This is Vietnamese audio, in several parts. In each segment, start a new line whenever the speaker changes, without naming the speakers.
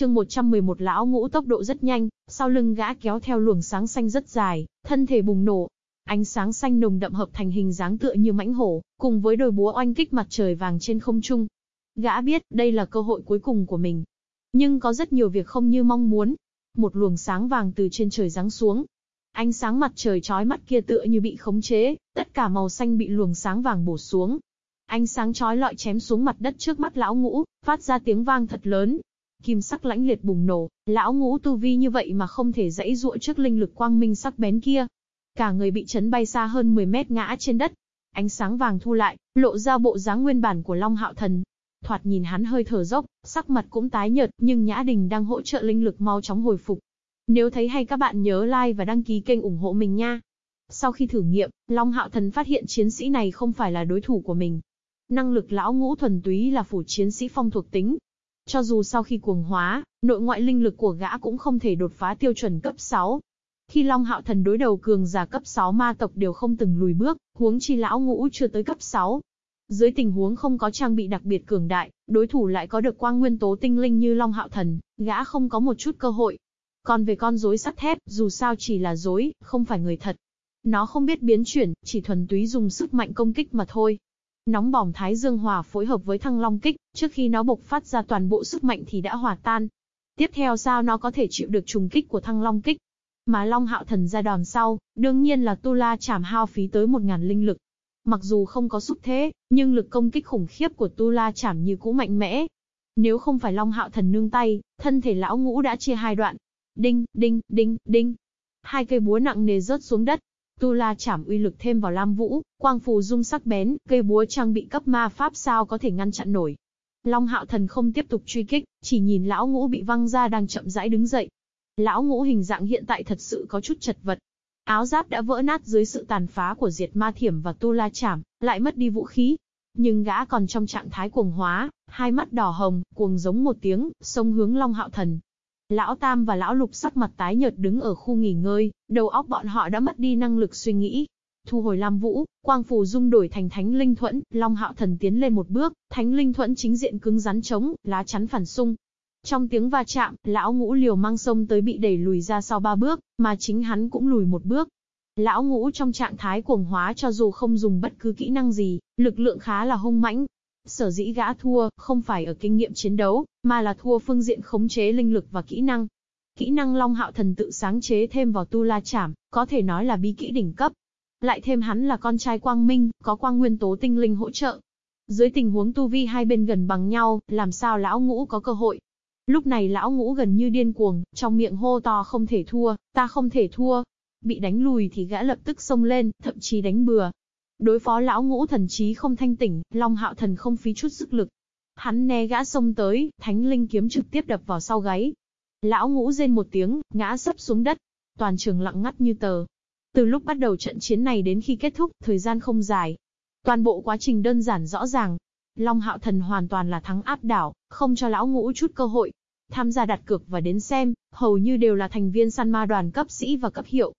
chương 111 lão ngũ tốc độ rất nhanh, sau lưng gã kéo theo luồng sáng xanh rất dài, thân thể bùng nổ. Ánh sáng xanh nồng đậm hợp thành hình dáng tựa như mãnh hổ, cùng với đôi búa oanh kích mặt trời vàng trên không trung. Gã biết, đây là cơ hội cuối cùng của mình. Nhưng có rất nhiều việc không như mong muốn. Một luồng sáng vàng từ trên trời giáng xuống. Ánh sáng mặt trời chói mắt kia tựa như bị khống chế, tất cả màu xanh bị luồng sáng vàng bổ xuống, Ánh sáng chói lọi chém xuống mặt đất trước mắt lão ngũ, phát ra tiếng vang thật lớn. Kim sắc lãnh liệt bùng nổ, lão ngũ tu vi như vậy mà không thể dãy dụa trước linh lực quang minh sắc bén kia. Cả người bị chấn bay xa hơn 10 mét ngã trên đất. Ánh sáng vàng thu lại, lộ ra bộ dáng nguyên bản của Long Hạo Thần. Thoạt nhìn hắn hơi thở dốc, sắc mặt cũng tái nhợt, nhưng Nhã Đình đang hỗ trợ linh lực mau chóng hồi phục. Nếu thấy hay các bạn nhớ like và đăng ký kênh ủng hộ mình nha. Sau khi thử nghiệm, Long Hạo Thần phát hiện chiến sĩ này không phải là đối thủ của mình. Năng lực lão ngũ thuần túy là phủ chiến sĩ phong thuộc tính. Cho dù sau khi cuồng hóa, nội ngoại linh lực của gã cũng không thể đột phá tiêu chuẩn cấp 6. Khi Long Hạo Thần đối đầu cường giả cấp 6 ma tộc đều không từng lùi bước, huống chi lão ngũ chưa tới cấp 6. Dưới tình huống không có trang bị đặc biệt cường đại, đối thủ lại có được quang nguyên tố tinh linh như Long Hạo Thần, gã không có một chút cơ hội. Còn về con rối sắt thép, dù sao chỉ là rối, không phải người thật. Nó không biết biến chuyển, chỉ thuần túy dùng sức mạnh công kích mà thôi. Nóng bỏng Thái Dương Hỏa phối hợp với thăng long kích, trước khi nó bộc phát ra toàn bộ sức mạnh thì đã hòa tan. Tiếp theo sao nó có thể chịu được trùng kích của thăng long kích? Mà Long Hạo Thần ra đòn sau, đương nhiên là Tu La chảm hao phí tới một ngàn linh lực. Mặc dù không có xúc thế, nhưng lực công kích khủng khiếp của Tu La chảm như cũ mạnh mẽ. Nếu không phải Long Hạo Thần nương tay, thân thể lão ngũ đã chia hai đoạn. Đinh, đinh, đinh, đinh. Hai cây búa nặng nề rớt xuống đất, Tu La chảm uy lực thêm vào Lam Vũ, quang phù dung sắc bén, cây búa trang bị cấp ma pháp sao có thể ngăn chặn nổi. Long Hạo Thần không tiếp tục truy kích, chỉ nhìn lão ngũ bị văng ra đang chậm rãi đứng dậy. Lão ngũ hình dạng hiện tại thật sự có chút chật vật. Áo giáp đã vỡ nát dưới sự tàn phá của diệt ma thiểm và tu la chảm, lại mất đi vũ khí. Nhưng gã còn trong trạng thái cuồng hóa, hai mắt đỏ hồng, cuồng giống một tiếng, xông hướng Long Hạo Thần. Lão Tam và Lão Lục sắc mặt tái nhợt đứng ở khu nghỉ ngơi, đầu óc bọn họ đã mất đi năng lực suy nghĩ. Thu hồi Lam Vũ, Quang Phù dung đổi thành Thánh Linh Thuẫn, Long Hạo Thần tiến lên một bước, Thánh Linh Thuẫn chính diện cứng rắn chống, lá chắn phản xung. Trong tiếng va chạm, lão ngũ liều mang sông tới bị đẩy lùi ra sau ba bước, mà chính hắn cũng lùi một bước. Lão ngũ trong trạng thái cuồng hóa cho dù không dùng bất cứ kỹ năng gì, lực lượng khá là hung mãnh, Sở dĩ gã thua, không phải ở kinh nghiệm chiến đấu, mà là thua phương diện khống chế linh lực và kỹ năng. Kỹ năng Long Hạo Thần tự sáng chế thêm vào Tu La Chảm, có thể nói là bí kỹ đỉnh cấp. Lại thêm hắn là con trai Quang Minh, có quang nguyên tố tinh linh hỗ trợ. Dưới tình huống tu vi hai bên gần bằng nhau, làm sao lão ngũ có cơ hội? Lúc này lão ngũ gần như điên cuồng, trong miệng hô to không thể thua, ta không thể thua. Bị đánh lùi thì gã lập tức xông lên, thậm chí đánh bừa, Đối phó lão ngũ thần trí không thanh tỉnh, Long Hạo Thần không phí chút sức lực. Hắn né gã xông tới, thánh linh kiếm trực tiếp đập vào sau gáy. Lão ngũ rên một tiếng, ngã sấp xuống đất. Toàn trường lặng ngắt như tờ. Từ lúc bắt đầu trận chiến này đến khi kết thúc, thời gian không dài. Toàn bộ quá trình đơn giản rõ ràng. Long Hạo Thần hoàn toàn là thắng áp đảo, không cho lão ngũ chút cơ hội. Tham gia đặt cược và đến xem, hầu như đều là thành viên săn ma đoàn cấp sĩ và cấp hiệu.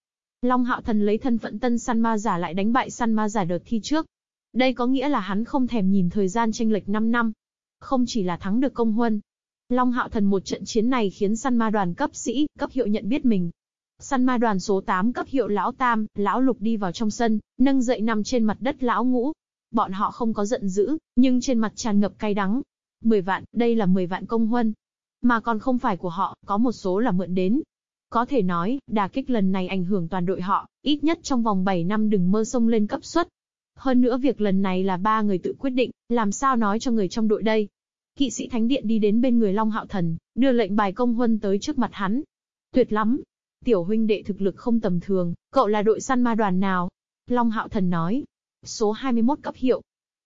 Long Hạo Thần lấy thân phận tân săn ma giả lại đánh bại săn ma giả đợt thi trước. Đây có nghĩa là hắn không thèm nhìn thời gian tranh lệch 5 năm. Không chỉ là thắng được công huân. Long Hạo Thần một trận chiến này khiến săn ma đoàn cấp sĩ, cấp hiệu nhận biết mình. Săn ma đoàn số 8 cấp hiệu Lão Tam, Lão Lục đi vào trong sân, nâng dậy nằm trên mặt đất Lão Ngũ. Bọn họ không có giận dữ, nhưng trên mặt tràn ngập cay đắng. 10 vạn, đây là 10 vạn công huân. Mà còn không phải của họ, có một số là mượn đến. Có thể nói, đà kích lần này ảnh hưởng toàn đội họ, ít nhất trong vòng 7 năm đừng mơ sông lên cấp suất. Hơn nữa việc lần này là ba người tự quyết định, làm sao nói cho người trong đội đây. Kỵ sĩ Thánh Điện đi đến bên người Long Hạo Thần, đưa lệnh bài công huân tới trước mặt hắn. Tuyệt lắm! Tiểu huynh đệ thực lực không tầm thường, cậu là đội săn ma đoàn nào? Long Hạo Thần nói. Số 21 cấp hiệu.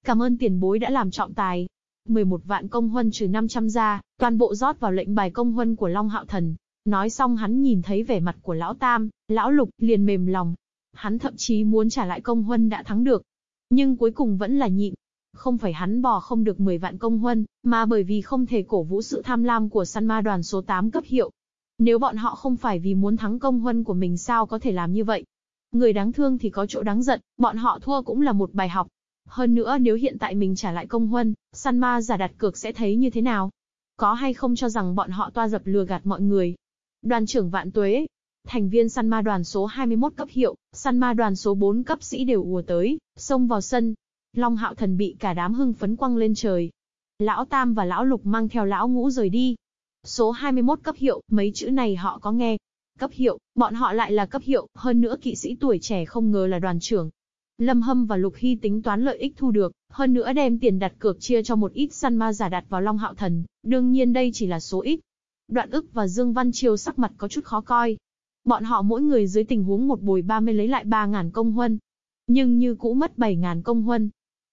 Cảm ơn tiền bối đã làm trọng tài. 11 vạn công huân trừ 500 ra, toàn bộ rót vào lệnh bài công huân của Long Hạo Thần. Nói xong hắn nhìn thấy vẻ mặt của lão Tam, lão Lục, liền mềm lòng. Hắn thậm chí muốn trả lại công huân đã thắng được. Nhưng cuối cùng vẫn là nhịn. Không phải hắn bò không được 10 vạn công huân, mà bởi vì không thể cổ vũ sự tham lam của săn ma đoàn số 8 cấp hiệu. Nếu bọn họ không phải vì muốn thắng công huân của mình sao có thể làm như vậy? Người đáng thương thì có chỗ đáng giận, bọn họ thua cũng là một bài học. Hơn nữa nếu hiện tại mình trả lại công huân, săn ma giả đặt cược sẽ thấy như thế nào? Có hay không cho rằng bọn họ toa dập lừa gạt mọi người? Đoàn trưởng vạn tuế, thành viên săn ma đoàn số 21 cấp hiệu, săn ma đoàn số 4 cấp sĩ đều ùa tới, xông vào sân. Long hạo thần bị cả đám hưng phấn quăng lên trời. Lão Tam và Lão Lục mang theo Lão Ngũ rời đi. Số 21 cấp hiệu, mấy chữ này họ có nghe. Cấp hiệu, bọn họ lại là cấp hiệu, hơn nữa kỵ sĩ tuổi trẻ không ngờ là đoàn trưởng. Lâm Hâm và Lục Hy tính toán lợi ích thu được, hơn nữa đem tiền đặt cược chia cho một ít săn ma giả đặt vào Long Hạo Thần, đương nhiên đây chỉ là số ít. Đoạn ức và Dương Văn Triều sắc mặt có chút khó coi, Bọn họ mỗi người dưới tình huống một bồi 30 lấy lại 3.000 công huân. Nhưng như cũ mất 7.000 công huân.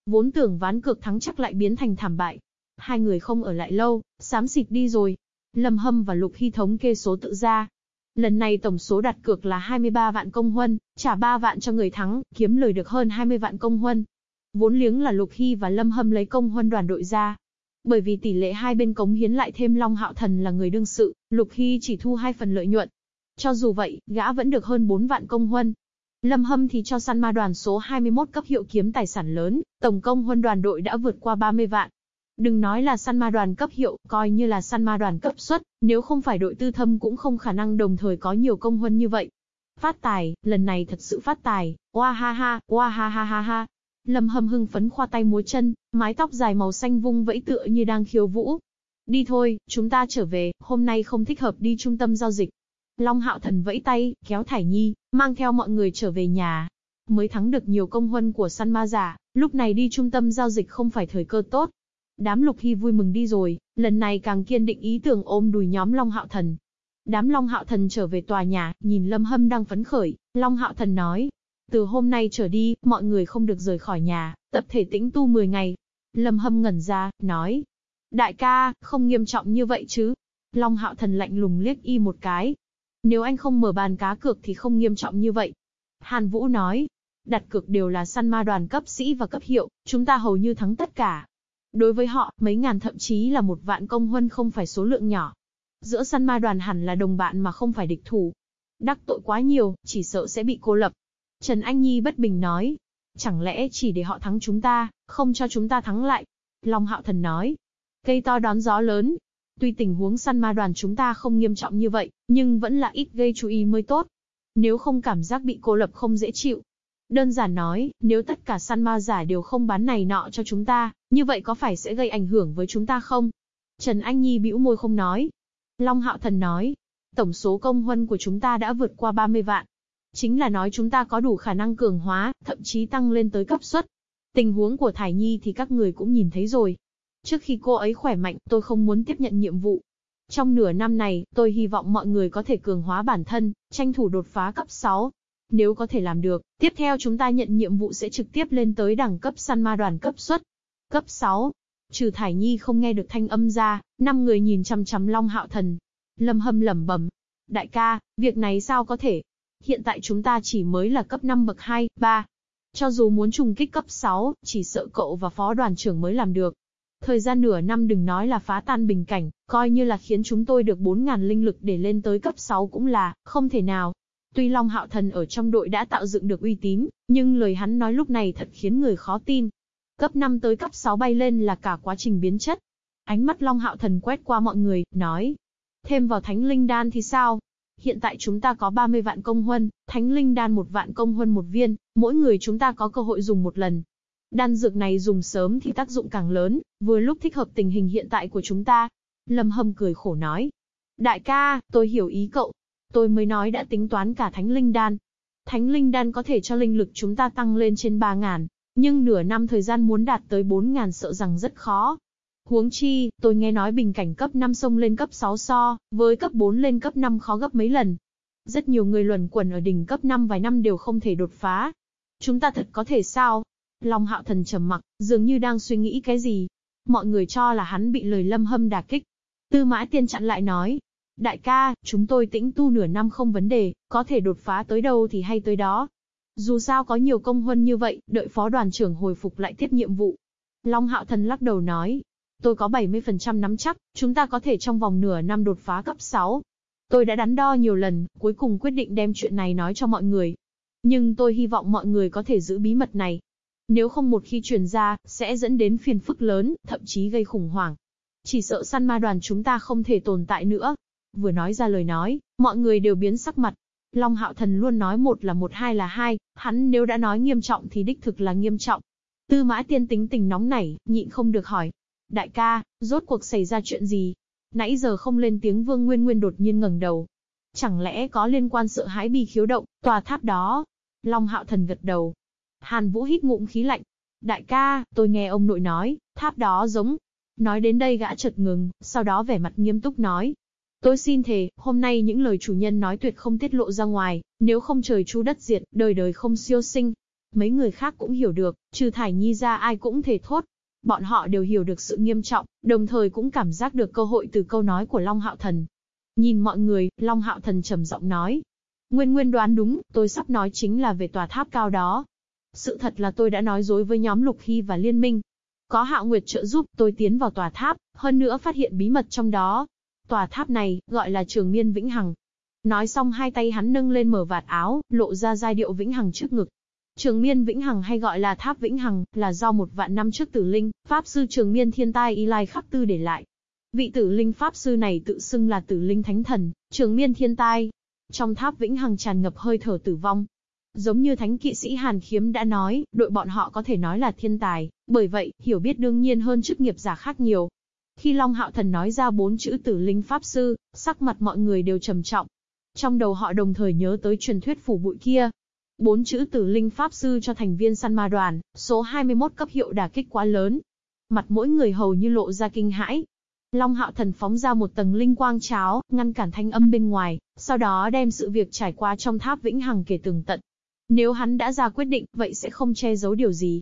Vốn tưởng ván cược thắng chắc lại biến thành thảm bại. Hai người không ở lại lâu, sám xịt đi rồi. Lâm Hâm và Lục Hy thống kê số tự ra. Lần này tổng số đặt cược là 23 vạn công huân, trả 3 vạn cho người thắng, kiếm lời được hơn 20 vạn công huân. Vốn liếng là Lục Hy và Lâm Hâm lấy công huân đoàn đội ra, bởi vì tỷ lệ hai bên cống hiến lại thêm Long Hạo Thần là người đương sự, Lục Hy chỉ thu hai phần lợi nhuận, cho dù vậy, gã vẫn được hơn 4 vạn công huân. Lâm Hâm thì cho săn ma đoàn số 21 cấp hiệu kiếm tài sản lớn, tổng công huân đoàn đội đã vượt qua 30 vạn. Đừng nói là săn ma đoàn cấp hiệu, coi như là săn ma đoàn cấp suất, nếu không phải đội tư thâm cũng không khả năng đồng thời có nhiều công huân như vậy. Phát tài, lần này thật sự phát tài, oa ha ha, oa ha ha ha ha. Lâm Hâm hưng phấn khoa tay múa chân, mái tóc dài màu xanh vung vẫy tựa như đang khiêu vũ. Đi thôi, chúng ta trở về, hôm nay không thích hợp đi trung tâm giao dịch, Long Hạo Thần vẫy tay, kéo Thải Nhi, mang theo mọi người trở về nhà. Mới thắng được nhiều công huân của săn ma giả, lúc này đi trung tâm giao dịch không phải thời cơ tốt. Đám Lục Hy vui mừng đi rồi, lần này càng kiên định ý tưởng ôm đùi nhóm Long Hạo Thần. Đám Long Hạo Thần trở về tòa nhà, nhìn Lâm Hâm đang phấn khởi, Long Hạo Thần nói. Từ hôm nay trở đi, mọi người không được rời khỏi nhà, tập thể tĩnh tu 10 ngày. Lâm Hâm ngẩn ra, nói. Đại ca, không nghiêm trọng như vậy chứ. Long Hạo Thần lạnh lùng liếc y một cái, nếu anh không mở bàn cá cược thì không nghiêm trọng như vậy. Hàn Vũ nói, đặt cược đều là săn ma đoàn cấp sĩ và cấp hiệu, chúng ta hầu như thắng tất cả. Đối với họ, mấy ngàn thậm chí là một vạn công huân không phải số lượng nhỏ. Giữa săn ma đoàn hẳn là đồng bạn mà không phải địch thủ. Đắc tội quá nhiều, chỉ sợ sẽ bị cô lập. Trần Anh Nhi bất bình nói. Chẳng lẽ chỉ để họ thắng chúng ta, không cho chúng ta thắng lại? Long Hạo Thần nói. Cây to đón gió lớn, Tuy tình huống săn ma đoàn chúng ta không nghiêm trọng như vậy, nhưng vẫn là ít gây chú ý mới tốt. Nếu không cảm giác bị cô lập không dễ chịu. Đơn giản nói, nếu tất cả săn ma giả đều không bán này nọ cho chúng ta, như vậy có phải sẽ gây ảnh hưởng với chúng ta không? Trần Anh Nhi bĩu môi không nói. Long Hạo Thần nói, tổng số công huân của chúng ta đã vượt qua 30 vạn. Chính là nói chúng ta có đủ khả năng cường hóa, thậm chí tăng lên tới cấp suất. Tình huống của Thải Nhi thì các người cũng nhìn thấy rồi, Trước khi cô ấy khỏe mạnh, tôi không muốn tiếp nhận nhiệm vụ. Trong nửa năm này, tôi hy vọng mọi người có thể cường hóa bản thân, tranh thủ đột phá cấp 6. Nếu có thể làm được, tiếp theo chúng ta nhận nhiệm vụ sẽ trực tiếp lên tới đẳng cấp săn ma đoàn cấp suất. Cấp 6. Trừ Thải Nhi không nghe được thanh âm ra, năm người nhìn chăm chăm Long Hạo Thần. Lâm Hâm lẩm bẩm, "Đại ca, việc này sao có thể? Hiện tại chúng ta chỉ mới là cấp 5 bậc 2, 3. Cho dù muốn trùng kích cấp 6, chỉ sợ cậu và phó đoàn trưởng mới làm được. Thời gian nửa năm đừng nói là phá tan bình cảnh, coi như là khiến chúng tôi được 4.000 linh lực để lên tới cấp 6 cũng là, không thể nào. Tuy Long Hạo Thần ở trong đội đã tạo dựng được uy tín, nhưng lời hắn nói lúc này thật khiến người khó tin. Cấp 5 tới cấp 6 bay lên là cả quá trình biến chất. Ánh mắt Long Hạo Thần quét qua mọi người, nói. Thêm vào Thánh Linh Đan thì sao? Hiện tại chúng ta có 30 vạn công huân, Thánh Linh Đan một vạn công huân một viên, mỗi người chúng ta có cơ hội dùng một lần. Đan dược này dùng sớm thì tác dụng càng lớn, vừa lúc thích hợp tình hình hiện tại của chúng ta. Lâm Hâm cười khổ nói. Đại ca, tôi hiểu ý cậu. Tôi mới nói đã tính toán cả thánh linh đan. Thánh linh đan có thể cho linh lực chúng ta tăng lên trên 3.000, nhưng nửa năm thời gian muốn đạt tới 4.000 sợ rằng rất khó. Huống chi, tôi nghe nói bình cảnh cấp 5 sông lên cấp 6 so, với cấp 4 lên cấp 5 khó gấp mấy lần. Rất nhiều người luẩn quẩn ở đỉnh cấp 5 vài năm đều không thể đột phá. Chúng ta thật có thể sao? Long hạo thần trầm mặc, dường như đang suy nghĩ cái gì. Mọi người cho là hắn bị lời lâm hâm đả kích. Tư mã tiên chặn lại nói. Đại ca, chúng tôi tĩnh tu nửa năm không vấn đề, có thể đột phá tới đâu thì hay tới đó. Dù sao có nhiều công huân như vậy, đợi phó đoàn trưởng hồi phục lại tiếp nhiệm vụ. Long hạo thần lắc đầu nói. Tôi có 70% nắm chắc, chúng ta có thể trong vòng nửa năm đột phá cấp 6. Tôi đã đắn đo nhiều lần, cuối cùng quyết định đem chuyện này nói cho mọi người. Nhưng tôi hy vọng mọi người có thể giữ bí mật này, nếu không một khi truyền ra, sẽ dẫn đến phiền phức lớn, thậm chí gây khủng hoảng. Chỉ sợ săn ma đoàn chúng ta không thể tồn tại nữa. Vừa nói ra lời nói, mọi người đều biến sắc mặt. Long Hạo Thần luôn nói một là một hai là hai, hắn nếu đã nói nghiêm trọng thì đích thực là nghiêm trọng. Tư mã tiên tính tình nóng nảy, nhịn không được hỏi. Đại ca, rốt cuộc xảy ra chuyện gì? Nãy giờ không lên tiếng Vương Nguyên Nguyên đột nhiên ngẩng đầu. Chẳng lẽ có liên quan sợ hãi bị khiếu động, tòa tháp đó? Long Hạo Thần gật đầu. Hàn Vũ hít ngụm khí lạnh. Đại ca, tôi nghe ông nội nói, tháp đó giống. Nói đến đây gã chợt ngừng, sau đó vẻ mặt nghiêm túc nói. Tôi xin thề, hôm nay những lời chủ nhân nói tuyệt không tiết lộ ra ngoài, nếu không trời chu đất diệt, đời đời không siêu sinh. Mấy người khác cũng hiểu được, trừ Thải Nhi ra ai cũng thể thốt. Bọn họ đều hiểu được sự nghiêm trọng, đồng thời cũng cảm giác được cơ hội từ câu nói của Long Hạo Thần. Nhìn mọi người, Long Hạo Thần trầm giọng nói. Nguyên Nguyên đoán đúng, tôi sắp nói chính là về tòa tháp cao đó. Sự thật là tôi đã nói dối với nhóm Lục Hy và Liên minh. Có Hạo Nguyệt trợ giúp tôi tiến vào tòa tháp, hơn nữa phát hiện bí mật trong đó. Tòa tháp này, gọi là Trường Miên Vĩnh Hằng. Nói xong hai tay hắn nâng lên mở vạt áo, lộ ra giai điệu Vĩnh Hằng trước ngực. Trường Miên Vĩnh Hằng hay gọi là Tháp Vĩnh Hằng, là do một vạn năm trước tử linh, Pháp Sư Trường Miên Thiên Tai Y Lai Khắc Tư để lại. Vị tử linh Pháp Sư này tự xưng là tử linh Thánh Thần, Trường Miên Thiên Tai. Trong tháp Vĩnh Hằng tràn ngập hơi thở tử vong. Giống như Thánh Kỵ sĩ Hàn Khiếm đã nói, đội bọn họ có thể nói là thiên tài, bởi vậy, hiểu biết đương nhiên hơn chức nghiệp giả khác nhiều. Khi Long Hạo Thần nói ra bốn chữ tử linh Pháp Sư, sắc mặt mọi người đều trầm trọng. Trong đầu họ đồng thời nhớ tới truyền thuyết phủ bụi kia, Bốn chữ tử linh pháp sư cho thành viên săn ma đoàn, số 21 cấp hiệu đả kích quá lớn. Mặt mỗi người hầu như lộ ra kinh hãi. Long hạo thần phóng ra một tầng linh quang cháo, ngăn cản thanh âm bên ngoài, sau đó đem sự việc trải qua trong tháp vĩnh hằng kể tường tận. Nếu hắn đã ra quyết định, vậy sẽ không che giấu điều gì.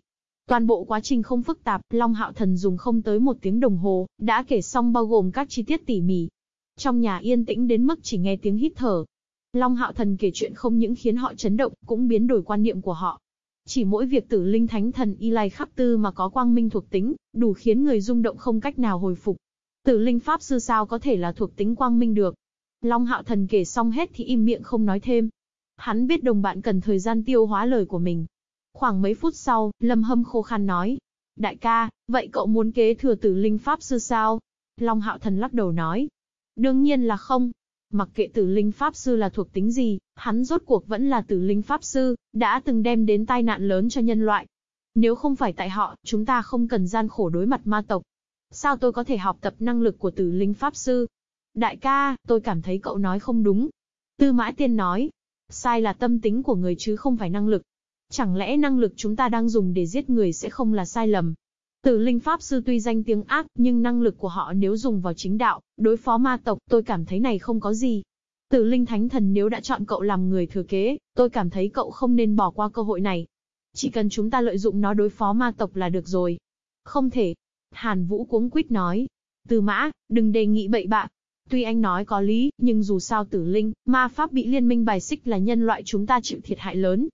Toàn bộ quá trình không phức tạp, Long Hạo Thần dùng không tới một tiếng đồng hồ, đã kể xong bao gồm các chi tiết tỉ mỉ. Trong nhà yên tĩnh đến mức chỉ nghe tiếng hít thở, Long Hạo Thần kể chuyện không những khiến họ chấn động, cũng biến đổi quan niệm của họ. Chỉ mỗi việc tử linh thánh thần y lai khắp tư mà có quang minh thuộc tính, đủ khiến người rung động không cách nào hồi phục. Tử linh pháp sư sao có thể là thuộc tính quang minh được. Long Hạo Thần kể xong hết thì im miệng không nói thêm. Hắn biết đồng bạn cần thời gian tiêu hóa lời của mình. Khoảng mấy phút sau, Lâm Hâm khô khan nói. Đại ca, vậy cậu muốn kế thừa tử linh pháp sư sao? Long Hạo Thần lắc đầu nói. Đương nhiên là không, Mặc kệ tử linh pháp sư là thuộc tính gì, hắn rốt cuộc vẫn là tử linh pháp sư, đã từng đem đến tai nạn lớn cho nhân loại. Nếu không phải tại họ, chúng ta không cần gian khổ đối mặt ma tộc. Sao tôi có thể học tập năng lực của tử linh pháp sư? Đại ca, tôi cảm thấy cậu nói không đúng. Tư mã tiên nói, sai là tâm tính của người chứ không phải năng lực. Chẳng lẽ năng lực chúng ta đang dùng để giết người sẽ không là sai lầm? Tử linh pháp sư tuy danh tiếng ác, nhưng năng lực của họ nếu dùng vào chính đạo, đối phó ma tộc, tôi cảm thấy này không có gì. Tử linh thánh thần nếu đã chọn cậu làm người thừa kế, tôi cảm thấy cậu không nên bỏ qua cơ hội này. Chỉ cần chúng ta lợi dụng nó đối phó ma tộc là được rồi. Không thể. Hàn Vũ cuống quýt nói. Từ mã, đừng đề nghị bậy bạ. Tuy anh nói có lý, nhưng dù sao tử linh, ma pháp bị liên minh bài xích là nhân loại chúng ta chịu thiệt hại lớn.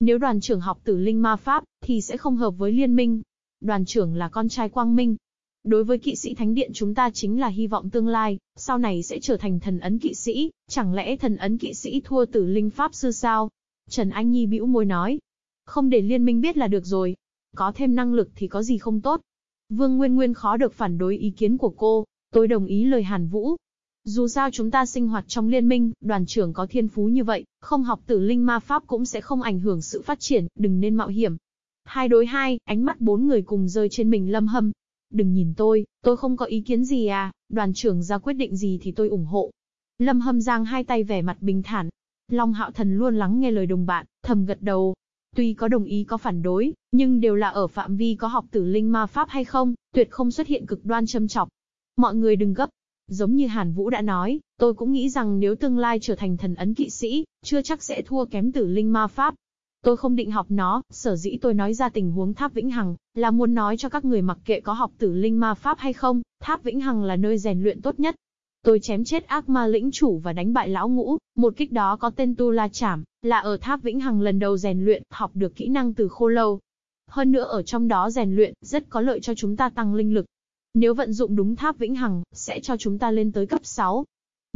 Nếu đoàn trưởng học tử linh ma pháp, thì sẽ không hợp với liên minh, đoàn trưởng là con trai Quang Minh. Đối với kỵ sĩ thánh điện chúng ta chính là hy vọng tương lai, sau này sẽ trở thành thần ấn kỵ sĩ, chẳng lẽ thần ấn kỵ sĩ thua tử linh pháp sư sao? Trần Anh Nhi bĩu môi nói. Không để liên minh biết là được rồi. Có thêm năng lực thì có gì không tốt. Vương Nguyên Nguyên khó được phản đối ý kiến của cô, tôi đồng ý lời Hàn Vũ. Dù sao chúng ta sinh hoạt trong liên minh, đoàn trưởng có thiên phú như vậy, không học tử linh ma pháp cũng sẽ không ảnh hưởng sự phát triển, đừng nên mạo hiểm. Hai đối hai, ánh mắt bốn người cùng rơi trên mình lâm hâm. Đừng nhìn tôi, tôi không có ý kiến gì à, đoàn trưởng ra quyết định gì thì tôi ủng hộ. Lâm hâm giang hai tay vẻ mặt bình thản. Long hạo thần luôn lắng nghe lời đồng bạn, thầm gật đầu. Tuy có đồng ý có phản đối, nhưng đều là ở phạm vi có học tử linh ma pháp hay không, tuyệt không xuất hiện cực đoan châm chọc. Mọi người đừng gấp, Giống như Hàn Vũ đã nói, tôi cũng nghĩ rằng nếu tương lai trở thành thần ấn kỵ sĩ, chưa chắc sẽ thua kém tử linh ma pháp. Tôi không định học nó, sở dĩ tôi nói ra tình huống tháp Vĩnh Hằng, là muốn nói cho các người mặc kệ có học tử linh ma pháp hay không, tháp Vĩnh Hằng là nơi rèn luyện tốt nhất. Tôi chém chết ác ma lĩnh chủ và đánh bại lão ngũ, một kích đó có tên Tu La Chảm, là ở tháp Vĩnh Hằng lần đầu rèn luyện, học được kỹ năng từ khô lâu. Hơn nữa ở trong đó rèn luyện, rất có lợi cho chúng ta tăng linh lực. Nếu vận dụng đúng tháp Vĩnh Hằng, sẽ cho chúng ta lên tới cấp 6.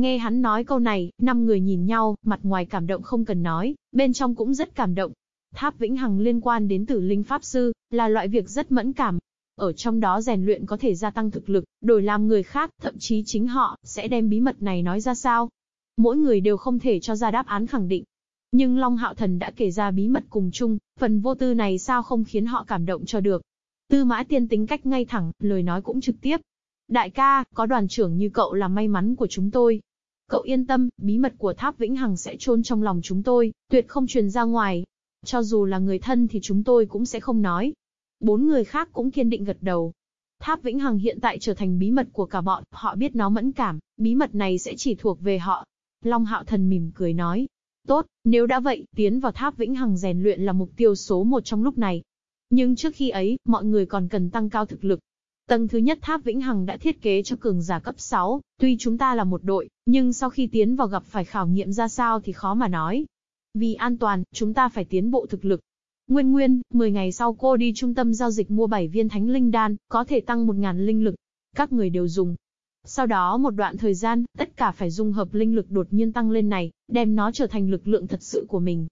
Nghe hắn nói câu này, năm người nhìn nhau, mặt ngoài cảm động không cần nói, bên trong cũng rất cảm động. Tháp Vĩnh Hằng liên quan đến tử linh pháp sư, là loại việc rất mẫn cảm. Ở trong đó rèn luyện có thể gia tăng thực lực, đổi làm người khác, thậm chí chính họ, sẽ đem bí mật này nói ra sao. Mỗi người đều không thể cho ra đáp án khẳng định. Nhưng Long Hạo Thần đã kể ra bí mật cùng chung, phần vô tư này sao không khiến họ cảm động cho được. Tư mã tiên tính cách ngay thẳng, lời nói cũng trực tiếp. Đại ca, có đoàn trưởng như cậu là may mắn của chúng tôi. Cậu yên tâm, bí mật của Tháp Vĩnh Hằng sẽ chôn trong lòng chúng tôi, tuyệt không truyền ra ngoài. Cho dù là người thân thì chúng tôi cũng sẽ không nói. Bốn người khác cũng kiên định gật đầu. Tháp Vĩnh Hằng hiện tại trở thành bí mật của cả bọn, họ biết nó mẫn cảm, bí mật này sẽ chỉ thuộc về họ. Long Hạo Thần mỉm cười nói. Tốt, nếu đã vậy, tiến vào Tháp Vĩnh Hằng rèn luyện là mục tiêu số một trong lúc này. Nhưng trước khi ấy, mọi người còn cần tăng cao thực lực. Tầng thứ nhất tháp Vĩnh Hằng đã thiết kế cho cường giả cấp 6, tuy chúng ta là một đội, nhưng sau khi tiến vào gặp phải khảo nghiệm ra sao thì khó mà nói. Vì an toàn, chúng ta phải tiến bộ thực lực. Nguyên Nguyên, 10 ngày sau cô đi trung tâm giao dịch mua 7 viên thánh linh đan, có thể tăng 1.000 linh lực. Các người đều dùng. Sau đó một đoạn thời gian, tất cả phải dung hợp linh lực đột nhiên tăng lên này, đem nó trở thành lực lượng thật sự của mình.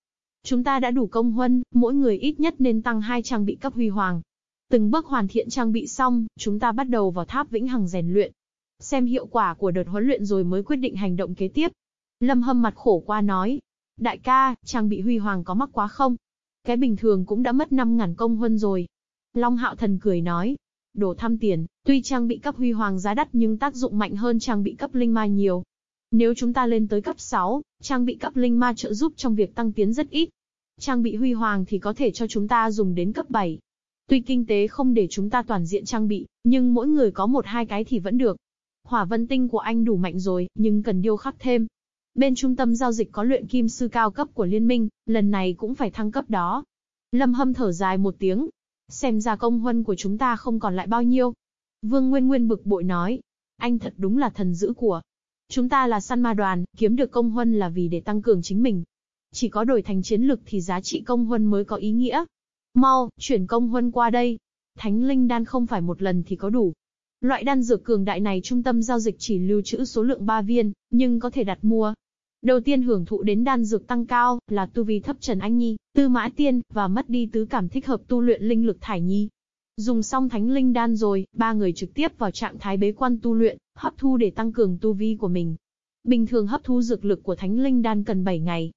Chúng ta đã đủ công huân, mỗi người ít nhất nên tăng hai trang bị cấp huy hoàng. Từng bước hoàn thiện trang bị xong, chúng ta bắt đầu vào tháp vĩnh hằng rèn luyện. Xem hiệu quả của đợt huấn luyện rồi mới quyết định hành động kế tiếp. Lâm Hâm mặt khổ qua nói. Đại ca, trang bị huy hoàng có mắc quá không? Cái bình thường cũng đã mất 5.000 công huân rồi. Long Hạo Thần cười nói. Đồ tham tiền, tuy trang bị cấp huy hoàng giá đắt nhưng tác dụng mạnh hơn trang bị cấp linh ma nhiều. Nếu chúng ta lên tới cấp 6, trang bị cấp linh ma trợ giúp trong việc tăng tiến rất ít. Trang bị huy hoàng thì có thể cho chúng ta dùng đến cấp 7. Tuy kinh tế không để chúng ta toàn diện trang bị, nhưng mỗi người có một hai cái thì vẫn được. Hỏa vân tinh của anh đủ mạnh rồi, nhưng cần điêu khắc thêm. Bên trung tâm giao dịch có luyện kim sư cao cấp của liên minh, lần này cũng phải thăng cấp đó. Lâm hâm thở dài một tiếng. Xem ra công huân của chúng ta không còn lại bao nhiêu. Vương Nguyên Nguyên bực bội nói. Anh thật đúng là thần dữ của. Chúng ta là săn ma đoàn, kiếm được công huân là vì để tăng cường chính mình. Chỉ có đổi thành chiến lực thì giá trị công huân mới có ý nghĩa. Mau, chuyển công huân qua đây. Thánh linh đan không phải một lần thì có đủ. Loại đan dược cường đại này trung tâm giao dịch chỉ lưu trữ số lượng 3 viên, nhưng có thể đặt mua. Đầu tiên hưởng thụ đến đan dược tăng cao, là tu vi thấp Trần Anh Nhi, tư mã tiên, và mất đi tứ cảm thích hợp tu luyện linh lực thải nhi. Dùng xong thánh linh đan rồi, ba người trực tiếp vào trạng thái bế quan tu luyện, hấp thu để tăng cường tu vi của mình. Bình thường hấp thu dược lực của thánh linh đan cần 7 ngày,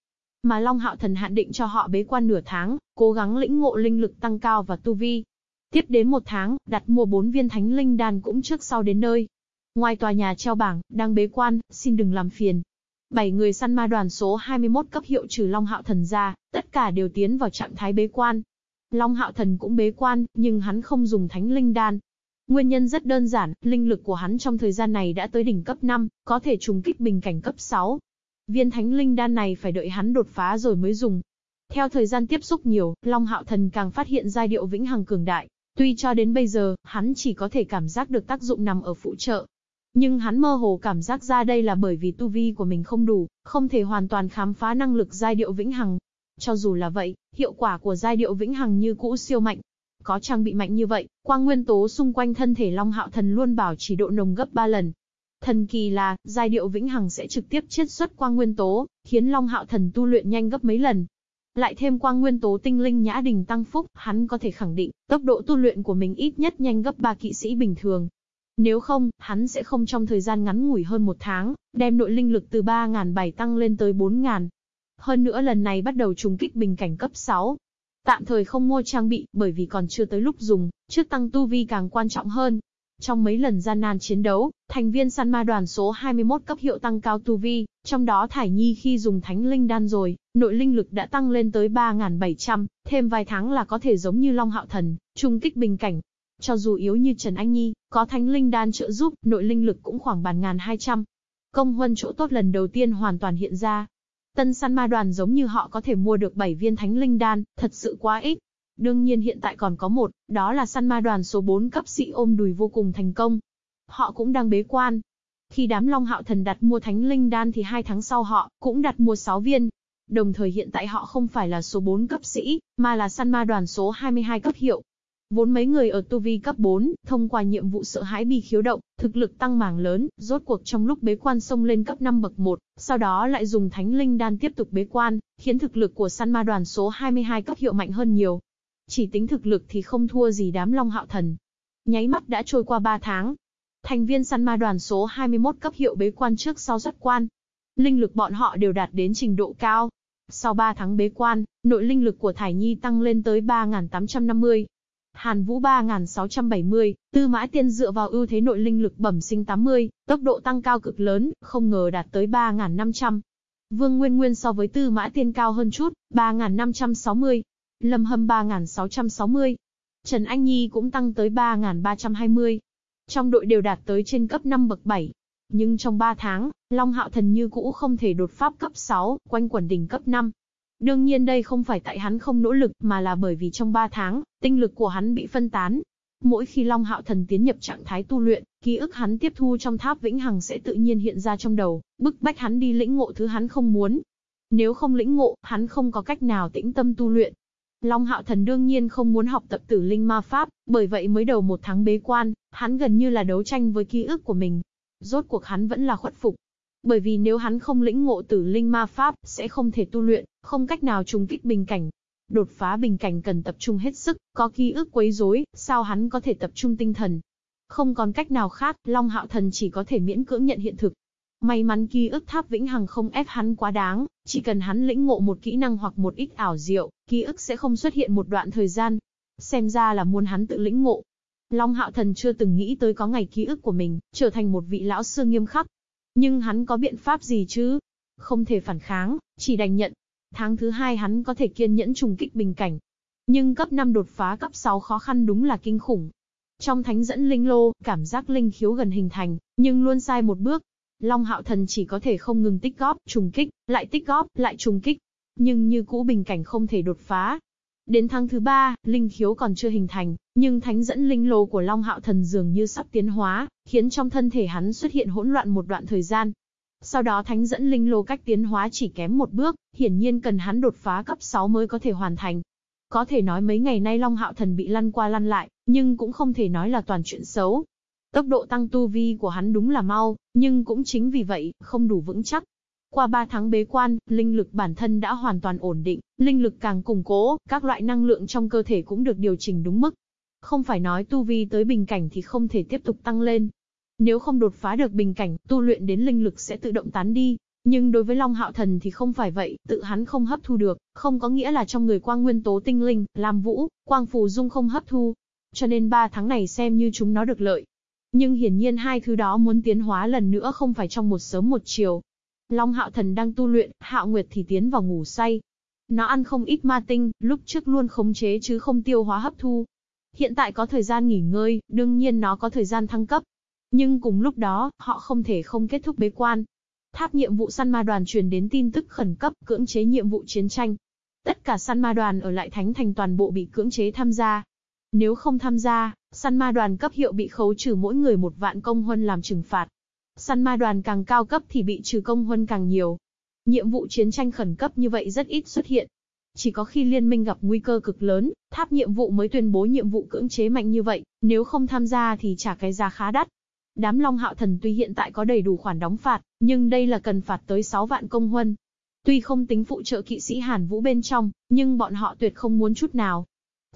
mà Long Hạo Thần hạn định cho họ bế quan nửa tháng, cố gắng lĩnh ngộ linh lực tăng cao và tu vi. Tiếp đến một tháng, đặt mua bốn viên thánh linh đan cũng trước sau đến nơi. Ngoài tòa nhà treo bảng, đang bế quan, xin đừng làm phiền. Bảy người săn ma đoàn số 21 cấp hiệu trừ Long Hạo Thần ra, tất cả đều tiến vào trạng thái bế quan. Long Hạo Thần cũng bế quan, nhưng hắn không dùng thánh linh đan. Nguyên nhân rất đơn giản, linh lực của hắn trong thời gian này đã tới đỉnh cấp 5, có thể trùng kích bình cảnh cấp 6, Viên thánh linh đan này phải đợi hắn đột phá rồi mới dùng. Theo thời gian tiếp xúc nhiều, Long Hạo Thần càng phát hiện giai điệu vĩnh hằng cường đại. Tuy cho đến bây giờ, hắn chỉ có thể cảm giác được tác dụng nằm ở phụ trợ. Nhưng hắn mơ hồ cảm giác ra đây là bởi vì tu vi của mình không đủ, không thể hoàn toàn khám phá năng lực giai điệu vĩnh hằng. Cho dù là vậy, hiệu quả của giai điệu vĩnh hằng như cũ siêu mạnh. Có trang bị mạnh như vậy, quang nguyên tố xung quanh thân thể Long Hạo Thần luôn bảo chỉ độ nồng gấp 3 lần, Thần kỳ là, giai điệu vĩnh hằng sẽ trực tiếp chiết xuất quang nguyên tố, khiến Long Hạo Thần tu luyện nhanh gấp mấy lần. Lại thêm quang nguyên tố tinh linh nhã đình tăng phúc, hắn có thể khẳng định, tốc độ tu luyện của mình ít nhất nhanh gấp 3 kỵ sĩ bình thường. Nếu không, hắn sẽ không trong thời gian ngắn ngủi hơn một tháng, đem nội linh lực từ 3.007 tăng lên tới 4.000. Hơn nữa lần này bắt đầu trùng kích bình cảnh cấp 6. Tạm thời không mua trang bị, bởi vì còn chưa tới lúc dùng, trước tăng tu vi càng quan trọng hơn. Trong mấy lần gian nan chiến đấu, thành viên săn ma đoàn số 21 cấp hiệu tăng cao tu vi, trong đó Thải Nhi khi dùng thánh linh đan rồi, nội linh lực đã tăng lên tới 3.700, thêm vài tháng là có thể giống như Long Hạo Thần, trung kích bình cảnh. Cho dù yếu như Trần Anh Nhi, có thánh linh đan trợ giúp, nội linh lực cũng khoảng bàn ngàn 200. Công huân chỗ tốt lần đầu tiên hoàn toàn hiện ra. Tân săn ma đoàn giống như họ có thể mua được 7 viên thánh linh đan, thật sự quá ít. Đương nhiên hiện tại còn có một, đó là săn ma đoàn số 4 cấp sĩ ôm đùi vô cùng thành công. Họ cũng đang bế quan. Khi đám Long Hạo Thần đặt mua thánh linh đan thì hai tháng sau họ cũng đặt mua 6 viên. Đồng thời hiện tại họ không phải là số 4 cấp sĩ, mà là săn ma đoàn số 22 cấp hiệu. Vốn mấy người ở tu vi cấp 4, thông qua nhiệm vụ sợ hãi bị khiếu động, thực lực tăng mảng lớn, rốt cuộc trong lúc bế quan xông lên cấp 5 bậc 1, sau đó lại dùng thánh linh đan tiếp tục bế quan, khiến thực lực của săn ma đoàn số 22 cấp hiệu mạnh hơn nhiều. Chỉ tính thực lực thì không thua gì đám Long Hạo Thần. Nháy mắt đã trôi qua 3 tháng. Thành viên săn ma đoàn số 21 cấp hiệu bế quan trước sau xuất quan. Linh lực bọn họ đều đạt đến trình độ cao. Sau 3 tháng bế quan, nội linh lực của Thải Nhi tăng lên tới 3.850. Hàn Vũ 3670, Tư Mã Tiên dựa vào ưu thế nội linh lực bẩm sinh 80, tốc độ tăng cao cực lớn, không ngờ đạt tới 3500. Vương Nguyên Nguyên so với Tư Mã Tiên cao hơn chút, 3560. Lâm Hâm 3660. Trần Anh Nhi cũng tăng tới 3320. Trong đội đều đạt tới trên cấp 5 bậc 7. Nhưng trong 3 tháng, Long Hạo Thần như cũ không thể đột pháp cấp 6, quanh quẩn đỉnh cấp 5. Đương nhiên đây không phải tại hắn không nỗ lực, mà là bởi vì trong 3 tháng, tinh lực của hắn bị phân tán. Mỗi khi Long Hạo Thần tiến nhập trạng thái tu luyện, ký ức hắn tiếp thu trong tháp vĩnh hằng sẽ tự nhiên hiện ra trong đầu, bức bách hắn đi lĩnh ngộ thứ hắn không muốn. Nếu không lĩnh ngộ, hắn không có cách nào tĩnh tâm tu luyện. Long Hạo Thần đương nhiên không muốn học tập tử linh ma pháp, bởi vậy mới đầu một tháng bế quan, hắn gần như là đấu tranh với ký ức của mình. Rốt cuộc hắn vẫn là khuất phục, bởi vì nếu hắn không lĩnh ngộ tử linh ma pháp, sẽ không thể tu luyện, không cách nào trùng kích bình cảnh. Đột phá bình cảnh cần tập trung hết sức, có ký ức quấy rối, sao hắn có thể tập trung tinh thần. Không còn cách nào khác, Long Hạo Thần chỉ có thể miễn cưỡng nhận hiện thực. May mắn ký ức tháp vĩnh hằng không ép hắn quá đáng, chỉ cần hắn lĩnh ngộ một kỹ năng hoặc một ít ảo diệu, ký ức sẽ không xuất hiện một đoạn thời gian. Xem ra là muốn hắn tự lĩnh ngộ. Long Hạo Thần chưa từng nghĩ tới có ngày ký ức của mình, trở thành một vị lão sư nghiêm khắc, nhưng hắn có biện pháp gì chứ? Không thể phản kháng, chỉ đành nhận. Tháng thứ hai hắn có thể kiên nhẫn trùng kích bình cảnh. Nhưng cấp 5 đột phá cấp 6 khó khăn đúng là kinh khủng. Trong thánh dẫn linh lô, cảm giác linh khiếu gần hình thành, nhưng luôn sai một bước. Long hạo thần chỉ có thể không ngừng tích góp, trùng kích, lại tích góp, lại trùng kích. Nhưng như cũ bình cảnh không thể đột phá, Đến tháng thứ ba, linh khiếu còn chưa hình thành, nhưng thánh dẫn linh lô của Long Hạo Thần dường như sắp tiến hóa, khiến trong thân thể hắn xuất hiện hỗn loạn một đoạn thời gian. Sau đó thánh dẫn linh lô cách tiến hóa chỉ kém một bước, hiển nhiên cần hắn đột phá cấp 6 mới có thể hoàn thành. Có thể nói mấy ngày nay Long Hạo Thần bị lăn qua lăn lại, nhưng cũng không thể nói là toàn chuyện xấu. Tốc độ tăng tu vi của hắn đúng là mau, nhưng cũng chính vì vậy, không đủ vững chắc. Qua 3 tháng bế quan, linh lực bản thân đã hoàn toàn ổn định, linh lực càng củng cố, các loại năng lượng trong cơ thể cũng được điều chỉnh đúng mức. Không phải nói tu vi tới bình cảnh thì không thể tiếp tục tăng lên. Nếu không đột phá được bình cảnh, tu luyện đến linh lực sẽ tự động tán đi. Nhưng đối với Long Hạo Thần thì không phải vậy, tự hắn không hấp thu được, không có nghĩa là trong người quang nguyên tố tinh linh, làm vũ, quang phù dung không hấp thu. Cho nên 3 tháng này xem như chúng nó được lợi. Nhưng hiển nhiên hai thứ đó muốn tiến hóa lần nữa không phải trong một sớm một chiều, Long Hạo Thần đang tu luyện, Hạo Nguyệt thì tiến vào ngủ say. Nó ăn không ít ma tinh, lúc trước luôn khống chế chứ không tiêu hóa hấp thu. Hiện tại có thời gian nghỉ ngơi, đương nhiên nó có thời gian thăng cấp. Nhưng cùng lúc đó, họ không thể không kết thúc bế quan. Tháp nhiệm vụ săn ma đoàn truyền đến tin tức khẩn cấp, cưỡng chế nhiệm vụ chiến tranh. Tất cả săn ma đoàn ở lại Thánh Thành toàn bộ bị cưỡng chế tham gia. Nếu không tham gia, săn ma đoàn cấp hiệu bị khấu trừ mỗi người một vạn công huân làm trừng phạt. Săn ma đoàn càng cao cấp thì bị trừ công huân càng nhiều. Nhiệm vụ chiến tranh khẩn cấp như vậy rất ít xuất hiện. Chỉ có khi liên minh gặp nguy cơ cực lớn, tháp nhiệm vụ mới tuyên bố nhiệm vụ cưỡng chế mạnh như vậy, nếu không tham gia thì trả cái giá khá đắt. Đám Long Hạo Thần tuy hiện tại có đầy đủ khoản đóng phạt, nhưng đây là cần phạt tới 6 vạn công huân. Tuy không tính phụ trợ kỵ sĩ Hàn Vũ bên trong, nhưng bọn họ tuyệt không muốn chút nào.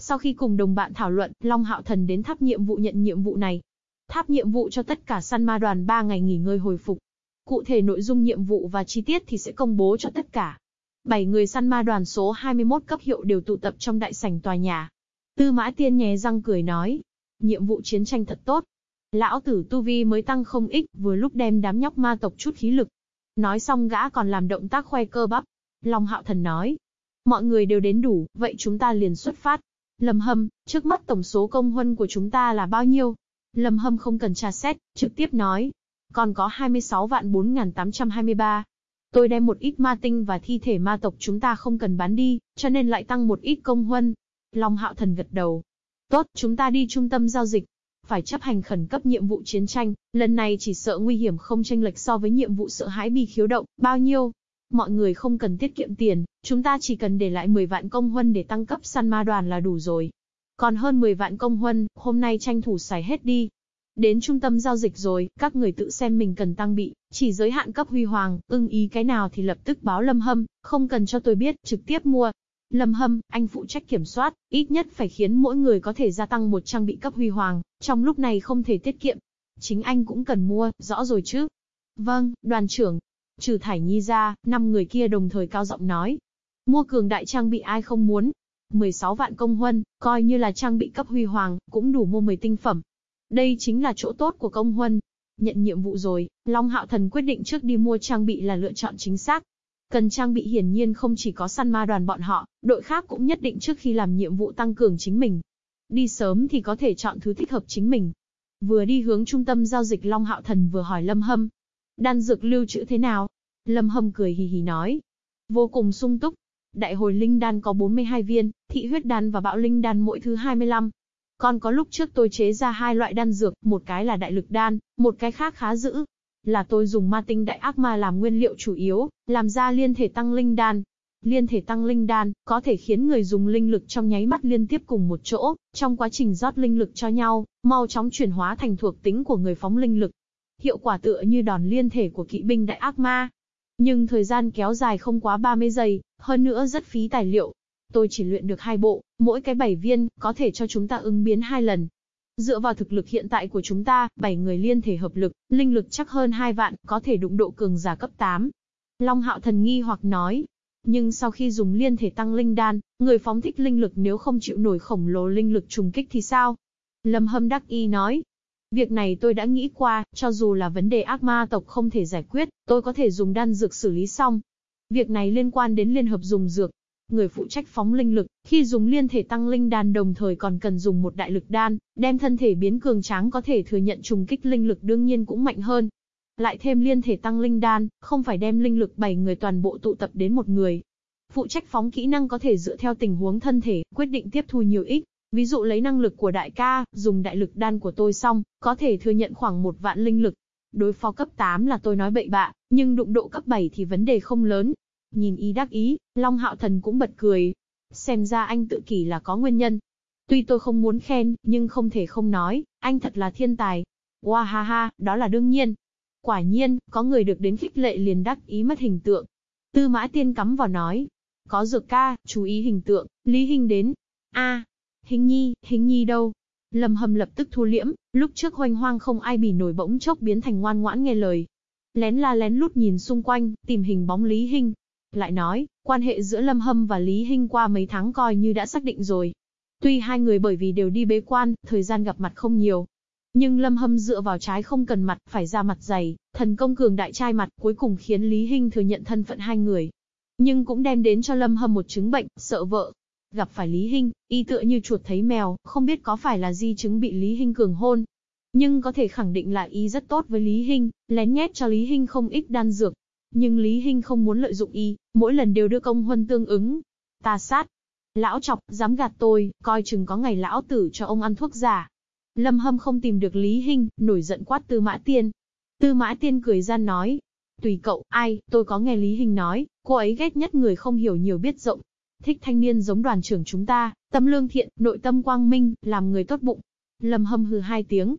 Sau khi cùng đồng bạn thảo luận, Long Hạo Thần đến tháp nhiệm vụ nhận nhiệm vụ này, Tháp nhiệm vụ cho tất cả săn ma đoàn 3 ngày nghỉ ngơi hồi phục. Cụ thể nội dung nhiệm vụ và chi tiết thì sẽ công bố cho tất cả. 7 người săn ma đoàn số 21 cấp hiệu đều tụ tập trong đại sảnh tòa nhà. Tư mã tiên nhé răng cười nói. Nhiệm vụ chiến tranh thật tốt. Lão tử Tu Vi mới tăng không ít, vừa lúc đem đám nhóc ma tộc chút khí lực. Nói xong gã còn làm động tác khoe cơ bắp. Long hạo thần nói. Mọi người đều đến đủ, vậy chúng ta liền xuất phát. Lâm hâm, trước mắt tổng số công huân của chúng ta là bao nhiêu? Lâm Hâm không cần tra xét, trực tiếp nói. Còn có 26 vạn 4.823. Tôi đem một ít ma tinh và thi thể ma tộc chúng ta không cần bán đi, cho nên lại tăng một ít công huân. Long Hạo Thần gật đầu. Tốt, chúng ta đi trung tâm giao dịch. Phải chấp hành khẩn cấp nhiệm vụ chiến tranh, lần này chỉ sợ nguy hiểm không tranh lệch so với nhiệm vụ sợ hãi bị khiếu động, bao nhiêu. Mọi người không cần tiết kiệm tiền, chúng ta chỉ cần để lại 10 vạn công huân để tăng cấp săn ma đoàn là đủ rồi. Còn hơn 10 vạn công huân, hôm nay tranh thủ xài hết đi. Đến trung tâm giao dịch rồi, các người tự xem mình cần tăng bị, chỉ giới hạn cấp huy hoàng, ưng ý cái nào thì lập tức báo lâm hâm, không cần cho tôi biết, trực tiếp mua. Lâm Hâm, anh phụ trách kiểm soát, ít nhất phải khiến mỗi người có thể gia tăng một trang bị cấp huy hoàng, trong lúc này không thể tiết kiệm. Chính anh cũng cần mua, rõ rồi chứ? Vâng, đoàn trưởng. Trừ Thải Nhi ra, năm người kia đồng thời cao giọng nói. Mua cường đại trang bị ai không muốn. 16 vạn công huân, coi như là trang bị cấp huy hoàng, cũng đủ mua 10 tinh phẩm. Đây chính là chỗ tốt của công huân. Nhận nhiệm vụ rồi, Long Hạo Thần quyết định trước đi mua trang bị là lựa chọn chính xác. Cần trang bị hiển nhiên không chỉ có săn ma đoàn bọn họ, đội khác cũng nhất định trước khi làm nhiệm vụ tăng cường chính mình. Đi sớm thì có thể chọn thứ thích hợp chính mình. Vừa đi hướng trung tâm giao dịch Long Hạo Thần vừa hỏi Lâm Hâm. Đan dược lưu trữ thế nào? Lâm Hâm cười hì hì nói. Vô cùng sung túc. Đại hồi linh đan có 42 viên, thị huyết đan và bạo linh đan mỗi thứ 25. Còn có lúc trước tôi chế ra hai loại đan dược, một cái là đại lực đan, một cái khác khá dữ, là tôi dùng ma tinh đại ác ma làm nguyên liệu chủ yếu, làm ra liên thể tăng linh đan. Liên thể tăng linh đan, có thể khiến người dùng linh lực trong nháy mắt liên tiếp cùng một chỗ, trong quá trình rót linh lực cho nhau, mau chóng chuyển hóa thành thuộc tính của người phóng linh lực. Hiệu quả tựa như đòn liên thể của kỵ binh đại ác ma. Nhưng thời gian kéo dài không quá 30 giây, hơn nữa rất phí tài liệu. Tôi chỉ luyện được hai bộ, mỗi cái 7 viên, có thể cho chúng ta ứng biến hai lần, Dựa vào thực lực hiện tại của chúng ta, 7 người liên thể hợp lực, linh lực chắc hơn 2 vạn, có thể đụng độ cường giả cấp 8. Long hạo thần nghi hoặc nói. Nhưng sau khi dùng liên thể tăng linh đan, người phóng thích linh lực nếu không chịu nổi khổng lồ linh lực trùng kích thì sao? Lâm hâm đắc y nói. Việc này tôi đã nghĩ qua, cho dù là vấn đề ác ma tộc không thể giải quyết, tôi có thể dùng đan dược xử lý xong. Việc này liên quan đến liên hợp dùng dược, người phụ trách phóng linh lực, khi dùng liên thể tăng linh đan đồng thời còn cần dùng một đại lực đan, đem thân thể biến cường tráng có thể thừa nhận trùng kích linh lực đương nhiên cũng mạnh hơn. Lại thêm liên thể tăng linh đan, không phải đem linh lực bảy người toàn bộ tụ tập đến một người. Phụ trách phóng kỹ năng có thể dựa theo tình huống thân thể, quyết định tiếp thu nhiều ít. Ví dụ lấy năng lực của đại ca, dùng đại lực đan của tôi xong, có thể thừa nhận khoảng một vạn linh lực. Đối phó cấp 8 là tôi nói bậy bạ, nhưng đụng độ cấp 7 thì vấn đề không lớn, Nhìn ý đắc ý, Long Hạo Thần cũng bật cười. Xem ra anh tự kỷ là có nguyên nhân. Tuy tôi không muốn khen, nhưng không thể không nói, anh thật là thiên tài. wa ha ha, đó là đương nhiên. Quả nhiên, có người được đến khích lệ liền đắc ý mất hình tượng. Tư mã tiên cắm vào nói. Có dược ca, chú ý hình tượng, Lý Hình đến. a Hình nhi, hình nhi đâu? Lâm hầm lập tức thu liễm, lúc trước hoành hoang không ai bỉ nổi bỗng chốc biến thành ngoan ngoãn nghe lời. Lén la lén lút nhìn xung quanh, tìm hình bóng Lý Hinh, Lại nói, quan hệ giữa Lâm Hâm và Lý Hinh qua mấy tháng coi như đã xác định rồi. Tuy hai người bởi vì đều đi bế quan, thời gian gặp mặt không nhiều. Nhưng Lâm Hâm dựa vào trái không cần mặt, phải ra mặt dày, thần công cường đại trai mặt, cuối cùng khiến Lý Hinh thừa nhận thân phận hai người. Nhưng cũng đem đến cho Lâm Hâm một chứng bệnh, sợ vợ. Gặp phải Lý Hinh, y tựa như chuột thấy mèo, không biết có phải là di chứng bị Lý Hinh cường hôn. Nhưng có thể khẳng định là y rất tốt với Lý Hinh, lén nhét cho Lý Hinh không ít đan dược, nhưng Lý Hinh không muốn lợi dụng y, mỗi lần đều đưa công huân tương ứng. Ta sát. Lão chọc, dám gạt tôi, coi chừng có ngày lão tử cho ông ăn thuốc giả. Lâm Hâm không tìm được Lý Hinh, nổi giận quát Tư Mã Tiên. Tư Mã Tiên cười gian nói. Tùy cậu, ai, tôi có nghe Lý Hinh nói, cô ấy ghét nhất người không hiểu nhiều biết rộng. Thích thanh niên giống đoàn trưởng chúng ta, tâm lương thiện, nội tâm quang minh, làm người tốt bụng. Lâm Hâm hừ hai tiếng.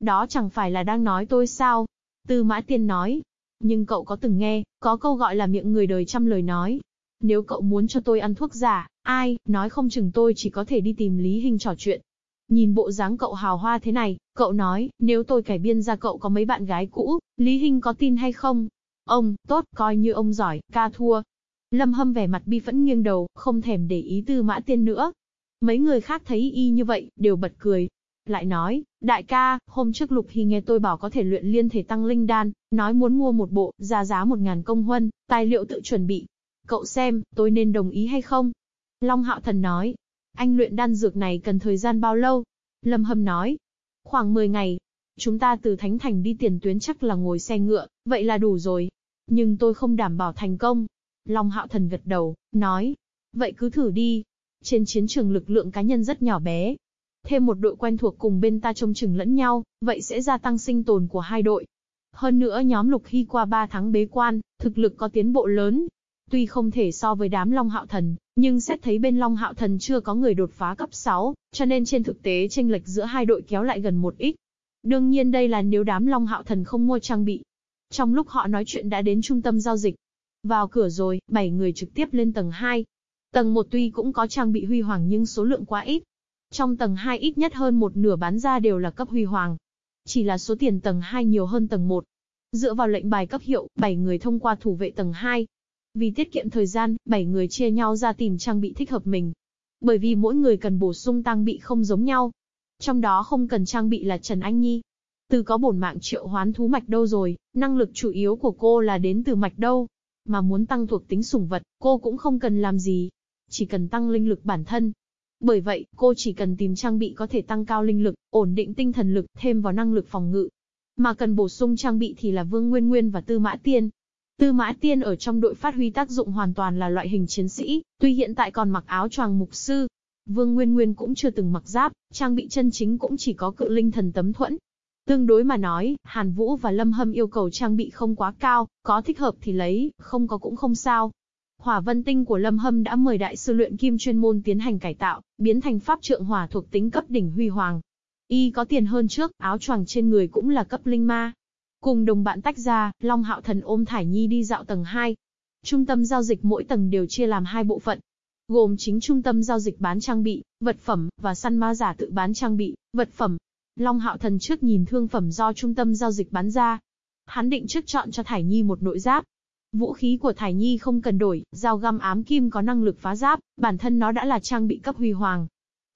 Đó chẳng phải là đang nói tôi sao? Tư Mã Tiên nói, nhưng cậu có từng nghe, có câu gọi là miệng người đời trăm lời nói. Nếu cậu muốn cho tôi ăn thuốc giả, ai, nói không chừng tôi chỉ có thể đi tìm Lý Hình trò chuyện. Nhìn bộ dáng cậu hào hoa thế này, cậu nói, nếu tôi cải biên ra cậu có mấy bạn gái cũ, Lý Hinh có tin hay không? Ông, tốt, coi như ông giỏi, ca thua. Lâm Hâm vẻ mặt bi phẫn nghiêng đầu, không thèm để ý tư mã tiên nữa. Mấy người khác thấy y như vậy, đều bật cười, lại nói, đại ca, hôm trước Lục Hy nghe tôi bảo có thể luyện liên thể tăng linh đan, nói muốn mua một bộ, ra giá một ngàn công huân, tài liệu tự chuẩn bị. Cậu xem, tôi nên đồng ý hay không? Long Hạo Thần nói, anh luyện đan dược này cần thời gian bao lâu? Lâm Hâm nói, khoảng 10 ngày. Chúng ta từ Thánh Thành đi tiền tuyến chắc là ngồi xe ngựa, vậy là đủ rồi. Nhưng tôi không đảm bảo thành công. Long Hạo Thần gật đầu, nói, vậy cứ thử đi. Trên chiến trường lực lượng cá nhân rất nhỏ bé, Thêm một đội quen thuộc cùng bên ta trông chừng lẫn nhau, vậy sẽ gia tăng sinh tồn của hai đội. Hơn nữa nhóm Lục Hy qua 3 tháng bế quan, thực lực có tiến bộ lớn. Tuy không thể so với đám Long Hạo Thần, nhưng xét thấy bên Long Hạo Thần chưa có người đột phá cấp 6, cho nên trên thực tế tranh lệch giữa hai đội kéo lại gần một ít. Đương nhiên đây là nếu đám Long Hạo Thần không mua trang bị. Trong lúc họ nói chuyện đã đến trung tâm giao dịch. Vào cửa rồi, 7 người trực tiếp lên tầng 2. Tầng 1 tuy cũng có trang bị huy hoàng nhưng số lượng quá ít. Trong tầng 2 ít nhất hơn một nửa bán ra đều là cấp huy hoàng. Chỉ là số tiền tầng 2 nhiều hơn tầng 1. Dựa vào lệnh bài cấp hiệu, 7 người thông qua thủ vệ tầng 2. Vì tiết kiệm thời gian, 7 người chia nhau ra tìm trang bị thích hợp mình. Bởi vì mỗi người cần bổ sung trang bị không giống nhau. Trong đó không cần trang bị là Trần Anh Nhi. Từ có bổn mạng triệu hoán thú mạch đâu rồi, năng lực chủ yếu của cô là đến từ mạch đâu. Mà muốn tăng thuộc tính sủng vật, cô cũng không cần làm gì. Chỉ cần tăng linh lực bản thân, bởi vậy, cô chỉ cần tìm trang bị có thể tăng cao linh lực, ổn định tinh thần lực, thêm vào năng lực phòng ngự. Mà cần bổ sung trang bị thì là Vương Nguyên Nguyên và Tư Mã Tiên. Tư Mã Tiên ở trong đội phát huy tác dụng hoàn toàn là loại hình chiến sĩ, tuy hiện tại còn mặc áo choàng mục sư. Vương Nguyên Nguyên cũng chưa từng mặc giáp, trang bị chân chính cũng chỉ có cự linh thần tấm thuẫn. Tương đối mà nói, Hàn Vũ và Lâm Hâm yêu cầu trang bị không quá cao, có thích hợp thì lấy, không có cũng không sao. Hỏa vân tinh của Lâm Hâm đã mời đại sư luyện kim chuyên môn tiến hành cải tạo, biến thành pháp trượng hỏa thuộc tính cấp đỉnh huy hoàng. Y có tiền hơn trước, áo choàng trên người cũng là cấp linh ma. Cùng đồng bạn tách ra, Long Hạo Thần ôm Thải Nhi đi dạo tầng 2. Trung tâm giao dịch mỗi tầng đều chia làm hai bộ phận, gồm chính trung tâm giao dịch bán trang bị, vật phẩm, và săn ma giả tự bán trang bị, vật phẩm. Long Hạo Thần trước nhìn thương phẩm do trung tâm giao dịch bán ra. Hắn định trước chọn cho Thải Nhi một nội giáp, Vũ khí của Thải Nhi không cần đổi, dao găm ám kim có năng lực phá giáp, bản thân nó đã là trang bị cấp huy hoàng.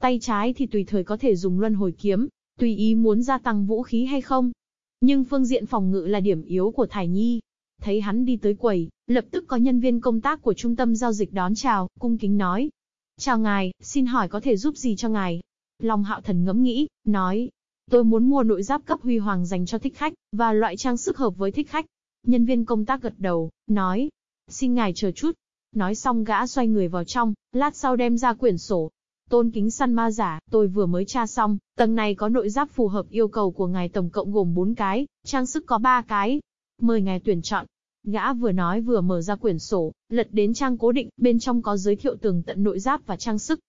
Tay trái thì tùy thời có thể dùng luân hồi kiếm, tùy ý muốn gia tăng vũ khí hay không. Nhưng phương diện phòng ngự là điểm yếu của Thải Nhi. Thấy hắn đi tới quầy, lập tức có nhân viên công tác của trung tâm giao dịch đón chào, cung kính nói. Chào ngài, xin hỏi có thể giúp gì cho ngài? Long hạo thần ngẫm nghĩ, nói. Tôi muốn mua nội giáp cấp huy hoàng dành cho thích khách, và loại trang sức hợp với thích khách. Nhân viên công tác gật đầu, nói. Xin ngài chờ chút. Nói xong gã xoay người vào trong, lát sau đem ra quyển sổ. Tôn kính săn ma giả, tôi vừa mới tra xong, tầng này có nội giáp phù hợp yêu cầu của ngài tổng cộng gồm 4 cái, trang sức có 3 cái. Mời ngài tuyển chọn. Gã vừa nói vừa mở ra quyển sổ, lật đến trang cố định, bên trong có giới thiệu tường tận nội giáp và trang sức.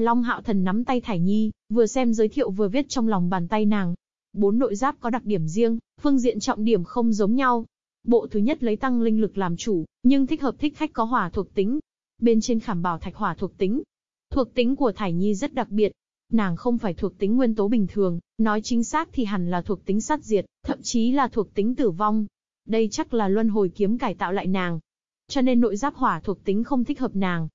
Long hạo thần nắm tay Thải Nhi, vừa xem giới thiệu vừa viết trong lòng bàn tay nàng. Bốn nội giáp có đặc điểm riêng, phương diện trọng điểm không giống nhau, Bộ thứ nhất lấy tăng linh lực làm chủ, nhưng thích hợp thích khách có hỏa thuộc tính. Bên trên khảm bảo thạch hỏa thuộc tính. Thuộc tính của Thải Nhi rất đặc biệt. Nàng không phải thuộc tính nguyên tố bình thường, nói chính xác thì hẳn là thuộc tính sát diệt, thậm chí là thuộc tính tử vong. Đây chắc là luân hồi kiếm cải tạo lại nàng. Cho nên nội giáp hỏa thuộc tính không thích hợp nàng.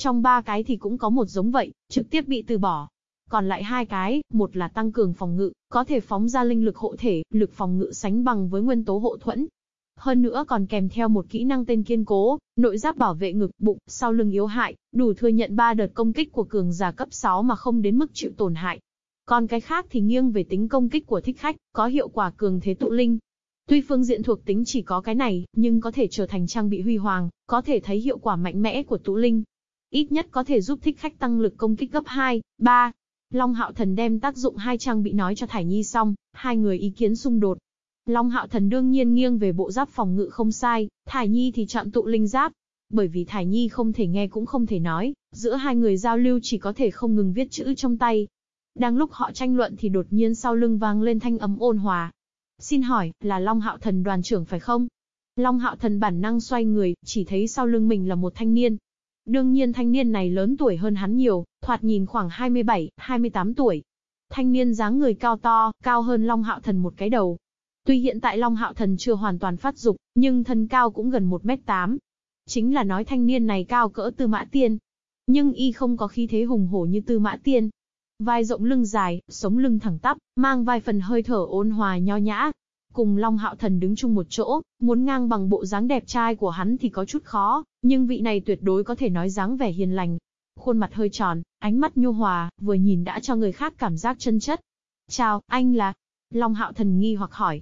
Trong ba cái thì cũng có một giống vậy, trực tiếp bị từ bỏ. Còn lại hai cái, một là tăng cường phòng ngự, có thể phóng ra linh lực hộ thể, lực phòng ngự sánh bằng với nguyên tố hộ thuẫn, hơn nữa còn kèm theo một kỹ năng tên kiên cố, nội giáp bảo vệ ngực, bụng, sau lưng yếu hại, đủ thừa nhận 3 đợt công kích của cường giả cấp 6 mà không đến mức chịu tổn hại. Còn cái khác thì nghiêng về tính công kích của thích khách, có hiệu quả cường thế tụ linh. Tuy phương diện thuộc tính chỉ có cái này, nhưng có thể trở thành trang bị huy hoàng, có thể thấy hiệu quả mạnh mẽ của tụ linh. Ít nhất có thể giúp thích khách tăng lực công kích gấp 2, 3. Long Hạo Thần đem tác dụng hai trang bị nói cho Thải Nhi xong, hai người ý kiến xung đột, Long Hạo Thần đương nhiên nghiêng về bộ giáp phòng ngự không sai, Thải Nhi thì chọn tụ linh giáp. Bởi vì Thải Nhi không thể nghe cũng không thể nói, giữa hai người giao lưu chỉ có thể không ngừng viết chữ trong tay. Đang lúc họ tranh luận thì đột nhiên sau lưng vang lên thanh âm ôn hòa. Xin hỏi, là Long Hạo Thần đoàn trưởng phải không? Long Hạo Thần bản năng xoay người, chỉ thấy sau lưng mình là một thanh niên. Đương nhiên thanh niên này lớn tuổi hơn hắn nhiều, thoạt nhìn khoảng 27, 28 tuổi. Thanh niên dáng người cao to, cao hơn Long Hạo Thần một cái đầu, Tuy hiện tại Long Hạo Thần chưa hoàn toàn phát dục, nhưng thân cao cũng gần 1m8. Chính là nói thanh niên này cao cỡ Tư Mã Tiên. Nhưng y không có khí thế hùng hổ như Tư Mã Tiên. Vai rộng lưng dài, sống lưng thẳng tắp, mang vài phần hơi thở ôn hòa nho nhã. Cùng Long Hạo Thần đứng chung một chỗ, muốn ngang bằng bộ dáng đẹp trai của hắn thì có chút khó, nhưng vị này tuyệt đối có thể nói dáng vẻ hiền lành. Khuôn mặt hơi tròn, ánh mắt nhu hòa, vừa nhìn đã cho người khác cảm giác chân chất. Chào, anh là... Long Hạo Thần nghi hoặc hỏi,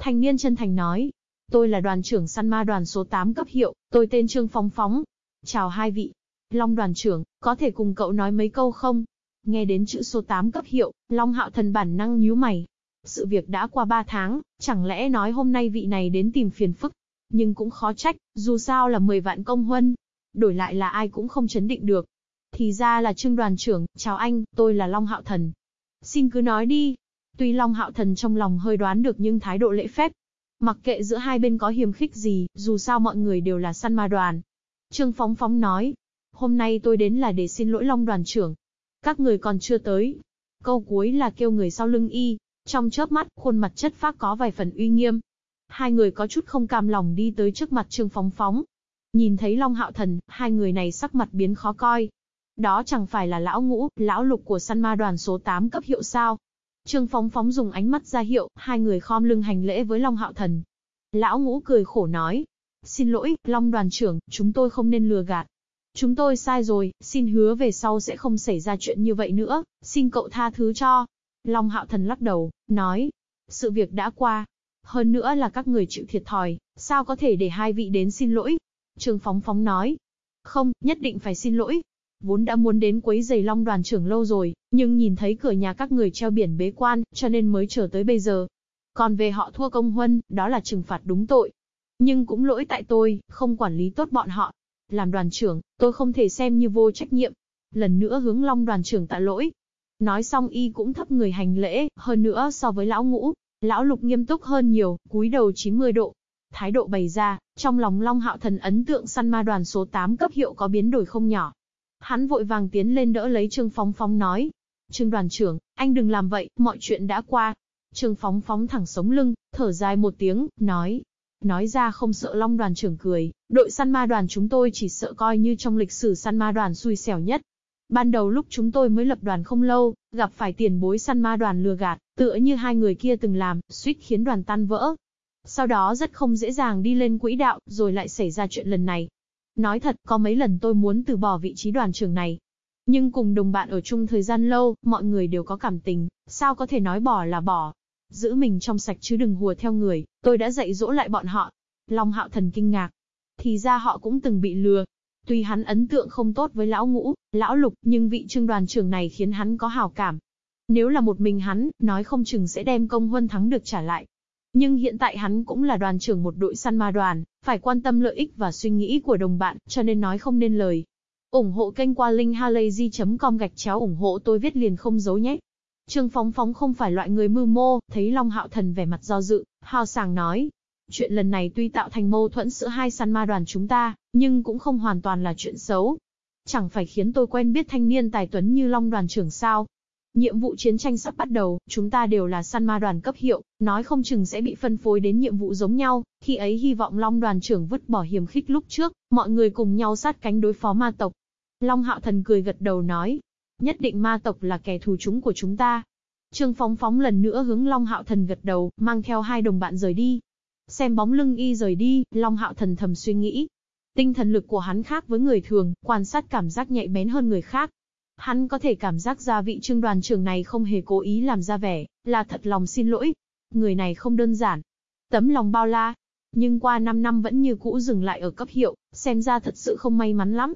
Thanh niên chân thành nói, tôi là đoàn trưởng săn ma đoàn số 8 cấp hiệu, tôi tên Trương Phóng Phóng. Chào hai vị. Long đoàn trưởng, có thể cùng cậu nói mấy câu không? Nghe đến chữ số 8 cấp hiệu, Long hạo thần bản năng nhíu mày. Sự việc đã qua 3 tháng, chẳng lẽ nói hôm nay vị này đến tìm phiền phức? Nhưng cũng khó trách, dù sao là 10 vạn công huân. Đổi lại là ai cũng không chấn định được. Thì ra là trương đoàn trưởng, chào anh, tôi là Long Hạo Thần. Xin cứ nói đi, Tuy Long Hạo Thần trong lòng hơi đoán được nhưng thái độ lễ phép. Mặc kệ giữa hai bên có hiềm khích gì, dù sao mọi người đều là săn ma đoàn. Trương Phóng Phóng nói. hôm nay tôi đến là để xin lỗi Long đoàn trưởng. Các người còn chưa tới. Câu cuối là kêu người sau lưng y, trong chớp mắt, khuôn mặt chất phác có vài phần uy nghiêm. Hai người có chút không cam lòng đi tới trước mặt Trương Phóng Phóng. Nhìn thấy Long Hạo Thần, hai người này sắc mặt biến khó coi. Đó chẳng phải là lão ngũ, lão lục của săn ma đoàn số 8 cấp hiệu sao. Trương Phóng Phóng dùng ánh mắt ra hiệu, hai người khom lưng hành lễ với Long Hạo Thần. Lão ngũ cười khổ nói. Xin lỗi, Long đoàn trưởng, chúng tôi không nên lừa gạt. Chúng tôi sai rồi, xin hứa về sau sẽ không xảy ra chuyện như vậy nữa, xin cậu tha thứ cho. Long Hạo Thần lắc đầu, nói. Sự việc đã qua. Hơn nữa là các người chịu thiệt thòi, sao có thể để hai vị đến xin lỗi? Trương Phóng Phóng nói. Không, nhất định phải xin lỗi. Vốn đã muốn đến quấy giày Long đoàn trưởng lâu rồi, nhưng nhìn thấy cửa nhà các người treo biển bế quan, cho nên mới chờ tới bây giờ. Còn về họ thua công huân, đó là trừng phạt đúng tội. Nhưng cũng lỗi tại tôi, không quản lý tốt bọn họ. Làm đoàn trưởng, tôi không thể xem như vô trách nhiệm. Lần nữa hướng Long đoàn trưởng tạ lỗi. Nói xong y cũng thấp người hành lễ, hơn nữa so với lão ngũ, lão lục nghiêm túc hơn nhiều, cúi đầu 90 độ. Thái độ bày ra, trong lòng Long Hạo Thần ấn tượng săn ma đoàn số 8 cấp hiệu có biến đổi không nhỏ. Hắn vội vàng tiến lên đỡ lấy Trương Phóng Phóng nói. Trương đoàn trưởng, anh đừng làm vậy, mọi chuyện đã qua. Trương Phóng Phóng thẳng sống lưng, thở dài một tiếng, nói. Nói ra không sợ Long đoàn trưởng cười, đội săn ma đoàn chúng tôi chỉ sợ coi như trong lịch sử săn ma đoàn xui xẻo nhất. Ban đầu lúc chúng tôi mới lập đoàn không lâu, gặp phải tiền bối săn ma đoàn lừa gạt, tựa như hai người kia từng làm, suýt khiến đoàn tan vỡ. Sau đó rất không dễ dàng đi lên quỹ đạo, rồi lại xảy ra chuyện lần này. Nói thật, có mấy lần tôi muốn từ bỏ vị trí đoàn trưởng này. Nhưng cùng đồng bạn ở chung thời gian lâu, mọi người đều có cảm tình, sao có thể nói bỏ là bỏ. Giữ mình trong sạch chứ đừng hùa theo người, tôi đã dạy dỗ lại bọn họ. Long hạo thần kinh ngạc. Thì ra họ cũng từng bị lừa, Tuy hắn ấn tượng không tốt với lão ngũ, lão lục, nhưng vị trương đoàn trưởng này khiến hắn có hào cảm. Nếu là một mình hắn, nói không chừng sẽ đem công huân thắng được trả lại. Nhưng hiện tại hắn cũng là đoàn trưởng một đội săn ma đoàn, phải quan tâm lợi ích và suy nghĩ của đồng bạn, cho nên nói không nên lời. ủng hộ kênh qua linkhalazy.com gạch chéo ủng hộ tôi viết liền không giấu nhé. Trương Phóng Phóng không phải loại người mưu mô, thấy Long Hạo Thần vẻ mặt do dự, hào sảng nói, Chuyện lần này tuy tạo thành mâu thuẫn giữa hai săn ma đoàn chúng ta, nhưng cũng không hoàn toàn là chuyện xấu. Chẳng phải khiến tôi quen biết thanh niên tài tuấn như Long đoàn trưởng sao. Nhiệm vụ chiến tranh sắp bắt đầu, chúng ta đều là săn ma đoàn cấp hiệu, nói không chừng sẽ bị phân phối đến nhiệm vụ giống nhau, khi ấy hy vọng Long đoàn trưởng vứt bỏ hiểm khích lúc trước, mọi người cùng nhau sát cánh đối phó ma tộc. Long hạo thần cười gật đầu nói, nhất định ma tộc là kẻ thù chúng của chúng ta. Trương Phóng Phóng lần nữa hướng Long Hạo Thần gật đầu, mang theo hai đồng bạn rời đi. Xem bóng lưng y rời đi, Long Hạo thần thầm suy nghĩ. Tinh thần lực của hắn khác với người thường, quan sát cảm giác nhạy bén hơn người khác. Hắn có thể cảm giác ra vị trương đoàn trưởng này không hề cố ý làm ra vẻ, là thật lòng xin lỗi. Người này không đơn giản. Tấm lòng bao la. Nhưng qua 5 năm vẫn như cũ dừng lại ở cấp hiệu, xem ra thật sự không may mắn lắm.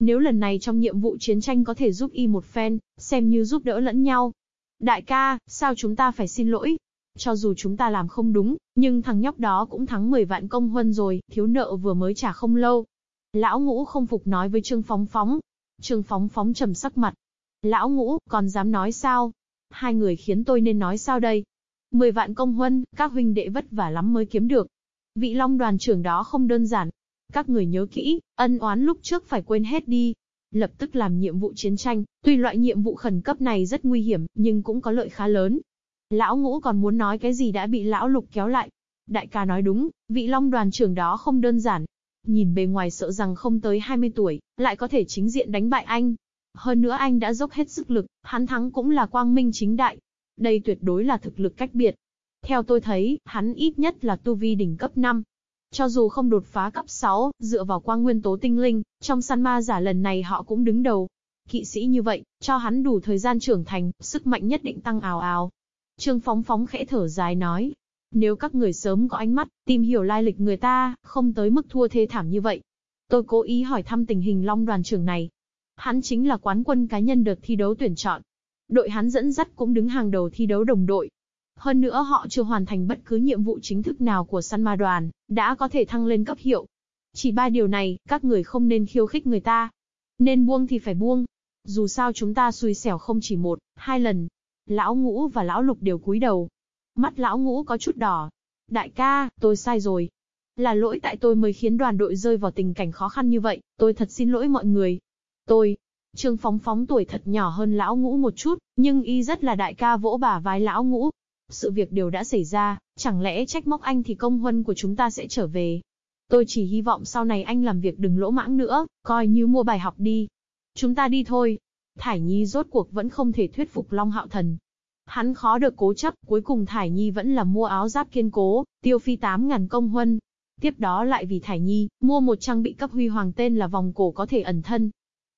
Nếu lần này trong nhiệm vụ chiến tranh có thể giúp y một phen, xem như giúp đỡ lẫn nhau. Đại ca, sao chúng ta phải xin lỗi? Cho dù chúng ta làm không đúng, nhưng thằng nhóc đó cũng thắng 10 vạn công huân rồi, thiếu nợ vừa mới trả không lâu. Lão ngũ không phục nói với Trương Phóng Phóng. Trương Phóng Phóng trầm sắc mặt. Lão ngũ, còn dám nói sao? Hai người khiến tôi nên nói sao đây? 10 vạn công huân, các huynh đệ vất vả lắm mới kiếm được. Vị long đoàn trưởng đó không đơn giản. Các người nhớ kỹ, ân oán lúc trước phải quên hết đi. Lập tức làm nhiệm vụ chiến tranh, tuy loại nhiệm vụ khẩn cấp này rất nguy hiểm, nhưng cũng có lợi khá lớn, Lão ngũ còn muốn nói cái gì đã bị lão lục kéo lại. Đại ca nói đúng, vị long đoàn trưởng đó không đơn giản. Nhìn bề ngoài sợ rằng không tới 20 tuổi, lại có thể chính diện đánh bại anh. Hơn nữa anh đã dốc hết sức lực, hắn thắng cũng là quang minh chính đại. Đây tuyệt đối là thực lực cách biệt. Theo tôi thấy, hắn ít nhất là tu vi đỉnh cấp 5. Cho dù không đột phá cấp 6, dựa vào quang nguyên tố tinh linh, trong săn ma giả lần này họ cũng đứng đầu. Kỵ sĩ như vậy, cho hắn đủ thời gian trưởng thành, sức mạnh nhất định tăng ào ào. Trương Phóng Phóng khẽ thở dài nói. Nếu các người sớm có ánh mắt, tìm hiểu lai lịch người ta, không tới mức thua thê thảm như vậy. Tôi cố ý hỏi thăm tình hình Long đoàn trưởng này. Hắn chính là quán quân cá nhân đợt thi đấu tuyển chọn. Đội hắn dẫn dắt cũng đứng hàng đầu thi đấu đồng đội. Hơn nữa họ chưa hoàn thành bất cứ nhiệm vụ chính thức nào của săn ma đoàn, đã có thể thăng lên cấp hiệu. Chỉ ba điều này, các người không nên khiêu khích người ta. Nên buông thì phải buông. Dù sao chúng ta xui xẻo không chỉ một, hai lần, Lão ngũ và lão lục đều cúi đầu. Mắt lão ngũ có chút đỏ. Đại ca, tôi sai rồi. Là lỗi tại tôi mới khiến đoàn đội rơi vào tình cảnh khó khăn như vậy, tôi thật xin lỗi mọi người. Tôi, Trương Phóng Phóng tuổi thật nhỏ hơn lão ngũ một chút, nhưng y rất là đại ca vỗ bả vai lão ngũ. Sự việc đều đã xảy ra, chẳng lẽ trách móc anh thì công huân của chúng ta sẽ trở về. Tôi chỉ hy vọng sau này anh làm việc đừng lỗ mãng nữa, coi như mua bài học đi. Chúng ta đi thôi. Thải Nhi rốt cuộc vẫn không thể thuyết phục Long Hạo Thần. Hắn khó được cố chấp, cuối cùng Thải Nhi vẫn là mua áo giáp kiên cố, tiêu phi 8.000 công huân. Tiếp đó lại vì Thải Nhi, mua một trang bị cấp huy hoàng tên là vòng cổ có thể ẩn thân,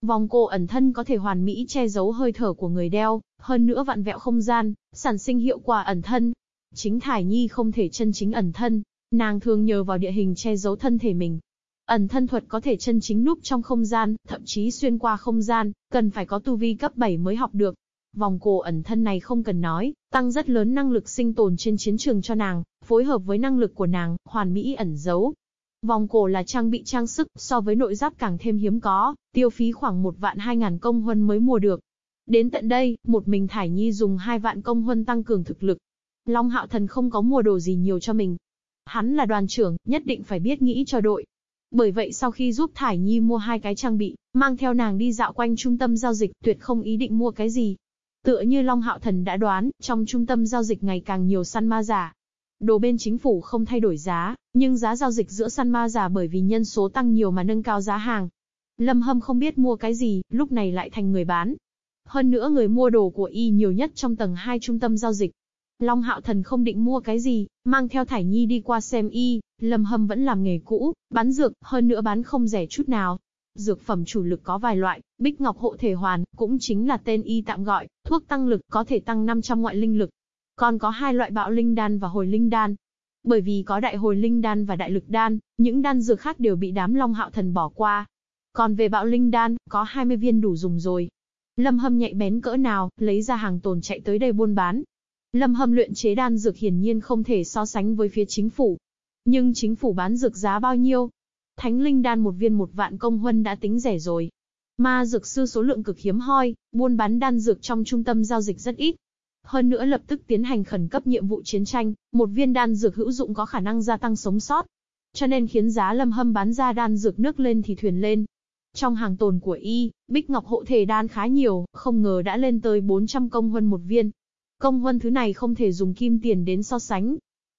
Vòng cổ ẩn thân có thể hoàn mỹ che giấu hơi thở của người đeo, hơn nữa vặn vẹo không gian, sản sinh hiệu quả ẩn thân. Chính Thải Nhi không thể chân chính ẩn thân, nàng thường nhờ vào địa hình che giấu thân thể mình. Ẩn thân thuật có thể chân chính núp trong không gian, thậm chí xuyên qua không gian, cần phải có tu vi cấp 7 mới học được. Vòng cổ ẩn thân này không cần nói, tăng rất lớn năng lực sinh tồn trên chiến trường cho nàng, phối hợp với năng lực của nàng, hoàn mỹ ẩn giấu, Vòng cổ là trang bị trang sức, so với nội giáp càng thêm hiếm có, tiêu phí khoảng một vạn hai ngàn công huân mới mua được. Đến tận đây, một mình Thải Nhi dùng hai vạn công huân tăng cường thực lực. Long Hạo Thần không có mua đồ gì nhiều cho mình. Hắn là đoàn trưởng, nhất định phải biết nghĩ cho đội. Bởi vậy sau khi giúp Thải Nhi mua hai cái trang bị, mang theo nàng đi dạo quanh trung tâm giao dịch, tuyệt không ý định mua cái gì. Tựa như Long Hạo Thần đã đoán, trong trung tâm giao dịch ngày càng nhiều săn ma giả, Đồ bên chính phủ không thay đổi giá, nhưng giá giao dịch giữa săn ma giả bởi vì nhân số tăng nhiều mà nâng cao giá hàng. Lâm Hâm không biết mua cái gì, lúc này lại thành người bán. Hơn nữa người mua đồ của y nhiều nhất trong tầng 2 trung tâm giao dịch. Long Hạo Thần không định mua cái gì, mang theo Thải Nhi đi qua xem y, Lâm Hâm vẫn làm nghề cũ, bán dược, hơn nữa bán không rẻ chút nào. Dược phẩm chủ lực có vài loại, Bích Ngọc Hộ Thể Hoàn, cũng chính là tên y tạm gọi, thuốc tăng lực có thể tăng 500 ngoại linh lực, còn có hai loại bạo linh đan và hồi linh đan. Bởi vì có đại hồi linh đan và đại lực đan, những đan dược khác đều bị đám Long Hạo Thần bỏ qua. Còn về bạo linh đan, có 20 viên đủ dùng rồi. Lâm Hâm nhạy bén cỡ nào, lấy ra hàng tồn chạy tới đây buôn bán. Lâm Hâm luyện chế đan dược hiển nhiên không thể so sánh với phía chính phủ. Nhưng chính phủ bán dược giá bao nhiêu? Thánh linh đan một viên một vạn công huân đã tính rẻ rồi. Ma dược sư số lượng cực hiếm hoi, buôn bán đan dược trong trung tâm giao dịch rất ít. Hơn nữa lập tức tiến hành khẩn cấp nhiệm vụ chiến tranh, một viên đan dược hữu dụng có khả năng gia tăng sống sót. Cho nên khiến giá lâm hâm bán ra đan dược nước lên thì thuyền lên. Trong hàng tồn của y, Bích Ngọc hộ thể đan khá nhiều, không ngờ đã lên tới 400 công huân một viên. Công huân thứ này không thể dùng kim tiền đến so sánh.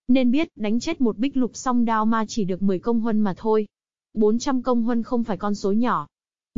Nên biết, đánh chết một bích lục song đao ma chỉ được 10 công huân mà thôi. 400 công huân không phải con số nhỏ,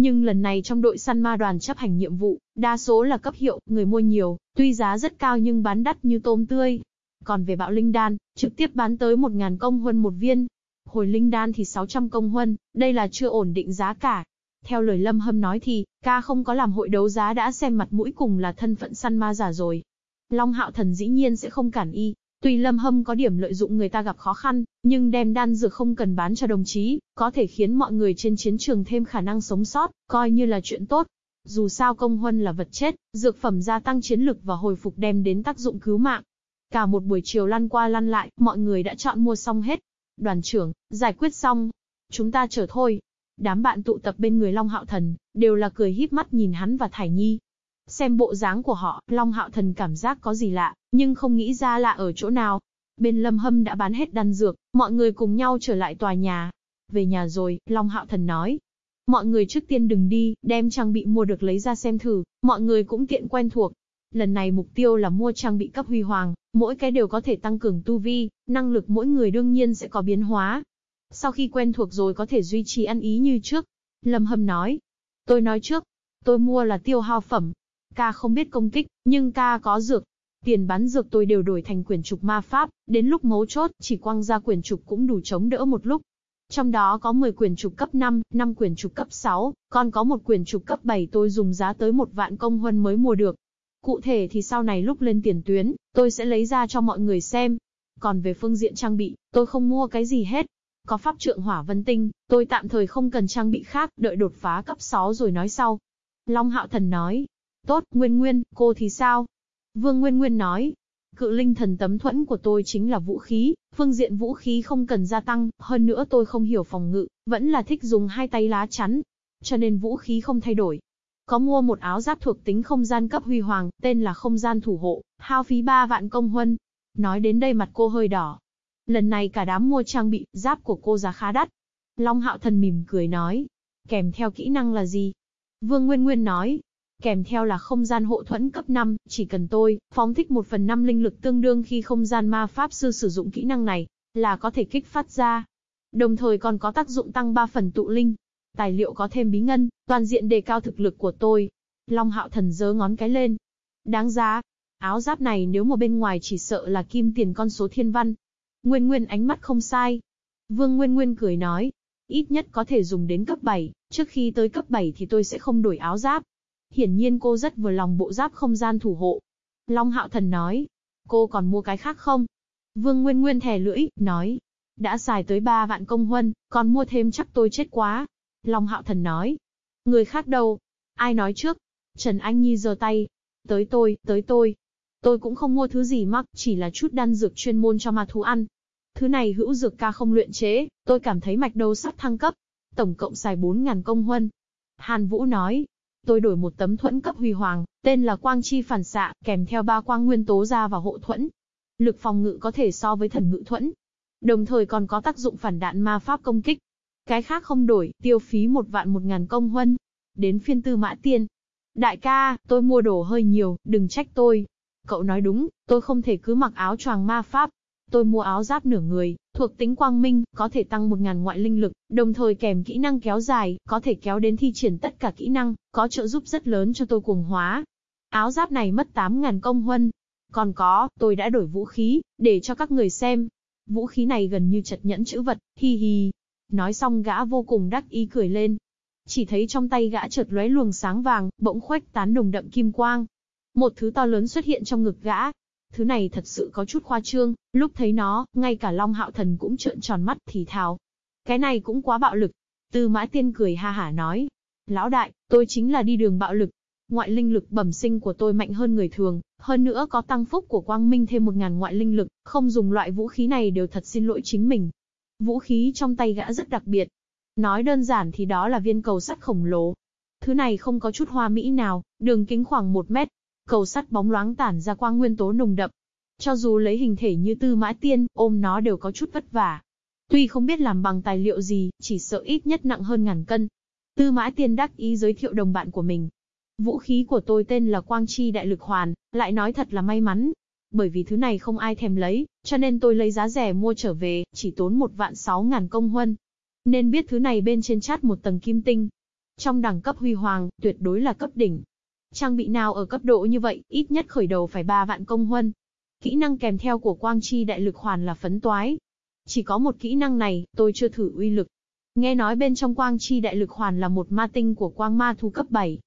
nhưng lần này trong đội săn ma đoàn chấp hành nhiệm vụ, đa số là cấp hiệu, người mua nhiều, tuy giá rất cao nhưng bán đắt như tôm tươi. Còn về bạo linh đan, trực tiếp bán tới 1.000 công huân một viên. Hồi linh đan thì 600 công huân, đây là chưa ổn định giá cả. Theo lời Lâm Hâm nói thì, ca không có làm hội đấu giá đã xem mặt mũi cùng là thân phận săn ma giả rồi. Long Hạo Thần dĩ nhiên sẽ không cản y, Tuy Lâm Hâm có điểm lợi dụng người ta gặp khó khăn, nhưng đem đan dược không cần bán cho đồng chí, có thể khiến mọi người trên chiến trường thêm khả năng sống sót, coi như là chuyện tốt. Dù sao công huân là vật chết, dược phẩm gia tăng chiến lực và hồi phục đem đến tác dụng cứu mạng. Cả một buổi chiều lăn qua lăn lại, mọi người đã chọn mua xong hết. Đoàn trưởng, giải quyết xong. Chúng ta trở thôi. Đám bạn tụ tập bên người Long Hạo Thần, đều là cười híp mắt nhìn hắn và Thải Nhi. Xem bộ dáng của họ, Long Hạo Thần cảm giác có gì lạ, nhưng không nghĩ ra lạ ở chỗ nào. Bên Lâm Hâm đã bán hết đan dược, mọi người cùng nhau trở lại tòa nhà. Về nhà rồi, Long Hạo Thần nói. Mọi người trước tiên đừng đi, đem trang bị mua được lấy ra xem thử, mọi người cũng tiện quen thuộc. Lần này mục tiêu là mua trang bị cấp huy hoàng, mỗi cái đều có thể tăng cường tu vi, năng lực mỗi người đương nhiên sẽ có biến hóa. Sau khi quen thuộc rồi có thể duy trì ăn ý như trước. Lâm Hâm nói. Tôi nói trước, tôi mua là tiêu hao phẩm, Ca không biết công kích, nhưng ca có dược. Tiền bán dược tôi đều đổi thành quyển trục ma pháp, đến lúc mấu chốt, chỉ quăng ra quyển trục cũng đủ chống đỡ một lúc. Trong đó có 10 quyển trục cấp 5, 5 quyển trục cấp 6, còn có một quyển trục cấp 7 tôi dùng giá tới một vạn công huân mới mua được. Cụ thể thì sau này lúc lên tiền tuyến, tôi sẽ lấy ra cho mọi người xem. Còn về phương diện trang bị, tôi không mua cái gì hết. Có pháp trượng hỏa vân tinh, tôi tạm thời không cần trang bị khác, đợi đột phá cấp 6 rồi nói sau. Long Hạo Thần nói, Tốt, Nguyên Nguyên, cô thì sao? Vương Nguyên Nguyên nói, cự linh thần tấm thuẫn của tôi chính là vũ khí, phương diện vũ khí không cần gia tăng, hơn nữa tôi không hiểu phòng ngự, vẫn là thích dùng hai tay lá chắn. Cho nên vũ khí không thay đổi. Có mua một áo giáp thuộc tính không gian cấp huy hoàng, tên là không gian thủ hộ, hao phí 3 vạn công huân. Nói đến đây mặt cô hơi đỏ. Lần này cả đám mua trang bị, giáp của cô giá khá đắt. Long hạo thần mỉm cười nói. Kèm theo kỹ năng là gì? Vương Nguyên Nguyên nói, kèm theo là không gian hộ thuẫn cấp 5, chỉ cần tôi phóng thích 1 phần 5 linh lực tương đương khi không gian ma pháp sư sử dụng kỹ năng này, là có thể kích phát ra. Đồng thời còn có tác dụng tăng 3 phần tụ linh. Tài liệu có thêm bí ngân, toàn diện đề cao thực lực của tôi. Long hạo thần giơ ngón cái lên. Đáng giá. Áo giáp này nếu mà bên ngoài chỉ sợ là kim tiền con số thiên văn. Nguyên Nguyên ánh mắt không sai. Vương Nguyên Nguyên cười nói. Ít nhất có thể dùng đến cấp 7, trước khi tới cấp 7 thì tôi sẽ không đổi áo giáp. Hiển nhiên cô rất vừa lòng bộ giáp không gian thủ hộ. Long Hạo Thần nói, cô còn mua cái khác không? Vương Nguyên Nguyên thè lưỡi, nói, đã xài tới 3 vạn công huân, còn mua thêm chắc tôi chết quá. Long Hạo Thần nói, người khác đâu? Ai nói trước? Trần Anh Nhi giơ tay, tới tôi, tới tôi. Tôi cũng không mua thứ gì mắc, chỉ là chút đan dược chuyên môn cho ma thú ăn. Thứ này hữu dược ca không luyện chế, tôi cảm thấy mạch đầu sắp thăng cấp. Tổng cộng xài 4.000 công huân. Hàn Vũ nói, tôi đổi một tấm thuẫn cấp huy hoàng, tên là quang chi phản xạ, kèm theo ba quang nguyên tố ra và hộ thuẫn. Lực phòng ngự có thể so với thần ngự thuẫn. Đồng thời còn có tác dụng phản đạn ma pháp công kích. Cái khác không đổi, tiêu phí một vạn một ngàn công huân. Đến phiên tư mã tiên. Đại ca, tôi mua đồ hơi nhiều, đừng trách tôi. Cậu nói đúng, tôi không thể cứ mặc áo choàng ma pháp. Tôi mua áo giáp nửa người, thuộc tính quang minh, có thể tăng 1.000 ngoại linh lực, đồng thời kèm kỹ năng kéo dài, có thể kéo đến thi triển tất cả kỹ năng, có trợ giúp rất lớn cho tôi cuồng hóa. Áo giáp này mất 8.000 công huân. Còn có, tôi đã đổi vũ khí, để cho các người xem. Vũ khí này gần như chật nhẫn chữ vật, hi hi. Nói xong gã vô cùng đắc ý cười lên. Chỉ thấy trong tay gã chợt lóe luồng sáng vàng, bỗng khoách tán nồng đậm kim quang. Một thứ to lớn xuất hiện trong ngực gã, Thứ này thật sự có chút khoa trương, lúc thấy nó, ngay cả Long Hạo Thần cũng trợn tròn mắt thì thào. Cái này cũng quá bạo lực. Tư Mã Tiên cười ha hả nói. Lão đại, tôi chính là đi đường bạo lực. Ngoại linh lực bẩm sinh của tôi mạnh hơn người thường, hơn nữa có tăng phúc của quang minh thêm một ngàn ngoại linh lực, không dùng loại vũ khí này đều thật xin lỗi chính mình. Vũ khí trong tay gã rất đặc biệt. Nói đơn giản thì đó là viên cầu sắt khổng lồ. Thứ này không có chút hoa mỹ nào, đường kính khoảng một mét, Cầu sắt bóng loáng tản ra quang nguyên tố nồng đậm. Cho dù lấy hình thể như tư mã tiên, ôm nó đều có chút vất vả. Tuy không biết làm bằng tài liệu gì, chỉ sợ ít nhất nặng hơn ngàn cân. Tư mã tiên đắc ý giới thiệu đồng bạn của mình. Vũ khí của tôi tên là Quang Chi Đại Lực Hoàn, lại nói thật là may mắn. Bởi vì thứ này không ai thèm lấy, cho nên tôi lấy giá rẻ mua trở về, chỉ tốn một vạn sáu ngàn công huân. Nên biết thứ này bên trên chát một tầng kim tinh. Trong đẳng cấp huy hoàng, tuyệt đối là cấp đỉnh. Trang bị nào ở cấp độ như vậy, ít nhất khởi đầu phải 3 vạn công huân. Kỹ năng kèm theo của quang chi đại lực hoàn là phấn toái. Chỉ có một kỹ năng này, tôi chưa thử uy lực. Nghe nói bên trong quang chi đại lực hoàn là một ma tinh của quang ma thu cấp 7.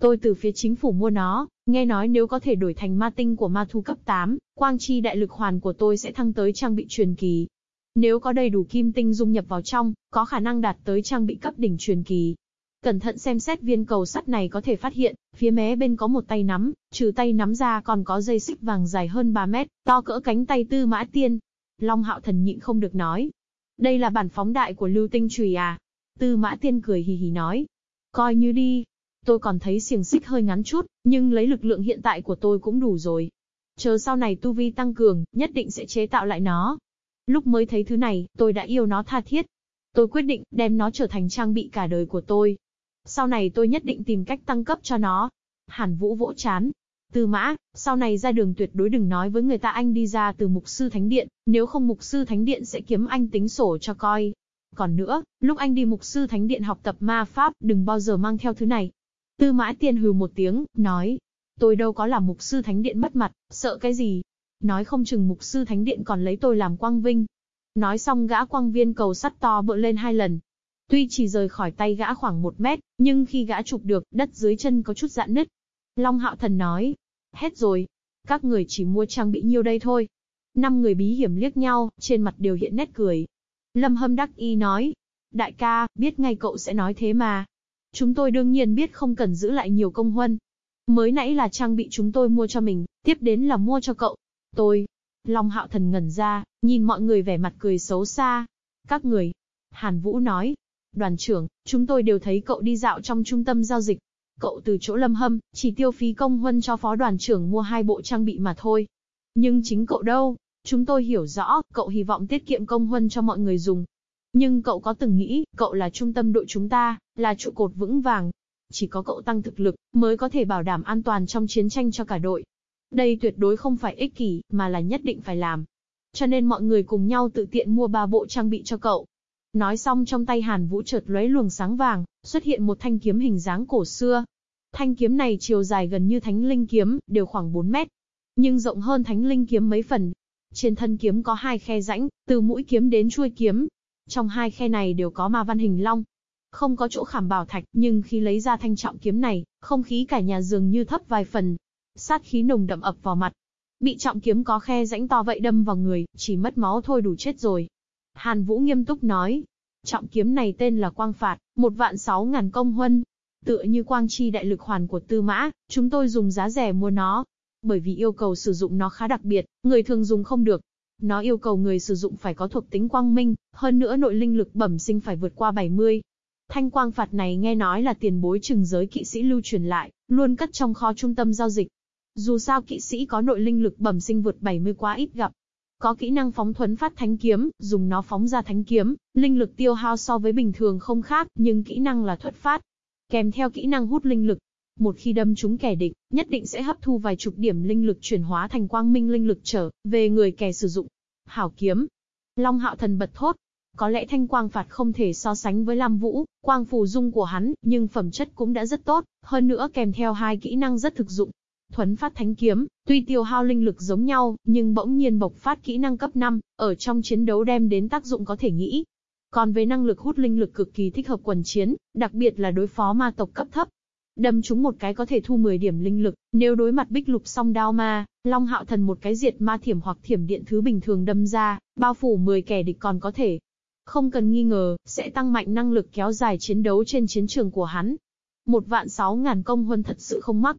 Tôi từ phía chính phủ mua nó, nghe nói nếu có thể đổi thành ma tinh của ma thu cấp 8, quang chi đại lực hoàn của tôi sẽ thăng tới trang bị truyền kỳ. Nếu có đầy đủ kim tinh dung nhập vào trong, có khả năng đạt tới trang bị cấp đỉnh truyền kỳ. Cẩn thận xem xét viên cầu sắt này có thể phát hiện, phía mé bên có một tay nắm, trừ tay nắm ra còn có dây xích vàng dài hơn 3 mét, to cỡ cánh tay tư mã tiên. Long hạo thần nhịn không được nói. Đây là bản phóng đại của lưu tinh trùy à? Tư mã tiên cười hì hì nói. Coi như đi. Tôi còn thấy xiềng xích hơi ngắn chút, nhưng lấy lực lượng hiện tại của tôi cũng đủ rồi. Chờ sau này tu vi tăng cường, nhất định sẽ chế tạo lại nó. Lúc mới thấy thứ này, tôi đã yêu nó tha thiết. Tôi quyết định đem nó trở thành trang bị cả đời của tôi. Sau này tôi nhất định tìm cách tăng cấp cho nó. Hàn Vũ vỗ chán. Tư mã, sau này ra đường tuyệt đối đừng nói với người ta anh đi ra từ mục sư thánh điện, nếu không mục sư thánh điện sẽ kiếm anh tính sổ cho coi. Còn nữa, lúc anh đi mục sư thánh điện học tập ma pháp, đừng bao giờ mang theo thứ này. Tư mã tiên hừ một tiếng, nói. Tôi đâu có làm mục sư thánh điện mất mặt, sợ cái gì. Nói không chừng mục sư thánh điện còn lấy tôi làm quang vinh. Nói xong gã quang viên cầu sắt to bự lên hai lần, Tuy chỉ rời khỏi tay gã khoảng một mét, nhưng khi gã chụp được, đất dưới chân có chút dạn nứt. Long Hạo Thần nói, hết rồi. Các người chỉ mua trang bị nhiêu đây thôi. Năm người bí hiểm liếc nhau, trên mặt đều hiện nét cười. Lâm Hâm đắc y nói, đại ca, biết ngay cậu sẽ nói thế mà. Chúng tôi đương nhiên biết không cần giữ lại nhiều công huân. Mới nãy là trang bị chúng tôi mua cho mình, tiếp đến là mua cho cậu. Tôi. Long Hạo Thần ngẩn ra, nhìn mọi người vẻ mặt cười xấu xa. Các người. Hàn Vũ nói, Đoàn trưởng, chúng tôi đều thấy cậu đi dạo trong trung tâm giao dịch. Cậu từ chỗ lâm hâm, chỉ tiêu phí công huân cho phó đoàn trưởng mua hai bộ trang bị mà thôi. Nhưng chính cậu đâu? Chúng tôi hiểu rõ, cậu hy vọng tiết kiệm công huân cho mọi người dùng. Nhưng cậu có từng nghĩ, cậu là trung tâm đội chúng ta, là trụ cột vững vàng. Chỉ có cậu tăng thực lực, mới có thể bảo đảm an toàn trong chiến tranh cho cả đội. Đây tuyệt đối không phải ích kỷ, mà là nhất định phải làm. Cho nên mọi người cùng nhau tự tiện mua ba bộ trang bị cho cậu. Nói xong trong tay Hàn Vũ chợt lóe luồng sáng vàng, xuất hiện một thanh kiếm hình dáng cổ xưa. Thanh kiếm này chiều dài gần như thánh linh kiếm, đều khoảng 4 mét. Nhưng rộng hơn thánh linh kiếm mấy phần. Trên thân kiếm có hai khe rãnh, từ mũi kiếm đến chuôi kiếm. Trong hai khe này đều có ma văn hình long. Không có chỗ khảm bảo thạch, nhưng khi lấy ra thanh trọng kiếm này, không khí cả nhà dường như thấp vài phần. Sát khí nồng đậm ập vào mặt, Bị trọng kiếm có khe rãnh to vậy đâm vào người, chỉ mất máu thôi đủ chết rồi. Hàn Vũ nghiêm túc nói. Trọng kiếm này tên là Quang Phạt, một vạn sáu ngàn công huân. Tựa như quang chi đại lực hoàn của tư mã, chúng tôi dùng giá rẻ mua nó. Bởi vì yêu cầu sử dụng nó khá đặc biệt, người thường dùng không được. Nó yêu cầu người sử dụng phải có thuộc tính quang minh, hơn nữa nội linh lực bẩm sinh phải vượt qua 70. Thanh quang phạt này nghe nói là tiền bối trừng giới kỵ sĩ lưu truyền lại, luôn cất trong kho trung tâm giao dịch. Dù sao kỵ sĩ có nội linh lực bẩm sinh vượt 70 quá ít gặp. Có kỹ năng phóng thuấn phát thánh kiếm, dùng nó phóng ra thánh kiếm, linh lực tiêu hao so với bình thường không khác, nhưng kỹ năng là thuật phát. Kèm theo kỹ năng hút linh lực. Một khi đâm trúng kẻ địch, nhất định sẽ hấp thu vài chục điểm linh lực chuyển hóa thành quang minh linh lực trở về người kẻ sử dụng. Hảo kiếm. Long hạo thần bật thốt, có lẽ thanh quang phạt không thể so sánh với Lam Vũ, quang phù dung của hắn, nhưng phẩm chất cũng đã rất tốt, hơn nữa kèm theo hai kỹ năng rất thực dụng. Thuấn phát thánh kiếm, tuy tiêu hao linh lực giống nhau, nhưng bỗng nhiên bộc phát kỹ năng cấp 5, ở trong chiến đấu đem đến tác dụng có thể nghĩ. Còn về năng lực hút linh lực cực kỳ thích hợp quần chiến, đặc biệt là đối phó ma tộc cấp thấp. Đâm chúng một cái có thể thu 10 điểm linh lực, nếu đối mặt bích lục song đao ma, Long Hạo Thần một cái diệt ma thiểm hoặc thiểm điện thứ bình thường đâm ra, bao phủ 10 kẻ địch còn có thể. Không cần nghi ngờ, sẽ tăng mạnh năng lực kéo dài chiến đấu trên chiến trường của hắn. Một vạn sáu ngàn công huân thật sự không mắc,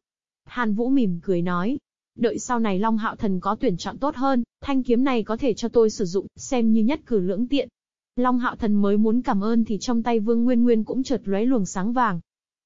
Hàn Vũ mỉm cười nói. Đợi sau này Long Hạo Thần có tuyển chọn tốt hơn, thanh kiếm này có thể cho tôi sử dụng, xem như nhất cử lưỡng tiện. Long Hạo Thần mới muốn cảm ơn thì trong tay Vương Nguyên Nguyên cũng chợt lóe luồng sáng vàng.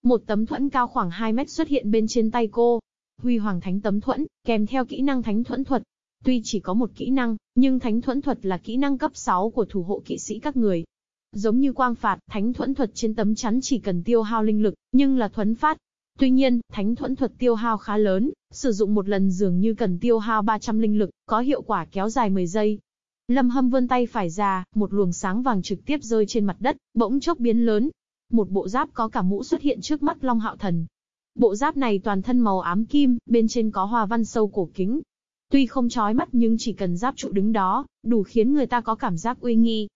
Một tấm thuẫn cao khoảng 2 mét xuất hiện bên trên tay cô. Huy Hoàng Thánh tấm thuẫn, kèm theo kỹ năng Thánh thuẫn thuật. Tuy chỉ có một kỹ năng, nhưng Thánh thuẫn thuật là kỹ năng cấp 6 của thủ hộ kỵ sĩ các người. Giống như quang phạt, Thánh thuẫn thuật trên tấm chắn chỉ cần tiêu hao linh lực, nhưng là thuấn phát, Tuy nhiên, thánh thuẫn thuật tiêu hao khá lớn, sử dụng một lần dường như cần tiêu hao 300 linh lực, có hiệu quả kéo dài 10 giây. Lâm Hâm vươn tay phải ra, một luồng sáng vàng trực tiếp rơi trên mặt đất, bỗng chốc biến lớn. Một bộ giáp có cả mũ xuất hiện trước mắt Long Hạo Thần. Bộ giáp này toàn thân màu ám kim, bên trên có hoa văn sâu cổ kính. Tuy không chói mắt nhưng chỉ cần giáp trụ đứng đó, đủ khiến người ta có cảm giác uy nghi.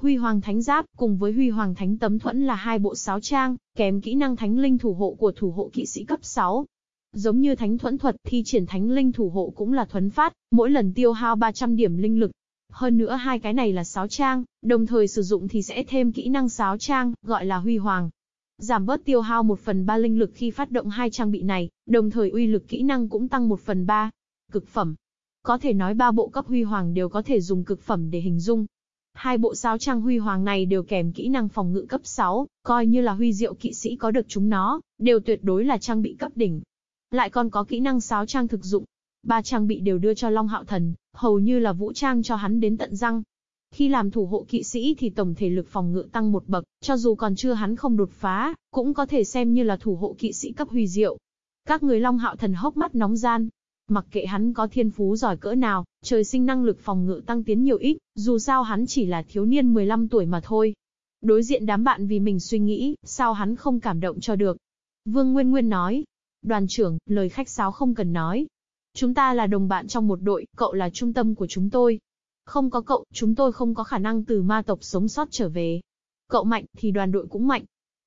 Huy Hoàng Thánh Giáp cùng với Huy Hoàng Thánh Tấm Thuẫn là hai bộ sáo trang, kèm kỹ năng Thánh Linh thủ hộ của thủ hộ kỵ sĩ cấp 6. Giống như Thánh Thuẫn Thuật thi triển Thánh Linh thủ hộ cũng là thuấn phát, mỗi lần tiêu hao 300 điểm linh lực. Hơn nữa hai cái này là sáo trang, đồng thời sử dụng thì sẽ thêm kỹ năng sáo trang, gọi là Huy Hoàng. Giảm bớt tiêu hao 1 phần 3 linh lực khi phát động hai trang bị này, đồng thời uy lực kỹ năng cũng tăng 1 phần 3. Cực phẩm. Có thể nói ba bộ cấp Huy Hoàng đều có thể dùng cực phẩm để hình dung. Hai bộ sáo trang huy hoàng này đều kèm kỹ năng phòng ngự cấp 6, coi như là huy diệu kỵ sĩ có được chúng nó, đều tuyệt đối là trang bị cấp đỉnh. Lại còn có kỹ năng sáo trang thực dụng. Ba trang bị đều đưa cho Long Hạo Thần, hầu như là vũ trang cho hắn đến tận răng. Khi làm thủ hộ kỵ sĩ thì tổng thể lực phòng ngự tăng một bậc, cho dù còn chưa hắn không đột phá, cũng có thể xem như là thủ hộ kỵ sĩ cấp huy diệu. Các người Long Hạo Thần hốc mắt nóng gian, Mặc kệ hắn có thiên phú giỏi cỡ nào, trời sinh năng lực phòng ngự tăng tiến nhiều ít, dù sao hắn chỉ là thiếu niên 15 tuổi mà thôi. Đối diện đám bạn vì mình suy nghĩ, sao hắn không cảm động cho được. Vương Nguyên Nguyên nói, đoàn trưởng, lời khách sáo không cần nói. Chúng ta là đồng bạn trong một đội, cậu là trung tâm của chúng tôi. Không có cậu, chúng tôi không có khả năng từ ma tộc sống sót trở về. Cậu mạnh, thì đoàn đội cũng mạnh.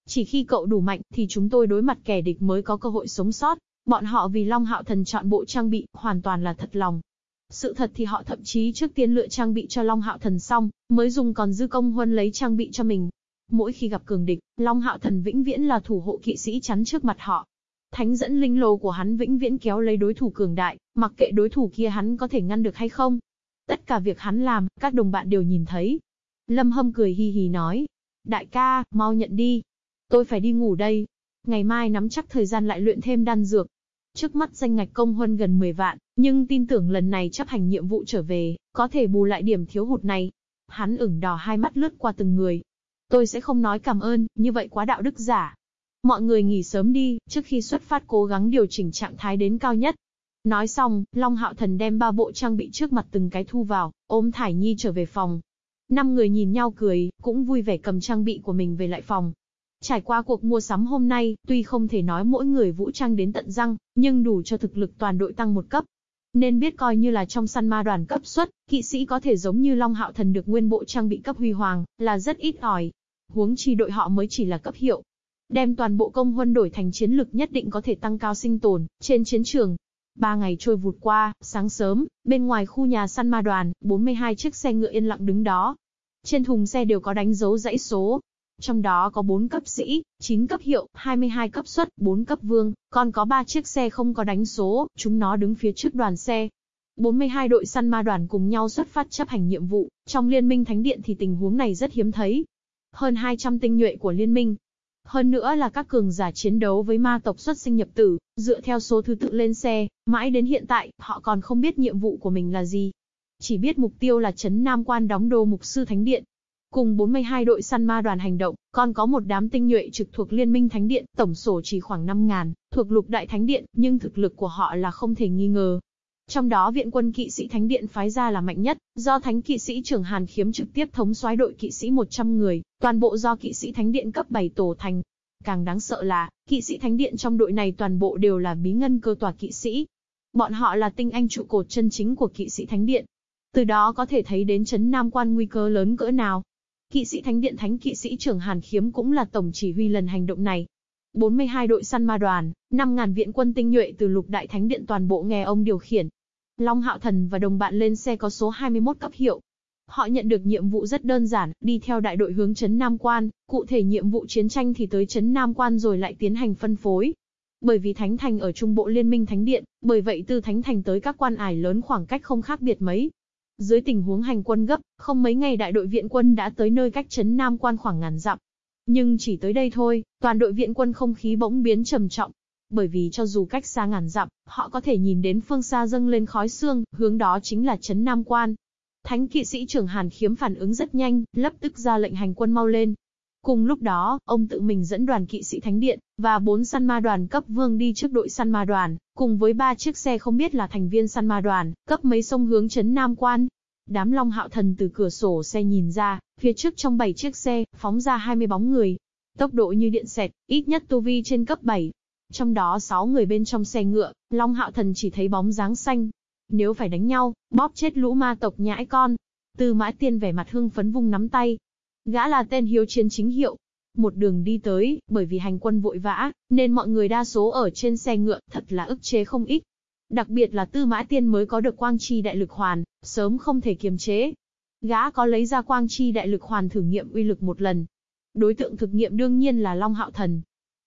Chỉ khi cậu đủ mạnh, thì chúng tôi đối mặt kẻ địch mới có cơ hội sống sót. Bọn họ vì Long Hạo Thần chọn bộ trang bị, hoàn toàn là thật lòng. Sự thật thì họ thậm chí trước tiên lựa trang bị cho Long Hạo Thần xong, mới dùng còn dư công huân lấy trang bị cho mình. Mỗi khi gặp cường địch, Long Hạo Thần vĩnh viễn là thủ hộ kỵ sĩ chắn trước mặt họ. Thánh dẫn linh lô của hắn vĩnh viễn kéo lấy đối thủ cường đại, mặc kệ đối thủ kia hắn có thể ngăn được hay không. Tất cả việc hắn làm, các đồng bạn đều nhìn thấy. Lâm Hâm cười hi hi nói. Đại ca, mau nhận đi. Tôi phải đi ngủ đây. Ngày mai nắm chắc thời gian lại luyện thêm đan dược, Trước mắt danh ngạch công huân gần 10 vạn, nhưng tin tưởng lần này chấp hành nhiệm vụ trở về, có thể bù lại điểm thiếu hụt này. Hắn ửng đỏ hai mắt lướt qua từng người. Tôi sẽ không nói cảm ơn, như vậy quá đạo đức giả. Mọi người nghỉ sớm đi, trước khi xuất phát cố gắng điều chỉnh trạng thái đến cao nhất. Nói xong, Long Hạo Thần đem ba bộ trang bị trước mặt từng cái thu vào, ôm Thải Nhi trở về phòng. Năm người nhìn nhau cười, cũng vui vẻ cầm trang bị của mình về lại phòng. Trải qua cuộc mua sắm hôm nay, tuy không thể nói mỗi người vũ trang đến tận răng, nhưng đủ cho thực lực toàn đội tăng một cấp. Nên biết coi như là trong săn ma đoàn cấp xuất, kỵ sĩ có thể giống như Long Hạo Thần được nguyên bộ trang bị cấp huy hoàng, là rất ít ỏi. Huống chi đội họ mới chỉ là cấp hiệu. Đem toàn bộ công huân đổi thành chiến lực nhất định có thể tăng cao sinh tồn, trên chiến trường. Ba ngày trôi vụt qua, sáng sớm, bên ngoài khu nhà săn ma đoàn, 42 chiếc xe ngựa yên lặng đứng đó. Trên thùng xe đều có đánh dấu dãy số, trong đó có 4 cấp sĩ, 9 cấp hiệu, 22 cấp xuất, 4 cấp vương, còn có 3 chiếc xe không có đánh số, chúng nó đứng phía trước đoàn xe. 42 đội săn ma đoàn cùng nhau xuất phát chấp hành nhiệm vụ, trong liên minh thánh điện thì tình huống này rất hiếm thấy. Hơn 200 tinh nhuệ của liên minh. Hơn nữa là các cường giả chiến đấu với ma tộc xuất sinh nhập tử, dựa theo số thứ tự lên xe, mãi đến hiện tại, họ còn không biết nhiệm vụ của mình là gì. Chỉ biết mục tiêu là chấn Nam Quan đóng đô mục sư thánh điện, Cùng 42 đội săn ma đoàn hành động, còn có một đám tinh nhuệ trực thuộc Liên minh Thánh Điện, tổng số chỉ khoảng 5.000, thuộc lục đại Thánh Điện, nhưng thực lực của họ là không thể nghi ngờ. Trong đó viện quân kỵ sĩ Thánh Điện phái ra là mạnh nhất, do Thánh kỵ sĩ trưởng Hàn Khiếm trực tiếp thống soái đội kỵ sĩ 100 người, toàn bộ do kỵ sĩ Thánh Điện cấp 7 tổ thành. Càng đáng sợ là, kỵ sĩ Thánh Điện trong đội này toàn bộ đều là bí ngân cơ tòa kỵ sĩ. Bọn họ là tinh anh trụ cột chân chính của kỵ sĩ Thánh Điện. Từ đó có thể thấy đến chấn Nam Quan nguy cơ lớn cỡ nào. Kỵ sĩ Thánh Điện Thánh Kỵ sĩ trưởng Hàn Khiếm cũng là tổng chỉ huy lần hành động này. 42 đội săn ma đoàn, 5.000 viện quân tinh nhuệ từ lục đại thánh điện toàn bộ nghe ông điều khiển. Long Hạo Thần và đồng bạn lên xe có số 21 cấp hiệu. Họ nhận được nhiệm vụ rất đơn giản, đi theo đại đội hướng Trấn Nam Quan, cụ thể nhiệm vụ chiến tranh thì tới Trấn Nam Quan rồi lại tiến hành phân phối. Bởi vì Thánh Thành ở trung bộ liên minh Thánh Điện, bởi vậy từ Thánh Thành tới các quan ải lớn khoảng cách không khác biệt mấy. Dưới tình huống hành quân gấp, không mấy ngày đại đội viện quân đã tới nơi cách trấn Nam Quan khoảng ngàn dặm. Nhưng chỉ tới đây thôi, toàn đội viện quân không khí bỗng biến trầm trọng. Bởi vì cho dù cách xa ngàn dặm, họ có thể nhìn đến phương xa dâng lên khói xương, hướng đó chính là trấn Nam Quan. Thánh kỵ sĩ trưởng Hàn Khiếm phản ứng rất nhanh, lập tức ra lệnh hành quân mau lên. Cùng lúc đó, ông tự mình dẫn đoàn kỵ sĩ thánh điện, và bốn săn ma đoàn cấp vương đi trước đội săn ma đoàn, cùng với ba chiếc xe không biết là thành viên săn ma đoàn, cấp mấy sông hướng chấn Nam Quan. Đám Long Hạo Thần từ cửa sổ xe nhìn ra, phía trước trong bảy chiếc xe, phóng ra 20 bóng người. Tốc độ như điện xẹt, ít nhất tu vi trên cấp 7. Trong đó 6 người bên trong xe ngựa, Long Hạo Thần chỉ thấy bóng dáng xanh. Nếu phải đánh nhau, bóp chết lũ ma tộc nhãi con. Tư mã tiên vẻ mặt hưng phấn vung nắm tay. Gã là tên hiếu chiến chính hiệu, một đường đi tới, bởi vì hành quân vội vã, nên mọi người đa số ở trên xe ngựa, thật là ức chế không ít. Đặc biệt là tư mã tiên mới có được quang chi đại lực hoàn, sớm không thể kiềm chế. Gã có lấy ra quang chi đại lực hoàn thử nghiệm uy lực một lần. Đối tượng thực nghiệm đương nhiên là Long Hạo Thần.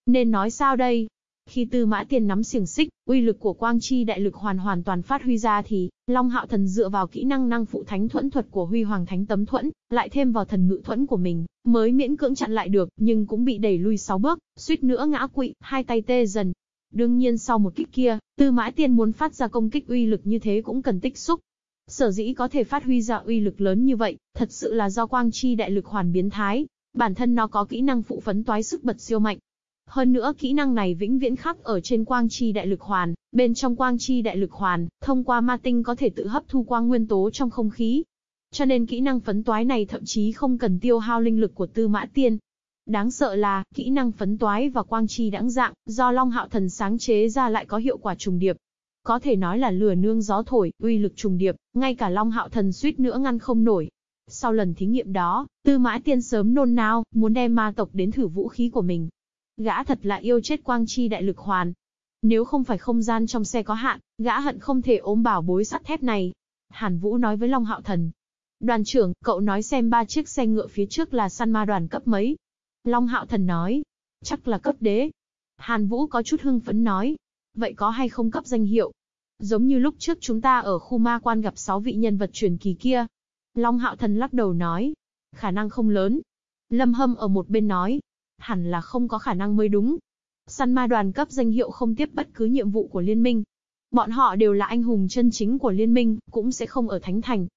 Nên nói sao đây? Khi Tư Mã Tiên nắm xiềng xích, uy lực của Quang Chi đại lực hoàn hoàn toàn phát huy ra thì, Long Hạo Thần dựa vào kỹ năng năng phụ thánh thuẫn thuật của Huy Hoàng Thánh Tấm Thuẫn, lại thêm vào thần ngự thuẫn của mình, mới miễn cưỡng chặn lại được, nhưng cũng bị đẩy lui 6 bước, suýt nữa ngã quỵ, hai tay tê dần. Đương nhiên sau một kích kia, Tư Mã Tiên muốn phát ra công kích uy lực như thế cũng cần tích xúc. Sở dĩ có thể phát huy ra uy lực lớn như vậy, thật sự là do Quang Chi đại lực hoàn biến thái, bản thân nó có kỹ năng phụ phấn toái sức bật siêu mạnh, hơn nữa kỹ năng này vĩnh viễn khắc ở trên quang chi đại lực hoàn, bên trong quang chi đại lực hoàn, thông qua ma tinh có thể tự hấp thu quang nguyên tố trong không khí. Cho nên kỹ năng phấn toái này thậm chí không cần tiêu hao linh lực của tư mã tiên. Đáng sợ là, kỹ năng phấn toái và quang chi đãng dạng, do Long Hạo Thần sáng chế ra lại có hiệu quả trùng điệp. Có thể nói là lừa nương gió thổi, uy lực trùng điệp, ngay cả Long Hạo Thần suýt nữa ngăn không nổi. Sau lần thí nghiệm đó, Tư Mã Tiên sớm nôn nao, muốn đem ma tộc đến thử vũ khí của mình, Gã thật là yêu chết quang chi đại lực hoàn. Nếu không phải không gian trong xe có hạn, gã hận không thể ôm bảo bối sắt thép này. Hàn Vũ nói với Long Hạo Thần. Đoàn trưởng, cậu nói xem ba chiếc xe ngựa phía trước là săn ma đoàn cấp mấy. Long Hạo Thần nói. Chắc là cấp đế. Hàn Vũ có chút hưng phấn nói. Vậy có hay không cấp danh hiệu? Giống như lúc trước chúng ta ở khu ma quan gặp sáu vị nhân vật truyền kỳ kia. Long Hạo Thần lắc đầu nói. Khả năng không lớn. Lâm Hâm ở một bên nói hẳn là không có khả năng mới đúng. Săn ma đoàn cấp danh hiệu không tiếp bất cứ nhiệm vụ của liên minh. Bọn họ đều là anh hùng chân chính của liên minh, cũng sẽ không ở Thánh Thành.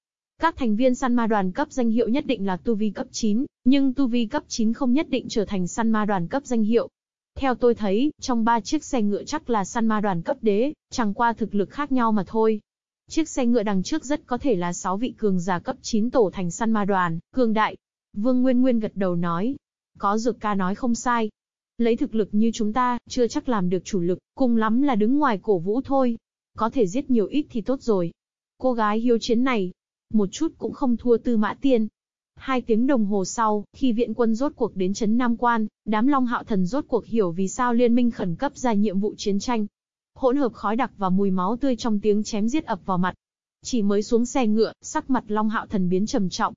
Các thành viên săn ma đoàn cấp danh hiệu nhất định là tu vi cấp 9, nhưng tu vi cấp 9 không nhất định trở thành săn ma đoàn cấp danh hiệu. Theo tôi thấy, trong ba chiếc xe ngựa chắc là săn ma đoàn cấp đế, chẳng qua thực lực khác nhau mà thôi. Chiếc xe ngựa đằng trước rất có thể là 6 vị cường giả cấp 9 tổ thành săn ma đoàn, cường đại. Vương Nguyên Nguyên gật đầu nói. Có dược ca nói không sai. Lấy thực lực như chúng ta, chưa chắc làm được chủ lực, cùng lắm là đứng ngoài cổ vũ thôi. Có thể giết nhiều ít thì tốt rồi. Cô gái hiếu chiến này, một chút cũng không thua tư mã tiên. Hai tiếng đồng hồ sau, khi viện quân rốt cuộc đến chấn Nam Quan, đám Long Hạo Thần rốt cuộc hiểu vì sao liên minh khẩn cấp ra nhiệm vụ chiến tranh. Hỗn hợp khói đặc và mùi máu tươi trong tiếng chém giết ập vào mặt. Chỉ mới xuống xe ngựa, sắc mặt Long Hạo Thần biến trầm trọng.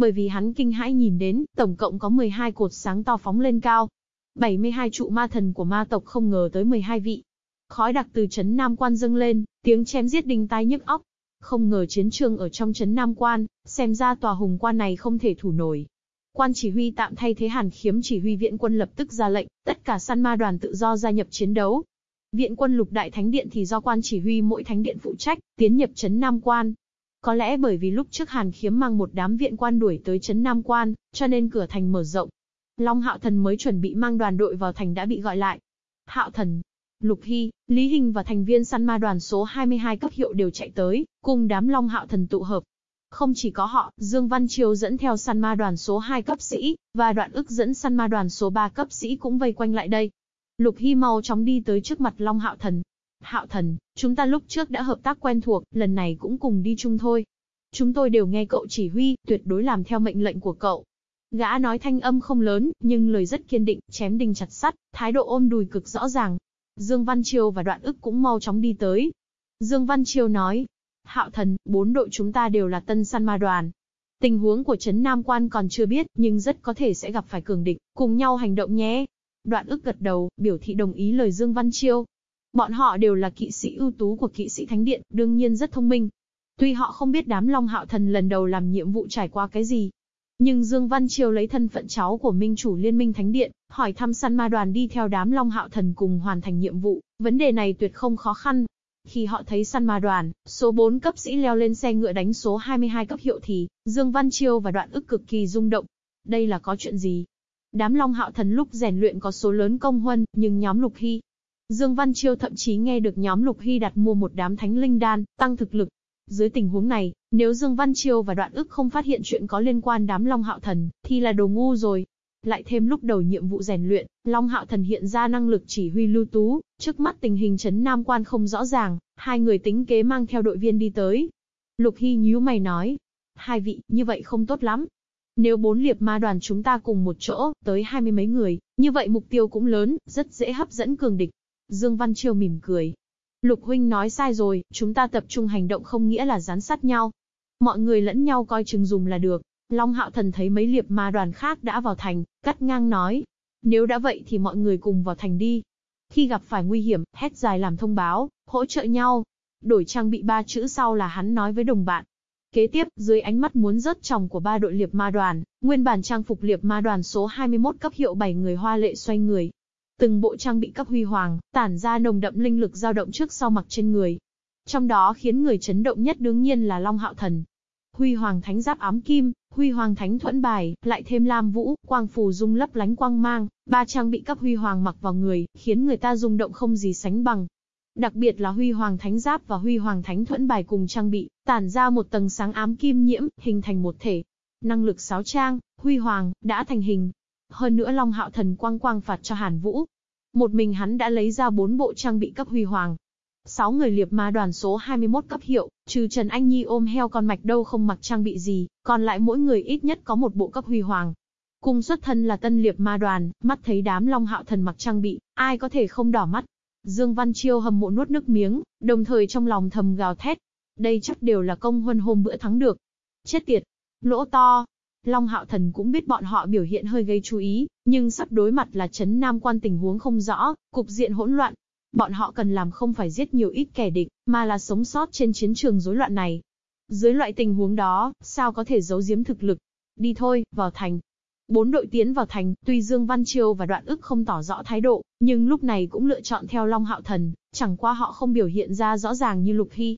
Bởi vì hắn kinh hãi nhìn đến, tổng cộng có 12 cột sáng to phóng lên cao. 72 trụ ma thần của ma tộc không ngờ tới 12 vị. Khói đặc từ chấn Nam Quan dâng lên, tiếng chém giết đinh tai nhức óc. Không ngờ chiến trường ở trong chấn Nam Quan, xem ra tòa hùng quan này không thể thủ nổi. Quan chỉ huy tạm thay thế Hàn Khiếm chỉ huy viện quân lập tức ra lệnh, tất cả săn ma đoàn tự do gia nhập chiến đấu. Viện quân lục đại thánh điện thì do quan chỉ huy mỗi thánh điện phụ trách, tiến nhập chấn Nam Quan. Có lẽ bởi vì lúc trước Hàn Khiếm mang một đám viện quan đuổi tới chấn Nam Quan, cho nên cửa thành mở rộng. Long Hạo Thần mới chuẩn bị mang đoàn đội vào thành đã bị gọi lại. Hạo Thần, Lục Hy, Lý Hình và thành viên săn ma đoàn số 22 cấp hiệu đều chạy tới, cùng đám Long Hạo Thần tụ hợp. Không chỉ có họ, Dương Văn Triều dẫn theo săn ma đoàn số 2 cấp sĩ, và đoạn ức dẫn săn ma đoàn số 3 cấp sĩ cũng vây quanh lại đây. Lục Hy mau chóng đi tới trước mặt Long Hạo Thần. Hạo Thần, chúng ta lúc trước đã hợp tác quen thuộc, lần này cũng cùng đi chung thôi. Chúng tôi đều nghe cậu chỉ huy, tuyệt đối làm theo mệnh lệnh của cậu. Gã nói thanh âm không lớn, nhưng lời rất kiên định, chém đinh chặt sắt, thái độ ôm đùi cực rõ ràng, Dương Văn Triều và đoạn ức cũng mau chóng đi tới. Dương Văn Triều nói, Hạo thần, bốn đội chúng ta đều là tân săn ma đoàn. Tình huống của Trấn Nam Quan còn chưa biết, nhưng rất có thể sẽ gặp phải cường địch, cùng nhau hành động nhé. Đoạn ức gật đầu, biểu thị đồng ý lời Dương Văn Chiêu. Bọn họ đều là kỵ sĩ ưu tú của kỵ sĩ Thánh Điện, đương nhiên rất thông minh. Tuy họ không biết đám Long Hạo Thần lần đầu làm nhiệm vụ trải qua cái gì, nhưng Dương Văn Triều lấy thân phận cháu của Minh chủ Liên minh Thánh Điện, hỏi thăm săn ma đoàn đi theo đám Long Hạo Thần cùng hoàn thành nhiệm vụ, vấn đề này tuyệt không khó khăn. Khi họ thấy săn ma đoàn, số 4 cấp sĩ leo lên xe ngựa đánh số 22 cấp hiệu thì, Dương Văn Chiêu và đoạn ức cực kỳ rung động. Đây là có chuyện gì? Đám Long Hạo Thần lúc rèn luyện có số lớn công huân, nhưng nhóm Lục Hy. Dương Văn Chiêu thậm chí nghe được nhóm Lục Hy đặt mua một đám thánh linh đan, tăng thực lực, dưới tình huống này, nếu Dương Văn Chiêu và Đoạn ức không phát hiện chuyện có liên quan đám Long Hạo Thần, thì là đồ ngu rồi. Lại thêm lúc đầu nhiệm vụ rèn luyện, Long Hạo Thần hiện ra năng lực chỉ huy lưu tú, trước mắt tình hình chấn Nam Quan không rõ ràng, hai người tính kế mang theo đội viên đi tới. Lục Hy nhíu mày nói, hai vị, như vậy không tốt lắm. Nếu bốn liệp ma đoàn chúng ta cùng một chỗ, tới hai mươi mấy người, như vậy mục tiêu cũng lớn, rất dễ hấp dẫn cường địch. Dương Văn Chiêu mỉm cười, Lục huynh nói sai rồi, chúng ta tập trung hành động không nghĩa là gián sát nhau. Mọi người lẫn nhau coi chừng dùng là được. Long hạo thần thấy mấy liệp ma đoàn khác đã vào thành, cắt ngang nói. Nếu đã vậy thì mọi người cùng vào thành đi. Khi gặp phải nguy hiểm, hét dài làm thông báo, hỗ trợ nhau. Đổi trang bị ba chữ sau là hắn nói với đồng bạn. Kế tiếp, dưới ánh mắt muốn rớt chồng của ba đội liệp ma đoàn, nguyên bản trang phục liệp ma đoàn số 21 cấp hiệu 7 người hoa lệ xoay người, Từng bộ trang bị cấp huy hoàng, tản ra nồng đậm linh lực dao động trước sau mặc trên người. Trong đó khiến người chấn động nhất đương nhiên là Long Hạo Thần. Huy hoàng thánh giáp ám kim, huy hoàng thánh thuẫn bài, lại thêm lam vũ, quang phù dung lấp lánh quang mang, ba trang bị cấp huy hoàng mặc vào người, khiến người ta rung động không gì sánh bằng. Đặc biệt là huy hoàng thánh giáp và huy hoàng thánh thuẫn bài cùng trang bị, tản ra một tầng sáng ám kim nhiễm, hình thành một thể. Năng lực sáo trang, huy hoàng, đã thành hình, hơn nữa Long Hạo Thần quang quang phạt cho Hàn Vũ. Một mình hắn đã lấy ra bốn bộ trang bị cấp huy hoàng. Sáu người liệp ma đoàn số 21 cấp hiệu, trừ Trần Anh Nhi ôm heo con mạch đâu không mặc trang bị gì, còn lại mỗi người ít nhất có một bộ cấp huy hoàng. Cùng xuất thân là tân liệp ma đoàn, mắt thấy đám Long Hạo Thần mặc trang bị, ai có thể không đỏ mắt. Dương Văn Chiêu hầm mộ nuốt nước miếng, đồng thời trong lòng thầm gào thét. Đây chắc đều là công huân hôm bữa thắng được. Chết tiệt! Lỗ to! Long Hạo Thần cũng biết bọn họ biểu hiện hơi gây chú ý, nhưng sắp đối mặt là chấn Nam quan tình huống không rõ, cục diện hỗn loạn. Bọn họ cần làm không phải giết nhiều ít kẻ địch, mà là sống sót trên chiến trường rối loạn này. Dưới loại tình huống đó, sao có thể giấu giếm thực lực? Đi thôi, vào thành. Bốn đội tiến vào thành, tuy Dương Văn Triều và Đoạn ức không tỏ rõ thái độ, nhưng lúc này cũng lựa chọn theo Long Hạo Thần, chẳng qua họ không biểu hiện ra rõ ràng như Lục Hy,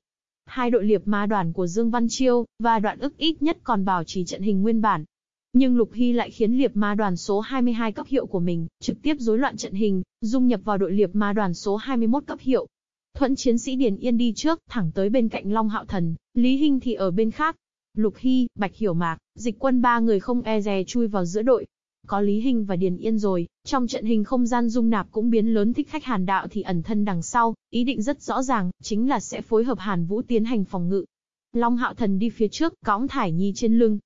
Hai đội liệp ma đoàn của Dương Văn Chiêu và đoạn ức ít nhất còn bảo trì trận hình nguyên bản. Nhưng Lục Hy lại khiến liệp ma đoàn số 22 cấp hiệu của mình, trực tiếp rối loạn trận hình, dung nhập vào đội liệp ma đoàn số 21 cấp hiệu. Thuận chiến sĩ Điền Yên đi trước, thẳng tới bên cạnh Long Hạo Thần, Lý Hinh thì ở bên khác. Lục Hy, Bạch Hiểu Mạc, dịch quân ba người không e dè chui vào giữa đội. Có Lý hình và Điền Yên rồi, trong trận hình không gian dung nạp cũng biến lớn thích khách Hàn Đạo thì ẩn thân đằng sau, ý định rất rõ ràng, chính là sẽ phối hợp Hàn Vũ tiến hành phòng ngự. Long Hạo Thần đi phía trước, cõng Thải Nhi trên lưng,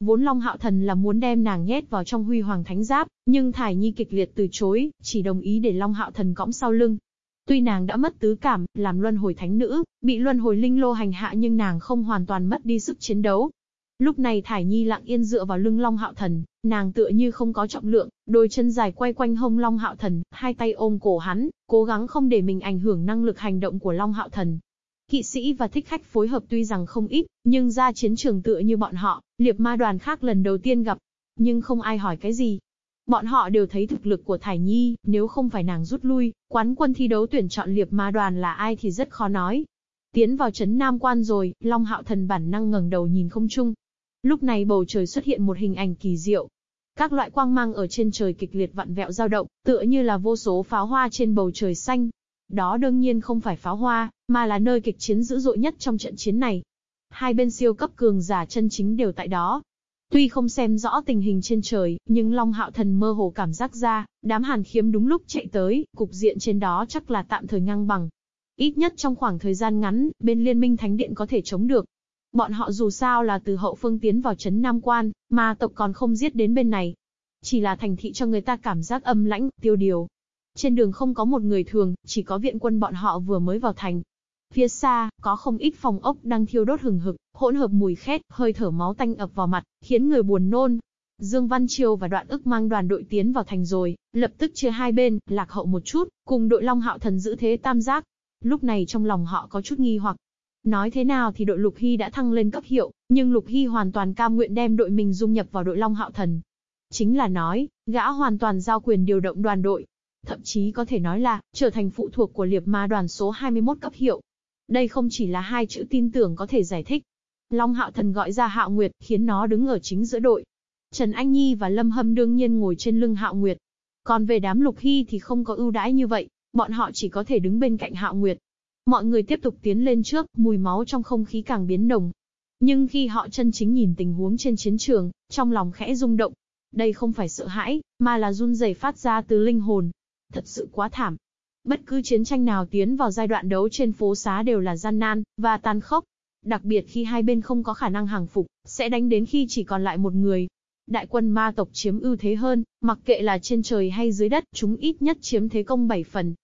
Vốn Long Hạo Thần là muốn đem nàng nhét vào trong huy hoàng thánh giáp, nhưng Thải Nhi kịch liệt từ chối, chỉ đồng ý để Long Hạo Thần cõng sau lưng. Tuy nàng đã mất tứ cảm, làm luân hồi thánh nữ, bị luân hồi linh lô hành hạ nhưng nàng không hoàn toàn mất đi sức chiến đấu. Lúc này Thải Nhi lặng yên dựa vào lưng Long Hạo Thần, nàng tựa như không có trọng lượng, đôi chân dài quay quanh hông Long Hạo Thần, hai tay ôm cổ hắn, cố gắng không để mình ảnh hưởng năng lực hành động của Long Hạo Thần. Kỵ sĩ và thích khách phối hợp tuy rằng không ít, nhưng ra chiến trường tựa như bọn họ, liệp ma đoàn khác lần đầu tiên gặp. Nhưng không ai hỏi cái gì. Bọn họ đều thấy thực lực của Thải Nhi, nếu không phải nàng rút lui, quán quân thi đấu tuyển chọn liệp ma đoàn là ai thì rất khó nói. Tiến vào chấn Nam Quan rồi, Long Hạo Thần bản năng ngẩng đầu nhìn không chung. Lúc này bầu trời xuất hiện một hình ảnh kỳ diệu. Các loại quang mang ở trên trời kịch liệt vặn vẹo dao động, tựa như là vô số pháo hoa trên bầu trời xanh, đó đương nhiên không phải pháo hoa, mà là nơi kịch chiến dữ dội nhất trong trận chiến này. Hai bên siêu cấp cường giả chân chính đều tại đó. Tuy không xem rõ tình hình trên trời, nhưng Long Hạo Thần mơ hồ cảm giác ra, đám hàn khiếm đúng lúc chạy tới, cục diện trên đó chắc là tạm thời ngang bằng. Ít nhất trong khoảng thời gian ngắn, bên Liên minh Thánh Điện có thể chống được. Bọn họ dù sao là từ hậu phương tiến vào chấn Nam Quan, mà tộc còn không giết đến bên này. Chỉ là thành thị cho người ta cảm giác âm lãnh, tiêu điều. Trên đường không có một người thường, chỉ có viện quân bọn họ vừa mới vào thành. Phía xa, có không ít phòng ốc đang thiêu đốt hừng hực, hỗn hợp mùi khét, hơi thở máu tanh ập vào mặt, khiến người buồn nôn. Dương Văn Triều và Đoạn ức mang đoàn đội tiến vào thành rồi, lập tức chia hai bên, lạc hậu một chút, cùng đội Long Hạo Thần giữ thế tam giác. Lúc này trong lòng họ có chút nghi hoặc. Nói thế nào thì đội Lục Hy đã thăng lên cấp hiệu, nhưng Lục Hy hoàn toàn cam nguyện đem đội mình dung nhập vào đội Long Hạo Thần. Chính là nói, gã hoàn toàn giao quyền điều động đoàn đội, thậm chí có thể nói là, trở thành phụ thuộc của liệp ma đoàn số 21 cấp hiệu. Đây không chỉ là hai chữ tin tưởng có thể giải thích. Long Hạo Thần gọi ra Hạo Nguyệt, khiến nó đứng ở chính giữa đội. Trần Anh Nhi và Lâm Hâm đương nhiên ngồi trên lưng Hạo Nguyệt. Còn về đám Lục Hy thì không có ưu đãi như vậy, bọn họ chỉ có thể đứng bên cạnh Hạo Nguyệt. Mọi người tiếp tục tiến lên trước, mùi máu trong không khí càng biến nồng. Nhưng khi họ chân chính nhìn tình huống trên chiến trường, trong lòng khẽ rung động. Đây không phải sợ hãi, mà là run rẩy phát ra từ linh hồn, thật sự quá thảm. Bất cứ chiến tranh nào tiến vào giai đoạn đấu trên phố xá đều là gian nan, và tàn khốc. Đặc biệt khi hai bên không có khả năng hàng phục, sẽ đánh đến khi chỉ còn lại một người. Đại quân ma tộc chiếm ưu thế hơn, mặc kệ là trên trời hay dưới đất, chúng ít nhất chiếm thế công 7 phần.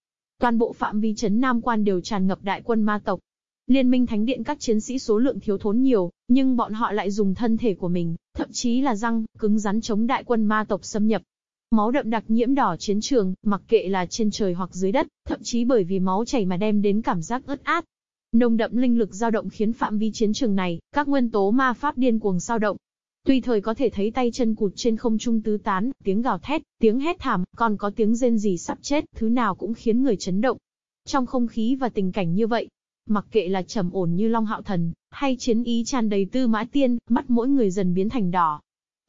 Toàn bộ phạm vi chấn Nam Quan đều tràn ngập đại quân ma tộc. Liên minh thánh điện các chiến sĩ số lượng thiếu thốn nhiều, nhưng bọn họ lại dùng thân thể của mình, thậm chí là răng, cứng rắn chống đại quân ma tộc xâm nhập. Máu đậm đặc nhiễm đỏ chiến trường, mặc kệ là trên trời hoặc dưới đất, thậm chí bởi vì máu chảy mà đem đến cảm giác ướt át. Nồng đậm linh lực dao động khiến phạm vi chiến trường này, các nguyên tố ma pháp điên cuồng dao động. Tuy thời có thể thấy tay chân cụt trên không trung tứ tán, tiếng gào thét, tiếng hét thảm, còn có tiếng rên rỉ sắp chết, thứ nào cũng khiến người chấn động. Trong không khí và tình cảnh như vậy, mặc kệ là trầm ổn như Long Hạo Thần, hay chiến ý tràn đầy tư mã tiên, mắt mỗi người dần biến thành đỏ,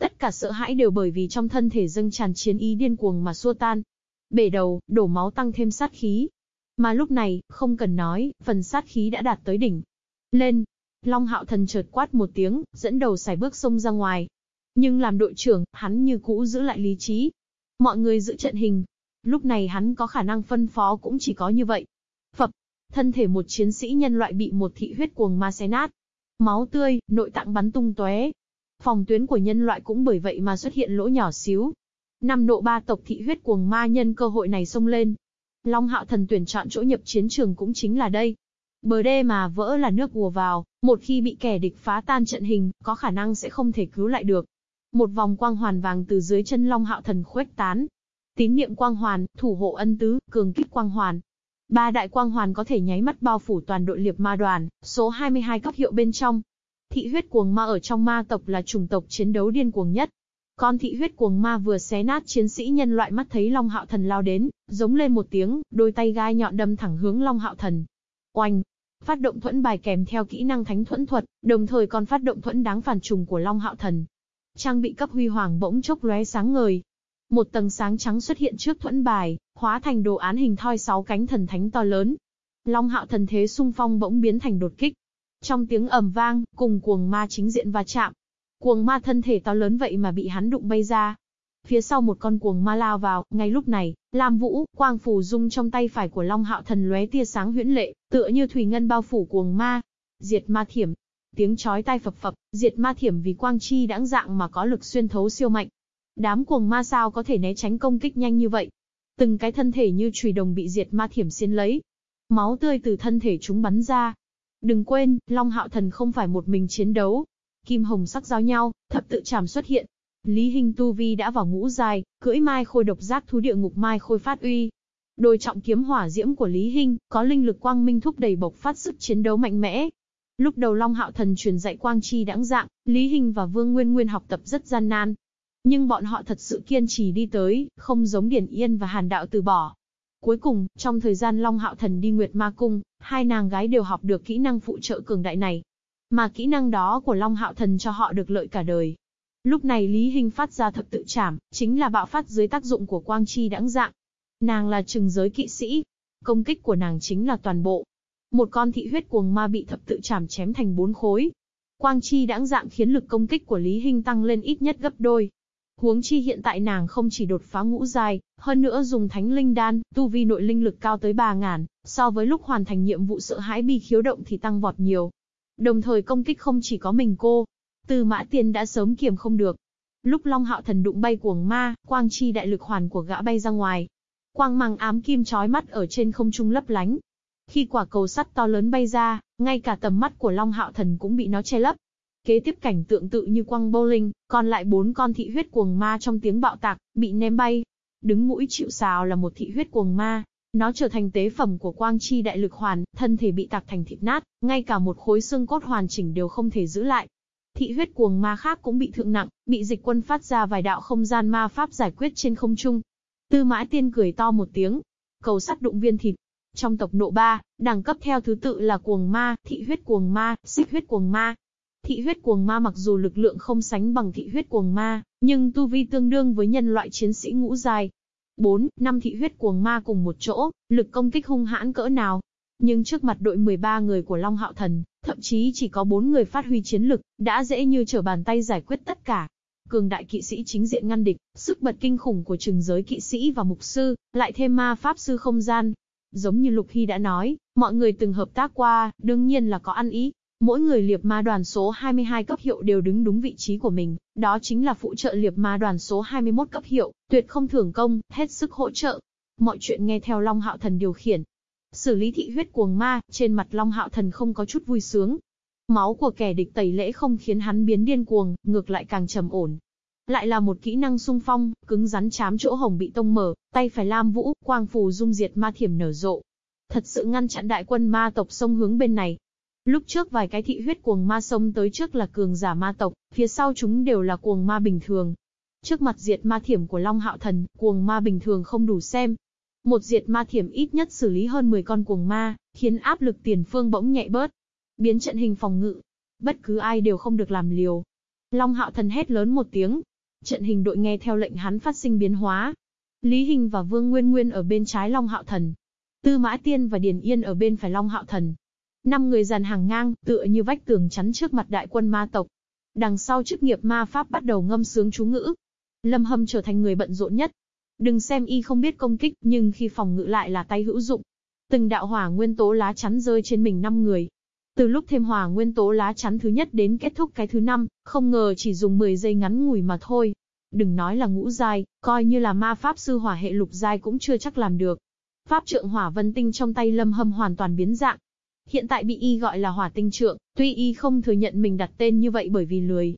Tất cả sợ hãi đều bởi vì trong thân thể dâng tràn chiến ý điên cuồng mà xua tan. Bể đầu, đổ máu tăng thêm sát khí. Mà lúc này, không cần nói, phần sát khí đã đạt tới đỉnh. Lên! Long hạo thần chợt quát một tiếng, dẫn đầu xài bước xông ra ngoài. Nhưng làm đội trưởng, hắn như cũ giữ lại lý trí. Mọi người giữ trận hình. Lúc này hắn có khả năng phân phó cũng chỉ có như vậy. Phập! Thân thể một chiến sĩ nhân loại bị một thị huyết cuồng ma xé nát. Máu tươi, nội tạng bắn tung tóe, Phòng tuyến của nhân loại cũng bởi vậy mà xuất hiện lỗ nhỏ xíu. Năm nộ ba tộc thị huyết cuồng ma nhân cơ hội này xông lên. Long hạo thần tuyển chọn chỗ nhập chiến trường cũng chính là đây. Bờ đê mà vỡ là nước ùa vào, một khi bị kẻ địch phá tan trận hình, có khả năng sẽ không thể cứu lại được. Một vòng quang hoàn vàng từ dưới chân Long Hạo Thần khuếch tán. Tín niệm quang hoàn, thủ hộ ân tứ, cường kích quang hoàn. Ba đại quang hoàn có thể nháy mắt bao phủ toàn đội liệp ma đoàn, số 22 cấp hiệu bên trong. Thị huyết cuồng ma ở trong ma tộc là chủng tộc chiến đấu điên cuồng nhất. Con thị huyết cuồng ma vừa xé nát chiến sĩ nhân loại mắt thấy Long Hạo Thần lao đến, giống lên một tiếng, đôi tay gai nhọn đâm thẳng hướng Long Hạo Thần. Oanh! Phát động thuẫn bài kèm theo kỹ năng thánh thuẫn thuật, đồng thời còn phát động thuẫn đáng phản trùng của Long Hạo Thần. Trang bị cấp huy hoàng bỗng chốc lóe sáng ngời. Một tầng sáng trắng xuất hiện trước thuẫn bài, hóa thành đồ án hình thoi sáu cánh thần thánh to lớn. Long hạo thần thế sung phong bỗng biến thành đột kích. Trong tiếng ầm vang, cùng cuồng ma chính diện va chạm. Cuồng ma thân thể to lớn vậy mà bị hắn đụng bay ra, Phía sau một con cuồng ma lao vào, ngay lúc này, Lam Vũ, quang phù dung trong tay phải của Long Hạo Thần lóe tia sáng huyễn lệ, tựa như thủy ngân bao phủ cuồng ma. Diệt ma thiểm. Tiếng chói tai phập phập, diệt ma thiểm vì quang chi đãng dạng mà có lực xuyên thấu siêu mạnh. Đám cuồng ma sao có thể né tránh công kích nhanh như vậy? Từng cái thân thể như chùy đồng bị diệt ma thiểm xiên lấy. Máu tươi từ thân thể chúng bắn ra. Đừng quên, Long Hạo Thần không phải một mình chiến đấu. Kim hồng sắc giao nhau, thập tự trảm xuất hiện, Lý Hinh Tu Vi đã vào ngũ dài, cưỡi mai khôi độc giác thú địa ngục mai khôi phát uy. Đôi trọng kiếm hỏa diễm của Lý Hinh, có linh lực quang minh thúc đẩy bộc phát sức chiến đấu mạnh mẽ. Lúc đầu Long Hạo Thần truyền dạy quang chi đãng dạng, Lý Hinh và Vương Nguyên Nguyên học tập rất gian nan. Nhưng bọn họ thật sự kiên trì đi tới, không giống Điển Yên và Hàn Đạo từ bỏ. Cuối cùng, trong thời gian Long Hạo Thần đi Nguyệt Ma Cung, hai nàng gái đều học được kỹ năng phụ trợ cường đại này. Mà kỹ năng đó của Long Hạo Thần cho họ được lợi cả đời. Lúc này Lý Hinh phát ra thập tự trảm, chính là bạo phát dưới tác dụng của quang chi đãng dạng. Nàng là trừng giới kỵ sĩ. Công kích của nàng chính là toàn bộ. Một con thị huyết cuồng ma bị thập tự trảm chém thành bốn khối. Quang chi đãng dạng khiến lực công kích của Lý Hinh tăng lên ít nhất gấp đôi. Huống chi hiện tại nàng không chỉ đột phá ngũ dài, hơn nữa dùng thánh linh đan, tu vi nội linh lực cao tới 3 ngàn, so với lúc hoàn thành nhiệm vụ sợ hãi bi khiếu động thì tăng vọt nhiều. Đồng thời công kích không chỉ có mình cô, Tư mã tiên đã sớm kiềm không được. Lúc Long Hạo Thần đụng bay cuồng ma, quang chi đại lực hoàn của gã bay ra ngoài. Quang mang ám kim chói mắt ở trên không trung lấp lánh. Khi quả cầu sắt to lớn bay ra, ngay cả tầm mắt của Long Hạo Thần cũng bị nó che lấp. Kế tiếp cảnh tượng tự như quang bowling, còn lại bốn con thị huyết cuồng ma trong tiếng bạo tạc, bị ném bay. Đứng mũi chịu sào là một thị huyết cuồng ma. Nó trở thành tế phẩm của quang chi đại lực hoàn, thân thể bị tạc thành thịt nát, ngay cả một khối xương cốt hoàn chỉnh đều không thể giữ lại. Thị huyết cuồng ma khác cũng bị thượng nặng, bị dịch quân phát ra vài đạo không gian ma pháp giải quyết trên không trung. Tư mã tiên cười to một tiếng. Cầu sắt đụng viên thịt. Trong tộc nộ ba, đẳng cấp theo thứ tự là cuồng ma, thị huyết cuồng ma, xích huyết cuồng ma. Thị huyết cuồng ma mặc dù lực lượng không sánh bằng thị huyết cuồng ma, nhưng tu vi tương đương với nhân loại chiến sĩ ngũ dài. 4, năm thị huyết cuồng ma cùng một chỗ, lực công kích hung hãn cỡ nào, nhưng trước mặt đội 13 người của Long Hạo Thần, thậm chí chỉ có bốn người phát huy chiến lực, đã dễ như trở bàn tay giải quyết tất cả. Cường đại kỵ sĩ chính diện ngăn địch, sức bật kinh khủng của trừng giới kỵ sĩ và mục sư, lại thêm ma pháp sư không gian. Giống như Lục Hy đã nói, mọi người từng hợp tác qua, đương nhiên là có ăn ý. Mỗi người liệp ma đoàn số 22 cấp hiệu đều đứng đúng vị trí của mình, đó chính là phụ trợ liệp ma đoàn số 21 cấp hiệu, tuyệt không thưởng công, hết sức hỗ trợ. Mọi chuyện nghe theo Long Hạo Thần điều khiển, Xử lý thị huyết cuồng ma, trên mặt Long Hạo Thần không có chút vui sướng. Máu của kẻ địch tẩy lễ không khiến hắn biến điên cuồng, ngược lại càng trầm ổn. Lại là một kỹ năng sung phong, cứng rắn chám chỗ hồng bị tông mở, tay phải lam vũ, quang phù dung diệt ma thiểm nở rộ. Thật sự ngăn chặn đại quân ma tộc sông hướng bên này. Lúc trước vài cái thị huyết cuồng ma sông tới trước là cường giả ma tộc, phía sau chúng đều là cuồng ma bình thường. Trước mặt diệt ma thiểm của Long Hạo Thần, cuồng ma bình thường không đủ xem, một diệt ma thiểm ít nhất xử lý hơn 10 con cuồng ma, khiến áp lực tiền phương bỗng nhẹ bớt. Biến trận hình phòng ngự. Bất cứ ai đều không được làm liều. Long hạo thần hét lớn một tiếng. Trận hình đội nghe theo lệnh hắn phát sinh biến hóa. Lý Hình và Vương Nguyên Nguyên ở bên trái Long hạo thần. Tư Mã Tiên và Điền Yên ở bên phải Long hạo thần. Năm người dàn hàng ngang, tựa như vách tường chắn trước mặt đại quân ma tộc. Đằng sau chức nghiệp ma pháp bắt đầu ngâm sướng chú ngữ. Lâm Hâm trở thành người bận rộn nhất, Đừng xem y không biết công kích, nhưng khi phòng ngự lại là tay hữu dụng. Từng đạo hỏa nguyên tố lá chắn rơi trên mình năm người. Từ lúc thêm hỏa nguyên tố lá chắn thứ nhất đến kết thúc cái thứ năm, không ngờ chỉ dùng 10 giây ngắn ngủi mà thôi. Đừng nói là ngũ giai, coi như là ma pháp sư hỏa hệ lục giai cũng chưa chắc làm được. Pháp trượng hỏa vân tinh trong tay lâm hâm hoàn toàn biến dạng. Hiện tại bị y gọi là hỏa tinh trượng, tuy y không thừa nhận mình đặt tên như vậy bởi vì lười,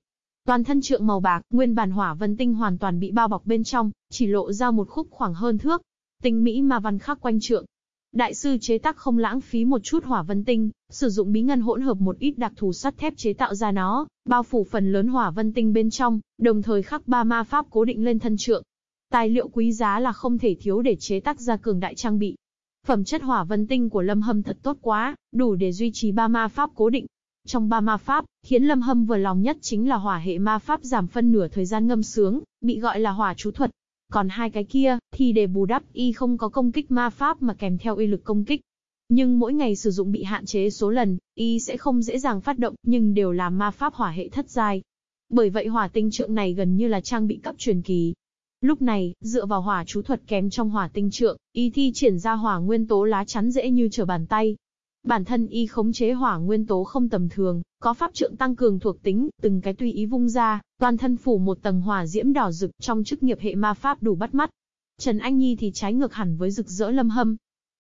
Toàn thân trượng màu bạc, nguyên bản hỏa vân tinh hoàn toàn bị bao bọc bên trong, chỉ lộ ra một khúc khoảng hơn thước. Tinh mỹ mà văn khắc quanh trượng. Đại sư chế tác không lãng phí một chút hỏa vân tinh, sử dụng bí ngân hỗn hợp một ít đặc thù sắt thép chế tạo ra nó, bao phủ phần lớn hỏa vân tinh bên trong, đồng thời khắc ba ma pháp cố định lên thân trượng. Tài liệu quý giá là không thể thiếu để chế tác ra cường đại trang bị. Phẩm chất hỏa vân tinh của Lâm Hâm thật tốt quá, đủ để duy trì ba ma pháp cố định. Trong ba ma pháp, khiến Lâm Hâm vừa lòng nhất chính là hỏa hệ ma pháp giảm phân nửa thời gian ngâm sướng, bị gọi là hỏa chú thuật. Còn hai cái kia, thì để bù đắp y không có công kích ma pháp mà kèm theo uy lực công kích. Nhưng mỗi ngày sử dụng bị hạn chế số lần, y sẽ không dễ dàng phát động, nhưng đều là ma pháp hỏa hệ thất giai. Bởi vậy hỏa tinh trượng này gần như là trang bị cấp truyền kỳ. Lúc này, dựa vào hỏa chú thuật kém trong hỏa tinh trượng, y thi triển ra hỏa nguyên tố lá chắn dễ như trở bàn tay. Bản thân y khống chế hỏa nguyên tố không tầm thường, có pháp trượng tăng cường thuộc tính, từng cái tùy ý vung ra, toàn thân phủ một tầng hỏa diễm đỏ rực trong chức nghiệp hệ ma pháp đủ bắt mắt. Trần Anh Nhi thì trái ngược hẳn với rực rỡ lâm hâm.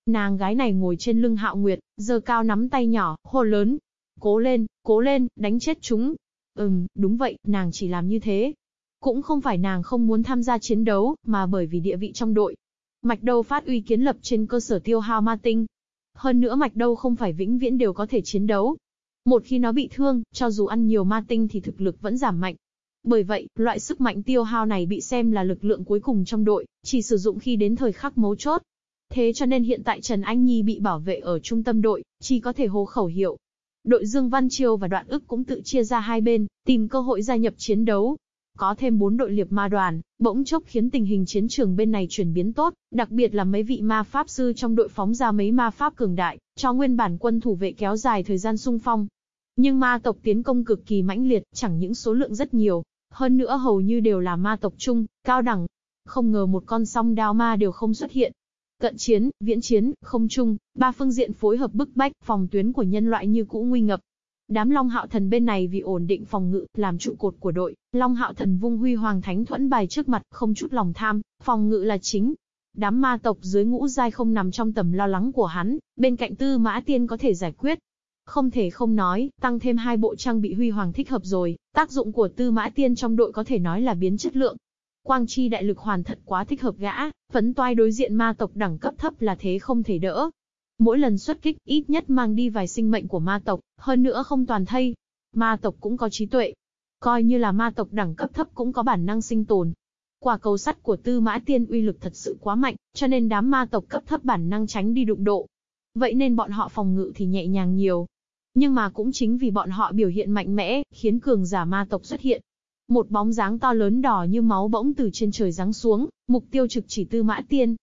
Nàng gái này ngồi trên lưng hạo nguyệt, giơ cao nắm tay nhỏ, hô lớn. Cố lên, cố lên, đánh chết chúng. Ừm, đúng vậy, nàng chỉ làm như thế. Cũng không phải nàng không muốn tham gia chiến đấu, mà bởi vì địa vị trong đội. Mạch đầu phát uy kiến lập trên cơ sở tiêu hao ma tinh. Hơn nữa Mạch Đâu không phải vĩnh viễn đều có thể chiến đấu. Một khi nó bị thương, cho dù ăn nhiều ma tinh thì thực lực vẫn giảm mạnh. Bởi vậy, loại sức mạnh tiêu hao này bị xem là lực lượng cuối cùng trong đội, chỉ sử dụng khi đến thời khắc mấu chốt. Thế cho nên hiện tại Trần Anh Nhi bị bảo vệ ở trung tâm đội, chỉ có thể hô khẩu hiệu. Đội Dương Văn Chiêu và Đoạn ức cũng tự chia ra hai bên, tìm cơ hội gia nhập chiến đấu. Có thêm bốn đội liệp ma đoàn, bỗng chốc khiến tình hình chiến trường bên này chuyển biến tốt, đặc biệt là mấy vị ma pháp sư trong đội phóng ra mấy ma pháp cường đại, cho nguyên bản quân thủ vệ kéo dài thời gian sung phong. Nhưng ma tộc tiến công cực kỳ mãnh liệt, chẳng những số lượng rất nhiều, hơn nữa hầu như đều là ma tộc chung, cao đẳng. Không ngờ một con song đao ma đều không xuất hiện. Cận chiến, viễn chiến, không chung, ba phương diện phối hợp bức bách, phòng tuyến của nhân loại như cũ nguy ngập. Đám Long Hạo Thần bên này vì ổn định phòng ngự, làm trụ cột của đội, Long Hạo Thần vung huy hoàng thánh thuẫn bài trước mặt, không chút lòng tham, phòng ngự là chính. Đám ma tộc dưới ngũ giai không nằm trong tầm lo lắng của hắn, bên cạnh Tư Mã Tiên có thể giải quyết. Không thể không nói, tăng thêm hai bộ trang bị huy hoàng thích hợp rồi, tác dụng của Tư Mã Tiên trong đội có thể nói là biến chất lượng. Quang chi đại lực hoàn thật quá thích hợp gã, phấn toai đối diện ma tộc đẳng cấp thấp là thế không thể đỡ. Mỗi lần xuất kích, ít nhất mang đi vài sinh mệnh của ma tộc, hơn nữa không toàn thây. Ma tộc cũng có trí tuệ. Coi như là ma tộc đẳng cấp thấp cũng có bản năng sinh tồn. Quả cầu sắt của tư mã tiên uy lực thật sự quá mạnh, cho nên đám ma tộc cấp thấp bản năng tránh đi đụng độ. Vậy nên bọn họ phòng ngự thì nhẹ nhàng nhiều. Nhưng mà cũng chính vì bọn họ biểu hiện mạnh mẽ, khiến cường giả ma tộc xuất hiện. Một bóng dáng to lớn đỏ như máu bỗng từ trên trời giáng xuống, mục tiêu trực chỉ tư mã tiên.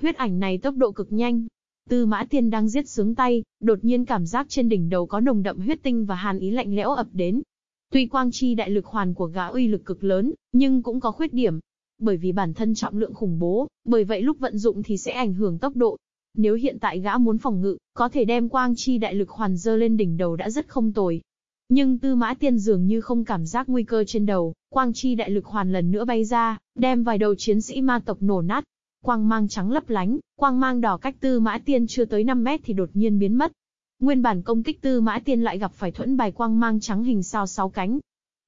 Huyết ảnh này tốc độ cực nhanh, Tư Mã Tiên đang giết sướng tay, đột nhiên cảm giác trên đỉnh đầu có nồng đậm huyết tinh và hàn ý lạnh lẽo ập đến. Tuy quang chi đại lực hoàn của gã uy lực cực lớn, nhưng cũng có khuyết điểm. Bởi vì bản thân trọng lượng khủng bố, bởi vậy lúc vận dụng thì sẽ ảnh hưởng tốc độ. Nếu hiện tại gã muốn phòng ngự, có thể đem quang chi đại lực hoàn dơ lên đỉnh đầu đã rất không tồi. Nhưng tư mã tiên dường như không cảm giác nguy cơ trên đầu, quang chi đại lực hoàn lần nữa bay ra, đem vài đầu chiến sĩ ma tộc nổ nát, Quang mang trắng lấp lánh, quang mang đỏ cách tư mã tiên chưa tới 5 mét thì đột nhiên biến mất. Nguyên bản công kích tư mã tiên lại gặp phải thuẫn bài quang mang trắng hình sao sáu cánh.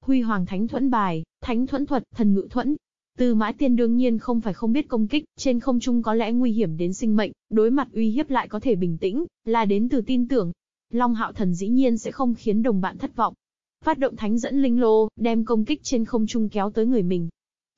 Huy hoàng thánh thuẫn bài, thánh thuẫn thuật, thần ngự thuẫn. Tư mã tiên đương nhiên không phải không biết công kích, trên không trung có lẽ nguy hiểm đến sinh mệnh, đối mặt uy hiếp lại có thể bình tĩnh, là đến từ tin tưởng. Long hạo thần dĩ nhiên sẽ không khiến đồng bạn thất vọng. Phát động thánh dẫn linh lô, đem công kích trên không trung kéo tới người mình.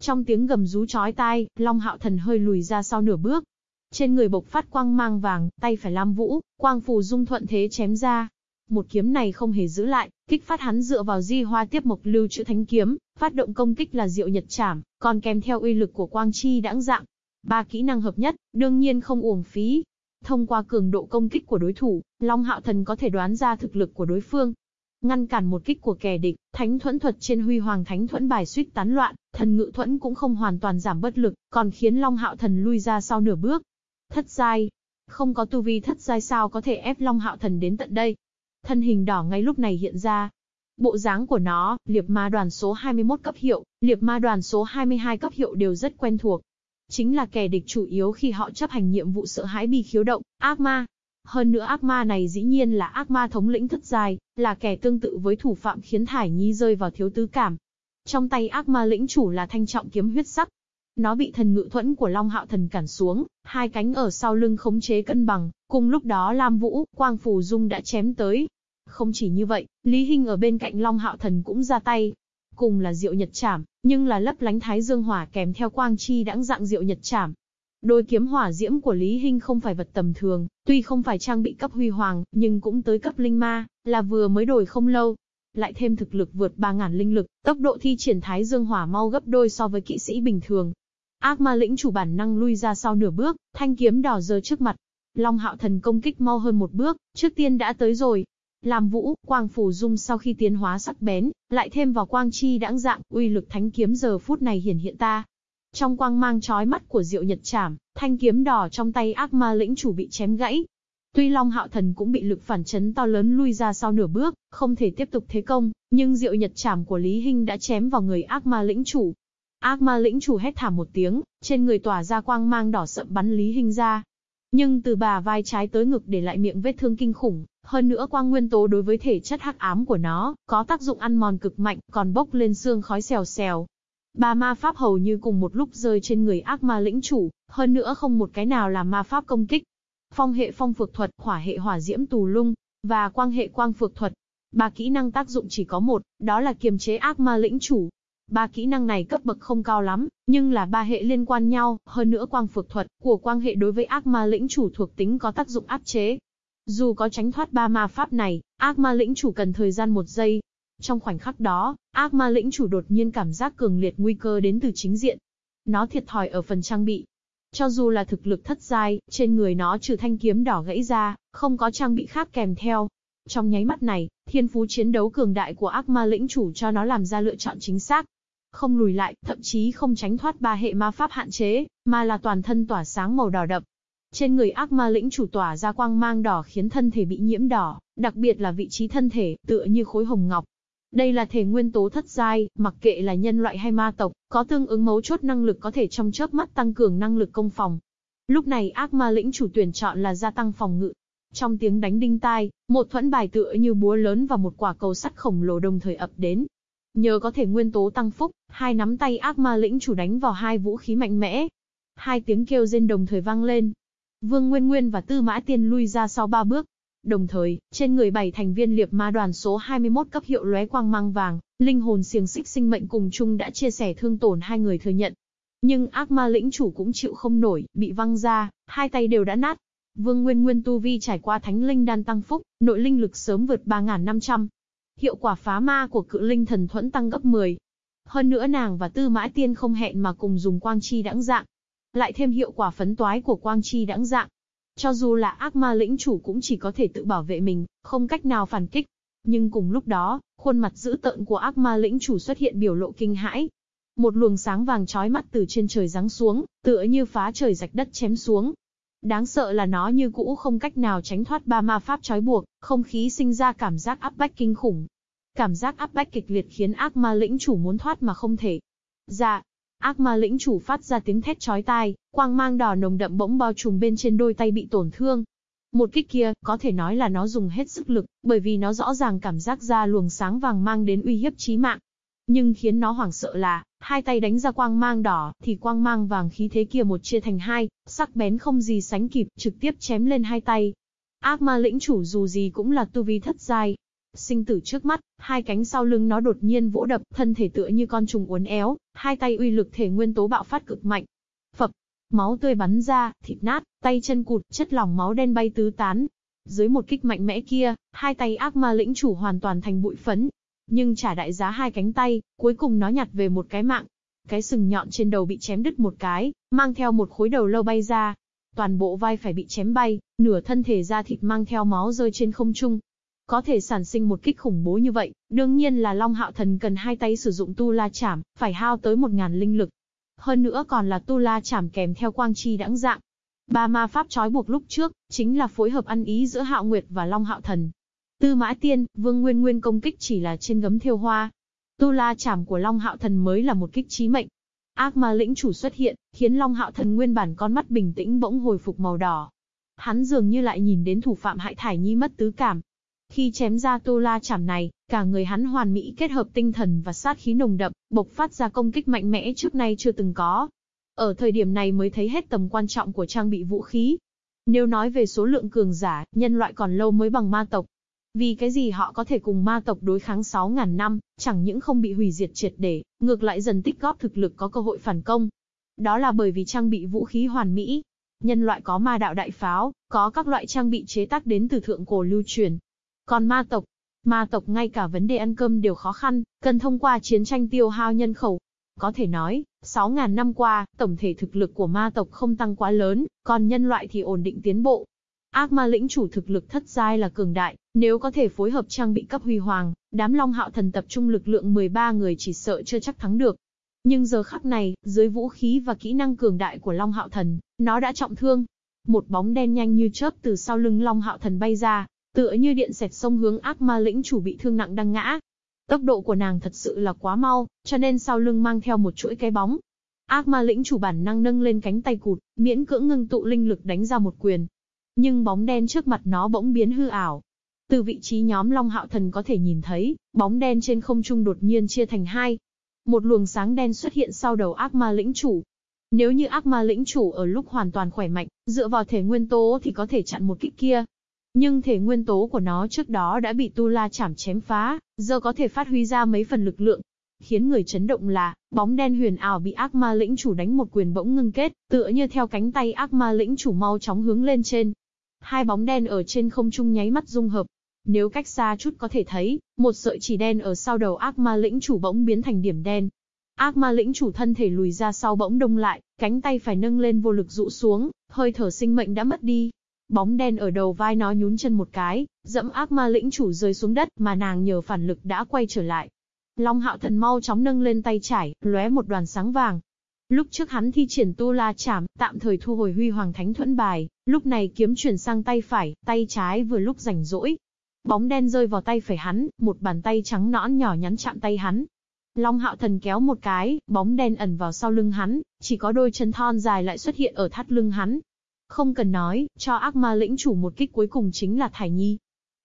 Trong tiếng gầm rú chói tai, Long Hạo Thần hơi lùi ra sau nửa bước. Trên người bộc phát quang mang vàng, tay phải lam vũ, quang phù dung thuận thế chém ra. Một kiếm này không hề giữ lại, kích phát hắn dựa vào di hoa tiếp mộc lưu chữ thánh kiếm, phát động công kích là diệu nhật chảm, còn kèm theo uy lực của quang chi đãng dạng. Ba kỹ năng hợp nhất, đương nhiên không uổng phí. Thông qua cường độ công kích của đối thủ, Long Hạo Thần có thể đoán ra thực lực của đối phương, ngăn cản một kích của kẻ địch, thánh thuẫn thuật trên huy hoàng thánh thuẫn bài suýt tán loạn, thần ngự thuẫn cũng không hoàn toàn giảm bất lực, còn khiến Long Hạo Thần lui ra sau nửa bước. Thất giai, không có tu vi thất giai sao có thể ép Long Hạo Thần đến tận đây. Thân hình đỏ ngay lúc này hiện ra. Bộ dáng của nó, liệp ma đoàn số 21 cấp hiệu, liệp ma đoàn số 22 cấp hiệu đều rất quen thuộc. Chính là kẻ địch chủ yếu khi họ chấp hành nhiệm vụ sợ hãi bị khiếu động, ác ma, hơn nữa ác ma này dĩ nhiên là ác ma thống lĩnh thất giai, là kẻ tương tự với thủ phạm khiến Thải Nhi rơi vào thiếu tứ cảm. Trong tay ác ma lĩnh chủ là thanh trọng kiếm huyết sắc. Nó bị thần ngự thuẫn của Long Hạo Thần cản xuống, hai cánh ở sau lưng khống chế cân bằng, cùng lúc đó Lam Vũ, Quang Phù Dung đã chém tới. Không chỉ như vậy, Lý Hinh ở bên cạnh Long Hạo Thần cũng ra tay. Cùng là diệu nhật chảm, nhưng là lấp lánh thái dương hỏa kèm theo quang chi đãng dạng diệu nhật chảm. Đôi kiếm hỏa diễm của Lý Hinh không phải vật tầm thường, tuy không phải trang bị cấp huy hoàng, nhưng cũng tới cấp linh ma, là vừa mới đổi không lâu. Lại thêm thực lực vượt 3.000 linh lực, tốc độ thi triển thái dương hỏa mau gấp đôi so với kỵ sĩ bình thường. Ác ma lĩnh chủ bản năng lui ra sau nửa bước, thanh kiếm đỏ giơ trước mặt. Long hạo thần công kích mau hơn một bước, trước tiên đã tới rồi, làm vũ, quang phủ dung sau khi tiến hóa sắc bén, lại thêm vào quang chi đãng dạng, uy lực thánh kiếm giờ phút này hiển hiện ta. Trong quang mang chói mắt của Diệu Nhật Trảm, thanh kiếm đỏ trong tay ác ma lĩnh chủ bị chém gãy. Tuy Long Hạo Thần cũng bị lực phản chấn to lớn lui ra sau nửa bước, không thể tiếp tục thế công, nhưng Diệu Nhật Trảm của Lý Hinh đã chém vào người ác ma lĩnh chủ. Ác ma lĩnh chủ hét thảm một tiếng, trên người tỏa ra quang mang đỏ sậm bắn Lý Hinh ra. Nhưng từ bà vai trái tới ngực để lại miệng vết thương kinh khủng, hơn nữa quang nguyên tố đối với thể chất hắc ám của nó, có tác dụng ăn mòn cực mạnh, còn bốc lên xương khói xèo xèo. Ba ma pháp hầu như cùng một lúc rơi trên người ác ma lĩnh chủ, hơn nữa không một cái nào là ma pháp công kích. Phong hệ phong phược thuật, hỏa hệ hỏa diễm tù lung, và quang hệ quang phược thuật. Ba kỹ năng tác dụng chỉ có một, đó là kiềm chế ác ma lĩnh chủ. Ba kỹ năng này cấp bậc không cao lắm, nhưng là ba hệ liên quan nhau, hơn nữa quang phược thuật của quang hệ đối với ác ma lĩnh chủ thuộc tính có tác dụng áp chế, dù có tránh thoát ba ma pháp này, ác ma lĩnh chủ cần thời gian một giây. Trong khoảnh khắc đó, ác ma lĩnh chủ đột nhiên cảm giác cường liệt nguy cơ đến từ chính diện. Nó thiệt thòi ở phần trang bị. Cho dù là thực lực thất giai, trên người nó trừ thanh kiếm đỏ gãy ra, không có trang bị khác kèm theo. Trong nháy mắt này, thiên phú chiến đấu cường đại của ác ma lĩnh chủ cho nó làm ra lựa chọn chính xác. Không lùi lại, thậm chí không tránh thoát ba hệ ma pháp hạn chế, mà là toàn thân tỏa sáng màu đỏ đậm, trên người ác ma lĩnh chủ tỏa ra quang mang đỏ khiến thân thể bị nhiễm đỏ, đặc biệt là vị trí thân thể, tựa như khối hồng ngọc. Đây là thể nguyên tố thất giai, mặc kệ là nhân loại hay ma tộc, có tương ứng mấu chốt năng lực có thể trong chớp mắt tăng cường năng lực công phòng. Lúc này ác ma lĩnh chủ tuyển chọn là gia tăng phòng ngự. Trong tiếng đánh đinh tai, một thuẫn bài tựa như búa lớn và một quả cầu sắt khổng lồ đồng thời ập đến. Nhờ có thể nguyên tố tăng phúc, hai nắm tay ác ma lĩnh chủ đánh vào hai vũ khí mạnh mẽ. Hai tiếng kêu rên đồng thời vang lên, Vương Nguyên Nguyên và Tư Mã Tiên lui ra sau ba bước. Đồng thời, trên người bảy thành viên liệp ma đoàn số 21 cấp hiệu lóe quang mang vàng, linh hồn xiềng xích sinh mệnh cùng chung đã chia sẻ thương tổn hai người thừa nhận. Nhưng ác ma lĩnh chủ cũng chịu không nổi, bị văng ra, hai tay đều đã nát. Vương Nguyên Nguyên tu vi trải qua thánh linh đan tăng phúc, nội linh lực sớm vượt 3.500. Hiệu quả phá ma của cự linh thần thuẫn tăng gấp 10. Hơn nữa nàng và tư mã tiên không hẹn mà cùng dùng quang chi đãng dạng, lại thêm hiệu quả phấn toái của quang chi đãng dạng. Cho dù là ác ma lĩnh chủ cũng chỉ có thể tự bảo vệ mình, không cách nào phản kích. Nhưng cùng lúc đó, khuôn mặt dữ tợn của ác ma lĩnh chủ xuất hiện biểu lộ kinh hãi. Một luồng sáng vàng chói mắt từ trên trời giáng xuống, tựa như phá trời rạch đất chém xuống. Đáng sợ là nó như cũ không cách nào tránh thoát ba ma pháp trói buộc, không khí sinh ra cảm giác áp bách kinh khủng. Cảm giác áp bách kịch liệt khiến ác ma lĩnh chủ muốn thoát mà không thể. Dạ, Ác ma lĩnh chủ phát ra tiếng thét chói tai, quang mang đỏ nồng đậm bỗng bao trùm bên trên đôi tay bị tổn thương. Một kích kia, có thể nói là nó dùng hết sức lực, bởi vì nó rõ ràng cảm giác ra luồng sáng vàng mang đến uy hiếp chí mạng. Nhưng khiến nó hoảng sợ là, hai tay đánh ra quang mang đỏ, thì quang mang vàng khí thế kia một chia thành hai, sắc bén không gì sánh kịp, trực tiếp chém lên hai tay. Ác ma lĩnh chủ dù gì cũng là tu vi thất giai, Sinh tử trước mắt, hai cánh sau lưng nó đột nhiên vỗ đập, thân thể tựa như con trùng uốn éo, hai tay uy lực thể nguyên tố bạo phát cực mạnh. Phập, máu tươi bắn ra, thịt nát, tay chân cụt, chất lỏng máu đen bay tứ tán. Dưới một kích mạnh mẽ kia, hai tay ác ma lĩnh chủ hoàn toàn thành bụi phấn. Nhưng trả đại giá hai cánh tay, cuối cùng nó nhặt về một cái mạng. Cái sừng nhọn trên đầu bị chém đứt một cái, mang theo một khối đầu lâu bay ra. Toàn bộ vai phải bị chém bay, nửa thân thể ra thịt mang theo máu rơi trên không trung. Có thể sản sinh một kích khủng bố như vậy, đương nhiên là Long Hạo Thần cần hai tay sử dụng tu la chảm, phải hao tới một ngàn linh lực. Hơn nữa còn là tu la chảm kèm theo quang chi đãng dạng. Ba ma pháp trói buộc lúc trước, chính là phối hợp ăn ý giữa Hạo Nguyệt và Long Hạo Thần. Tư Mã Tiên, Vương Nguyên Nguyên công kích chỉ là trên gấm thiêu hoa. Tu la chảm của Long Hạo Thần mới là một kích chí mệnh. Ác ma lĩnh chủ xuất hiện, khiến Long Hạo Thần nguyên bản con mắt bình tĩnh bỗng hồi phục màu đỏ. Hắn dường như lại nhìn đến thủ phạm hại Thải Nhi mất tứ cảm, khi chém ra tu la chảm này, cả người hắn hoàn mỹ kết hợp tinh thần và sát khí nồng đậm, bộc phát ra công kích mạnh mẽ trước nay chưa từng có. Ở thời điểm này mới thấy hết tầm quan trọng của trang bị vũ khí. Nếu nói về số lượng cường giả, nhân loại còn lâu mới bằng ma tộc. Vì cái gì họ có thể cùng ma tộc đối kháng 6.000 năm, chẳng những không bị hủy diệt triệt để, ngược lại dần tích góp thực lực có cơ hội phản công. Đó là bởi vì trang bị vũ khí hoàn mỹ. Nhân loại có ma đạo đại pháo, có các loại trang bị chế tác đến từ thượng cổ lưu truyền. Còn ma tộc, ma tộc ngay cả vấn đề ăn cơm đều khó khăn, cần thông qua chiến tranh tiêu hao nhân khẩu. Có thể nói, 6.000 năm qua, tổng thể thực lực của ma tộc không tăng quá lớn, còn nhân loại thì ổn định tiến bộ. Ác ma lĩnh chủ thực lực thất giai là cường đại, nếu có thể phối hợp trang bị cấp huy hoàng, đám Long Hạo Thần tập trung lực lượng 13 người chỉ sợ chưa chắc thắng được. Nhưng giờ khắc này, dưới vũ khí và kỹ năng cường đại của Long Hạo Thần, nó đã trọng thương. Một bóng đen nhanh như chớp từ sau lưng Long Hạo Thần bay ra, tựa như điện xẹt sông hướng ác ma lĩnh chủ bị thương nặng đang ngã. Tốc độ của nàng thật sự là quá mau, cho nên sau lưng mang theo một chuỗi cái bóng. Ác ma lĩnh chủ bản năng nâng lên cánh tay cụt, miễn cưỡng ngưng tụ linh lực đánh ra một quyền. Nhưng bóng đen trước mặt nó bỗng biến hư ảo. Từ vị trí nhóm Long Hạo Thần có thể nhìn thấy, bóng đen trên không trung đột nhiên chia thành hai. Một luồng sáng đen xuất hiện sau đầu ác ma lĩnh chủ. Nếu như ác ma lĩnh chủ ở lúc hoàn toàn khỏe mạnh, dựa vào thể nguyên tố thì có thể chặn một kích kia, nhưng thể nguyên tố của nó trước đó đã bị Tu La chảm chém phá, giờ có thể phát huy ra mấy phần lực lượng. Khiến người chấn động là, bóng đen huyền ảo bị ác ma lĩnh chủ đánh một quyền bỗng ngưng kết, tựa như theo cánh tay ác ma lĩnh chủ mau chóng hướng lên trên. Hai bóng đen ở trên không trung nháy mắt dung hợp. Nếu cách xa chút có thể thấy, một sợi chỉ đen ở sau đầu ác ma lĩnh chủ bỗng biến thành điểm đen. Ác ma lĩnh chủ thân thể lùi ra sau bỗng đông lại, cánh tay phải nâng lên vô lực rụ xuống, hơi thở sinh mệnh đã mất đi, Bóng đen ở đầu vai nó nhún chân một cái, dẫm ác ma lĩnh chủ rơi xuống đất mà nàng nhờ phản lực đã quay trở lại. Long hạo thần mau chóng nâng lên tay chải, lóe một đoàn sáng vàng. Lúc trước hắn thi triển tu la chảm, tạm thời thu hồi huy hoàng thánh thuẫn bài, lúc này kiếm chuyển sang tay phải, tay trái vừa lúc rảnh rỗi. Bóng đen rơi vào tay phải hắn, một bàn tay trắng nõn nhỏ nhắn chạm tay hắn. Long hạo thần kéo một cái, bóng đen ẩn vào sau lưng hắn, chỉ có đôi chân thon dài lại xuất hiện ở thắt lưng hắn. Không cần nói, cho ác ma lĩnh chủ một kích cuối cùng chính là Thải Nhi.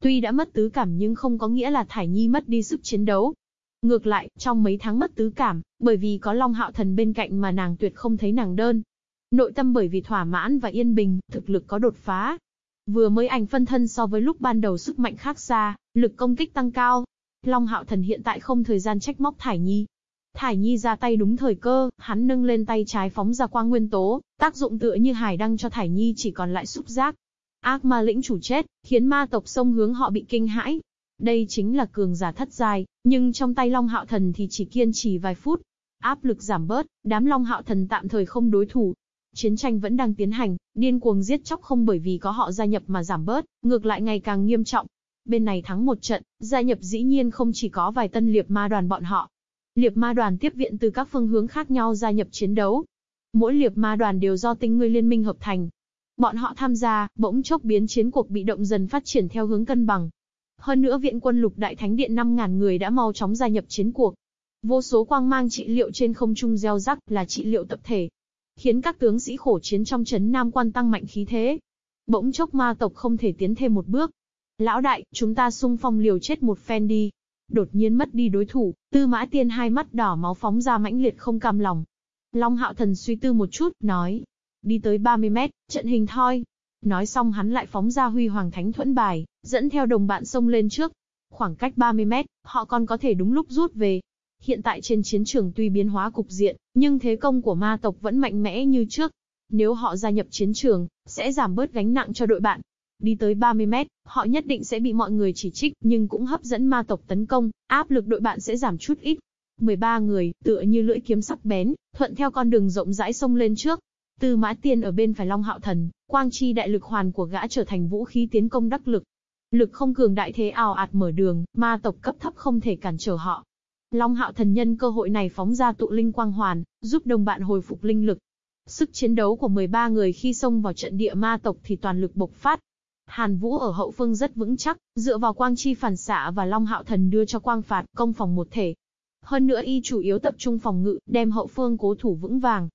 Tuy đã mất tứ cảm nhưng không có nghĩa là Thải Nhi mất đi sức chiến đấu. Ngược lại, trong mấy tháng mất tứ cảm, bởi vì có Long Hạo Thần bên cạnh mà nàng tuyệt không thấy nàng đơn. Nội tâm bởi vì thỏa mãn và yên bình, thực lực có đột phá. Vừa mới ảnh phân thân so với lúc ban đầu sức mạnh khác xa, lực công kích tăng cao. Long Hạo Thần hiện tại không thời gian trách móc Thải Nhi, Thải Nhi ra tay đúng thời cơ, hắn nâng lên tay trái phóng ra quang nguyên tố, tác dụng tựa như hải đăng cho Thải Nhi chỉ còn lại xúc giác. Ác ma lĩnh chủ chết, khiến ma tộc sông hướng họ bị kinh hãi. Đây chính là cường giả thất giai, nhưng trong tay Long Hạo Thần thì chỉ kiên trì vài phút. Áp lực giảm bớt, đám Long Hạo Thần tạm thời không đối thủ. Chiến tranh vẫn đang tiến hành, điên cuồng giết chóc không bởi vì có họ gia nhập mà giảm bớt, ngược lại ngày càng nghiêm trọng. Bên này thắng một trận, gia nhập dĩ nhiên không chỉ có vài tân liệp ma đoàn bọn họ, Liệp ma đoàn tiếp viện từ các phương hướng khác nhau gia nhập chiến đấu. Mỗi liệp ma đoàn đều do tinh ngươi liên minh hợp thành. Bọn họ tham gia, bỗng chốc biến chiến cuộc bị động dần phát triển theo hướng cân bằng. Hơn nữa viện quân lục đại thánh điện 5.000 người đã mau chóng gia nhập chiến cuộc. Vô số quang mang trị liệu trên không trung gieo rắc là trị liệu tập thể. Khiến các tướng sĩ khổ chiến trong chấn Nam quan tăng mạnh khí thế. Bỗng chốc ma tộc không thể tiến thêm một bước. Lão đại, chúng ta sung phong liều chết một phen đi. Đột nhiên mất đi đối thủ, tư mã tiên hai mắt đỏ máu phóng ra mãnh liệt không cam lòng. Long hạo thần suy tư một chút, nói. Đi tới 30 mét, trận hình thoi. Nói xong hắn lại phóng ra huy hoàng thánh thuẫn bài, dẫn theo đồng bạn xông lên trước. Khoảng cách 30 mét, họ còn có thể đúng lúc rút về. Hiện tại trên chiến trường tuy biến hóa cục diện, nhưng thế công của ma tộc vẫn mạnh mẽ như trước. Nếu họ gia nhập chiến trường, sẽ giảm bớt gánh nặng cho đội bạn, Đi tới 30 mét, họ nhất định sẽ bị mọi người chỉ trích, nhưng cũng hấp dẫn ma tộc tấn công, áp lực đội bạn sẽ giảm chút ít. 13 người, tựa như lưỡi kiếm sắc bén, thuận theo con đường rộng rãi sông lên trước. Tư Mã Tiên ở bên phải Long Hạo Thần, quang chi đại lực hoàn của gã trở thành vũ khí tiến công đắc lực. Lực không cường đại thế ảo ạt mở đường, ma tộc cấp thấp không thể cản trở họ. Long Hạo Thần nhân cơ hội này phóng ra tụ linh quang hoàn, giúp đồng bạn hồi phục linh lực. Sức chiến đấu của 13 người khi xông vào trận địa ma tộc thì toàn lực bộc phát, Hàn Vũ ở hậu phương rất vững chắc, dựa vào quang chi phản xạ và Long Hạo Thần đưa cho quang phạt, công phòng một thể. Hơn nữa y chủ yếu tập trung phòng ngự, đem hậu phương cố thủ vững vàng.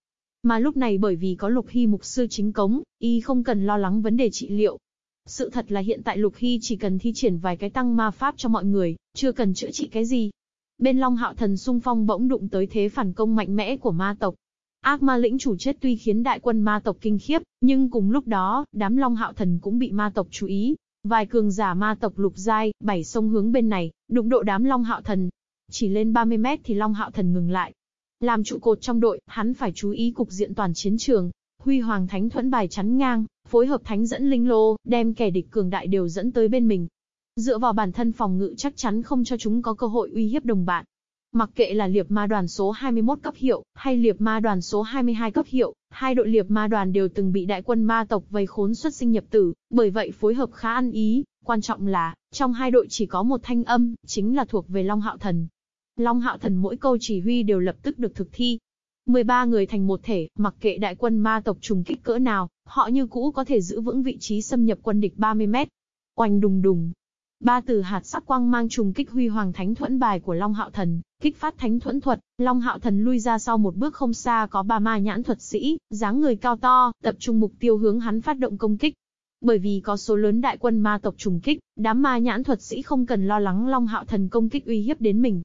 Mà lúc này bởi vì có Lục Hy mục sư chính cống, y không cần lo lắng vấn đề trị liệu. Sự thật là hiện tại Lục Hy chỉ cần thi triển vài cái tăng ma pháp cho mọi người, chưa cần chữa trị cái gì. Bên Long Hạo Thần xung phong bỗng đụng tới thế phản công mạnh mẽ của ma tộc, Ác ma lĩnh chủ chết tuy khiến đại quân ma tộc kinh khiếp, nhưng cùng lúc đó, đám Long Hạo Thần cũng bị ma tộc chú ý. Vài cường giả ma tộc lục giai, bảy sông hướng bên này, đụng độ đám Long Hạo Thần. Chỉ lên 30 mét thì Long Hạo Thần ngừng lại. Làm trụ cột trong đội, hắn phải chú ý cục diện toàn chiến trường. Huy Hoàng Thánh thuẫn bài chắn ngang, phối hợp thánh dẫn linh lô, đem kẻ địch cường đại đều dẫn tới bên mình. Dựa vào bản thân phòng ngự chắc chắn không cho chúng có cơ hội uy hiếp đồng bạn. Mặc kệ là liệp ma đoàn số 21 cấp hiệu, hay liệp ma đoàn số 22 cấp hiệu, hai đội liệp ma đoàn đều từng bị đại quân ma tộc vây khốn xuất sinh nhập tử, bởi vậy phối hợp khá ăn ý, quan trọng là, trong hai đội chỉ có một thanh âm, chính là thuộc về Long Hạo Thần. Long Hạo Thần mỗi câu chỉ huy đều lập tức được thực thi. 13 người thành một thể, mặc kệ đại quân ma tộc trùng kích cỡ nào, họ như cũ có thể giữ vững vị trí xâm nhập quân địch 30 mét. Oanh đùng đùng, Ba từ hạt sắc quang mang trùng kích huy hoàng thánh thuẫn bài của Long Hạo Thần, kích phát thánh thuẫn thuật, Long Hạo Thần lui ra sau một bước không xa có ba ma nhãn thuật sĩ, dáng người cao to, tập trung mục tiêu hướng hắn phát động công kích. Bởi vì có số lớn đại quân ma tộc trùng kích, đám ma nhãn thuật sĩ không cần lo lắng Long Hạo Thần công kích uy hiếp đến mình.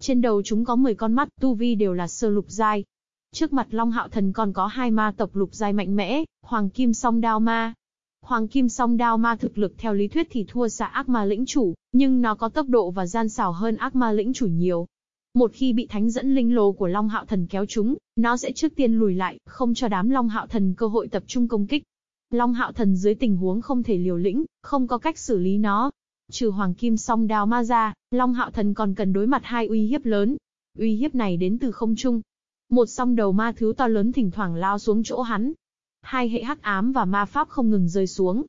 Trên đầu chúng có 10 con mắt, tu vi đều là sơ lục giai. Trước mặt Long Hạo Thần còn có hai ma tộc lục giai mạnh mẽ, Hoàng Kim Song Đao Ma, Hoàng Kim Song Đao Ma thực lực theo lý thuyết thì thua xa ác ma lĩnh chủ, nhưng nó có tốc độ và gian xảo hơn ác ma lĩnh chủ nhiều. Một khi bị thánh dẫn linh lồ của Long Hạo Thần kéo chúng, nó sẽ trước tiên lùi lại, không cho đám Long Hạo Thần cơ hội tập trung công kích. Long Hạo Thần dưới tình huống không thể liều lĩnh, không có cách xử lý nó. Trừ Hoàng Kim Song Đao Ma ra, Long Hạo Thần còn cần đối mặt hai uy hiếp lớn. Uy hiếp này đến từ không trung. Một song đầu ma thứ to lớn thỉnh thoảng lao xuống chỗ hắn, hai hệ hắc ám và ma pháp không ngừng rơi xuống.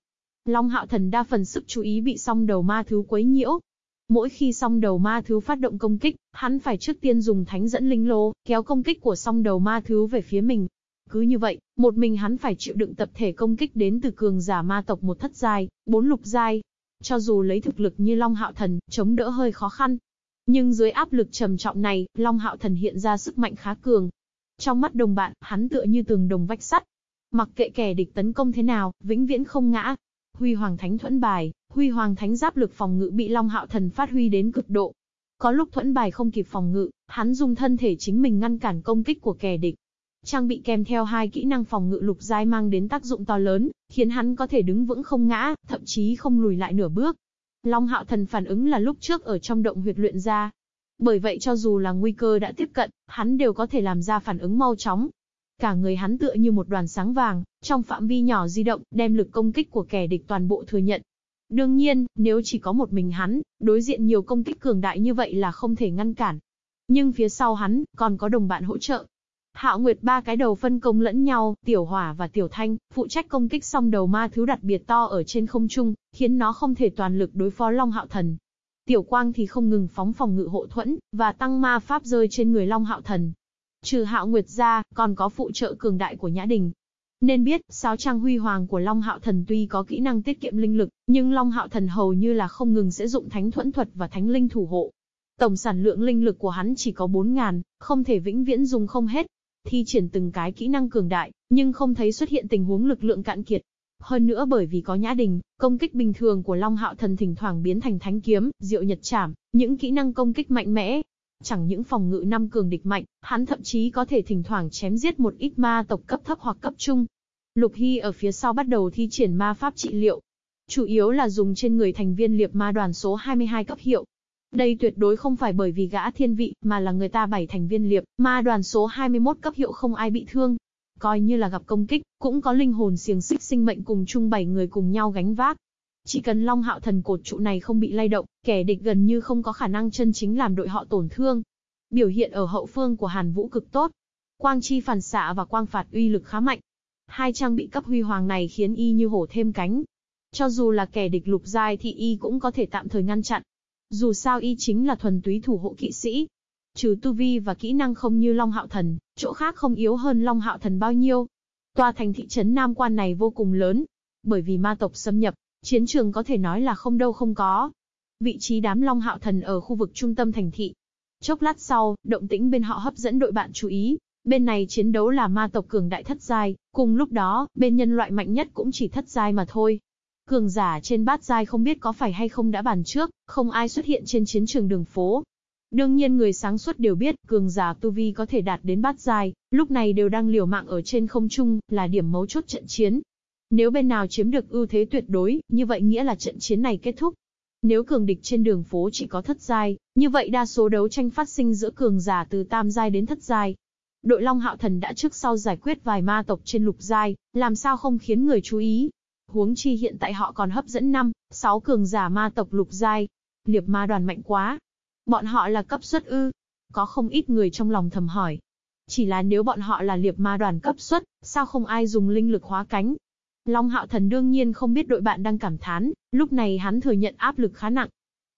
Long hạo thần đa phần sức chú ý bị song đầu ma thứ quấy nhiễu. Mỗi khi song đầu ma thứ phát động công kích, hắn phải trước tiên dùng thánh dẫn linh lô, kéo công kích của song đầu ma thứ về phía mình. Cứ như vậy, một mình hắn phải chịu đựng tập thể công kích đến từ cường giả ma tộc một thất giai, bốn lục giai. Cho dù lấy thực lực như Long Hạo Thần, chống đỡ hơi khó khăn. Nhưng dưới áp lực trầm trọng này, Long Hạo Thần hiện ra sức mạnh khá cường. Trong mắt đồng bạn, hắn tựa như tường đồng vách sắt, Mặc kệ kẻ địch tấn công thế nào, vĩnh viễn không ngã. Huy Hoàng Thánh thuẫn bài, Huy Hoàng Thánh giáp lực phòng ngự bị Long Hạo Thần phát huy đến cực độ. Có lúc thuẫn bài không kịp phòng ngự, hắn dùng thân thể chính mình ngăn cản công kích của kẻ địch. Trang bị kèm theo hai kỹ năng phòng ngự lục giai mang đến tác dụng to lớn, khiến hắn có thể đứng vững không ngã, thậm chí không lùi lại nửa bước. Long Hạo Thần phản ứng là lúc trước ở trong động huyệt luyện ra. Bởi vậy cho dù là nguy cơ đã tiếp cận, hắn đều có thể làm ra phản ứng mau chóng, Cả người hắn tựa như một đoàn sáng vàng, trong phạm vi nhỏ di động, đem lực công kích của kẻ địch toàn bộ thừa nhận. Đương nhiên, nếu chỉ có một mình hắn, đối diện nhiều công kích cường đại như vậy là không thể ngăn cản. Nhưng phía sau hắn, còn có đồng bạn hỗ trợ. Hạo Nguyệt ba cái đầu phân công lẫn nhau, Tiểu Hỏa và Tiểu Thanh, phụ trách công kích song đầu ma thứ đặc biệt to ở trên không trung, khiến nó không thể toàn lực đối phó Long Hạo Thần. Tiểu Quang thì không ngừng phóng phòng ngự hộ thuẫn, và tăng ma pháp rơi trên người Long Hạo Thần. Trừ hạo nguyệt ra, còn có phụ trợ cường đại của Nhã Đình. Nên biết, sáu trang huy hoàng của Long Hạo Thần tuy có kỹ năng tiết kiệm linh lực, nhưng Long Hạo Thần hầu như là không ngừng sẽ dụng thánh thuẫn thuật và thánh linh thủ hộ. Tổng sản lượng linh lực của hắn chỉ có 4.000, không thể vĩnh viễn dùng không hết. Thi triển từng cái kỹ năng cường đại, nhưng không thấy xuất hiện tình huống lực lượng cạn kiệt. Hơn nữa bởi vì có nhã đình, công kích bình thường của Long Hạo Thần thỉnh thoảng biến thành thánh kiếm, diệu nhật chảm, những kỹ năng công kích mạnh mẽ, Chẳng những phòng ngự năm cường địch mạnh, hắn thậm chí có thể thỉnh thoảng chém giết một ít ma tộc cấp thấp hoặc cấp trung. Lục Hy ở phía sau bắt đầu thi triển ma pháp trị liệu. Chủ yếu là dùng trên người thành viên liệp ma đoàn số 22 cấp hiệu. Đây tuyệt đối không phải bởi vì gã thiên vị, mà là người ta bảy thành viên liệp, ma đoàn số 21 cấp hiệu không ai bị thương. Coi như là gặp công kích, cũng có linh hồn xiềng xích sinh mệnh cùng chung bảy người cùng nhau gánh vác. Chỉ cần Long Hạo Thần cột trụ này không bị lay động, kẻ địch gần như không có khả năng chân chính làm đội họ tổn thương. Biểu hiện ở hậu phương của Hàn Vũ cực tốt. Quang chi phản xạ và quang phạt uy lực khá mạnh. Hai trang bị cấp huy hoàng này khiến y như hổ thêm cánh. Cho dù là kẻ địch lục giai thì y cũng có thể tạm thời ngăn chặn. Dù sao y chính là thuần túy thủ hộ kỵ sĩ. Trừ tu vi và kỹ năng không như Long Hạo Thần, chỗ khác không yếu hơn Long Hạo Thần bao nhiêu. Tòa thành thị trấn Nam Quan này vô cùng lớn. Bởi vì ma tộc xâm nhập, Chiến trường có thể nói là không đâu không có. Vị trí đám Long Hạo Thần ở khu vực trung tâm thành thị. Chốc lát sau, động tĩnh bên họ hấp dẫn đội bạn chú ý. Bên này chiến đấu là ma tộc cường đại thất giai, cùng lúc đó, bên nhân loại mạnh nhất cũng chỉ thất giai mà thôi. Cường giả trên bát giai không biết có phải hay không đã bàn trước, không ai xuất hiện trên chiến trường đường phố. Đương nhiên người sáng suốt đều biết, cường giả tu vi có thể đạt đến bát giai, lúc này đều đang liều mạng ở trên không trung, là điểm mấu chốt trận chiến. Nếu bên nào chiếm được ưu thế tuyệt đối, như vậy nghĩa là trận chiến này kết thúc. Nếu cường địch trên đường phố chỉ có thất giai, như vậy đa số đấu tranh phát sinh giữa cường giả từ tam giai đến thất giai. Đội Long Hạo Thần đã trước sau giải quyết vài ma tộc trên lục giai, làm sao không khiến người chú ý. Huống chi hiện tại họ còn hấp dẫn 5, 6 cường giả ma tộc lục giai. Liệp ma đoàn mạnh quá. Bọn họ là cấp xuất ư. Có không ít người trong lòng thầm hỏi. Chỉ là nếu bọn họ là liệp ma đoàn cấp xuất, sao không ai dùng linh lực hóa cánh? Long Hạo Thần đương nhiên không biết đội bạn đang cảm thán, lúc này hắn thừa nhận áp lực khá nặng.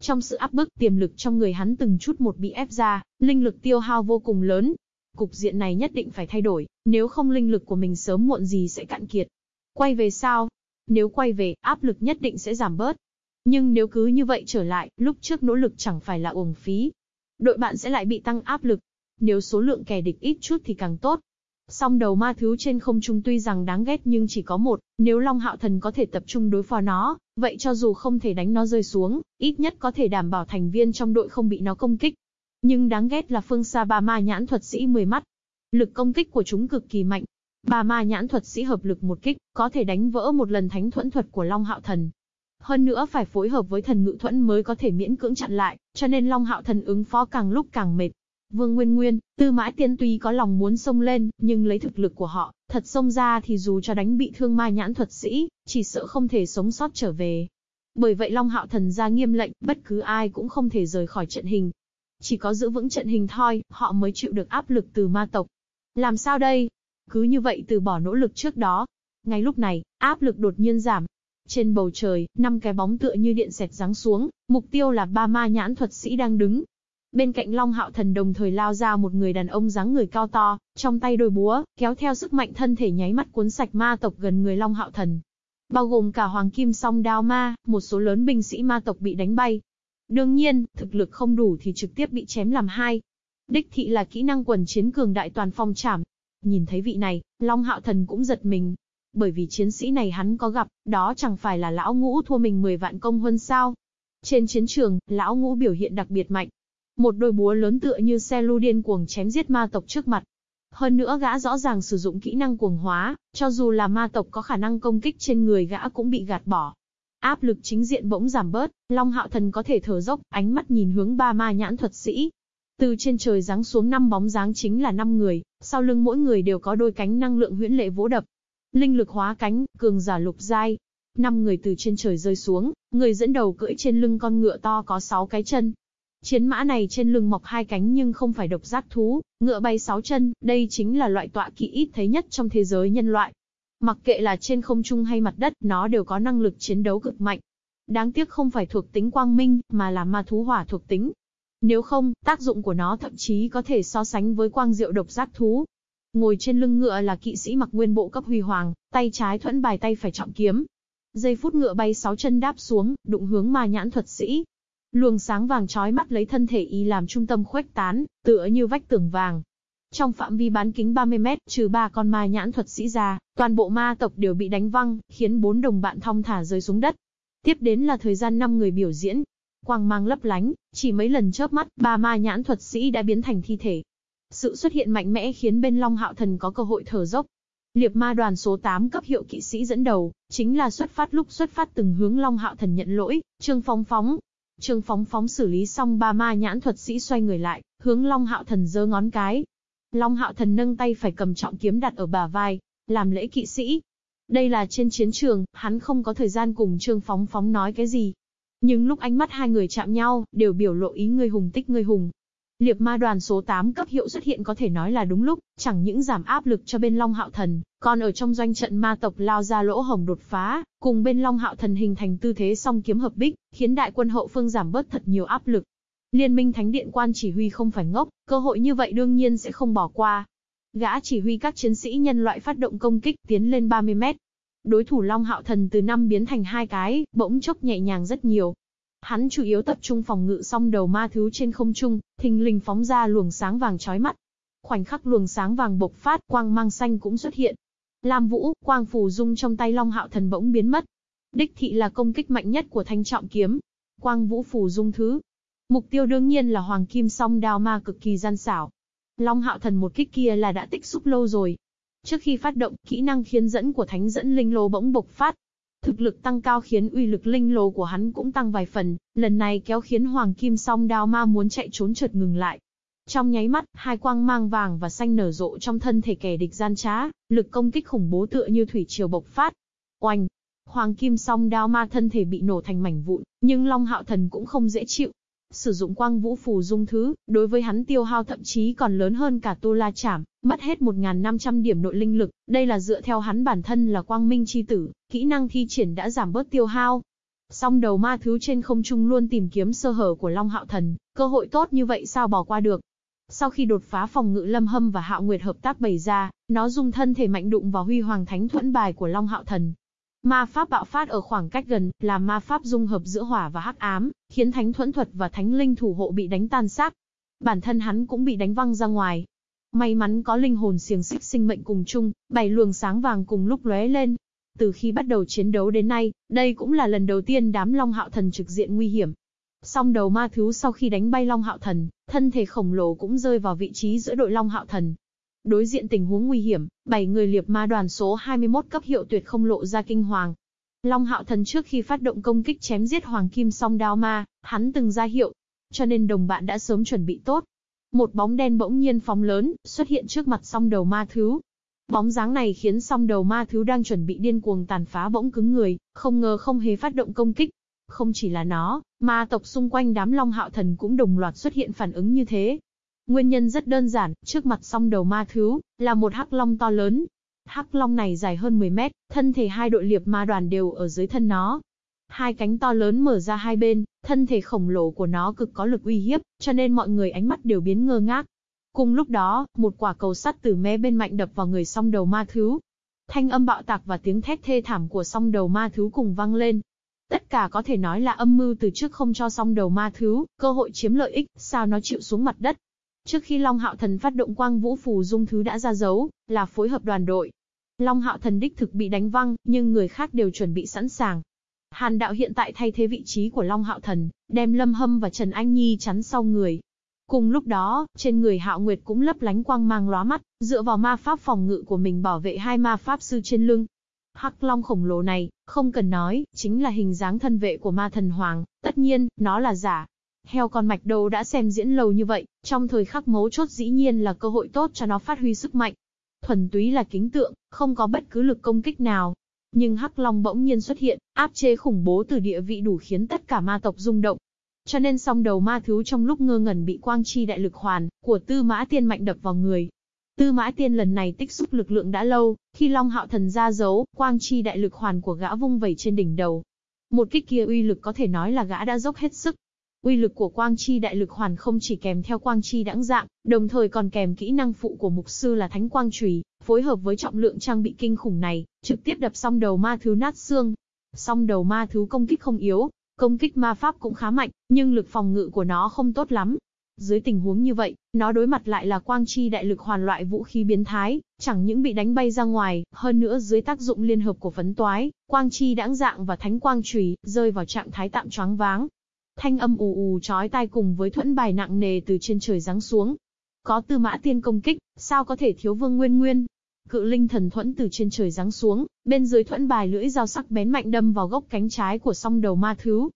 Trong sự áp bức, tiềm lực trong người hắn từng chút một bị ép ra, linh lực tiêu hao vô cùng lớn. Cục diện này nhất định phải thay đổi, nếu không linh lực của mình sớm muộn gì sẽ cạn kiệt. Quay về sao? Nếu quay về, áp lực nhất định sẽ giảm bớt. Nhưng nếu cứ như vậy trở lại, lúc trước nỗ lực chẳng phải là uổng phí. Đội bạn sẽ lại bị tăng áp lực. Nếu số lượng kẻ địch ít chút thì càng tốt. Song đầu ma thú trên không trung tuy rằng đáng ghét nhưng chỉ có một, nếu Long Hạo Thần có thể tập trung đối phó nó, vậy cho dù không thể đánh nó rơi xuống, ít nhất có thể đảm bảo thành viên trong đội không bị nó công kích. Nhưng đáng ghét là phương xa ba ma nhãn thuật sĩ 10 mắt. Lực công kích của chúng cực kỳ mạnh. Ba ma nhãn thuật sĩ hợp lực một kích, có thể đánh vỡ một lần thánh thuẫn thuật của Long Hạo Thần. Hơn nữa phải phối hợp với thần ngự thuẫn mới có thể miễn cưỡng chặn lại, cho nên Long Hạo Thần ứng phó càng lúc càng mệt. Vương Nguyên Nguyên, Tư Mã Tiên tuy có lòng muốn xông lên, nhưng lấy thực lực của họ, thật xông ra thì dù cho đánh bị thương ma nhãn thuật sĩ, chỉ sợ không thể sống sót trở về. Bởi vậy Long Hạo Thần ra nghiêm lệnh, bất cứ ai cũng không thể rời khỏi trận hình. Chỉ có giữ vững trận hình thôi, họ mới chịu được áp lực từ ma tộc. Làm sao đây? Cứ như vậy từ bỏ nỗ lực trước đó. Ngay lúc này, áp lực đột nhiên giảm. Trên bầu trời, năm cái bóng tựa như điện xẹt giáng xuống, mục tiêu là ba ma nhãn thuật sĩ đang đứng, Bên cạnh Long Hạo Thần đồng thời lao ra một người đàn ông dáng người cao to, trong tay đôi búa, kéo theo sức mạnh thân thể nháy mắt cuốn sạch ma tộc gần người Long Hạo Thần. Bao gồm cả Hoàng Kim Song Đao Ma, một số lớn binh sĩ ma tộc bị đánh bay. Đương nhiên, thực lực không đủ thì trực tiếp bị chém làm hai. Đích thị là kỹ năng quần chiến cường đại toàn phong trảm. Nhìn thấy vị này, Long Hạo Thần cũng giật mình. Bởi vì chiến sĩ này hắn có gặp, đó chẳng phải là lão ngũ thua mình 10 vạn công hơn sao. Trên chiến trường, lão ngũ biểu hiện đặc biệt mạnh, một đôi búa lớn tựa như xe lưu điên cuồng chém giết ma tộc trước mặt. Hơn nữa gã rõ ràng sử dụng kỹ năng cuồng hóa, cho dù là ma tộc có khả năng công kích trên người gã cũng bị gạt bỏ. Áp lực chính diện bỗng giảm bớt, Long Hạo Thần có thể thở dốc, ánh mắt nhìn hướng ba ma nhãn thuật sĩ. Từ trên trời giáng xuống năm bóng dáng chính là năm người, sau lưng mỗi người đều có đôi cánh năng lượng huyễn lệ vỗ đập. Linh lực hóa cánh, cường giả lục giai. Năm người từ trên trời rơi xuống, người dẫn đầu cưỡi trên lưng con ngựa to có sáu cái chân, Chiến mã này trên lưng mọc hai cánh nhưng không phải độc giác thú, ngựa bay sáu chân, đây chính là loại tọa kỵ ít thấy nhất trong thế giới nhân loại. Mặc kệ là trên không trung hay mặt đất, nó đều có năng lực chiến đấu cực mạnh. Đáng tiếc không phải thuộc tính quang minh, mà là ma thú hỏa thuộc tính. Nếu không, tác dụng của nó thậm chí có thể so sánh với quang diệu độc giác thú. Ngồi trên lưng ngựa là kỵ sĩ mặc nguyên bộ cấp huy hoàng, tay trái thuẫn bài tay phải trọng kiếm. Giây phút ngựa bay sáu chân đáp xuống, đụng hướng ma nhãn thuật sĩ, Luồng sáng vàng chói mắt lấy thân thể y làm trung tâm khuếch tán, tựa như vách tường vàng. Trong phạm vi bán kính 30 mét, trừ ba con ma nhãn thuật sĩ ra, toàn bộ ma tộc đều bị đánh văng, khiến bốn đồng bạn thong thả rơi xuống đất. Tiếp đến là thời gian năm người biểu diễn. Quang mang lấp lánh, chỉ mấy lần chớp mắt, ba ma nhãn thuật sĩ đã biến thành thi thể. Sự xuất hiện mạnh mẽ khiến bên Long Hạo Thần có cơ hội thở dốc. Liệp ma đoàn số 8 cấp hiệu kỵ sĩ dẫn đầu, chính là xuất phát lúc xuất phát từng hướng Long Hạo Thần nhận lỗi, Trương Phong phóng, Trương Phóng Phóng xử lý xong ba ma nhãn thuật sĩ xoay người lại, hướng Long Hạo Thần giơ ngón cái. Long Hạo Thần nâng tay phải cầm trọng kiếm đặt ở bà vai, làm lễ kỵ sĩ. Đây là trên chiến trường, hắn không có thời gian cùng Trương Phóng Phóng nói cái gì. Nhưng lúc ánh mắt hai người chạm nhau, đều biểu lộ ý người hùng tích người hùng. Liệp ma đoàn số 8 cấp hiệu xuất hiện có thể nói là đúng lúc, chẳng những giảm áp lực cho bên Long Hạo Thần, còn ở trong doanh trận ma tộc lao ra lỗ hồng đột phá, cùng bên Long Hạo Thần hình thành tư thế song kiếm hợp bích, khiến đại quân hậu phương giảm bớt thật nhiều áp lực. Liên minh Thánh Điện quan chỉ huy không phải ngốc, cơ hội như vậy đương nhiên sẽ không bỏ qua. Gã chỉ huy các chiến sĩ nhân loại phát động công kích tiến lên 30 mét. Đối thủ Long Hạo Thần từ năm biến thành hai cái, bỗng chốc nhẹ nhàng rất nhiều, Hắn chủ yếu tập trung phòng ngự song đầu ma thứ trên không trung, thình lình phóng ra luồng sáng vàng chói mắt. Khoảnh khắc luồng sáng vàng bộc phát, quang mang xanh cũng xuất hiện. Lam Vũ, quang phù dung trong tay Long Hạo Thần bỗng biến mất. Đích thị là công kích mạnh nhất của thanh trọng kiếm. Quang Vũ phù dung thứ. Mục tiêu đương nhiên là Hoàng Kim song đao ma cực kỳ gian xảo. Long Hạo Thần một kích kia là đã tích xúc lâu rồi. Trước khi phát động, kỹ năng khiến dẫn của thánh dẫn linh lô bỗng bộc phát, Thực lực tăng cao khiến uy lực linh lồ của hắn cũng tăng vài phần, lần này kéo khiến Hoàng Kim song đao ma muốn chạy trốn chợt ngừng lại. Trong nháy mắt, hai quang mang vàng và xanh nở rộ trong thân thể kẻ địch gian trá, lực công kích khủng bố tựa như thủy triều bộc phát. Oanh! Hoàng kim song đao ma thân thể bị nổ thành mảnh vụn, nhưng Long Hạo Thần cũng không dễ chịu. Sử dụng quang vũ phù dung thứ, đối với hắn tiêu hao thậm chí còn lớn hơn cả tu la chảm, mất hết 1.500 điểm nội linh lực, đây là dựa theo hắn bản thân là quang minh chi tử, kỹ năng thi triển đã giảm bớt tiêu hao. Song đầu ma thứ trên không trung luôn tìm kiếm sơ hở của Long Hạo Thần, cơ hội tốt như vậy sao bỏ qua được. Sau khi đột phá phòng ngự Lâm Hâm và Hạo Nguyệt hợp tác bày ra, nó dùng thân thể mạnh đụng vào Huy Hoàng Thánh Thuẫn bài của Long Hạo Thần, Ma pháp bạo phát ở khoảng cách gần, là ma pháp dung hợp giữa hỏa và hắc ám, khiến thánh thuẫn thuật và thánh linh thủ hộ bị đánh tan xác. Bản thân hắn cũng bị đánh văng ra ngoài. May mắn có linh hồn xiềng xích sinh mệnh cùng chung, bảy luồng sáng vàng cùng lúc lóe lên. Từ khi bắt đầu chiến đấu đến nay, đây cũng là lần đầu tiên đám Long Hạo Thần trực diện nguy hiểm. Song đầu ma thứ sau khi đánh bay Long Hạo Thần, thân thể khổng lồ cũng rơi vào vị trí giữa đội Long Hạo Thần, Đối diện tình huống nguy hiểm, bảy người liệp ma đoàn số 21 cấp hiệu tuyệt không lộ ra kinh hoàng. Long Hạo Thần trước khi phát động công kích chém giết Hoàng Kim song đao ma, hắn từng ra hiệu, cho nên đồng bạn đã sớm chuẩn bị tốt. Một bóng đen bỗng nhiên phóng lớn, xuất hiện trước mặt song đầu ma thứ. Bóng dáng này khiến song đầu ma thứ đang chuẩn bị điên cuồng tàn phá bỗng cứng người, không ngờ không hề phát động công kích. Không chỉ là nó, ma tộc xung quanh đám Long Hạo Thần cũng đồng loạt xuất hiện phản ứng như thế. Nguyên nhân rất đơn giản, trước mặt song đầu ma thứ, là một hắc long to lớn. Hắc long này dài hơn 10 mét, thân thể hai đội liệp ma đoàn đều ở dưới thân nó. Hai cánh to lớn mở ra hai bên, thân thể khổng lồ của nó cực có lực uy hiếp, cho nên mọi người ánh mắt đều biến ngơ ngác. Cùng lúc đó, một quả cầu sắt từ mé bên mạnh đập vào người song đầu ma thứ. Thanh âm bạo tạc và tiếng thét thê thảm của song đầu ma thứ cùng vang lên. Tất cả có thể nói là âm mưu từ trước không cho song đầu ma thứ, cơ hội chiếm lợi ích, sao nó chịu xuống mặt đất, Trước khi Long Hạo Thần phát động quang vũ phù dung thứ đã ra dấu, là phối hợp đoàn đội. Long Hạo Thần đích thực bị đánh văng, nhưng người khác đều chuẩn bị sẵn sàng. Hàn đạo hiện tại thay thế vị trí của Long Hạo Thần, đem Lâm Hâm và Trần Anh Nhi chắn sau người. Cùng lúc đó, trên người Hạo Nguyệt cũng lấp lánh quang mang lóa mắt, dựa vào ma pháp phòng ngự của mình bảo vệ hai ma pháp sư trên lưng. Hắc Long khổng lồ này, không cần nói, chính là hình dáng thân vệ của ma thần hoàng, tất nhiên, nó là giả, Heo con mạch đầu đã xem diễn lâu như vậy, trong thời khắc mấu chốt dĩ nhiên là cơ hội tốt cho nó phát huy sức mạnh. Thuần túy là kính tượng, không có bất cứ lực công kích nào. Nhưng Hắc Long bỗng nhiên xuất hiện, áp chế khủng bố từ địa vị đủ khiến tất cả ma tộc rung động. Cho nên song đầu ma thứ trong lúc ngơ ngẩn bị quang chi đại lực hoàn của Tư Mã Tiên mạnh đập vào người. Tư Mã Tiên lần này tích xúc lực lượng đã lâu, khi Long Hạo Thần ra dấu, quang chi đại lực hoàn của gã vung vẩy trên đỉnh đầu. Một kích kia uy lực có thể nói là gã đã dốc hết sức, Uy lực của quang chi đại lực hoàn không chỉ kèm theo quang chi đãng dạng, đồng thời còn kèm kỹ năng phụ của mục sư là thánh quang chùy, phối hợp với trọng lượng trang bị kinh khủng này, trực tiếp đập xong đầu ma thứ nát xương. Song đầu ma thứ công kích không yếu, công kích ma pháp cũng khá mạnh, nhưng lực phòng ngự của nó không tốt lắm. Dưới tình huống như vậy, nó đối mặt lại là quang chi đại lực hoàn loại vũ khí biến thái, chẳng những bị đánh bay ra ngoài, hơn nữa dưới tác dụng liên hợp của phấn toái, quang chi đãng dạng và thánh quang chùy rơi vào trạng thái tạm choáng váng, Thanh âm ù ù chói tai cùng với thuẫn bài nặng nề từ trên trời giáng xuống. Có tư mã tiên công kích, sao có thể thiếu vương nguyên nguyên? Cự linh thần thuẫn từ trên trời giáng xuống, bên dưới thuẫn bài lưỡi dao sắc bén mạnh đâm vào gốc cánh trái của song đầu ma thứ.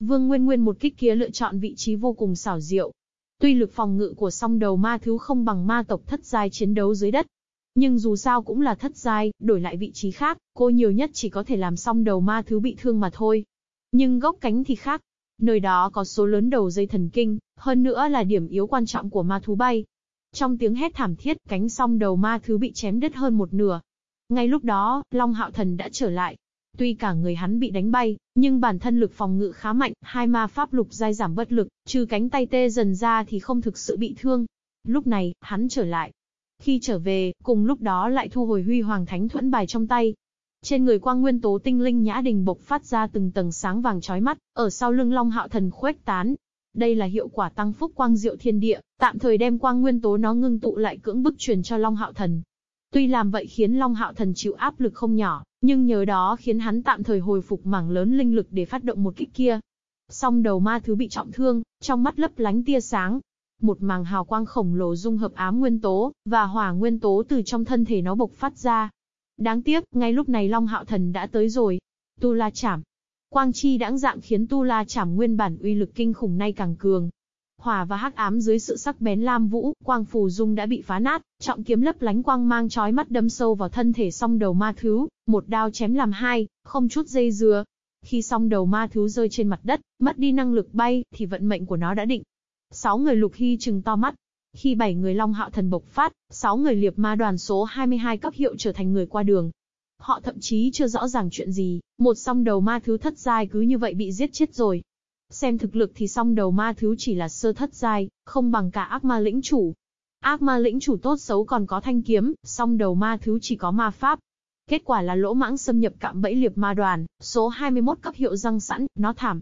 Vương Nguyên Nguyên một kích kia lựa chọn vị trí vô cùng xảo diệu. Tuy lực phòng ngự của song đầu ma thứ không bằng ma tộc thất giai chiến đấu dưới đất, nhưng dù sao cũng là thất giai, đổi lại vị trí khác, cô nhiều nhất chỉ có thể làm song đầu ma thứ bị thương mà thôi. Nhưng gốc cánh thì khác, Nơi đó có số lớn đầu dây thần kinh, hơn nữa là điểm yếu quan trọng của ma thú bay. Trong tiếng hét thảm thiết, cánh song đầu ma thứ bị chém đứt hơn một nửa. Ngay lúc đó, Long Hạo Thần đã trở lại. Tuy cả người hắn bị đánh bay, nhưng bản thân lực phòng ngự khá mạnh, hai ma pháp lục giai giảm bất lực, trừ cánh tay tê dần ra thì không thực sự bị thương. Lúc này, hắn trở lại. Khi trở về, cùng lúc đó lại thu hồi huy hoàng thánh thuẫn bài trong tay, trên người quang nguyên tố tinh linh nhã đình bộc phát ra từng tầng sáng vàng chói mắt, ở sau lưng Long Hạo Thần khuếch tán. Đây là hiệu quả tăng phúc quang diệu thiên địa, tạm thời đem quang nguyên tố nó ngưng tụ lại cưỡng bức truyền cho Long Hạo Thần. Tuy làm vậy khiến Long Hạo Thần chịu áp lực không nhỏ, nhưng nhờ đó khiến hắn tạm thời hồi phục mảng lớn linh lực để phát động một kích kia. Song đầu ma thứ bị trọng thương, trong mắt lấp lánh tia sáng. Một màng hào quang khổng lồ dung hợp ám nguyên tố, và hỏa nguyên tố từ trong thân thể nó bộc phát ra, Đáng tiếc, ngay lúc này Long Hạo Thần đã tới rồi. Tu La Chảm. Quang chi đãng dạng khiến Tu La Chảm nguyên bản uy lực kinh khủng nay càng cường. Hỏa và hắc ám dưới sự sắc bén lam vũ, quang phù dung đã bị phá nát, trọng kiếm lấp lánh quang mang chói mắt đâm sâu vào thân thể song đầu ma thứ, một đao chém làm hai, không chút dây dưa. Khi song đầu ma thứ rơi trên mặt đất, mất đi năng lực bay, thì vận mệnh của nó đã định. Sáu người lục hy trừng to mắt. Khi bảy người Long Hạo Thần bộc phát, sáu người liệp ma đoàn số 22 cấp hiệu trở thành người qua đường, Họ thậm chí chưa rõ ràng chuyện gì, một song đầu ma thứ thất giai cứ như vậy bị giết chết rồi. Xem thực lực thì song đầu ma thứ chỉ là sơ thất giai, không bằng cả ác ma lĩnh chủ. Ác ma lĩnh chủ tốt xấu còn có thanh kiếm, song đầu ma thứ chỉ có ma pháp. Kết quả là lỗ mãng xâm nhập cạm bẫy liệp ma đoàn, số 21 cấp hiệu răng sẵn, nó thảm.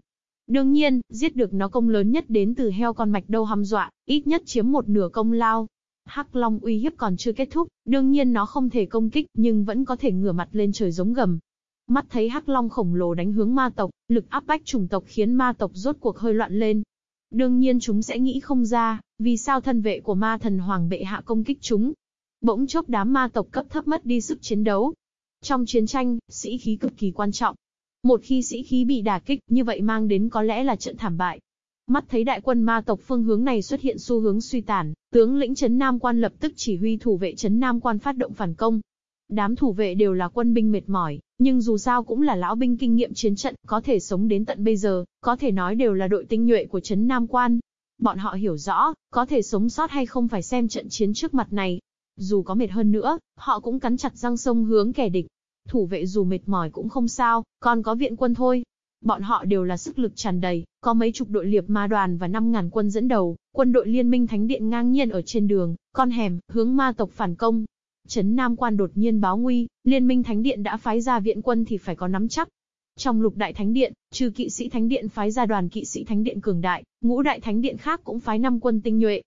Đương nhiên, giết được nó công lớn nhất đến từ heo con mạch đâu hăm dọa, ít nhất chiếm một nửa công lao. Hắc Long uy hiếp còn chưa kết thúc, đương nhiên nó không thể công kích, nhưng vẫn có thể ngửa mặt lên trời giống gầm. Mắt thấy Hắc Long khổng lồ đánh hướng ma tộc, lực áp bách chủng tộc khiến ma tộc rốt cuộc hơi loạn lên. Đương nhiên chúng sẽ nghĩ không ra, vì sao thân vệ của ma thần hoàng bệ hạ công kích chúng. Bỗng chốc đám ma tộc cấp thấp mất đi sức chiến đấu. Trong chiến tranh, sĩ khí cực kỳ quan trọng. Một khi sĩ khí bị đả kích, như vậy mang đến có lẽ là trận thảm bại. Mắt thấy đại quân ma tộc phương hướng này xuất hiện xu hướng suy tàn, tướng lĩnh Trấn Nam Quan lập tức chỉ huy thủ vệ Trấn Nam Quan phát động phản công. Đám thủ vệ đều là quân binh mệt mỏi, nhưng dù sao cũng là lão binh kinh nghiệm chiến trận, có thể sống đến tận bây giờ, có thể nói đều là đội tinh nhuệ của Trấn Nam Quan. Bọn họ hiểu rõ, có thể sống sót hay không phải xem trận chiến trước mặt này. Dù có mệt hơn nữa, họ cũng cắn chặt răng sông hướng kẻ địch. Thủ vệ dù mệt mỏi cũng không sao, còn có viện quân thôi, Bọn họ đều là sức lực tràn đầy, có mấy chục đội liệp ma đoàn và 5.000 quân dẫn đầu, quân đội liên minh thánh điện ngang nhiên ở trên đường, con hẻm, hướng ma tộc phản công. Trấn Nam Quan đột nhiên báo nguy, liên minh thánh điện đã phái ra viện quân thì phải có nắm chắc. Trong lục đại thánh điện, trừ kỵ sĩ thánh điện phái ra đoàn kỵ sĩ thánh điện cường đại, ngũ đại thánh điện khác cũng phái năm quân tinh nhuệ.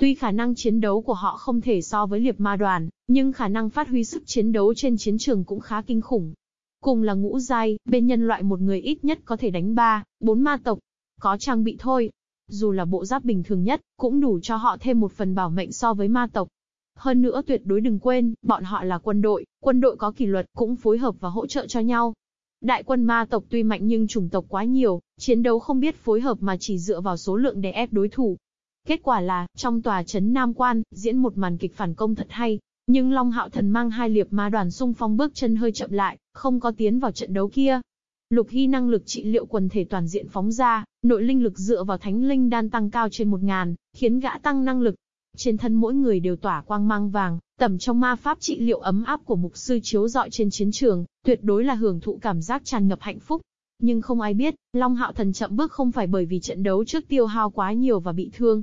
Tuy khả năng chiến đấu của họ không thể so với liệp ma đoàn, nhưng khả năng phát huy sức chiến đấu trên chiến trường cũng khá kinh khủng. Cùng là ngũ giai, bên nhân loại một người ít nhất có thể đánh ba, bốn ma tộc. Có trang bị thôi. Dù là bộ giáp bình thường nhất, cũng đủ cho họ thêm một phần bảo mệnh so với ma tộc. Hơn nữa tuyệt đối đừng quên, bọn họ là quân đội, quân đội có kỷ luật, cũng phối hợp và hỗ trợ cho nhau. Đại quân ma tộc tuy mạnh nhưng chủng tộc quá nhiều, chiến đấu không biết phối hợp mà chỉ dựa vào số lượng để ép đối thủ. Kết quả là, trong tòa trấn Nam Quan, diễn một màn kịch phản công thật hay, nhưng Long Hạo Thần mang hai liệp ma đoàn xung phong bước chân hơi chậm lại, không có tiến vào trận đấu kia. Lục Hy năng lực trị liệu quần thể toàn diện phóng ra, nội linh lực dựa vào thánh linh đan tăng cao trên một ngàn, khiến gã tăng năng lực. Trên thân mỗi người đều tỏa quang mang vàng, tầm trong ma pháp trị liệu ấm áp của mục sư chiếu dọi trên chiến trường, tuyệt đối là hưởng thụ cảm giác tràn ngập hạnh phúc. Nhưng không ai biết, Long Hạo Thần chậm bước không phải bởi vì trận đấu trước tiêu hao quá nhiều và bị thương,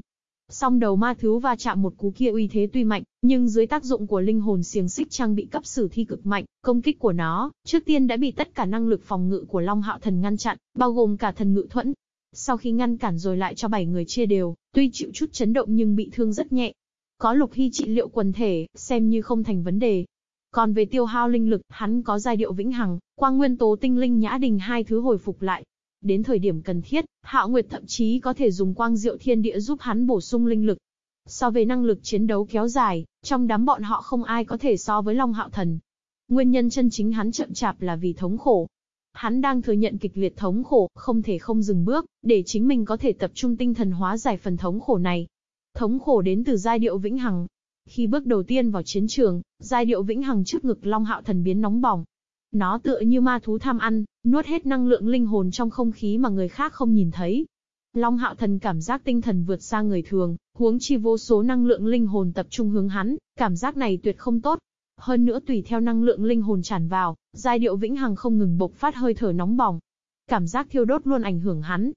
Song đầu ma thú va chạm một cú kia uy thế tuy mạnh, nhưng dưới tác dụng của linh hồn xiềng xích trang bị cấp sử thi cực mạnh, công kích của nó, trước tiên đã bị tất cả năng lực phòng ngự của Long Hạo Thần ngăn chặn, bao gồm cả thần ngự thuẫn. Sau khi ngăn cản rồi lại cho bảy người chia đều, tuy chịu chút chấn động nhưng bị thương rất nhẹ. Có lục hy trị liệu quần thể, xem như không thành vấn đề. Còn về tiêu hao linh lực, hắn có giai điệu vĩnh hằng, quang nguyên tố tinh linh nhã đình hai thứ hồi phục lại, Đến thời điểm cần thiết, Hạo Nguyệt thậm chí có thể dùng quang diệu thiên địa giúp hắn bổ sung linh lực. So về năng lực chiến đấu kéo dài, trong đám bọn họ không ai có thể so với Long Hạo Thần. Nguyên nhân chân chính hắn chậm chạp là vì thống khổ. Hắn đang thừa nhận kịch liệt thống khổ, không thể không dừng bước, để chính mình có thể tập trung tinh thần hóa giải phần thống khổ này. Thống khổ đến từ giai điệu vĩnh hằng. Khi bước đầu tiên vào chiến trường, giai điệu vĩnh hằng trước ngực Long Hạo Thần biến nóng bỏng, nó tựa như ma thú tham ăn, nuốt hết năng lượng linh hồn trong không khí mà người khác không nhìn thấy. Long hạo thần cảm giác tinh thần vượt xa người thường, huống chi vô số năng lượng linh hồn tập trung hướng hắn, cảm giác này tuyệt không tốt. Hơn nữa tùy theo năng lượng linh hồn tràn vào, giai điệu vĩnh hằng không ngừng bộc phát hơi thở nóng bỏng. Cảm giác thiêu đốt luôn ảnh hưởng hắn.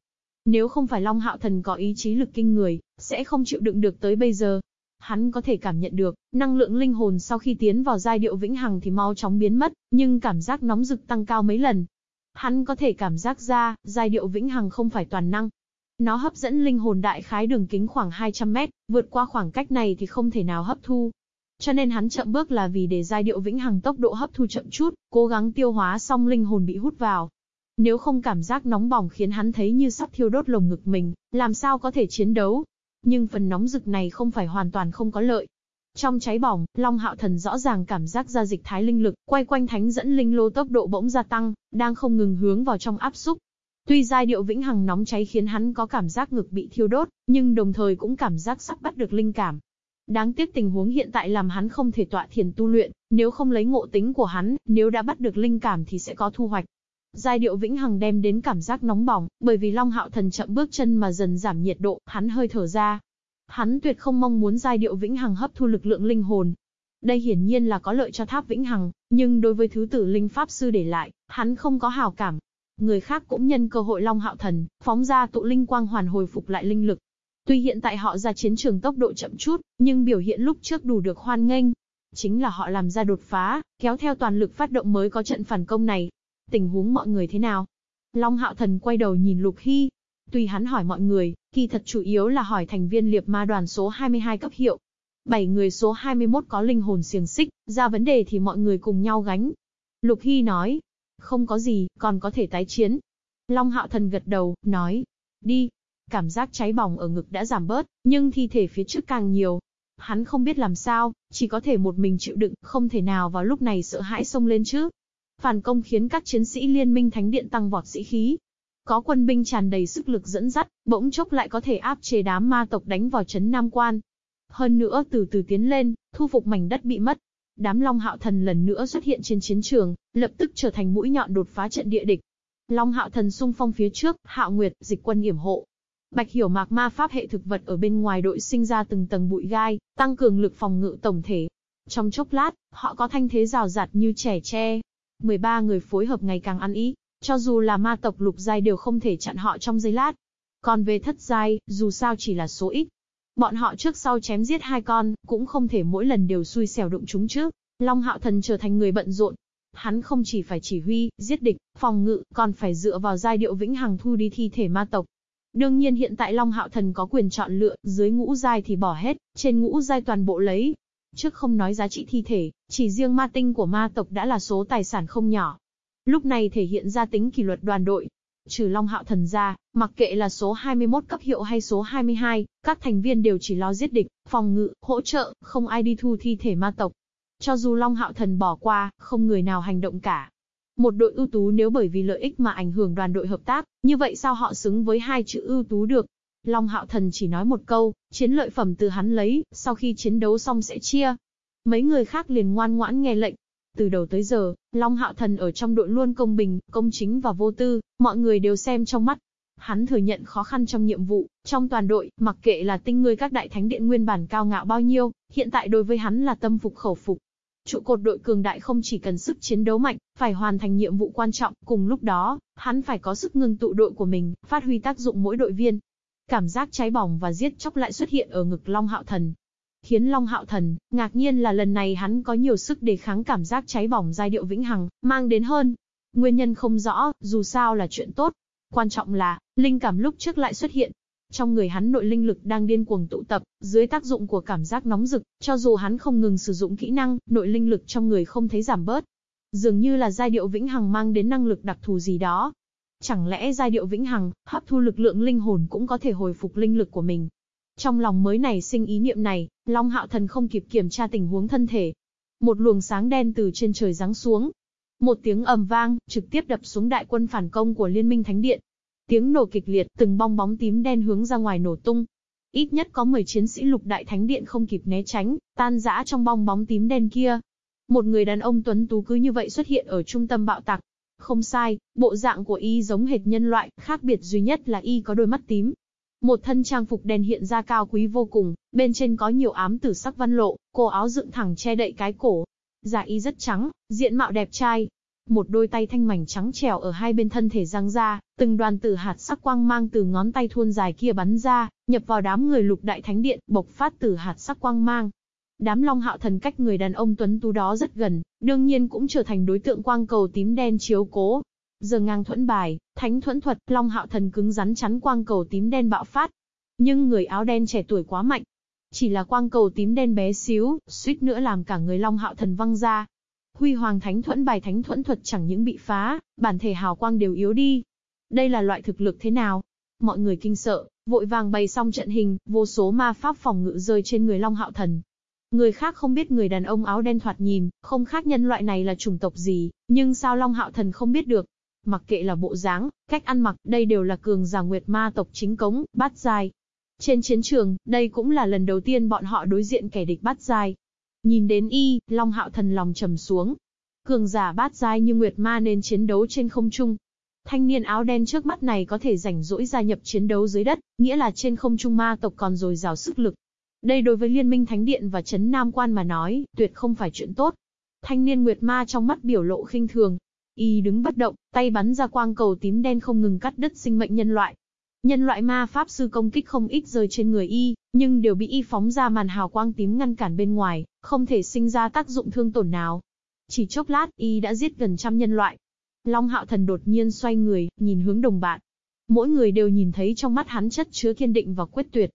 Nếu không phải Long Hạo Thần có ý chí lực kinh người, sẽ không chịu đựng được tới bây giờ. Hắn có thể cảm nhận được, năng lượng linh hồn sau khi tiến vào giai điệu vĩnh hằng thì mau chóng biến mất, nhưng cảm giác nóng rực tăng cao mấy lần. Hắn có thể cảm giác ra, giai điệu vĩnh hằng không phải toàn năng. Nó hấp dẫn linh hồn đại khái đường kính khoảng 200 mét, vượt qua khoảng cách này thì không thể nào hấp thu. Cho nên hắn chậm bước là vì để giai điệu vĩnh hằng tốc độ hấp thu chậm chút, cố gắng tiêu hóa xong linh hồn bị hút vào. Nếu không cảm giác nóng bỏng khiến hắn thấy như sắp thiêu đốt lồng ngực mình, làm sao có thể chiến đấu, nhưng phần nóng rực này không phải hoàn toàn không có lợi. Trong cháy bỏng, Long Hạo Thần rõ ràng cảm giác ra dịch thái linh lực, quay quanh thánh dẫn linh lô tốc độ bỗng gia tăng, đang không ngừng hướng vào trong áp xúc. Tuy giai điệu vĩnh hằng nóng cháy khiến hắn có cảm giác ngực bị thiêu đốt, nhưng đồng thời cũng cảm giác sắp bắt được linh cảm. Đáng tiếc tình huống hiện tại làm hắn không thể tọa thiền tu luyện, nếu không lấy ngộ tính của hắn, nếu đã bắt được linh cảm thì sẽ có thu hoạch. Giai điệu vĩnh hằng đem đến cảm giác nóng bỏng, bởi vì Long Hạo Thần chậm bước chân mà dần giảm nhiệt độ, hắn hơi thở ra. Hắn tuyệt không mong muốn giai điệu vĩnh hằng hấp thu lực lượng linh hồn. Đây hiển nhiên là có lợi cho tháp vĩnh hằng, nhưng đối với thứ tử linh pháp sư để lại, hắn không có hào cảm. Người khác cũng nhân cơ hội Long Hạo Thần, phóng ra tụ linh quang hoàn hồi phục lại linh lực. Tuy hiện tại họ ra chiến trường tốc độ chậm chút, nhưng biểu hiện lúc trước đủ được hoan nghênh. Chính là họ làm ra đột phá, kéo theo toàn lực phát động mới có trận phản công này. Tình huống mọi người thế nào? Long Hạo Thần quay đầu nhìn Lục Hy. Tuy hắn hỏi mọi người, kỳ thật chủ yếu là hỏi thành viên liệp ma đoàn số 22 cấp hiệu. Bảy người số 21 có linh hồn xiềng xích, ra vấn đề thì mọi người cùng nhau gánh. Lục Hy nói, không có gì, còn có thể tái chiến. Long Hạo Thần gật đầu, nói, đi. Cảm giác cháy bỏng ở ngực đã giảm bớt, nhưng thi thể phía trước càng nhiều. Hắn không biết làm sao, chỉ có thể một mình chịu đựng, không thể nào vào lúc này sợ hãi xông lên chứ. Phản công khiến các chiến sĩ liên minh thánh điện tăng vọt sĩ khí. Có quân binh tràn đầy sức lực dẫn dắt, bỗng chốc lại có thể áp chế đám ma tộc đánh vào chấn Nam Quan. Hơn nữa từ từ tiến lên, thu phục mảnh đất bị mất. Đám Long Hạo Thần lần nữa xuất hiện trên chiến trường, lập tức trở thành mũi nhọn đột phá trận địa địch. Long Hạo Thần xung phong phía trước, Hạo Nguyệt, dịch quân yểm hộ. Bạch Hiểu Mạc ma pháp hệ thực vật ở bên ngoài đội sinh ra từng tầng bụi gai, tăng cường lực phòng ngự tổng thể. Trong chốc lát, họ có thanh thế rào rạt như trẻ tre, 13 người phối hợp ngày càng ăn ý, cho dù là ma tộc lục giai đều không thể chặn họ trong giây lát. Còn về thất giai, dù sao chỉ là số ít. Bọn họ trước sau chém giết hai con, cũng không thể mỗi lần đều xui xẻo đụng chúng chứ. Long Hạo Thần trở thành người bận rộn. Hắn không chỉ phải chỉ huy, giết địch, phòng ngự, còn phải dựa vào giai điệu vĩnh hằng thu đi thi thể ma tộc. Đương nhiên hiện tại Long Hạo Thần có quyền chọn lựa, dưới ngũ giai thì bỏ hết, trên ngũ giai toàn bộ lấy, Trước không nói giá trị thi thể, chỉ riêng ma tinh của ma tộc đã là số tài sản không nhỏ. Lúc này thể hiện ra tính kỷ luật đoàn đội. Trừ Long Hạo Thần ra, mặc kệ là số 21 cấp hiệu hay số 22, các thành viên đều chỉ lo giết địch, phòng ngự, hỗ trợ, không ai đi thu thi thể ma tộc. Cho dù Long Hạo Thần bỏ qua, không người nào hành động cả. Một đội ưu tú nếu bởi vì lợi ích mà ảnh hưởng đoàn đội hợp tác, như vậy sao họ xứng với hai chữ ưu tú được? Long Hạo Thần chỉ nói một câu, chiến lợi phẩm từ hắn lấy, sau khi chiến đấu xong sẽ chia. Mấy người khác liền ngoan ngoãn nghe lệnh. Từ đầu tới giờ, Long Hạo Thần ở trong đội luôn công bình, công chính và vô tư, mọi người đều xem trong mắt. Hắn thừa nhận khó khăn trong nhiệm vụ, trong toàn đội, mặc kệ là tinh người các đại thánh điện nguyên bản cao ngạo bao nhiêu, hiện tại đối với hắn là tâm phục khẩu phục. Trụ cột đội cường đại không chỉ cần sức chiến đấu mạnh, phải hoàn thành nhiệm vụ quan trọng, cùng lúc đó, hắn phải có sức ngưng tụ đội của mình, phát huy tác dụng mỗi đội viên. Cảm giác cháy bỏng và giết chóc lại xuất hiện ở ngực Long Hạo Thần. Khiến Long Hạo Thần, ngạc nhiên là lần này hắn có nhiều sức để kháng cảm giác cháy bỏng giai điệu vĩnh hằng, mang đến hơn. Nguyên nhân không rõ, dù sao là chuyện tốt. Quan trọng là, linh cảm lúc trước lại xuất hiện. Trong người hắn nội linh lực đang điên cuồng tụ tập, dưới tác dụng của cảm giác nóng rực, cho dù hắn không ngừng sử dụng kỹ năng, nội linh lực trong người không thấy giảm bớt. Dường như là giai điệu vĩnh hằng mang đến năng lực đặc thù gì đó, Chẳng lẽ giai điệu vĩnh hằng, hấp thu lực lượng linh hồn cũng có thể hồi phục linh lực của mình? Trong lòng mới này sinh ý niệm này, Long Hạo Thần không kịp kiểm tra tình huống thân thể. Một luồng sáng đen từ trên trời giáng xuống. Một tiếng ầm vang, trực tiếp đập xuống đại quân phản công của Liên minh Thánh Điện. Tiếng nổ kịch liệt, từng bong bóng tím đen hướng ra ngoài nổ tung. Ít nhất có 10 chiến sĩ lục đại thánh điện không kịp né tránh, tan rã trong bong bóng tím đen kia. Một người đàn ông tuấn tú cứ như vậy xuất hiện ở trung tâm bạo tạc, không sai, bộ dạng của y giống hệt nhân loại, khác biệt duy nhất là y có đôi mắt tím. Một thân trang phục đen hiện ra cao quý vô cùng, bên trên có nhiều ám tử sắc văn lộ, cổ áo dựng thẳng che đậy cái cổ. Giả y rất trắng, diện mạo đẹp trai. Một đôi tay thanh mảnh trắng trèo ở hai bên thân thể răng ra, từng đoàn tử hạt sắc quang mang từ ngón tay thuôn dài kia bắn ra, nhập vào đám người lục đại thánh điện, bộc phát tử hạt sắc quang mang. Đám long hạo thần cách người đàn ông tuấn tú đó rất gần, đương nhiên cũng trở thành đối tượng quang cầu tím đen chiếu cố. Giờ ngang thuẫn bài, thánh thuẫn thuật, long hạo thần cứng rắn chắn quang cầu tím đen bạo phát. Nhưng người áo đen trẻ tuổi quá mạnh. Chỉ là quang cầu tím đen bé xíu, suýt nữa làm cả người long hạo thần văng ra. Huy hoàng thánh thuẫn bài thánh thuẫn thuật chẳng những bị phá, bản thể hào quang đều yếu đi. Đây là loại thực lực thế nào? Mọi người kinh sợ, vội vàng bày xong trận hình, vô số ma pháp phòng ngự rơi trên người Long Hạo Thần. Người khác không biết người đàn ông áo đen thoạt nhìn, không khác nhân loại này là chủng tộc gì, nhưng sao Long Hạo Thần không biết được. Mặc kệ là bộ dáng, cách ăn mặc, đây đều là cường giả nguyệt ma tộc chính cống, bát giai. Trên chiến trường, đây cũng là lần đầu tiên bọn họ đối diện kẻ địch bát giai. Nhìn đến y, Long Hạo Thần lòng trầm xuống. Cường giả bát giai như nguyệt ma nên chiến đấu trên không trung, Thanh niên áo đen trước mắt này có thể rảnh rỗi gia nhập chiến đấu dưới đất, nghĩa là trên không trung ma tộc còn dồi dào sức lực. Đây đối với Liên minh Thánh Điện và Trấn Nam Quan mà nói, tuyệt không phải chuyện tốt. Thanh niên Nguyệt Ma trong mắt biểu lộ khinh thường. Y đứng bất động, tay bắn ra quang cầu tím đen không ngừng cắt đứt sinh mệnh nhân loại. Nhân loại ma pháp sư công kích không ít rơi trên người y, nhưng đều bị y phóng ra màn hào quang tím ngăn cản bên ngoài, không thể sinh ra tác dụng thương tổn nào. Chỉ chốc lát, y đã giết gần trăm nhân loại, Long Hạo Thần đột nhiên xoay người, nhìn hướng đồng bạn. Mỗi người đều nhìn thấy trong mắt hắn chất chứa kiên định và quyết tuyệt.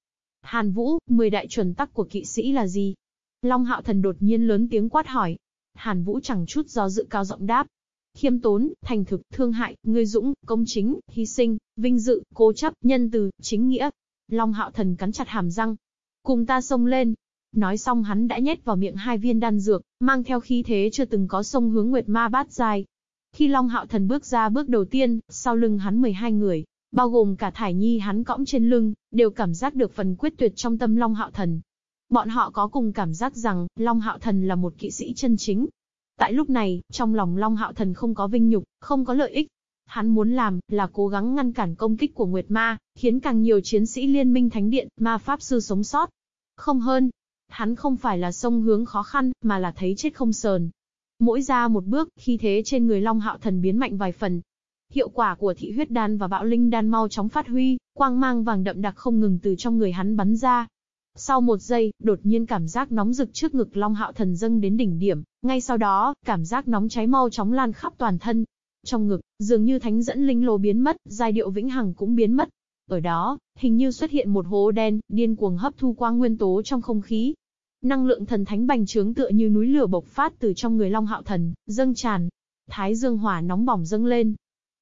Hàn Vũ, 10 đại chuẩn tắc của kỵ sĩ là gì? Long Hạo Thần đột nhiên lớn tiếng quát hỏi. Hàn Vũ chẳng chút do dự cao giọng đáp. Khiêm tốn, thành thực, thương hại, ngươi dũng, công chính, hy sinh, vinh dự, cố chấp, nhân từ, chính nghĩa. Long Hạo Thần cắn chặt hàm răng. Cùng ta xông lên. Nói xong hắn đã nhét vào miệng hai viên đan dược, mang theo khí thế chưa từng có sông hướng Nguyệt Ma bát dài. Khi Long Hạo Thần bước ra bước đầu tiên, sau lưng hắn 12 người, bao gồm cả Thải Nhi hắn cõng trên lưng, đều cảm giác được phần quyết tuyệt trong tâm Long Hạo Thần. Bọn họ có cùng cảm giác rằng, Long Hạo Thần là một kỵ sĩ chân chính. Tại lúc này, trong lòng Long Hạo Thần không có vinh nhục, không có lợi ích. Hắn muốn làm, là cố gắng ngăn cản công kích của Nguyệt Ma, khiến càng nhiều chiến sĩ liên minh thánh điện, ma pháp sư sống sót. Không hơn, hắn không phải là sông hướng khó khăn, mà là thấy chết không sờn. Mỗi ra một bước, khi thế trên người Long Hạo Thần biến mạnh vài phần. Hiệu quả của thị huyết đan và bạo linh đan mau chóng phát huy, quang mang vàng đậm đặc không ngừng từ trong người hắn bắn ra. Sau một giây, đột nhiên cảm giác nóng rực trước ngực Long Hạo Thần dâng đến đỉnh điểm, ngay sau đó, cảm giác nóng cháy mau chóng lan khắp toàn thân. Trong ngực, dường như thánh dẫn linh lô biến mất, giai điệu vĩnh hằng cũng biến mất. Ở đó, hình như xuất hiện một hố đen, điên cuồng hấp thu quang nguyên tố trong không khí, Năng lượng thần thánh bành trướng tựa như núi lửa bộc phát từ trong người Long Hạo Thần, dâng tràn. Thái dương hỏa nóng bỏng dâng lên.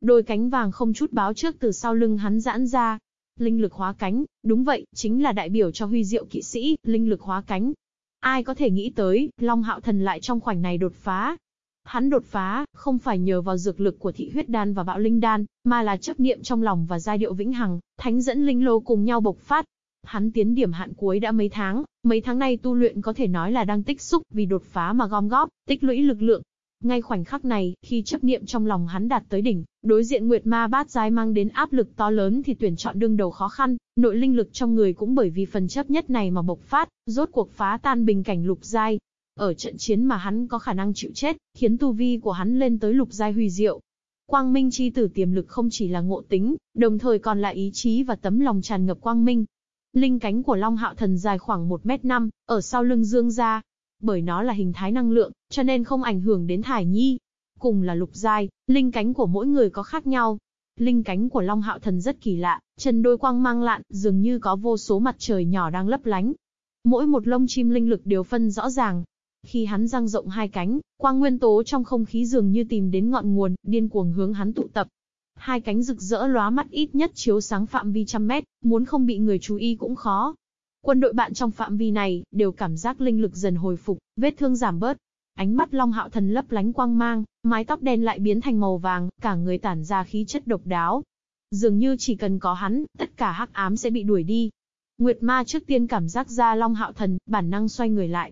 Đôi cánh vàng không chút báo trước từ sau lưng hắn giãn ra. Linh lực hóa cánh, đúng vậy, chính là đại biểu cho huy diệu kỵ sĩ, linh lực hóa cánh. Ai có thể nghĩ tới, Long Hạo Thần lại trong khoảnh này đột phá, Hắn đột phá, không phải nhờ vào dược lực của thị huyết đan và bạo linh đan, mà là chấp niệm trong lòng và giai điệu vĩnh hằng, thánh dẫn linh lô cùng nhau bộc phát, Hắn tiến điểm hạn cuối đã mấy tháng, mấy tháng nay tu luyện có thể nói là đang tích xúc vì đột phá mà gom góp, tích lũy lực lượng. Ngay khoảnh khắc này, khi chấp niệm trong lòng hắn đạt tới đỉnh, đối diện Nguyệt Ma bát giai mang đến áp lực to lớn thì tuyển chọn đương đầu khó khăn, nội linh lực trong người cũng bởi vì phần chấp nhất này mà bộc phát, rốt cuộc phá tan bình cảnh lục giai. Ở trận chiến mà hắn có khả năng chịu chết, khiến tu vi của hắn lên tới lục giai huy diệu, Quang Minh chi tử tiềm lực không chỉ là ngộ tính, đồng thời còn là ý chí và tấm lòng tràn ngập quang minh. Linh cánh của Long Hạo Thần dài khoảng 1 mét 5, ở sau lưng dương ra. Bởi nó là hình thái năng lượng, cho nên không ảnh hưởng đến Thải Nhi. Cùng là lục giai, linh cánh của mỗi người có khác nhau. Linh cánh của Long Hạo Thần rất kỳ lạ, chân đôi quang mang lạn, dường như có vô số mặt trời nhỏ đang lấp lánh. Mỗi một lông chim linh lực đều phân rõ ràng. Khi hắn dang rộng hai cánh, quang nguyên tố trong không khí dường như tìm đến ngọn nguồn, điên cuồng hướng hắn tụ tập, Hai cánh rực rỡ lóa mắt ít nhất chiếu sáng phạm vi trăm mét, muốn không bị người chú ý cũng khó. Quân đội bạn trong phạm vi này, đều cảm giác linh lực dần hồi phục, vết thương giảm bớt. Ánh mắt Long Hạo Thần lấp lánh quang mang, mái tóc đen lại biến thành màu vàng, cả người tản ra khí chất độc đáo. Dường như chỉ cần có hắn, tất cả hắc ám sẽ bị đuổi đi. Nguyệt Ma trước tiên cảm giác ra Long Hạo Thần, bản năng xoay người lại.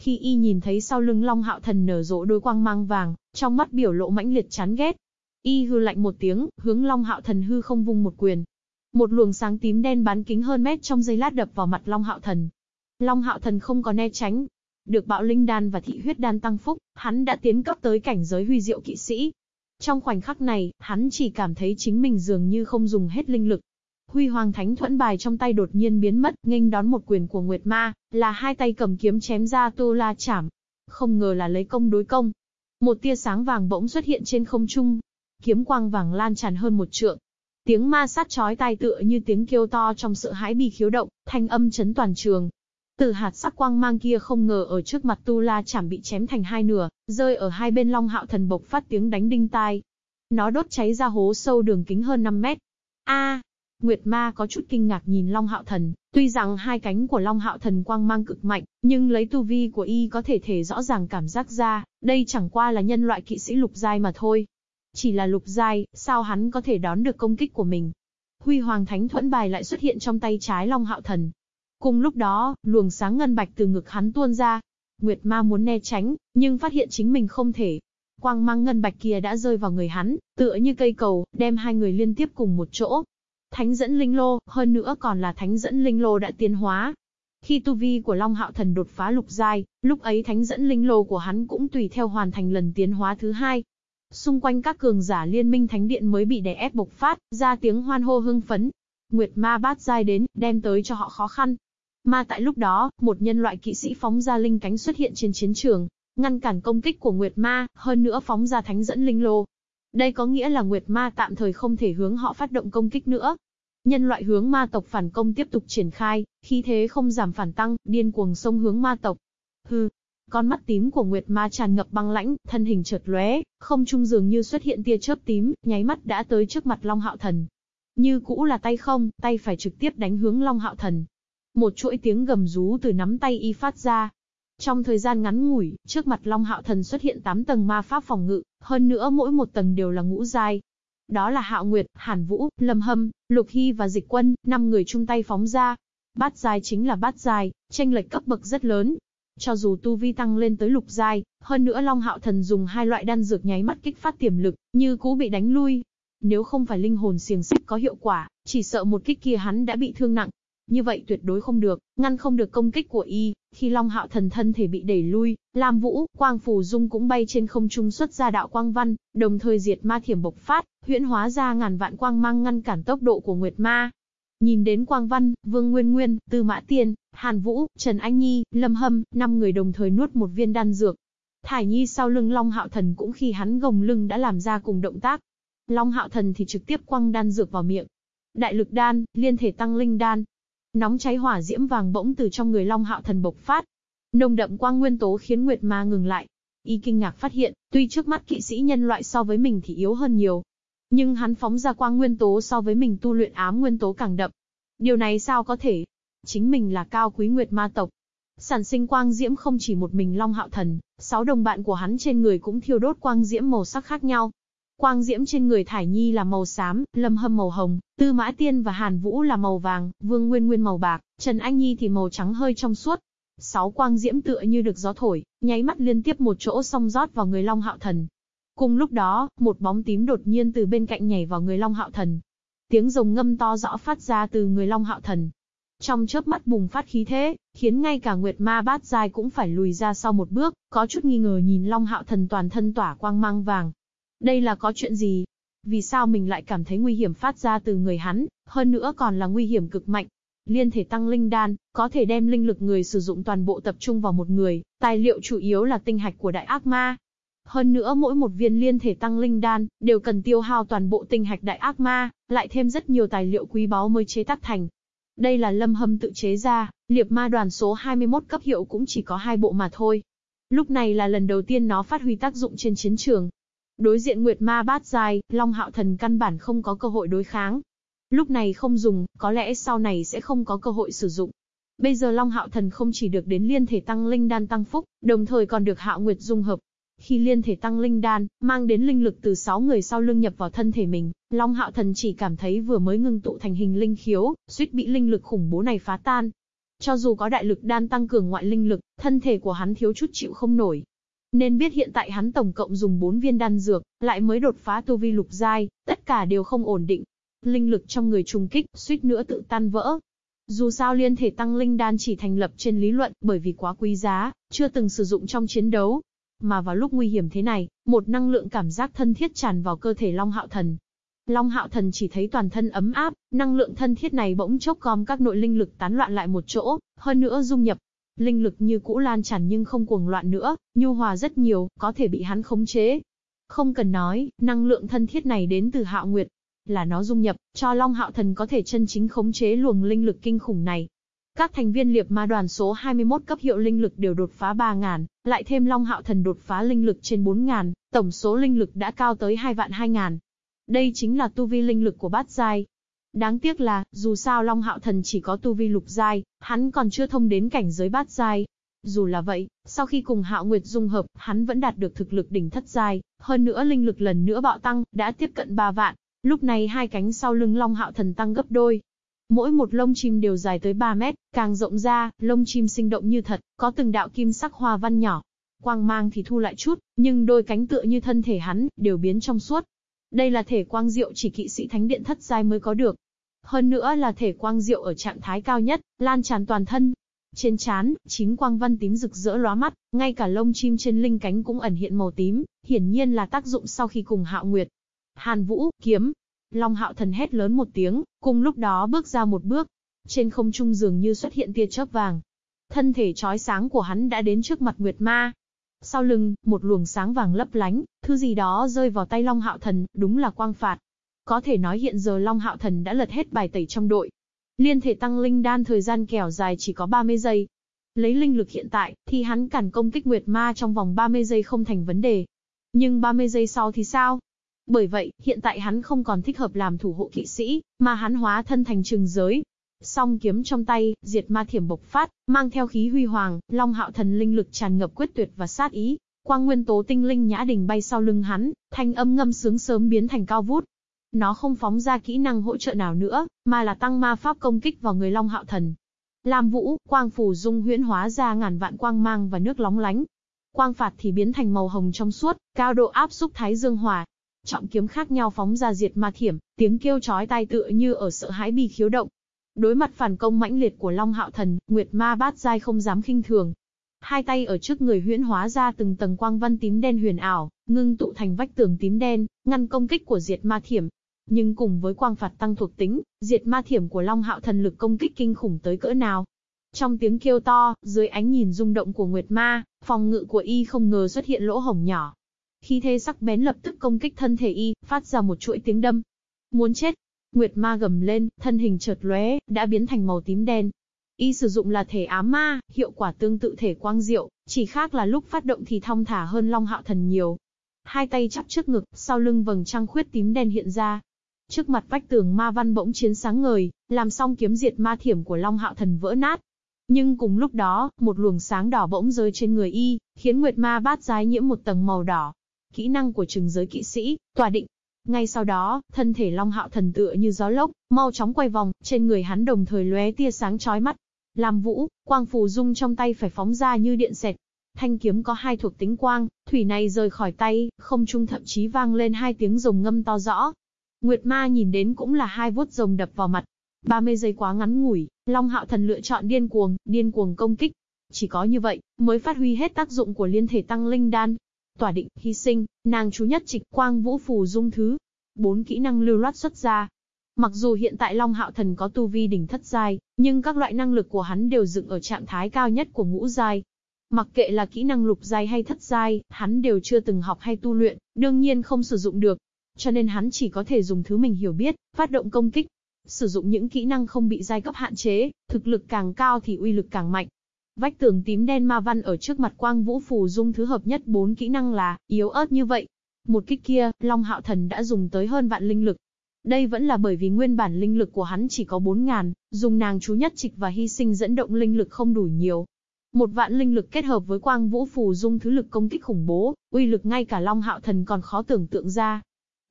Khi y nhìn thấy sau lưng Long Hạo Thần nở rộ đôi quang mang vàng, trong mắt biểu lộ mãnh liệt chán ghét, Y hư lạnh một tiếng, hướng Long Hạo Thần hư không vung một quyền. Một luồng sáng tím đen bán kính hơn mét trong giây lát đập vào mặt Long Hạo Thần. Long Hạo Thần không có né tránh. Được bạo linh đan và thị huyết đan tăng phúc, hắn đã tiến cấp tới cảnh giới huy diệu kỵ sĩ. Trong khoảnh khắc này, hắn chỉ cảm thấy chính mình dường như không dùng hết linh lực. Huy Hoàng Thánh thuẫn bài trong tay đột nhiên biến mất, nghênh đón một quyền của Nguyệt Ma, là hai tay cầm kiếm chém ra Tu La chảm. Không ngờ là lấy công đối công. Một tia sáng vàng bỗng xuất hiện trên không trung, kiếm quang vàng lan tràn hơn một trượng. Tiếng ma sát chói tai tựa như tiếng kêu to trong sợ hãi bị khiếu động, thanh âm chấn toàn trường. Từ hạt sắc quang mang kia không ngờ ở trước mặt Tu La chảm bị chém thành hai nửa, rơi ở hai bên Long Hạo Thần bộc phát tiếng đánh đinh tai. Nó đốt cháy ra hố sâu đường kính hơn 5 mét. A, Nguyệt Ma có chút kinh ngạc nhìn Long Hạo Thần, tuy rằng hai cánh của Long Hạo Thần quang mang cực mạnh, nhưng lấy tu vi của y có thể thể rõ ràng cảm giác ra, đây chẳng qua là nhân loại kỵ sĩ lục giai mà thôi. Chỉ là lục giai, sao hắn có thể đón được công kích của mình? Huy Hoàng Thánh Thuẫn bài lại xuất hiện trong tay trái Long Hạo Thần. Cùng lúc đó, luồng sáng ngân bạch từ ngực hắn tuôn ra. Nguyệt Ma muốn né tránh, nhưng phát hiện chính mình không thể. Quang mang ngân bạch kia đã rơi vào người hắn, tựa như cây cầu, đem hai người liên tiếp cùng một chỗ. Thánh dẫn linh lô, hơn nữa còn là thánh dẫn linh lô đã tiến hóa. Khi tu vi của Long Hạo Thần đột phá lục giai, lúc ấy thánh dẫn linh lô của hắn cũng tùy theo hoàn thành lần tiến hóa thứ hai. Xung quanh các cường giả liên minh thánh điện mới bị đè ép bộc phát, ra tiếng hoan hô hưng phấn. Nguyệt ma bát giai đến, đem tới cho họ khó khăn. Mà tại lúc đó, một nhân loại kỵ sĩ phóng ra linh cánh xuất hiện trên chiến trường, ngăn cản công kích của Nguyệt ma, hơn nữa phóng ra thánh dẫn linh lô. Đây có nghĩa là Nguyệt ma tạm thời không thể hướng họ phát động công kích nữa. Nhân loại hướng ma tộc phản công tiếp tục triển khai, khí thế không giảm phản tăng, điên cuồng xông hướng ma tộc. Hừ, con mắt tím của Nguyệt Ma tràn ngập băng lãnh, thân hình chợt lóe, không trung dường như xuất hiện tia chớp tím, nháy mắt đã tới trước mặt Long Hạo Thần. Như cũ là tay không, tay phải trực tiếp đánh hướng Long Hạo Thần. Một chuỗi tiếng gầm rú từ nắm tay y phát ra. Trong thời gian ngắn ngủi, trước mặt Long Hạo Thần xuất hiện 8 tầng ma pháp phòng ngự, hơn nữa mỗi một tầng đều là ngũ giai. Đó là Hạo Nguyệt, Hàn Vũ, Lâm Hâm, Lục Hy và Dịch Quân, năm người chung tay phóng ra. Bát giai chính là bát giai, tranh lệch cấp bậc rất lớn, cho dù tu vi tăng lên tới lục giai, hơn nữa Long Hạo Thần dùng hai loại đan dược nháy mắt kích phát tiềm lực, như cũ bị đánh lui. Nếu không phải linh hồn xiềng xích có hiệu quả, chỉ sợ một kích kia hắn đã bị thương nặng. Như vậy tuyệt đối không được, ngăn không được công kích của y, khi Long Hạo Thần thân thể bị đẩy lui, Lam Vũ, Quang Phù Dung cũng bay trên không trung xuất ra đạo quang văn, đồng thời diệt ma thiểm bộc phát, huyễn hóa ra ngàn vạn quang mang ngăn cản tốc độ của Nguyệt Ma. Nhìn đến Quang Văn, Vương Nguyên Nguyên, Tư Mã Tiên, Hàn Vũ, Trần Anh Nhi, Lâm Hâm, năm người đồng thời nuốt một viên đan dược. Thải Nhi sau lưng Long Hạo Thần cũng khi hắn gồng lưng đã làm ra cùng động tác. Long Hạo Thần thì trực tiếp quăng đan dược vào miệng. Đại lực đan, liên thể tăng linh đan. Nóng cháy hỏa diễm vàng bỗng từ trong người Long Hạo Thần bộc phát. Nồng đậm quang nguyên tố khiến Nguyệt Ma ngừng lại. Y kinh ngạc phát hiện, tuy trước mắt kỵ sĩ nhân loại so với mình thì yếu hơn nhiều, nhưng hắn phóng ra quang nguyên tố so với mình tu luyện ám nguyên tố càng đậm. Điều này sao có thể? Chính mình là cao quý nguyệt ma tộc. Sản sinh quang diễm không chỉ một mình Long Hạo Thần, sáu đồng bạn của hắn trên người cũng thiêu đốt quang diễm màu sắc khác nhau. Quang diễm trên người Thải Nhi là màu xám, Lâm Hâm màu hồng, Tư Mã Tiên và Hàn Vũ là màu vàng, Vương Nguyên Nguyên màu bạc, Trần Anh Nhi thì màu trắng hơi trong suốt. Sáu quang diễm tựa như được gió thổi, nháy mắt liên tiếp một chỗ song rót vào người Long Hạo Thần. Cùng lúc đó, một bóng tím đột nhiên từ bên cạnh nhảy vào người Long Hạo Thần. Tiếng rồng ngâm to rõ phát ra từ người Long Hạo Thần. Trong chớp mắt bùng phát khí thế, khiến ngay cả Nguyệt Ma Bát Giai cũng phải lùi ra sau một bước, có chút nghi ngờ nhìn Long Hạo Thần toàn thân tỏa quang mang vàng. Đây là có chuyện gì? Vì sao mình lại cảm thấy nguy hiểm phát ra từ người hắn, hơn nữa còn là nguy hiểm cực mạnh? Liên thể tăng linh đan, có thể đem linh lực người sử dụng toàn bộ tập trung vào một người, tài liệu chủ yếu là tinh hạch của đại ác ma, hơn nữa mỗi một viên liên thể tăng linh đan, đều cần tiêu hao toàn bộ tinh hạch đại ác ma, lại thêm rất nhiều tài liệu quý báu mới chế tác thành. Đây là lâm hâm tự chế ra, liệp ma đoàn số 21 cấp hiệu cũng chỉ có hai bộ mà thôi. Lúc này là lần đầu tiên nó phát huy tác dụng trên chiến trường. Đối diện Nguyệt Ma bát dài, Long Hạo Thần căn bản không có cơ hội đối kháng. Lúc này không dùng, có lẽ sau này sẽ không có cơ hội sử dụng. Bây giờ Long Hạo Thần không chỉ được đến liên thể tăng linh đan tăng phúc, đồng thời còn được Hạo Nguyệt dung hợp, khi liên thể tăng linh đan, mang đến linh lực từ 6 người sau lưng nhập vào thân thể mình, Long Hạo Thần chỉ cảm thấy vừa mới ngưng tụ thành hình linh khiếu, suýt bị linh lực khủng bố này phá tan. Cho dù có đại lực đan tăng cường ngoại linh lực, thân thể của hắn thiếu chút chịu không nổi. Nên biết hiện tại hắn tổng cộng dùng 4 viên đan dược, lại mới đột phá tu vi lục giai, tất cả đều không ổn định. Linh lực trong người trùng kích, suýt nữa tự tan vỡ. Dù sao liên thể tăng linh đan chỉ thành lập trên lý luận, bởi vì quá quý giá, chưa từng sử dụng trong chiến đấu, mà vào lúc nguy hiểm thế này, một năng lượng cảm giác thân thiết tràn vào cơ thể Long Hạo Thần. Long Hạo Thần chỉ thấy toàn thân ấm áp, năng lượng thân thiết này bỗng chốc gom các nội linh lực tán loạn lại một chỗ, hơn nữa dung nhập. Linh lực như cũ lan tràn nhưng không cuồng loạn nữa, nhu hòa rất nhiều, có thể bị hắn khống chế. Không cần nói, năng lượng thân thiết này đến từ Hạo Nguyệt, là nó dung nhập, cho Long Hạo Thần có thể chân chính khống chế luồng linh lực kinh khủng này. Các thành viên liệp ma đoàn số 21 cấp hiệu linh lực đều đột phá 3.000, lại thêm Long Hạo Thần đột phá linh lực trên 4.000, tổng số linh lực đã cao tới 2 vạn 2.000. Đây chính là tu vi linh lực của bát giai. Đáng tiếc là, dù sao Long Hạo Thần chỉ có tu vi lục giai, hắn còn chưa thông đến cảnh giới bát giai. Dù là vậy, sau khi cùng Hạo Nguyệt dung hợp, hắn vẫn đạt được thực lực đỉnh thất giai, hơn nữa linh lực lần nữa bạo tăng, đã tiếp cận 3 vạn. Lúc này hai cánh sau lưng Long Hạo Thần tăng gấp đôi. Mỗi một lông chim đều dài tới 3 mét, càng rộng ra, lông chim sinh động như thật, có từng đạo kim sắc hoa văn nhỏ. Quang mang thì thu lại chút, nhưng đôi cánh tựa như thân thể hắn, đều biến trong suốt. Đây là thể quang diệu chỉ kỵ sĩ thánh điện thất giai mới có được. Hơn nữa là thể quang diệu ở trạng thái cao nhất, lan tràn toàn thân, trên trán, chín quang văn tím rực rỡ lóa mắt, ngay cả lông chim trên linh cánh cũng ẩn hiện màu tím, hiển nhiên là tác dụng sau khi cùng Hạo Nguyệt. Hàn Vũ, kiếm. Long Hạo Thần hét lớn một tiếng, cùng lúc đó bước ra một bước. Trên không trung dường như xuất hiện tia chớp vàng. Thân thể chói sáng của hắn đã đến trước mặt Nguyệt Ma. Sau lưng, một luồng sáng vàng lấp lánh, thứ gì đó rơi vào tay Long Hạo Thần, đúng là quang phạt. Có thể nói hiện giờ Long Hạo Thần đã lật hết bài tẩy trong đội, Liên thể tăng linh đan thời gian kẻo dài chỉ có 30 giây. Lấy linh lực hiện tại, thì hắn cản công kích Nguyệt Ma trong vòng 30 giây không thành vấn đề. Nhưng 30 giây sau thì sao? Bởi vậy, hiện tại hắn không còn thích hợp làm thủ hộ kỵ sĩ, mà hắn hóa thân thành trừng giới. Song kiếm trong tay, diệt ma thiểm bộc phát, mang theo khí huy hoàng, long hạo thần linh lực tràn ngập quyết tuyệt và sát ý. Quang nguyên tố tinh linh nhã đình bay sau lưng hắn, thanh âm ngâm sướng sớm biến thành cao vút, nó không phóng ra kỹ năng hỗ trợ nào nữa, mà là tăng ma pháp công kích vào người Long Hạo Thần. Lam Vũ, quang phủ dung huyễn hóa ra ngàn vạn quang mang và nước lóng lánh. Quang phạt thì biến thành màu hồng trong suốt, cao độ áp xúc thái dương hỏa. Trọng kiếm khác nhau phóng ra diệt ma thiểm, tiếng kêu chói tai tựa như ở sợ hãi bị khiếu động. Đối mặt phản công mãnh liệt của Long Hạo Thần, Nguyệt Ma Bát giai không dám khinh thường, hai tay ở trước người huyễn hóa ra từng tầng quang văn tím đen huyền ảo, ngưng tụ thành vách tường tím đen, ngăn công kích của diệt ma thiểm. Nhưng cùng với quang phạt tăng thuộc tính, diệt ma thiểm của Long Hạo thần lực công kích kinh khủng tới cỡ nào. Trong tiếng kêu to, dưới ánh nhìn rung động của Nguyệt Ma, phòng ngự của y không ngờ xuất hiện lỗ hổng nhỏ. Khi thế sắc bén lập tức công kích thân thể y, phát ra một chuỗi tiếng đâm. Muốn chết. Nguyệt Ma gầm lên, thân hình chợt lóe, đã biến thành màu tím đen. Y sử dụng là thể ám ma, hiệu quả tương tự thể quang diệu, chỉ khác là lúc phát động thì thong thả hơn Long Hạo Thần nhiều. Hai tay chắp trước ngực, sau lưng vầng trăng khuyết tím đen hiện ra, Trước mặt vách tường ma văn bỗng chiến sáng ngời, làm xong kiếm diệt ma thiểm của Long Hạo Thần vỡ nát. Nhưng cùng lúc đó, một luồng sáng đỏ bỗng rơi trên người y, khiến Nguyệt Ma bát giái nhiễm một tầng màu đỏ. Kỹ năng của trừng giới kỵ sĩ, tòa định. Ngay sau đó, thân thể Long Hạo Thần tựa như gió lốc, mau chóng quay vòng, trên người hắn đồng thời lóe tia sáng chói mắt. Làm vũ, quang phù dung trong tay phải phóng ra như điện xẹt. Thanh kiếm có hai thuộc tính quang, thủy này rời khỏi tay, không trung thậm chí vang lên hai tiếng rồng ngâm to rõ, Nguyệt Ma nhìn đến cũng là hai vuốt rồng đập vào mặt. 30 giây quá ngắn ngủi, Long Hạo Thần lựa chọn điên cuồng, điên cuồng công kích. Chỉ có như vậy, mới phát huy hết tác dụng của liên thể tăng linh đan. Tỏa định, hy sinh, nàng chú nhất trịch quang vũ phù dung thứ. Bốn kỹ năng lưu loát xuất ra. Mặc dù hiện tại Long Hạo Thần có tu vi đỉnh thất giai, nhưng các loại năng lực của hắn đều dựng ở trạng thái cao nhất của ngũ giai. Mặc kệ là kỹ năng lục giai hay thất giai, hắn đều chưa từng học hay tu luyện, đương nhiên không sử dụng được, cho nên hắn chỉ có thể dùng thứ mình hiểu biết, phát động công kích. Sử dụng những kỹ năng không bị giai cấp hạn chế, thực lực càng cao thì uy lực càng mạnh. Vách tường tím đen ma văn ở trước mặt quang vũ phù dung thứ hợp nhất bốn kỹ năng là, yếu ớt như vậy. Một kích kia, Long Hạo Thần đã dùng tới hơn vạn linh lực. Đây vẫn là bởi vì nguyên bản linh lực của hắn chỉ có 4.000, dùng nàng chú nhất trịch và hy sinh dẫn động linh lực không đủ nhiều. Một vạn linh lực kết hợp với quang vũ phù dung thứ lực công kích khủng bố, uy lực ngay cả Long Hạo Thần còn khó tưởng tượng ra.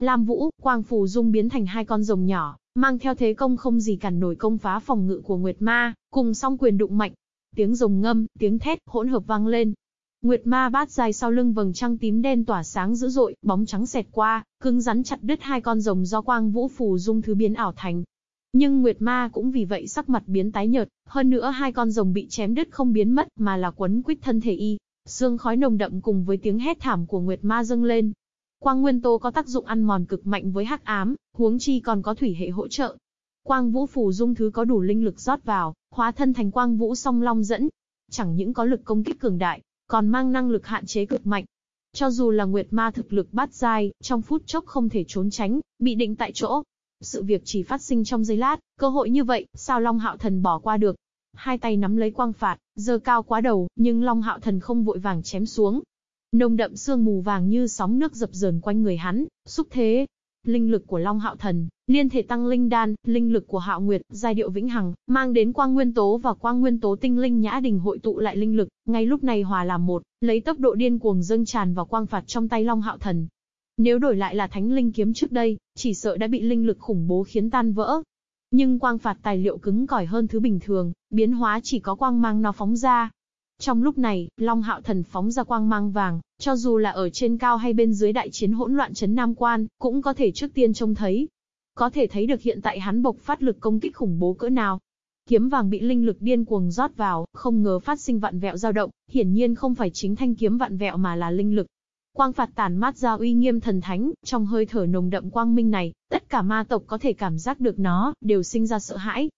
Lam Vũ, Quang Phù Dung biến thành hai con rồng nhỏ, mang theo thế công không gì cản nổi công phá phòng ngự của Nguyệt Ma, cùng song quyền đụng mạnh. Tiếng rồng ngâm, tiếng thét, hỗn hợp vang lên. Nguyệt Ma bát dài sau lưng vầng trăng tím đen tỏa sáng dữ dội, bóng trắng xẹt qua, cứng rắn chặt đứt hai con rồng do Quang Vũ Phù Dung thứ biến ảo thành. Nhưng Nguyệt Ma cũng vì vậy sắc mặt biến tái nhợt, hơn nữa hai con rồng bị chém đứt không biến mất mà là quấn quýt thân thể y. Sương khói nồng đậm cùng với tiếng hét thảm của Nguyệt Ma dâng lên, Quang nguyên tố có tác dụng ăn mòn cực mạnh với hắc ám, huống chi còn có thủy hệ hỗ trợ. Quang vũ phù dung thứ có đủ linh lực rót vào, hóa thân thành quang vũ song long dẫn. Chẳng những có lực công kích cường đại, còn mang năng lực hạn chế cực mạnh. Cho dù là nguyệt ma thực lực bát giai, trong phút chốc không thể trốn tránh, bị định tại chỗ. Sự việc chỉ phát sinh trong giây lát, cơ hội như vậy, sao Long Hạo Thần bỏ qua được? Hai tay nắm lấy quang phạt, giơ cao quá đầu, nhưng Long Hạo Thần không vội vàng chém xuống, Nồng đậm sương mù vàng như sóng nước dập dờn quanh người hắn, xúc thế linh lực của Long Hạo Thần, liên thể tăng linh đan, linh lực của Hạo Nguyệt, giai điệu vĩnh hằng, mang đến quang nguyên tố và quang nguyên tố tinh linh nhã đình hội tụ lại linh lực, ngay lúc này hòa làm một, lấy tốc độ điên cuồng dâng tràn vào quang phạt trong tay Long Hạo Thần. Nếu đổi lại là thánh linh kiếm trước đây, chỉ sợ đã bị linh lực khủng bố khiến tan vỡ. Nhưng quang phạt tài liệu cứng cỏi hơn thứ bình thường, biến hóa chỉ có quang mang nó phóng ra, trong lúc này, Long Hạo Thần phóng ra quang mang vàng, cho dù là ở trên cao hay bên dưới đại chiến hỗn loạn chấn Nam Quan, cũng có thể trước tiên trông thấy. Có thể thấy được hiện tại hắn bộc phát lực công kích khủng bố cỡ nào. Kiếm vàng bị linh lực điên cuồng rót vào, không ngờ phát sinh vạn vẹo dao động, hiển nhiên không phải chính thanh kiếm vạn vẹo mà là linh lực. Quang phạt tàn mát ra uy nghiêm thần thánh, trong hơi thở nồng đậm quang minh này, tất cả ma tộc có thể cảm giác được nó, đều sinh ra sợ hãi.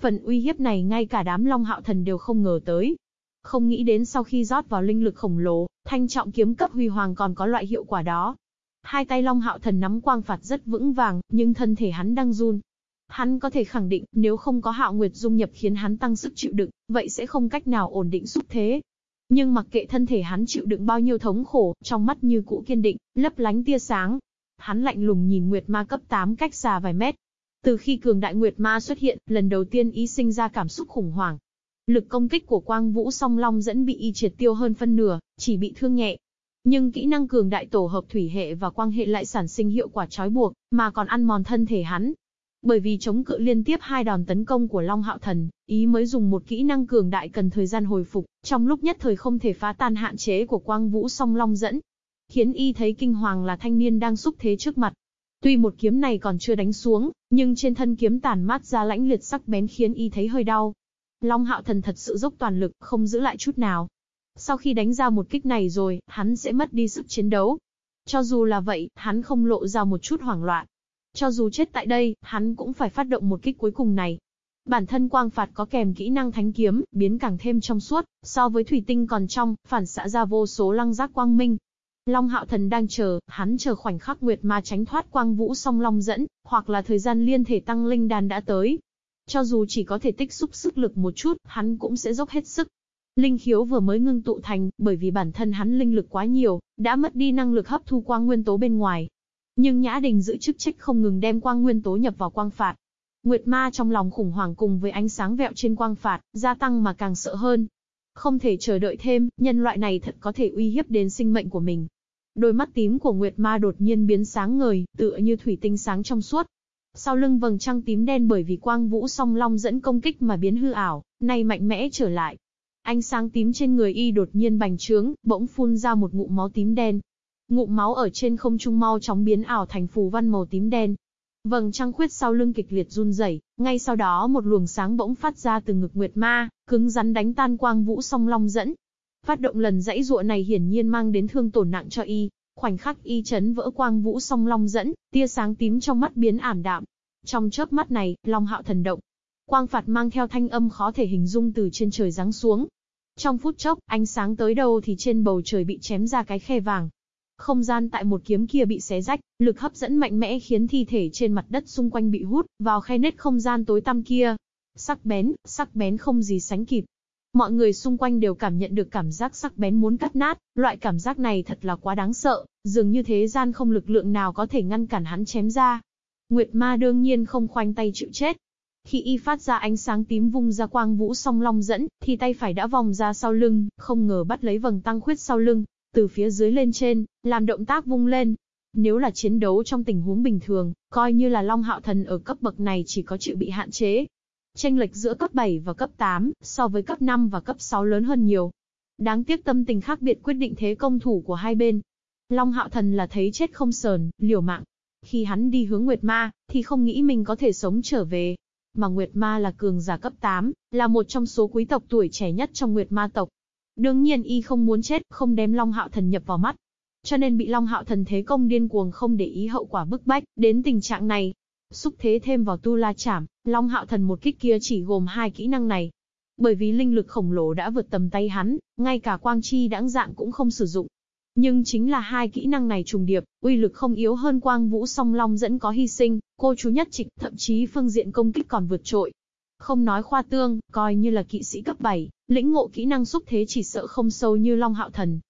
Phần uy hiếp này ngay cả đám Long Hạo Thần đều không ngờ tới, không nghĩ đến sau khi rót vào linh lực khổng lồ, thanh trọng kiếm cấp huy hoàng còn có loại hiệu quả đó. Hai tay Long Hạo Thần nắm quang phạt rất vững vàng, nhưng thân thể hắn đang run. Hắn có thể khẳng định, nếu không có Hạo Nguyệt dung nhập khiến hắn tăng sức chịu đựng, vậy sẽ không cách nào ổn định xúc thế. Nhưng mặc kệ thân thể hắn chịu đựng bao nhiêu thống khổ, trong mắt như cũ kiên định, lấp lánh tia sáng. Hắn lạnh lùng nhìn Nguyệt Ma cấp 8 cách xa vài mét. Từ khi cường đại Nguyệt Ma xuất hiện, lần đầu tiên ý sinh ra cảm xúc khủng hoảng, Lực công kích của Quang Vũ Song Long dẫn bị y triệt tiêu hơn phân nửa, chỉ bị thương nhẹ. Nhưng kỹ năng cường đại tổ hợp thủy hệ và quang hệ lại sản sinh hiệu quả trói buộc, mà còn ăn mòn thân thể hắn. Bởi vì chống cự liên tiếp hai đòn tấn công của Long Hạo Thần, ý mới dùng một kỹ năng cường đại cần thời gian hồi phục, trong lúc nhất thời không thể phá tan hạn chế của Quang Vũ Song Long dẫn. Khiến y thấy kinh hoàng là thanh niên đang xúc thế trước mặt. Tuy một kiếm này còn chưa đánh xuống, nhưng trên thân kiếm tàn mát ra lãnh liệt sắc bén khiến y thấy hơi đau. Long Hạo Thần thật sự dốc toàn lực, không giữ lại chút nào. Sau khi đánh ra một kích này rồi, hắn sẽ mất đi sức chiến đấu. Cho dù là vậy, hắn không lộ ra một chút hoảng loạn. Cho dù chết tại đây, hắn cũng phải phát động một kích cuối cùng này. Bản thân quang phạt có kèm kỹ năng thánh kiếm, biến càng thêm trong suốt, so với thủy tinh còn trong, phản xạ ra vô số lăng giác quang minh. Long hạo thần đang chờ, hắn chờ khoảnh khắc Nguyệt Ma tránh thoát quang vũ song long dẫn, hoặc là thời gian liên thể tăng linh đàn đã tới, cho dù chỉ có thể tích xúc sức lực một chút, hắn cũng sẽ dốc hết sức. Linh khiếu vừa mới ngưng tụ thành, bởi vì bản thân hắn linh lực quá nhiều, đã mất đi năng lực hấp thu quang nguyên tố bên ngoài. Nhưng Nhã Đình giữ chức trách không ngừng đem quang nguyên tố nhập vào quang phạt. Nguyệt Ma trong lòng khủng hoảng cùng với ánh sáng vẹo trên quang phạt, gia tăng mà càng sợ hơn. Không thể chờ đợi thêm, nhân loại này thật có thể uy hiếp đến sinh mệnh của mình. Đôi mắt tím của Nguyệt Ma đột nhiên biến sáng ngời, tựa như thủy tinh sáng trong suốt, sau lưng vầng trăng tím đen bởi vì quang vũ song long dẫn công kích mà biến hư ảo, nay mạnh mẽ trở lại. Ánh sáng tím trên người y đột nhiên bành trướng, bỗng phun ra một ngụm máu tím đen. Ngụm máu ở trên không trung mau chóng biến ảo thành phù văn màu tím đen. Vầng trăng khuyết sau lưng kịch liệt run rẩy, ngay sau đó một luồng sáng bỗng phát ra từ ngực Nguyệt Ma, cứng rắn đánh tan quang vũ song long dẫn. Phát động lần dãy dụa này hiển nhiên mang đến thương tổn nặng cho y, Khoảnh khắc y chấn vỡ quang vũ song long dẫn, tia sáng tím trong mắt biến ảm đạm. Trong chớp mắt này, Long Hạo thần động. Quang phạt mang theo thanh âm khó thể hình dung từ trên trời giáng xuống. Trong phút chốc, ánh sáng tới đâu thì trên bầu trời bị chém ra cái khe vàng. Không gian tại một kiếm kia bị xé rách, lực hấp dẫn mạnh mẽ khiến thi thể trên mặt đất xung quanh bị hút vào khe nứt không gian tối tăm kia. Sắc bén, sắc bén không gì sánh kịp. Mọi người xung quanh đều cảm nhận được cảm giác sắc bén muốn cắt nát, loại cảm giác này thật là quá đáng sợ, dường như thế gian không lực lượng nào có thể ngăn cản hắn chém ra. Nguyệt ma đương nhiên không khoanh tay chịu chết. Khi y phát ra ánh sáng tím vung ra quang vũ song long dẫn, thì tay phải đã vòng ra sau lưng, không ngờ bắt lấy vầng tăng khuyết sau lưng, từ phía dưới lên trên, làm động tác vung lên. Nếu là chiến đấu trong tình huống bình thường, coi như là Long Hạo Thần ở cấp bậc này chỉ có chịu bị hạn chế, Tranh lệch giữa cấp 7 và cấp 8, so với cấp 5 và cấp 6 lớn hơn nhiều. Đáng tiếc tâm tình khác biệt quyết định thế công thủ của hai bên. Long Hạo Thần là thấy chết không sờn, liều mạng. Khi hắn đi hướng Nguyệt Ma, thì không nghĩ mình có thể sống trở về. Mà Nguyệt Ma là cường giả cấp 8, là một trong số quý tộc tuổi trẻ nhất trong Nguyệt Ma tộc. Đương nhiên y không muốn chết, không đem Long Hạo Thần nhập vào mắt. Cho nên bị Long Hạo Thần thế công điên cuồng không để ý hậu quả bức bách, đến tình trạng này, Xúc thế thêm vào tu la chảm, Long Hạo Thần một kích kia chỉ gồm hai kỹ năng này. Bởi vì linh lực khổng lồ đã vượt tầm tay hắn, ngay cả quang chi đãng dạng cũng không sử dụng. Nhưng chính là hai kỹ năng này trùng điệp, uy lực không yếu hơn quang vũ song long dẫn có hy sinh, cô chú nhất trịch, thậm chí phương diện công kích còn vượt trội. Không nói khoa tương, coi như là kỵ sĩ cấp 7, lĩnh ngộ kỹ năng xúc thế chỉ sợ không sâu như Long Hạo Thần.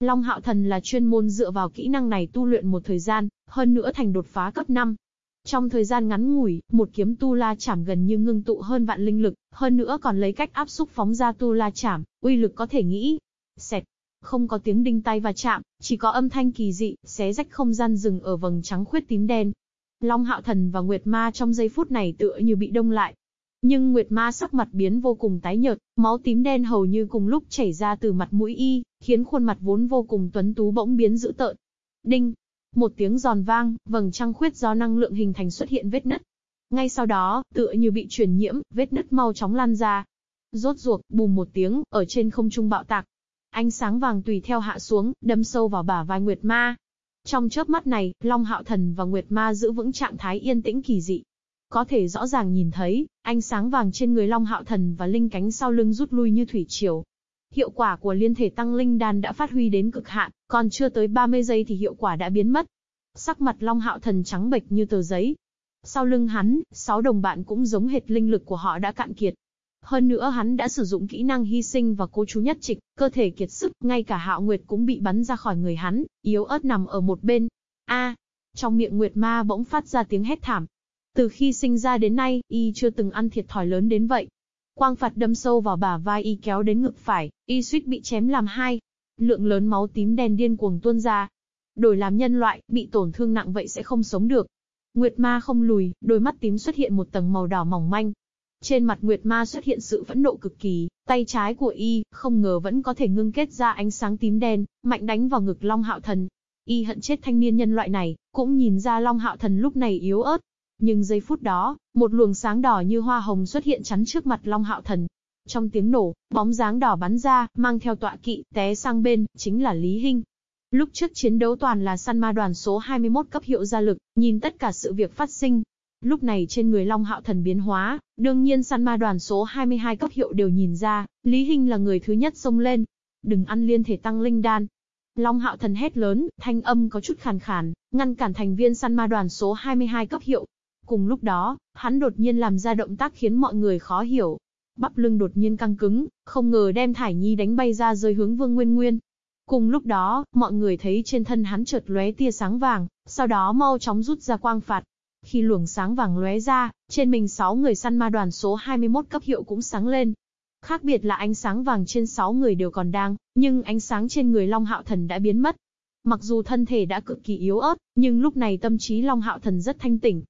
Long Hạo Thần là chuyên môn dựa vào kỹ năng này tu luyện một thời gian, hơn nữa thành đột phá cấp 5. Trong thời gian ngắn ngủi, một kiếm tu la chảm gần như ngưng tụ hơn vạn linh lực, hơn nữa còn lấy cách áp xúc phóng ra tu la chảm, uy lực có thể nghĩ. Xẹt, không có tiếng đinh tay và chạm, chỉ có âm thanh kỳ dị, xé rách không gian rừng ở vầng trắng khuyết tím đen. Long Hạo Thần và Nguyệt Ma trong giây phút này tựa như bị đông lại. Nhưng Nguyệt Ma sắc mặt biến vô cùng tái nhợt, máu tím đen hầu như cùng lúc chảy ra từ mặt mũi y, khiến khuôn mặt vốn vô cùng tuấn tú bỗng biến dữ tợn. Đinh! Một tiếng giòn vang, vầng trăng khuyết do năng lượng hình thành xuất hiện vết nứt. Ngay sau đó, tựa như bị truyền nhiễm, vết nứt mau chóng lan ra. Rốt ruột, bùm một tiếng, ở trên không trung bạo tạc, Ánh sáng vàng tùy theo hạ xuống, đâm sâu vào bả vai Nguyệt Ma. Trong chớp mắt này, Long Hạo Thần và Nguyệt Ma giữ vững trạng thái yên tĩnh kỳ dị. Có thể rõ ràng nhìn thấy, ánh sáng vàng trên người Long Hạo Thần và linh cánh sau lưng rút lui như thủy triều. Hiệu quả của liên thể tăng linh đan đã phát huy đến cực hạn, còn chưa tới 30 giây thì hiệu quả đã biến mất. Sắc mặt Long Hạo Thần trắng bệch như tờ giấy. Sau lưng hắn, sáu đồng bạn cũng giống hệt linh lực của họ đã cạn kiệt. Hơn nữa hắn đã sử dụng kỹ năng hy sinh và cố chú nhất trịch, cơ thể kiệt sức, ngay cả Hạo Nguyệt cũng bị bắn ra khỏi người hắn, yếu ớt nằm ở một bên. A, trong miệng Nguyệt Ma bỗng phát ra tiếng hét thảm. Từ khi sinh ra đến nay, y chưa từng ăn thiệt thòi lớn đến vậy. Quang phạt đâm sâu vào bả vai y kéo đến ngực phải, y suýt bị chém làm hai. Lượng lớn máu tím đen điên cuồng tuôn ra. Đổi làm nhân loại, bị tổn thương nặng vậy sẽ không sống được. Nguyệt ma không lùi, đôi mắt tím xuất hiện một tầng màu đỏ mỏng manh, trên mặt Nguyệt Ma xuất hiện sự phẫn nộ cực kỳ, tay trái của y, không ngờ vẫn có thể ngưng kết ra ánh sáng tím đen, mạnh đánh vào ngực Long Hạo Thần. Y hận chết thanh niên nhân loại này, cũng nhìn ra Long Hạo Thần lúc này yếu ớt. Nhưng giây phút đó, một luồng sáng đỏ như hoa hồng xuất hiện chắn trước mặt Long Hạo Thần. Trong tiếng nổ, bóng dáng đỏ bắn ra, mang theo tọa kỵ, té sang bên, chính là Lý Hinh. Lúc trước chiến đấu toàn là săn ma đoàn số 21 cấp hiệu gia lực, nhìn tất cả sự việc phát sinh, Lúc này trên người Long Hạo Thần biến hóa, đương nhiên săn ma đoàn số 22 cấp hiệu đều nhìn ra, Lý Hinh là người thứ nhất xông lên. Đừng ăn liên thể tăng linh đan. Long Hạo Thần hét lớn, thanh âm có chút khàn khàn, ngăn cản thành viên săn ma đoàn số 22 cấp hiệu. Cùng lúc đó, hắn đột nhiên làm ra động tác khiến mọi người khó hiểu. Bắp lưng đột nhiên căng cứng, không ngờ đem Thải Nhi đánh bay ra rơi hướng Vương Nguyên Nguyên. Cùng lúc đó, mọi người thấy trên thân hắn chợt lóe tia sáng vàng, sau đó mau chóng rút ra quang phạt, khi luồng sáng vàng lóe ra, trên mình 6 người săn ma đoàn số 21 cấp hiệu cũng sáng lên. Khác biệt là ánh sáng vàng trên 6 người đều còn đang, nhưng ánh sáng trên người Long Hạo Thần đã biến mất. Mặc dù thân thể đã cực kỳ yếu ớt, nhưng lúc này tâm trí Long Hạo Thần rất thanh tỉnh.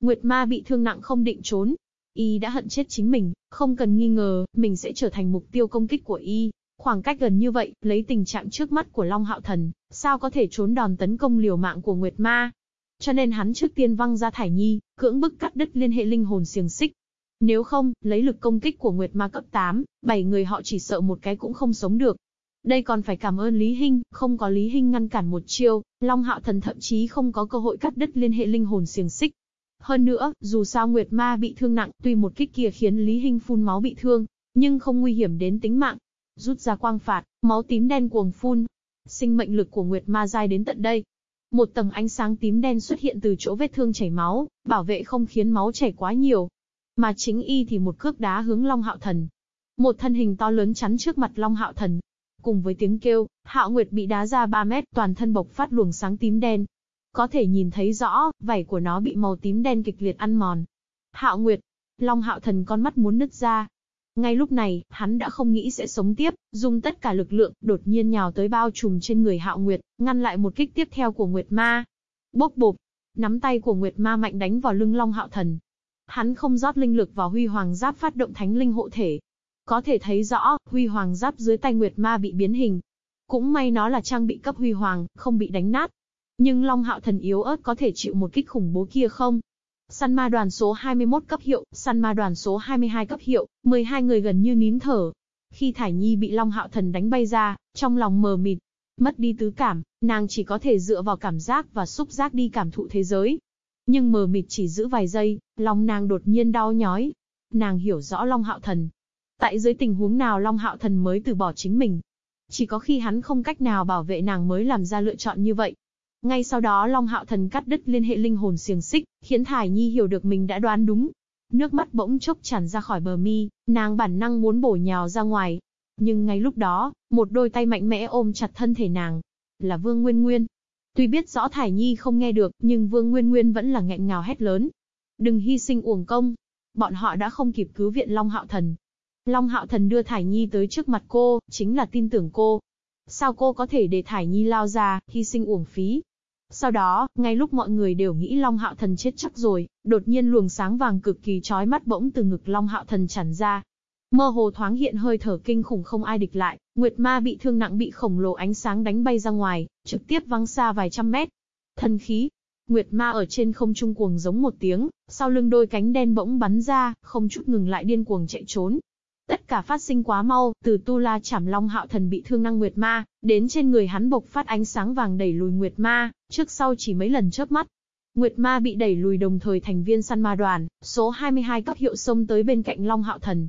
Nguyệt Ma bị thương nặng không định trốn. Y đã hận chết chính mình, không cần nghi ngờ, mình sẽ trở thành mục tiêu công kích của Y. Khoảng cách gần như vậy, lấy tình trạng trước mắt của Long Hạo Thần, sao có thể trốn đòn tấn công liều mạng của Nguyệt Ma. Cho nên hắn trước tiên văng ra thải nhi, cưỡng bức cắt đứt liên hệ linh hồn xiềng xích. Nếu không, lấy lực công kích của Nguyệt Ma cấp 8, bảy người họ chỉ sợ một cái cũng không sống được. Đây còn phải cảm ơn Lý Hinh, không có Lý Hinh ngăn cản một chiêu, Long Hạo Thần thậm chí không có cơ hội cắt đứt liên hệ linh hồn xiềng xích. Hơn nữa, dù sao Nguyệt Ma bị thương nặng, tuy một kích kia khiến Lý Hinh phun máu bị thương, nhưng không nguy hiểm đến tính mạng. Rút ra quang phạt, máu tím đen cuồng phun. Sinh mệnh lực của Nguyệt Ma dai đến tận đây, một tầng ánh sáng tím đen xuất hiện từ chỗ vết thương chảy máu, bảo vệ không khiến máu chảy quá nhiều. Mà chính y thì một cước đá hướng Long Hạo Thần. Một thân hình to lớn chắn trước mặt Long Hạo Thần. Cùng với tiếng kêu, Hạo Nguyệt bị đá ra 3 mét, toàn thân bộc phát luồng sáng tím đen. Có thể nhìn thấy rõ, vảy của nó bị màu tím đen kịch liệt ăn mòn. Hạo Nguyệt, Long Hạo Thần con mắt muốn nứt ra, ngay lúc này, hắn đã không nghĩ sẽ sống tiếp, dùng tất cả lực lượng, đột nhiên nhào tới bao trùm trên người Hạo Nguyệt, ngăn lại một kích tiếp theo của Nguyệt Ma. Bốc bộp, nắm tay của Nguyệt Ma mạnh đánh vào lưng Long Hạo Thần. Hắn không rót linh lực vào Huy Hoàng Giáp phát động thánh linh hộ thể. Có thể thấy rõ, Huy Hoàng Giáp dưới tay Nguyệt Ma bị biến hình. Cũng may nó là trang bị cấp Huy Hoàng, không bị đánh nát. Nhưng Long Hạo Thần yếu ớt có thể chịu một kích khủng bố kia không? Săn ma đoàn số 21 cấp hiệu, săn ma đoàn số 22 cấp hiệu, 12 người gần như nín thở. Khi Thải Nhi bị Long Hạo Thần đánh bay ra, trong lòng mờ mịt, mất đi tứ cảm, nàng chỉ có thể dựa vào cảm giác và xúc giác đi cảm thụ thế giới. Nhưng mờ mịt chỉ giữ vài giây, lòng nàng đột nhiên đau nhói. Nàng hiểu rõ Long Hạo Thần. Tại dưới tình huống nào Long Hạo Thần mới từ bỏ chính mình. Chỉ có khi hắn không cách nào bảo vệ nàng mới làm ra lựa chọn như vậy. Ngay sau đó Long Hạo Thần cắt đứt liên hệ linh hồn xiềng xích, khiến Thải Nhi hiểu được mình đã đoán đúng. Nước mắt bỗng chốc tràn ra khỏi bờ mi, nàng bản năng muốn bổ nhào ra ngoài. Nhưng ngay lúc đó, một đôi tay mạnh mẽ ôm chặt thân thể nàng. Là Vương Nguyên Nguyên. Tuy biết rõ Thải Nhi không nghe được, nhưng Vương Nguyên Nguyên vẫn là nghẹn ngào hét lớn. Đừng hy sinh uổng công. Bọn họ đã không kịp cứu viện Long Hạo Thần. Long Hạo Thần đưa Thải Nhi tới trước mặt cô, chính là tin tưởng cô. Sao cô có thể để Thải Nhi lao ra, hy sinh uổng phí? Sau đó, ngay lúc mọi người đều nghĩ Long Hạo Thần chết chắc rồi, đột nhiên luồng sáng vàng cực kỳ chói mắt bỗng từ ngực Long Hạo Thần tràn ra. Mơ hồ thoáng hiện hơi thở kinh khủng không ai địch lại, Nguyệt Ma bị thương nặng bị khổng lồ ánh sáng đánh bay ra ngoài, trực tiếp văng xa vài trăm mét. Thần khí, Nguyệt Ma ở trên không trung cuồng giống một tiếng, sau lưng đôi cánh đen bỗng bắn ra, không chút ngừng lại điên cuồng chạy trốn. Tất cả phát sinh quá mau, từ Tu La Chảm Long Hạo Thần bị thương năng Nguyệt Ma, đến trên người hắn bộc phát ánh sáng vàng đẩy lùi Nguyệt Ma, trước sau chỉ mấy lần chớp mắt. Nguyệt Ma bị đẩy lùi đồng thời thành viên săn ma đoàn, số 22 cấp hiệu xông tới bên cạnh Long Hạo Thần.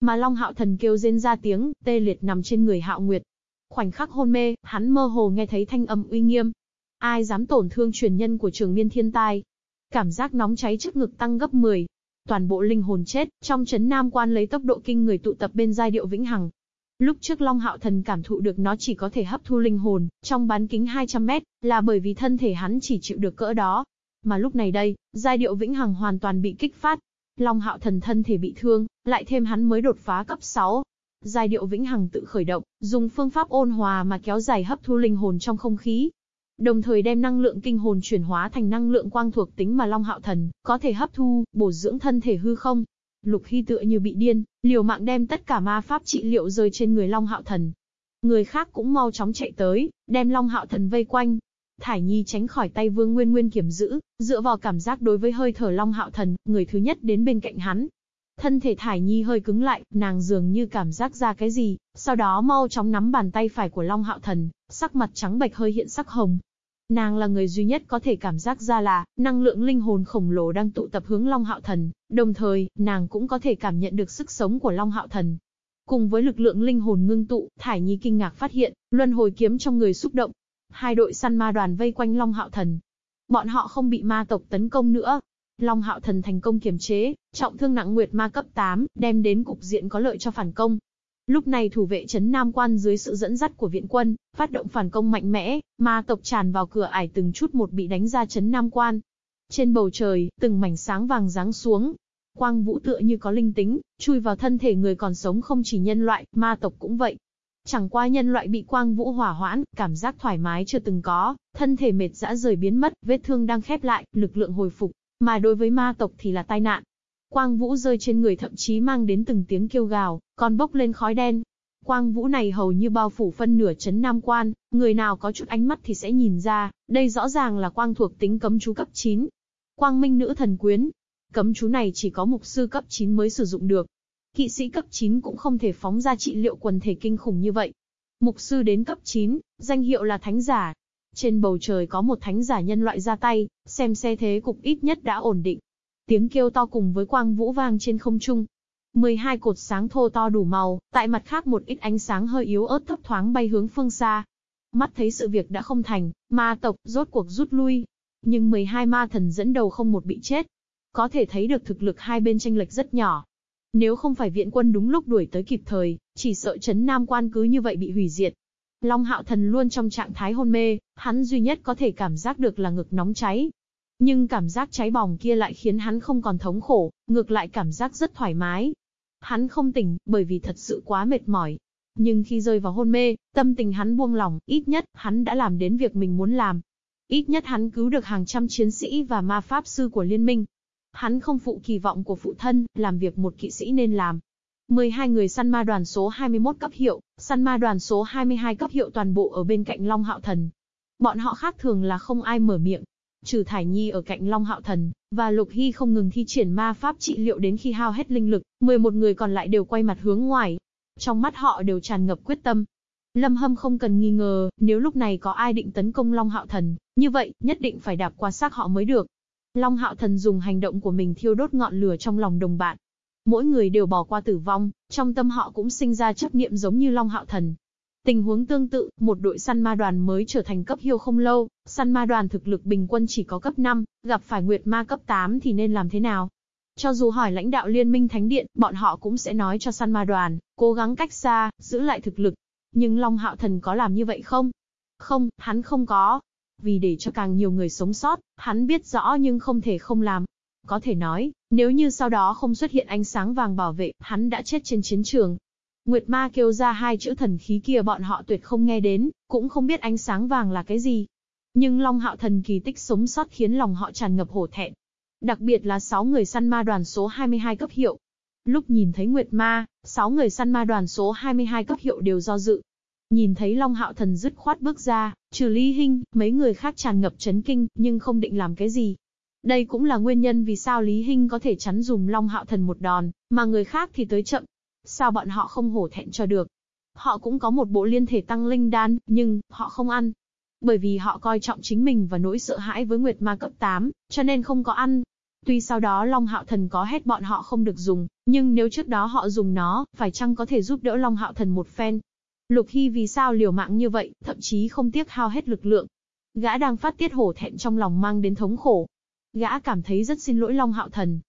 Mà Long Hạo Thần kêu rên ra tiếng, tê liệt nằm trên người Hạo Nguyệt. Khoảnh khắc hôn mê, hắn mơ hồ nghe thấy thanh âm uy nghiêm. Ai dám tổn thương truyền nhân của trường miên thiên tai? Cảm giác nóng cháy trước ngực tăng gấp 10, toàn bộ linh hồn chết, trong chấn Nam Quan lấy tốc độ kinh người tụ tập bên giai điệu vĩnh hằng. Lúc trước Long Hạo Thần cảm thụ được nó chỉ có thể hấp thu linh hồn, trong bán kính 200 mét, là bởi vì thân thể hắn chỉ chịu được cỡ đó. Mà lúc này đây, giai điệu vĩnh hằng hoàn toàn bị kích phát. Long Hạo Thần thân thể bị thương, lại thêm hắn mới đột phá cấp 6. Giai điệu vĩnh hằng tự khởi động, dùng phương pháp ôn hòa mà kéo dài hấp thu linh hồn trong không khí, đồng thời đem năng lượng kinh hồn chuyển hóa thành năng lượng quang thuộc tính mà Long Hạo Thần có thể hấp thu, bổ dưỡng thân thể hư không. Lục Hy tựa như bị điên, liều mạng đem tất cả ma pháp trị liệu rơi trên người Long Hạo Thần. Người khác cũng mau chóng chạy tới, đem Long Hạo Thần vây quanh. Thải Nhi tránh khỏi tay Vương Nguyên Nguyên kiểm giữ, dựa vào cảm giác đối với hơi thở Long Hạo Thần, người thứ nhất đến bên cạnh hắn. Thân thể Thải Nhi hơi cứng lại, nàng dường như cảm giác ra cái gì, sau đó mau chóng nắm bàn tay phải của Long Hạo Thần, sắc mặt trắng bệch hơi hiện sắc hồng, Nàng là người duy nhất có thể cảm giác ra là, năng lượng linh hồn khổng lồ đang tụ tập hướng Long Hạo Thần, đồng thời, nàng cũng có thể cảm nhận được sức sống của Long Hạo Thần. Cùng với lực lượng linh hồn ngưng tụ, Thải Nhi kinh ngạc phát hiện, luân hồi kiếm trong người xúc động. Hai đội săn ma đoàn vây quanh Long Hạo Thần. Bọn họ không bị ma tộc tấn công nữa. Long Hạo Thần thành công kiềm chế, trọng thương nặng nguyệt ma cấp 8, đem đến cục diện có lợi cho phản công. Lúc này thủ vệ trấn Nam Quan dưới sự dẫn dắt của viện quân, phát động phản công mạnh mẽ, ma tộc tràn vào cửa ải từng chút một bị đánh ra trấn Nam Quan. Trên bầu trời, từng mảnh sáng vàng giáng xuống. Quang vũ tựa như có linh tính, chui vào thân thể người còn sống không chỉ nhân loại, ma tộc cũng vậy. Chẳng qua nhân loại bị quang vũ hỏa hoãn, cảm giác thoải mái chưa từng có, thân thể mệt dã rời biến mất, vết thương đang khép lại, lực lượng hồi phục. Mà đối với ma tộc thì là tai nạn, Quang vũ rơi trên người thậm chí mang đến từng tiếng kêu gào, còn bốc lên khói đen. Quang vũ này hầu như bao phủ phân nửa chấn Nam Quan, người nào có chút ánh mắt thì sẽ nhìn ra, đây rõ ràng là quang thuộc tính cấm chú cấp 9. Quang minh nữ thần quyến. Cấm chú này chỉ có mục sư cấp 9 mới sử dụng được. Kỵ sĩ cấp 9 cũng không thể phóng ra trị liệu quần thể kinh khủng như vậy. Mục sư đến cấp 9, danh hiệu là thánh giả. Trên bầu trời có một thánh giả nhân loại ra tay, xem xe thế cục ít nhất đã ổn định. Tiếng kêu to cùng với quang vũ vang trên không trung. 12 cột sáng thô to đủ màu, tại mặt khác một ít ánh sáng hơi yếu ớt thấp thoáng bay hướng phương xa. Mắt thấy sự việc đã không thành, ma tộc rốt cuộc rút lui. Nhưng 12 ma thần dẫn đầu không một bị chết. Có thể thấy được thực lực hai bên tranh lệch rất nhỏ. Nếu không phải viện quân đúng lúc đuổi tới kịp thời, chỉ sợ chấn Nam quan cứ như vậy bị hủy diệt. Long hạo thần luôn trong trạng thái hôn mê, hắn duy nhất có thể cảm giác được là ngực nóng cháy, nhưng cảm giác cháy bỏng kia lại khiến hắn không còn thống khổ, ngược lại cảm giác rất thoải mái. Hắn không tỉnh, bởi vì thật sự quá mệt mỏi. Nhưng khi rơi vào hôn mê, tâm tình hắn buông lỏng, ít nhất, hắn đã làm đến việc mình muốn làm. Ít nhất hắn cứu được hàng trăm chiến sĩ và ma pháp sư của liên minh. Hắn không phụ kỳ vọng của phụ thân, làm việc một kỵ sĩ nên làm. 12 người săn ma đoàn số 21 cấp hiệu, săn ma đoàn số 22 cấp hiệu toàn bộ ở bên cạnh Long Hạo Thần. Bọn họ khác thường là không ai mở miệng, Trừ Thải Nhi ở cạnh Long Hạo Thần, và Lục Hy không ngừng thi triển ma pháp trị liệu đến khi hao hết linh lực, 11 người còn lại đều quay mặt hướng ngoài. Trong mắt họ đều tràn ngập quyết tâm. Lâm Hâm không cần nghi ngờ, nếu lúc này có ai định tấn công Long Hạo Thần, như vậy, nhất định phải đạp qua xác họ mới được. Long Hạo Thần dùng hành động của mình thiêu đốt ngọn lửa trong lòng đồng bạn. Mỗi người đều bỏ qua tử vong, trong tâm họ cũng sinh ra chấp niệm giống như Long Hạo Thần. Tình huống tương tự, một đội săn ma đoàn mới trở thành cấp hiêu không lâu, săn ma đoàn thực lực bình quân chỉ có cấp 5, gặp phải nguyệt ma cấp 8 thì nên làm thế nào? Cho dù hỏi lãnh đạo Liên minh Thánh Điện, bọn họ cũng sẽ nói cho săn ma đoàn, cố gắng cách xa, giữ lại thực lực. Nhưng Long Hạo Thần có làm như vậy không? Không, hắn không có. Vì để cho càng nhiều người sống sót, hắn biết rõ nhưng không thể không làm. Có thể nói, nếu như sau đó không xuất hiện ánh sáng vàng bảo vệ, hắn đã chết trên chiến trường. Nguyệt Ma kêu ra hai chữ thần khí kia bọn họ tuyệt không nghe đến, cũng không biết ánh sáng vàng là cái gì. Nhưng Long Hạo Thần kỳ tích sống sót khiến lòng họ tràn ngập hổ thẹn. Đặc biệt là 6 người săn ma đoàn số 22 cấp hiệu. Lúc nhìn thấy Nguyệt Ma, 6 người săn ma đoàn số 22 cấp hiệu đều do dự. Nhìn thấy Long Hạo Thần dứt khoát bước ra, trừ Lý Hinh, mấy người khác tràn ngập chấn kinh, nhưng không định làm cái gì. Đây cũng là nguyên nhân vì sao Lý Hinh có thể chắn dùm Long Hạo Thần một đòn, mà người khác thì tới chậm. Sao bọn họ không hổ thẹn cho được? Họ cũng có một bộ liên thể tăng linh đan, nhưng, họ không ăn. Bởi vì họ coi trọng chính mình và nỗi sợ hãi với Nguyệt Ma cấp 8, cho nên không có ăn. Tuy sau đó Long Hạo Thần có hét bọn họ không được dùng, nhưng nếu trước đó họ dùng nó, phải chăng có thể giúp đỡ Long Hạo Thần một phen? Lục Hy vì sao liều mạng như vậy, thậm chí không tiếc hao hết lực lượng. Gã đang phát tiết hổ thẹn trong lòng mang đến thống khổ. Gã cảm thấy rất xin lỗi Long Hạo Thần.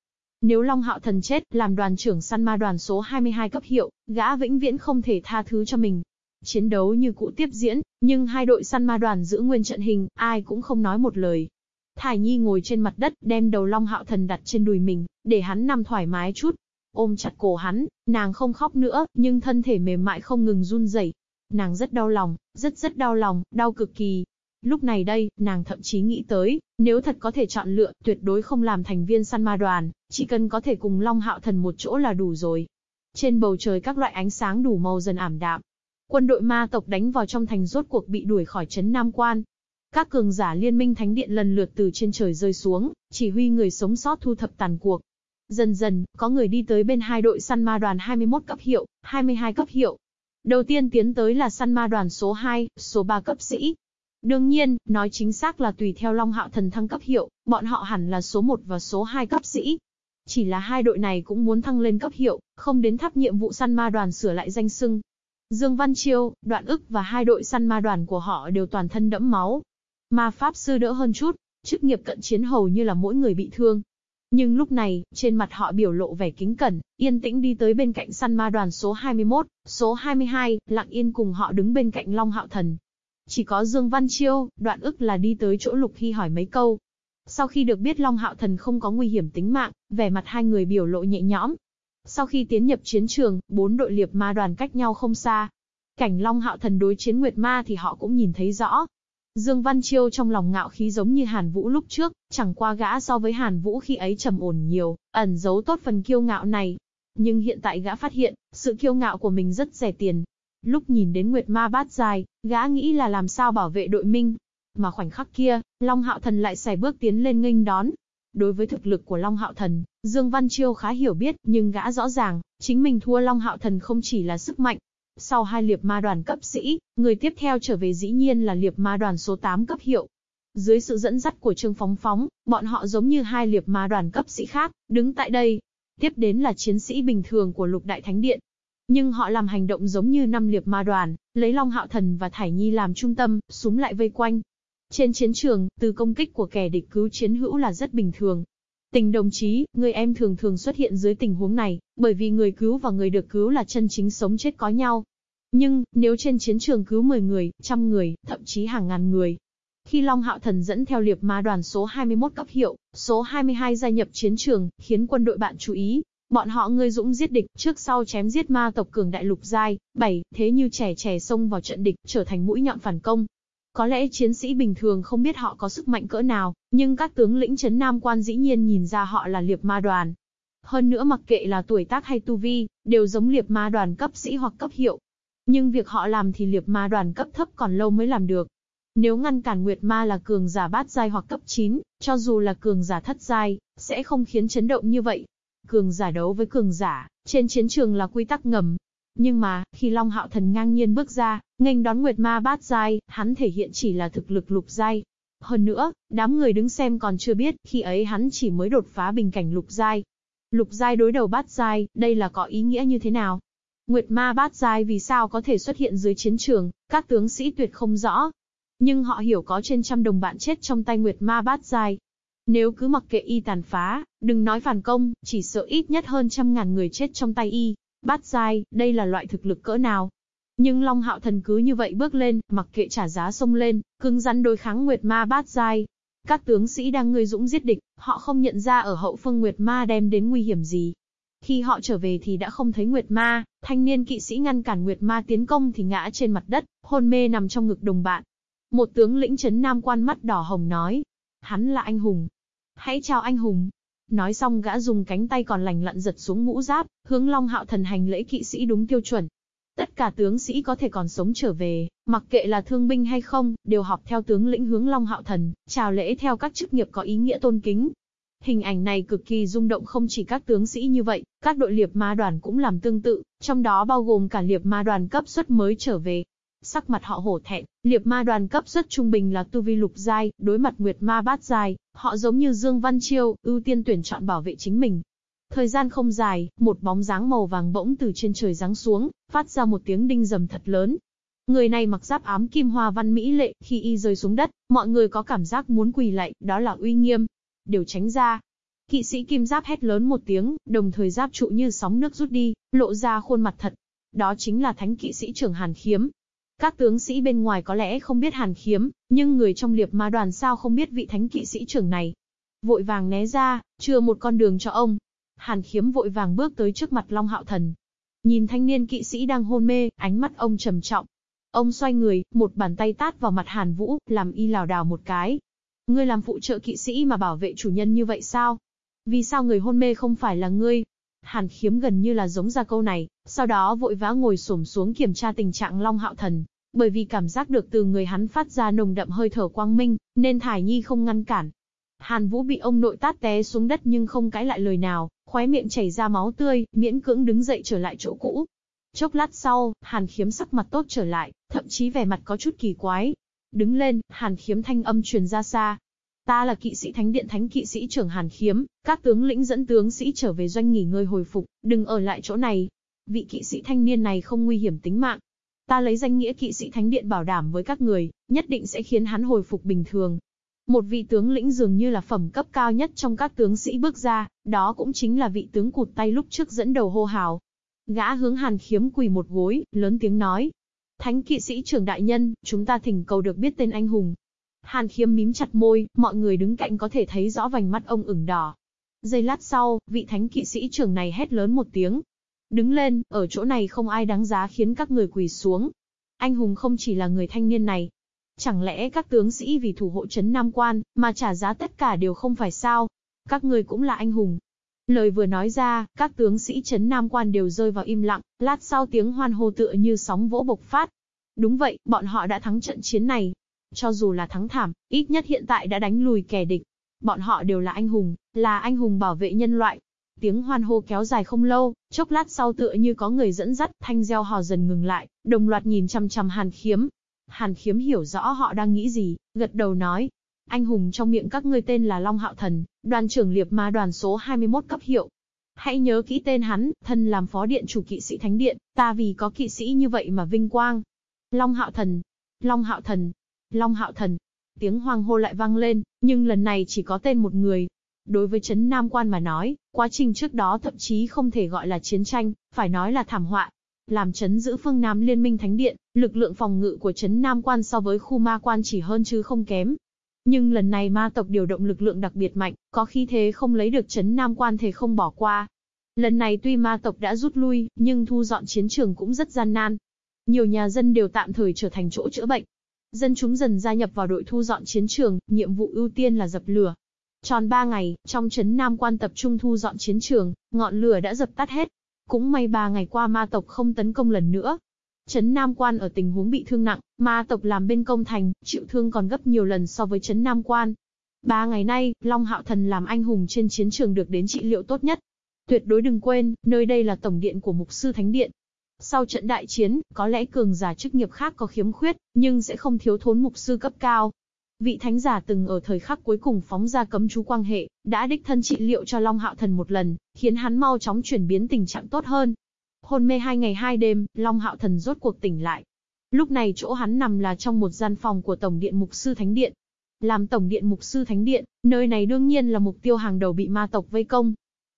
Nếu Long Hạo Thần chết, làm đoàn trưởng săn ma đoàn số 22 cấp hiệu, gã vĩnh viễn không thể tha thứ cho mình. Chiến đấu như cũ tiếp diễn, nhưng hai đội săn ma đoàn giữ nguyên trận hình, ai cũng không nói một lời. Thải Nhi ngồi trên mặt đất, đem đầu Long Hạo Thần đặt trên đùi mình, để hắn nằm thoải mái chút. Ôm chặt cổ hắn, nàng không khóc nữa, nhưng thân thể mềm mại không ngừng run rẩy. Nàng rất đau lòng, rất rất đau lòng, đau cực kỳ. Lúc này đây, nàng thậm chí nghĩ tới, nếu thật có thể chọn lựa, tuyệt đối không làm thành viên săn ma đoàn, chỉ cần có thể cùng Long Hạo Thần một chỗ là đủ rồi. Trên bầu trời các loại ánh sáng đủ màu dần ảm đạm. Quân đội ma tộc đánh vào trong thành rốt cuộc bị đuổi khỏi trấn Nam Quan. Các cường giả liên minh thánh điện lần lượt từ trên trời rơi xuống, chỉ huy người sống sót thu thập tàn cuộc. Dần dần, có người đi tới bên hai đội săn ma đoàn 21 cấp hiệu, 22 cấp hiệu. Đầu tiên tiến tới là săn ma đoàn số 2, số 3 cấp sĩ. Đương nhiên, nói chính xác là tùy theo Long Hạo Thần thăng cấp hiệu, bọn họ hẳn là số 1 và số 2 cấp sĩ. Chỉ là hai đội này cũng muốn thăng lên cấp hiệu, không đến tháp nhiệm vụ săn ma đoàn sửa lại danh xưng. Dương Văn Chiêu, Đoạn ức và hai đội săn ma đoàn của họ đều toàn thân đẫm máu. Ma Pháp Sư đỡ hơn chút, chức nghiệp cận chiến hầu như là mỗi người bị thương. Nhưng lúc này, trên mặt họ biểu lộ vẻ kính cẩn, yên tĩnh đi tới bên cạnh săn ma đoàn số 21, số 22, lặng yên cùng họ đứng bên cạnh Long Hạo Thần. Chỉ có Dương Văn Chiêu, đoạn ức là đi tới chỗ Lục Hy hỏi mấy câu. Sau khi được biết Long Hạo Thần không có nguy hiểm tính mạng, vẻ mặt hai người biểu lộ nhẹ nhõm. Sau khi tiến nhập chiến trường, bốn đội liệp ma đoàn cách nhau không xa. Cảnh Long Hạo Thần đối chiến Nguyệt Ma thì họ cũng nhìn thấy rõ, Dương Văn Chiêu trong lòng ngạo khí giống như Hàn Vũ lúc trước, chẳng qua gã so với Hàn Vũ khi ấy trầm ổn nhiều, ẩn giấu tốt phần kiêu ngạo này. Nhưng hiện tại gã phát hiện, sự kiêu ngạo của mình rất rẻ tiền. Lúc nhìn đến Nguyệt Ma bát dài, gã nghĩ là làm sao bảo vệ đội minh. Mà khoảnh khắc kia, Long Hạo Thần lại xài bước tiến lên nghênh đón. Đối với thực lực của Long Hạo Thần, Dương Văn Chiêu khá hiểu biết, nhưng gã rõ ràng, chính mình thua Long Hạo Thần không chỉ là sức mạnh, sau hai liệp ma đoàn cấp sĩ, người tiếp theo trở về dĩ nhiên là liệp ma đoàn số 8 cấp hiệu. Dưới sự dẫn dắt của Trương Phóng Phóng, bọn họ giống như hai liệp ma đoàn cấp sĩ khác, đứng tại đây. Tiếp đến là chiến sĩ bình thường của lục đại thánh điện. Nhưng họ làm hành động giống như năm liệp ma đoàn, lấy Long Hạo Thần và Thải Nhi làm trung tâm, súng lại vây quanh. Trên chiến trường, từ công kích của kẻ địch cứu chiến hữu là rất bình thường, Tình đồng chí, người em thường thường xuất hiện dưới tình huống này, bởi vì người cứu và người được cứu là chân chính sống chết có nhau. Nhưng, nếu trên chiến trường cứu 10 người, trăm người, thậm chí hàng ngàn người, khi Long Hạo Thần dẫn theo liệp ma đoàn số 21 cấp hiệu, số 22 gia nhập chiến trường, khiến quân đội bạn chú ý. Bọn họ người dũng giết địch, trước sau chém giết ma tộc cường đại lục giai, bảy thế như trẻ trẻ xông vào trận địch, trở thành mũi nhọn phản công. Có lẽ chiến sĩ bình thường không biết họ có sức mạnh cỡ nào, nhưng các tướng lĩnh chấn Nam quan dĩ nhiên nhìn ra họ là liệp ma đoàn. Hơn nữa mặc kệ là tuổi tác hay tu vi, đều giống liệp ma đoàn cấp sĩ hoặc cấp hiệu. Nhưng việc họ làm thì liệp ma đoàn cấp thấp còn lâu mới làm được. Nếu ngăn cản Nguyệt Ma là cường giả bát giai hoặc cấp 9, cho dù là cường giả thất giai, sẽ không khiến chấn động như vậy. Cường giả đấu với cường giả, trên chiến trường là quy tắc ngầm, nhưng mà, khi Long Hạo Thần ngang nhiên bước ra, nghênh đón Nguyệt Ma bát giai, hắn thể hiện chỉ là thực lực lục giai. Hơn nữa, đám người đứng xem còn chưa biết, khi ấy hắn chỉ mới đột phá bình cảnh lục giai. Lục giai đối đầu bát giai, đây là có ý nghĩa như thế nào? Nguyệt Ma bát giai vì sao có thể xuất hiện dưới chiến trường, các tướng sĩ tuyệt không rõ. Nhưng họ hiểu có trên trăm đồng bạn chết trong tay Nguyệt Ma bát giai. Nếu cứ mặc kệ y tàn phá, đừng nói phản công, chỉ sợ ít nhất hơn trăm ngàn người chết trong tay y. Bát giai, đây là loại thực lực cỡ nào? Nhưng Long Hạo Thần cứ như vậy bước lên, mặc kệ trả giá sông lên, cứng rắn đối kháng Nguyệt Ma bát giai. Các tướng sĩ đang ngươi dũng giết địch, họ không nhận ra ở hậu phương Nguyệt Ma đem đến nguy hiểm gì. Khi họ trở về thì đã không thấy Nguyệt Ma, thanh niên kỵ sĩ ngăn cản Nguyệt Ma tiến công thì ngã trên mặt đất, hôn mê nằm trong ngực đồng bạn. Một tướng lĩnh chấn nam quan mắt đỏ hồng nói, hắn là anh hùng. Hãy chào anh hùng. Nói xong gã dùng cánh tay còn lành lặn giật xuống mũ giáp, hướng Long Hạo Thần hành lễ kỵ sĩ đúng tiêu chuẩn. Tất cả tướng sĩ có thể còn sống trở về, mặc kệ là thương binh hay không, đều học theo tướng lĩnh hướng Long Hạo Thần, chào lễ theo các chức nghiệp có ý nghĩa tôn kính. Hình ảnh này cực kỳ rung động không chỉ các tướng sĩ như vậy, các đội liệp ma đoàn cũng làm tương tự, trong đó bao gồm cả liệp ma đoàn cấp suất mới trở về. Sắc mặt họ hổ thẹn, liệp ma đoàn cấp rất trung bình là tu vi lục giai, đối mặt nguyệt ma bát giai, họ giống như Dương Văn Chiêu, ưu tiên tuyển chọn bảo vệ chính mình, Thời gian không dài, một bóng dáng màu vàng bỗng từ trên trời giáng xuống, phát ra một tiếng đinh rầm thật lớn. Người này mặc giáp ám kim hoa văn mỹ lệ, khi y rơi xuống đất, mọi người có cảm giác muốn quỳ lạy, đó là uy nghiêm. Đều tránh ra. Kỵ sĩ kim giáp hét lớn một tiếng, đồng thời giáp trụ như sóng nước rút đi, lộ ra khuôn mặt thật. Đó chính là thánh kỵ sĩ trưởng Hàn Khiếm. Các tướng sĩ bên ngoài có lẽ không biết Hàn Khiếm, nhưng người trong liệp ma đoàn sao không biết vị thánh kỵ sĩ trưởng này. Vội vàng né ra, chừa một con đường cho ông, Hàn khiếm vội vàng bước tới trước mặt Long Hạo Thần. Nhìn thanh niên kỵ sĩ đang hôn mê, ánh mắt ông trầm trọng. Ông xoay người, một bàn tay tát vào mặt Hàn Vũ, làm y lào đảo một cái. Ngươi làm phụ trợ kỵ sĩ mà bảo vệ chủ nhân như vậy sao? Vì sao người hôn mê không phải là ngươi? Hàn khiếm gần như là giống ra câu này, sau đó vội vã ngồi xổm xuống kiểm tra tình trạng Long Hạo Thần. Bởi vì cảm giác được từ người hắn phát ra nồng đậm hơi thở quang minh, nên Thải Nhi không ngăn cản. Hàn Vũ bị ông nội tát té xuống đất nhưng không cãi lại lời nào, khóe miệng chảy ra máu tươi, miễn cưỡng đứng dậy trở lại chỗ cũ. Chốc lát sau, Hàn Khiếm sắc mặt tốt trở lại, thậm chí vẻ mặt có chút kỳ quái. Đứng lên, Hàn Khiếm thanh âm truyền ra xa. Ta là kỵ sĩ thánh điện thánh kỵ sĩ trưởng Hàn Khiếm, các tướng lĩnh dẫn tướng sĩ trở về doanh nghỉ ngơi hồi phục, đừng ở lại chỗ này. Vị kỵ sĩ thanh niên này không nguy hiểm tính mạng. Ta lấy danh nghĩa kỵ sĩ thánh điện bảo đảm với các người, nhất định sẽ khiến hắn hồi phục bình thường, một vị tướng lĩnh dường như là phẩm cấp cao nhất trong các tướng sĩ bước ra, đó cũng chính là vị tướng cụt tay lúc trước dẫn đầu hô hào. Gã hướng hàn khiếm quỳ một gối, lớn tiếng nói. Thánh kỵ sĩ trưởng đại nhân, chúng ta thỉnh cầu được biết tên anh hùng. Hàn khiếm mím chặt môi, mọi người đứng cạnh có thể thấy rõ vành mắt ông ửng đỏ. Giây lát sau, vị thánh kỵ sĩ trưởng này hét lớn một tiếng. Đứng lên, ở chỗ này không ai đáng giá khiến các người quỳ xuống. Anh hùng không chỉ là người thanh niên này, Chẳng lẽ các tướng sĩ vì thủ hộ trấn Nam Quan, mà trả giá tất cả đều không phải sao? Các người cũng là anh hùng. Lời vừa nói ra, các tướng sĩ trấn Nam Quan đều rơi vào im lặng, lát sau tiếng hoan hô tựa như sóng vỗ bộc phát. Đúng vậy, bọn họ đã thắng trận chiến này. Cho dù là thắng thảm, ít nhất hiện tại đã đánh lùi kẻ địch. Bọn họ đều là anh hùng, là anh hùng bảo vệ nhân loại. Tiếng hoan hô kéo dài không lâu, chốc lát sau tựa như có người dẫn dắt, thanh gieo hò dần ngừng lại, đồng loạt nhìn chăm chăm Hàn Khiếm, Hàn khiếm hiểu rõ họ đang nghĩ gì, gật đầu nói. Anh hùng trong miệng các ngươi tên là Long Hạo Thần, đoàn trưởng liệp ma đoàn số 21 cấp hiệu. Hãy nhớ kỹ tên hắn, thân làm phó điện chủ kỵ sĩ thánh điện, ta vì có kỵ sĩ như vậy mà vinh quang. Long Hạo Thần, Long Hạo Thần, Long Hạo Thần. Tiếng hoang hô lại vang lên, nhưng lần này chỉ có tên một người. Đối với Trấn Nam Quan mà nói, quá trình trước đó thậm chí không thể gọi là chiến tranh, phải nói là thảm họa, làm chấn giữ phương Nam Liên minh Thánh Điện, lực lượng phòng ngự của chấn Nam Quan so với khu ma quan chỉ hơn chứ không kém. Nhưng lần này ma tộc điều động lực lượng đặc biệt mạnh, có khi thế không lấy được chấn Nam Quan thể không bỏ qua. Lần này tuy ma tộc đã rút lui, nhưng thu dọn chiến trường cũng rất gian nan. Nhiều nhà dân đều tạm thời trở thành chỗ chữa bệnh. Dân chúng dần gia nhập vào đội thu dọn chiến trường, nhiệm vụ ưu tiên là dập lửa. Tròn 3 ngày, trong chấn Nam Quan tập trung thu dọn chiến trường, ngọn lửa đã dập tắt hết, cũng may ba ngày qua ma tộc không tấn công lần nữa. Trấn Nam Quan ở tình huống bị thương nặng, ma tộc làm bên công thành, chịu thương còn gấp nhiều lần so với Trấn Nam Quan. Ba ngày nay, Long Hạo Thần làm anh hùng trên chiến trường được đến trị liệu tốt nhất. Tuyệt đối đừng quên, nơi đây là tổng điện của Mục Sư Thánh Điện. Sau trận đại chiến, có lẽ cường giả chức nghiệp khác có khiếm khuyết, nhưng sẽ không thiếu thốn Mục Sư cấp cao. Vị thánh giả từng ở thời khắc cuối cùng phóng ra cấm chú quang hệ, đã đích thân trị liệu cho Long Hạo Thần một lần, khiến hắn mau chóng chuyển biến tình trạng tốt hơn. Hôn mê hai ngày hai đêm, Long Hạo Thần rốt cuộc tỉnh lại. Lúc này chỗ hắn nằm là trong một gian phòng của Tổng điện Mục Sư Thánh Điện. làm tổng điện mục sư thánh điện, nơi này đương nhiên là mục tiêu hàng đầu bị ma tộc vây công.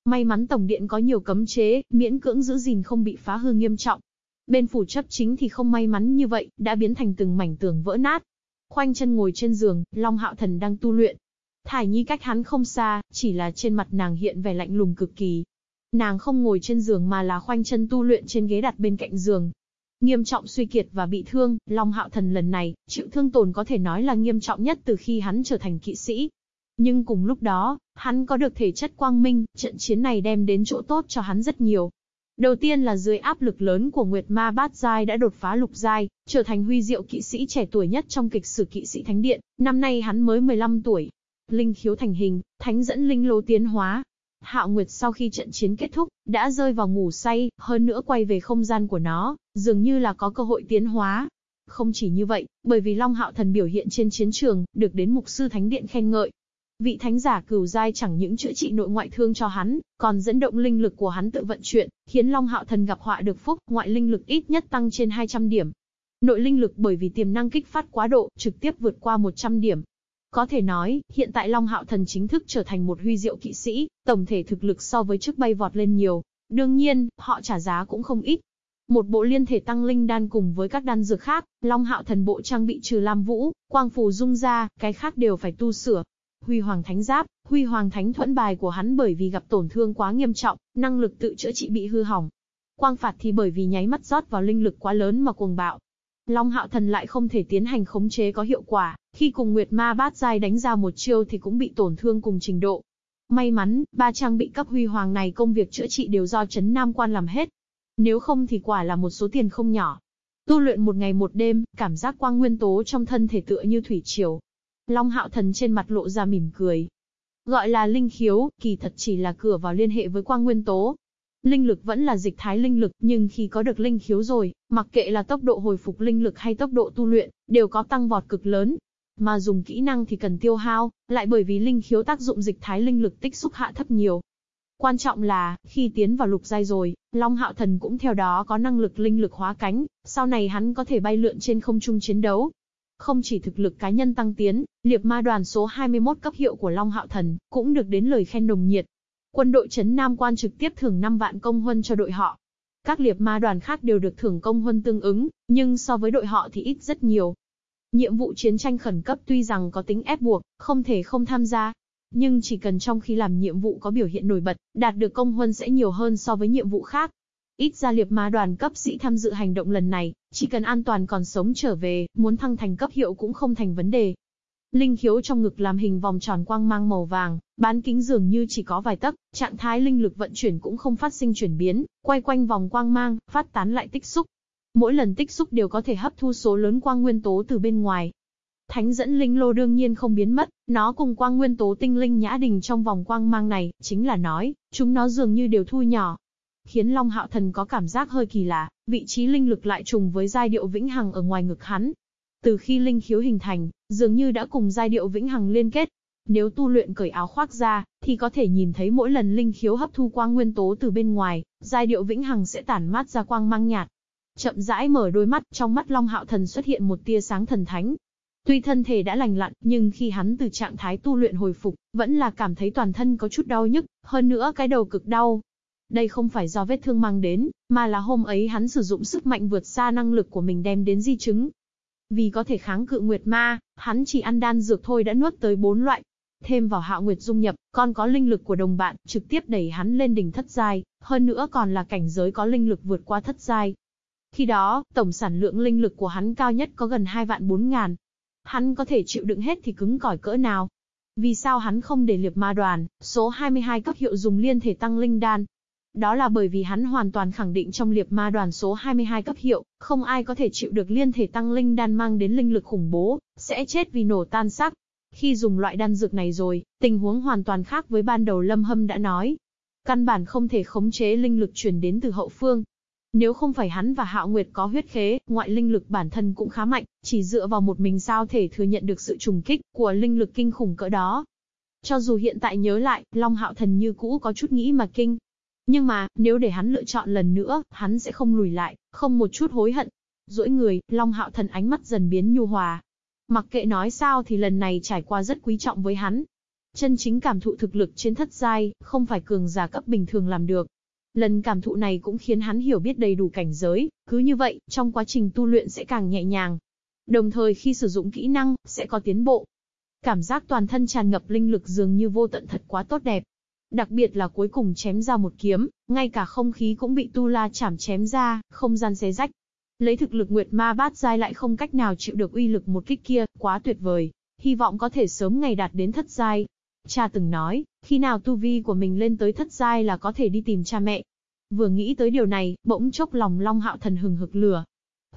May mắn tổng điện có nhiều cấm chế, miễn cưỡng giữ gìn không bị phá hư nghiêm trọng. Bên phủ chấp chính thì không may mắn như vậy, đã biến thành từng mảnh tường vỡ nát. Khoanh chân ngồi trên giường, Long Hạo Thần đang tu luyện. Thải Nhi cách hắn không xa, chỉ là trên mặt nàng hiện vẻ lạnh lùng cực kỳ. Nàng không ngồi trên giường mà là khoanh chân tu luyện trên ghế đặt bên cạnh giường, Nghiêm trọng suy kiệt và bị thương, Long Hạo Thần lần này, chịu thương tổn có thể nói là nghiêm trọng nhất từ khi hắn trở thành kỵ sĩ. Nhưng cùng lúc đó, hắn có được thể chất quang minh, trận chiến này đem đến chỗ tốt cho hắn rất nhiều. Đầu tiên là dưới áp lực lớn của Nguyệt Ma Bát Giai đã đột phá lục giai, trở thành huy diệu kỵ sĩ trẻ tuổi nhất trong kịch sử kỵ sĩ Thánh Điện, năm nay hắn mới 15 tuổi. Linh khiếu thành hình, thánh dẫn linh lô tiến hóa, Hạo Nguyệt sau khi trận chiến kết thúc, đã rơi vào ngủ say, hơn nữa quay về không gian của nó, dường như là có cơ hội tiến hóa. Không chỉ như vậy, bởi vì Long Hạo Thần biểu hiện trên chiến trường, được đến mục sư thánh điện khen ngợi. Vị thánh giả cửu giai chẳng những chữa trị nội ngoại thương cho hắn, còn dẫn động linh lực của hắn tự vận chuyển, khiến Long Hạo Thần gặp họa được phúc, ngoại linh lực ít nhất tăng trên 200 điểm. Nội linh lực bởi vì tiềm năng kích phát quá độ, trực tiếp vượt qua 100 điểm, có thể nói, hiện tại Long Hạo Thần chính thức trở thành một huy diệu kỵ sĩ, tổng thể thực lực so với trước bay vọt lên nhiều. Đương nhiên, họ trả giá cũng không ít. Một bộ liên thể tăng linh đan cùng với các đan dược khác, Long Hạo Thần bộ trang bị trừ Lam Vũ, Quang Phù dung ra, cái khác đều phải tu sửa. Huy Hoàng Thánh Giáp, Huy Hoàng Thánh Thuẫn bài của hắn bởi vì gặp tổn thương quá nghiêm trọng, năng lực tự chữa trị bị hư hỏng. Quang phạt thì bởi vì nháy mắt rót vào linh lực quá lớn mà cuồng bạo, Long Hạo Thần lại không thể tiến hành khống chế có hiệu quả, khi cùng Nguyệt Ma Bát Giai đánh ra một chiêu thì cũng bị tổn thương cùng trình độ. May mắn, ba trang bị cấp huy hoàng này công việc chữa trị đều do Trấn Nam Quan làm hết. Nếu không thì quả là một số tiền không nhỏ. Tu luyện một ngày một đêm, cảm giác quang nguyên tố trong thân thể tựa như thủy triều. Long Hạo Thần trên mặt lộ ra mỉm cười. Gọi là linh khiếu, kỳ thật chỉ là cửa vào liên hệ với quang nguyên tố, Linh lực vẫn là dịch thái linh lực, nhưng khi có được linh khiếu rồi, mặc kệ là tốc độ hồi phục linh lực hay tốc độ tu luyện, đều có tăng vọt cực lớn. Mà dùng kỹ năng thì cần tiêu hao, lại bởi vì linh khiếu tác dụng dịch thái linh lực tích xúc hạ thấp nhiều. Quan trọng là, khi tiến vào lục giai rồi, Long Hạo Thần cũng theo đó có năng lực linh lực hóa cánh, sau này hắn có thể bay lượn trên không trung chiến đấu. Không chỉ thực lực cá nhân tăng tiến, liệp ma đoàn số 21 cấp hiệu của Long Hạo Thần, cũng được đến lời khen đồng nhiệt, Quân đội Trấn Nam Quan trực tiếp thưởng 5 vạn công huân cho đội họ. Các liệp ma đoàn khác đều được thưởng công huân tương ứng, nhưng so với đội họ thì ít rất nhiều. Nhiệm vụ chiến tranh khẩn cấp tuy rằng có tính ép buộc, không thể không tham gia. Nhưng chỉ cần trong khi làm nhiệm vụ có biểu hiện nổi bật, đạt được công huân sẽ nhiều hơn so với nhiệm vụ khác. Ít ra liệp ma đoàn cấp sĩ tham dự hành động lần này, chỉ cần an toàn còn sống trở về, muốn thăng thành cấp hiệu cũng không thành vấn đề. Linh khiếu trong ngực làm hình vòng tròn quang mang màu vàng, bán kính dường như chỉ có vài tấc, trạng thái linh lực vận chuyển cũng không phát sinh chuyển biến, quay quanh vòng quang mang, phát tán lại tích xúc. Mỗi lần tích xúc đều có thể hấp thu số lớn quang nguyên tố từ bên ngoài. Thánh dẫn linh lô đương nhiên không biến mất, nó cùng quang nguyên tố tinh linh nhã đình trong vòng quang mang này, chính là nói, chúng nó dường như đều thu nhỏ. Khiến Long Hạo Thần có cảm giác hơi kỳ lạ, vị trí linh lực lại trùng với giai điệu vĩnh hằng ở ngoài ngực hắn, từ khi linh khiếu hình thành, dường như đã cùng giai điệu vĩnh hằng liên kết. Nếu tu luyện cởi áo khoác ra, thì có thể nhìn thấy mỗi lần linh khiếu hấp thu quang nguyên tố từ bên ngoài, giai điệu vĩnh hằng sẽ tản mát ra quang mang nhạt. Chậm rãi mở đôi mắt, trong mắt Long Hạo Thần xuất hiện một tia sáng thần thánh. Tuy thân thể đã lành lặn, nhưng khi hắn từ trạng thái tu luyện hồi phục, vẫn là cảm thấy toàn thân có chút đau nhức, hơn nữa cái đầu cực đau. Đây không phải do vết thương mang đến, mà là hôm ấy hắn sử dụng sức mạnh vượt xa năng lực của mình đem đến di chứng, vì có thể kháng cự Nguyệt Ma, hắn chỉ ăn đan dược thôi đã nuốt tới bốn loại. Thêm vào Hạo Nguyệt dung nhập, còn có linh lực của đồng bạn, trực tiếp đẩy hắn lên đỉnh thất giai, hơn nữa còn là cảnh giới có linh lực vượt qua thất giai. Khi đó, tổng sản lượng linh lực của hắn cao nhất có gần 2 vạn 4 ngàn. Hắn có thể chịu đựng hết thì cứng cỏi cỡ nào. Vì sao hắn không để liệp ma đoàn, số 22 cấp hiệu dùng liên thể tăng linh đan, đó là bởi vì hắn hoàn toàn khẳng định trong liệp ma đoàn số 22 cấp hiệu, không ai có thể chịu được liên thể tăng linh đan mang đến linh lực khủng bố, sẽ chết vì nổ tan xác. Khi dùng loại đan dược này rồi, tình huống hoàn toàn khác với ban đầu Lâm Hâm đã nói. Căn bản không thể khống chế linh lực truyền đến từ hậu phương. Nếu không phải hắn và Hạo Nguyệt có huyết khế, ngoại linh lực bản thân cũng khá mạnh, chỉ dựa vào một mình sao thể thừa nhận được sự trùng kích của linh lực kinh khủng cỡ đó. Cho dù hiện tại nhớ lại, Long Hạo Thần như cũ có chút nghĩ mà kinh, nhưng mà, nếu để hắn lựa chọn lần nữa, hắn sẽ không lùi lại, không một chút hối hận. Rỗi người, Long Hạo Thần ánh mắt dần biến nhu hòa. Mặc kệ nói sao thì lần này trải qua rất quý trọng với hắn. Chân chính cảm thụ thực lực trên thất giai, không phải cường giả cấp bình thường làm được. Lần cảm thụ này cũng khiến hắn hiểu biết đầy đủ cảnh giới, cứ như vậy, trong quá trình tu luyện sẽ càng nhẹ nhàng. Đồng thời khi sử dụng kỹ năng, sẽ có tiến bộ. Cảm giác toàn thân tràn ngập linh lực dường như vô tận thật quá tốt đẹp. Đặc biệt là cuối cùng chém ra một kiếm, ngay cả không khí cũng bị tu la chảm chém ra, không gian xé rách. Lấy thực lực Nguyệt Ma bát giai lại không cách nào chịu được uy lực một kích kia, quá tuyệt vời. Hy vọng có thể sớm ngày đạt đến thất giai. Cha từng nói, khi nào tu vi của mình lên tới thất giai là có thể đi tìm cha mẹ. Vừa nghĩ tới điều này, bỗng chốc lòng Long Hạo Thần hừng hực lửa.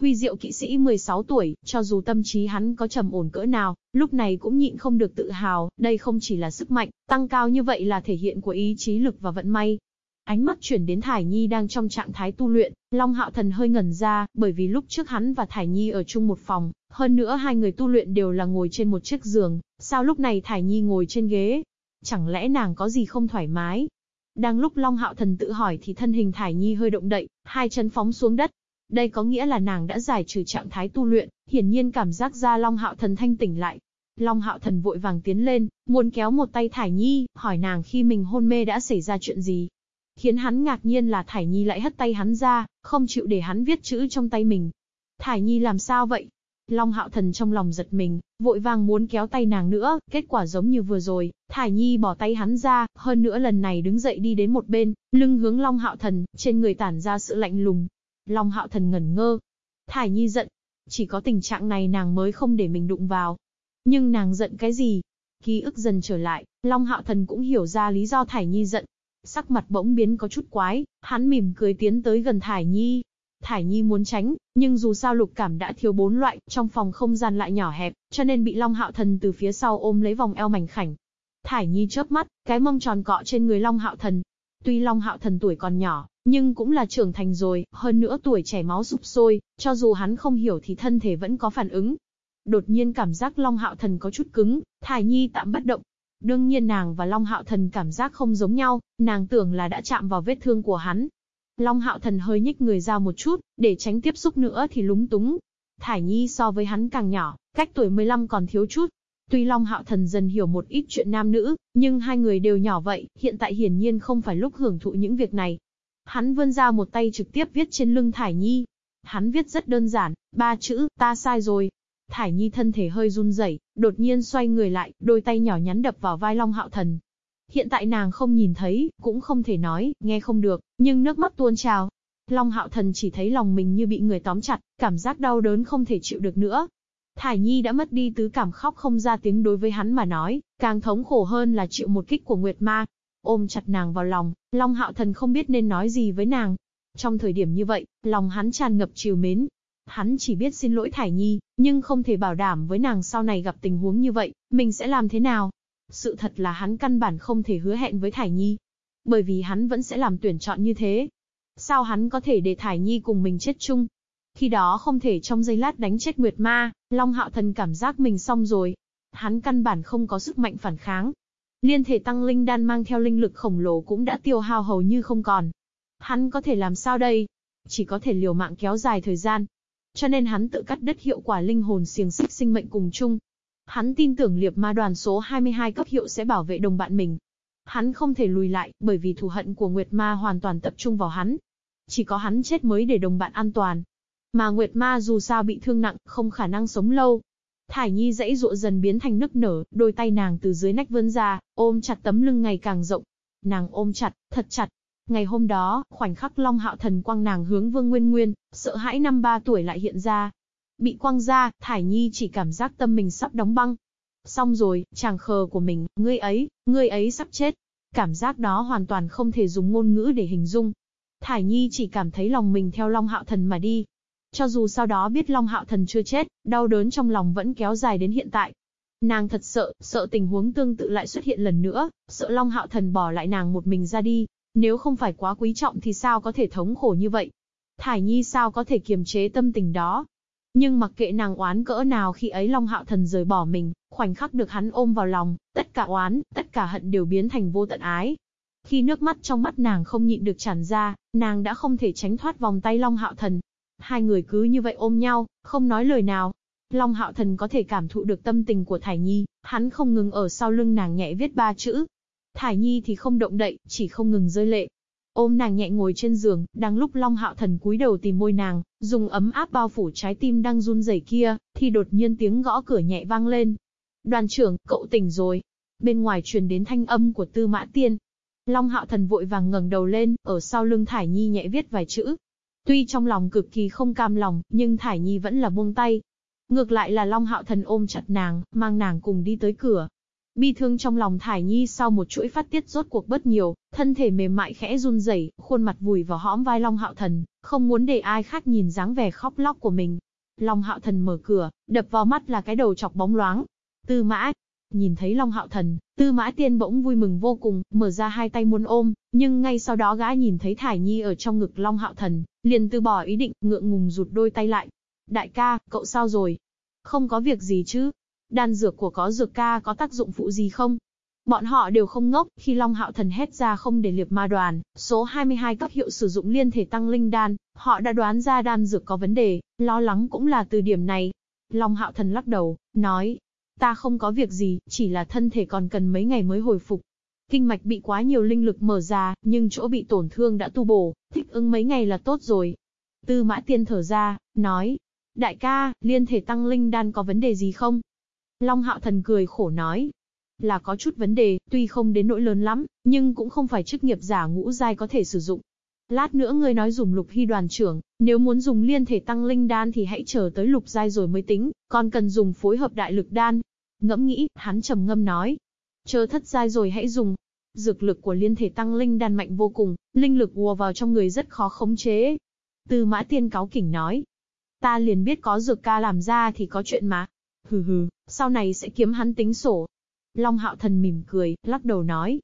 Huy diệu kỵ sĩ 16 tuổi, cho dù tâm trí hắn có trầm ổn cỡ nào, lúc này cũng nhịn không được tự hào, đây không chỉ là sức mạnh, tăng cao như vậy là thể hiện của ý chí lực và vận may. Ánh mắt chuyển đến Thải Nhi đang trong trạng thái tu luyện, Long Hạo Thần hơi ngẩn ra, bởi vì lúc trước hắn và Thải Nhi ở chung một phòng, hơn nữa hai người tu luyện đều là ngồi trên một chiếc giường, sao lúc này Thải Nhi ngồi trên ghế? Chẳng lẽ nàng có gì không thoải mái? Đang lúc Long Hạo Thần tự hỏi thì thân hình Thải Nhi hơi động đậy, hai chân phóng xuống đất. Đây có nghĩa là nàng đã giải trừ trạng thái tu luyện, hiển nhiên cảm giác ra Long Hạo Thần thanh tỉnh lại. Long Hạo Thần vội vàng tiến lên, muốn kéo một tay Thải Nhi, hỏi nàng khi mình hôn mê đã xảy ra chuyện gì. Khiến hắn ngạc nhiên là Thải Nhi lại hất tay hắn ra, không chịu để hắn viết chữ trong tay mình. Thải Nhi làm sao vậy? Long Hạo Thần trong lòng giật mình, vội vàng muốn kéo tay nàng nữa, kết quả giống như vừa rồi, Thải Nhi bỏ tay hắn ra, hơn nữa lần này đứng dậy đi đến một bên, lưng hướng Long Hạo Thần, trên người tản ra sự lạnh lùng. Long Hạo Thần ngẩn ngơ. Thải Nhi giận. Chỉ có tình trạng này nàng mới không để mình đụng vào. Nhưng nàng giận cái gì? Ký ức dần trở lại, Long Hạo Thần cũng hiểu ra lý do Thải Nhi giận. Sắc mặt bỗng biến có chút quái, hắn mỉm cười tiến tới gần Thải Nhi, Thải Nhi muốn tránh, nhưng dù sao lục cảm đã thiếu bốn loại, trong phòng không gian lại nhỏ hẹp, cho nên bị Long Hạo Thần từ phía sau ôm lấy vòng eo mảnh khảnh. Thải Nhi chớp mắt, cái mông tròn cọ trên người Long Hạo Thần. Tuy Long Hạo Thần tuổi còn nhỏ, nhưng cũng là trưởng thành rồi, hơn nữa tuổi trẻ máu sụp sôi, cho dù hắn không hiểu thì thân thể vẫn có phản ứng. Đột nhiên cảm giác Long Hạo Thần có chút cứng, Thải Nhi tạm bất động. Đương nhiên nàng và Long Hạo Thần cảm giác không giống nhau, nàng tưởng là đã chạm vào vết thương của hắn, Long Hạo Thần hơi nhích người ra một chút, để tránh tiếp xúc nữa thì lúng túng. Thải Nhi so với hắn càng nhỏ, cách tuổi 15 còn thiếu chút. Tuy Long Hạo Thần dần hiểu một ít chuyện nam nữ, nhưng hai người đều nhỏ vậy, hiện tại hiển nhiên không phải lúc hưởng thụ những việc này. Hắn vươn ra một tay trực tiếp viết trên lưng Thải Nhi. Hắn viết rất đơn giản, ba chữ, ta sai rồi. Thải Nhi thân thể hơi run rẩy, đột nhiên xoay người lại, đôi tay nhỏ nhắn đập vào vai Long Hạo Thần. Hiện tại nàng không nhìn thấy, cũng không thể nói, nghe không được, nhưng nước mắt tuôn trào. Long hạo thần chỉ thấy lòng mình như bị người tóm chặt, cảm giác đau đớn không thể chịu được nữa. Thải Nhi đã mất đi tứ cảm khóc không ra tiếng đối với hắn mà nói, càng thống khổ hơn là chịu một kích của Nguyệt Ma. Ôm chặt nàng vào lòng, Long Hạo Thần không biết nên nói gì với nàng. Trong thời điểm như vậy, lòng hắn tràn ngập chiều mến. Hắn chỉ biết xin lỗi Thải Nhi, nhưng không thể bảo đảm với nàng sau này gặp tình huống như vậy, mình sẽ làm thế nào. Sự thật là hắn căn bản không thể hứa hẹn với Thải Nhi. Bởi vì hắn vẫn sẽ làm tuyển chọn như thế. Sao hắn có thể để Thải Nhi cùng mình chết chung? Khi đó không thể trong giây lát đánh chết Nguyệt Ma, Long Hạo Thần cảm giác mình xong rồi. Hắn căn bản không có sức mạnh phản kháng. Liên thể tăng linh đan mang theo linh lực khổng lồ cũng đã tiêu hao hầu như không còn. Hắn có thể làm sao đây? Chỉ có thể liều mạng kéo dài thời gian. Cho nên hắn tự cắt đứt hiệu quả linh hồn xiềng xích sinh mệnh cùng chung. Hắn tin tưởng liệp ma đoàn số 22 cấp hiệu sẽ bảo vệ đồng bạn mình. Hắn không thể lùi lại, bởi vì thù hận của Nguyệt Ma hoàn toàn tập trung vào hắn. Chỉ có hắn chết mới để đồng bạn an toàn. Mà Nguyệt Ma dù sao bị thương nặng, không khả năng sống lâu. Thải Nhi dãy dụa dần biến thành nức nở, đôi tay nàng từ dưới nách vươn ra, ôm chặt tấm lưng ngày càng rộng. Nàng ôm chặt, thật chặt. Ngày hôm đó, khoảnh khắc Long Hạo Thần quang nàng hướng Vương Nguyên Nguyên, sợ hãi năm ba tuổi lại hiện ra, Bị quăng ra, Thải Nhi chỉ cảm giác tâm mình sắp đóng băng. Xong rồi, chàng khờ của mình, ngươi ấy, ngươi ấy sắp chết. Cảm giác đó hoàn toàn không thể dùng ngôn ngữ để hình dung. Thải Nhi chỉ cảm thấy lòng mình theo Long Hạo Thần mà đi. Cho dù sau đó biết Long Hạo Thần chưa chết, đau đớn trong lòng vẫn kéo dài đến hiện tại. Nàng thật sợ, sợ tình huống tương tự lại xuất hiện lần nữa, sợ Long Hạo Thần bỏ lại nàng một mình ra đi. Nếu không phải quá quý trọng thì sao có thể thống khổ như vậy? Thải Nhi sao có thể kiềm chế tâm tình đó? Nhưng mặc kệ nàng oán cỡ nào khi ấy Long Hạo Thần rời bỏ mình, khoảnh khắc được hắn ôm vào lòng, tất cả oán, tất cả hận đều biến thành vô tận ái. Khi nước mắt trong mắt nàng không nhịn được tràn ra, nàng đã không thể tránh thoát vòng tay Long Hạo Thần. Hai người cứ như vậy ôm nhau, không nói lời nào. Long Hạo Thần có thể cảm thụ được tâm tình của Thải Nhi, hắn không ngừng ở sau lưng nàng nhẹ viết ba chữ. Thải Nhi thì không động đậy, chỉ không ngừng rơi lệ. Ôm nàng nhẹ ngồi trên giường, đang lúc Long Hạo Thần cúi đầu tìm môi nàng, dùng ấm áp bao phủ trái tim đang run rẩy kia, thì đột nhiên tiếng gõ cửa nhẹ vang lên. Đoàn trưởng, cậu tỉnh rồi. Bên ngoài truyền đến thanh âm của Tư Mã Tiên. Long Hạo Thần vội vàng ngẩng đầu lên, ở sau lưng Thải Nhi nhẹ viết vài chữ. Tuy trong lòng cực kỳ không cam lòng, nhưng Thải Nhi vẫn là buông tay, Ngược lại là Long Hạo Thần ôm chặt nàng, mang nàng cùng đi tới cửa. Bi thương trong lòng Thải Nhi sau một chuỗi phát tiết rốt cuộc bất nhiều, thân thể mềm mại khẽ run rẩy, khuôn mặt vùi vào hõm vai Long Hạo Thần, không muốn để ai khác nhìn dáng vẻ khóc lóc của mình. Long Hạo Thần mở cửa, đập vào mắt là cái đầu chọc bóng loáng. Tư Mã, nhìn thấy Long Hạo Thần, Tư Mã Tiên bỗng vui mừng vô cùng, mở ra hai tay muốn ôm, nhưng ngay sau đó gã nhìn thấy Thải Nhi ở trong ngực Long Hạo Thần, liền từ bỏ ý định, ngượng ngùng rụt đôi tay lại, Đại ca, cậu sao rồi? Không có việc gì chứ? Đan dược của có dược ca có tác dụng phụ gì không? Bọn họ đều không ngốc, khi Long Hạo Thần hét ra không để liệp ma đoàn, số 22 cấp hiệu sử dụng liên thể tăng linh đan, họ đã đoán ra đan dược có vấn đề, lo lắng cũng là từ điểm này. Long Hạo Thần lắc đầu, nói, ta không có việc gì, chỉ là thân thể còn cần mấy ngày mới hồi phục. Kinh mạch bị quá nhiều linh lực mở ra, nhưng chỗ bị tổn thương đã tu bổ, thích ứng mấy ngày là tốt rồi. Tư mã tiên thở ra, nói, Đại ca, liên thể tăng linh đan có vấn đề gì không? Long hạo thần cười khổ nói. Là có chút vấn đề, tuy không đến nỗi lớn lắm, nhưng cũng không phải chức nghiệp giả ngũ giai có thể sử dụng. Lát nữa ngươi nói dùng lục hy đoàn trưởng, nếu muốn dùng liên thể tăng linh đan thì hãy chờ tới lục giai rồi mới tính, còn cần dùng phối hợp đại lực đan. Ngẫm nghĩ, hắn trầm ngâm nói. Chờ thất giai rồi hãy dùng. Dược lực của liên thể tăng linh đan mạnh vô cùng, linh lực ùa vào trong người rất khó khống chế. Từ mã tiên cáo kỉnh nói, Ta liền biết có dược ca làm ra thì có chuyện mà. Hừ hừ, sau này sẽ kiếm hắn tính sổ. Long hạo thần mỉm cười, lắc đầu nói.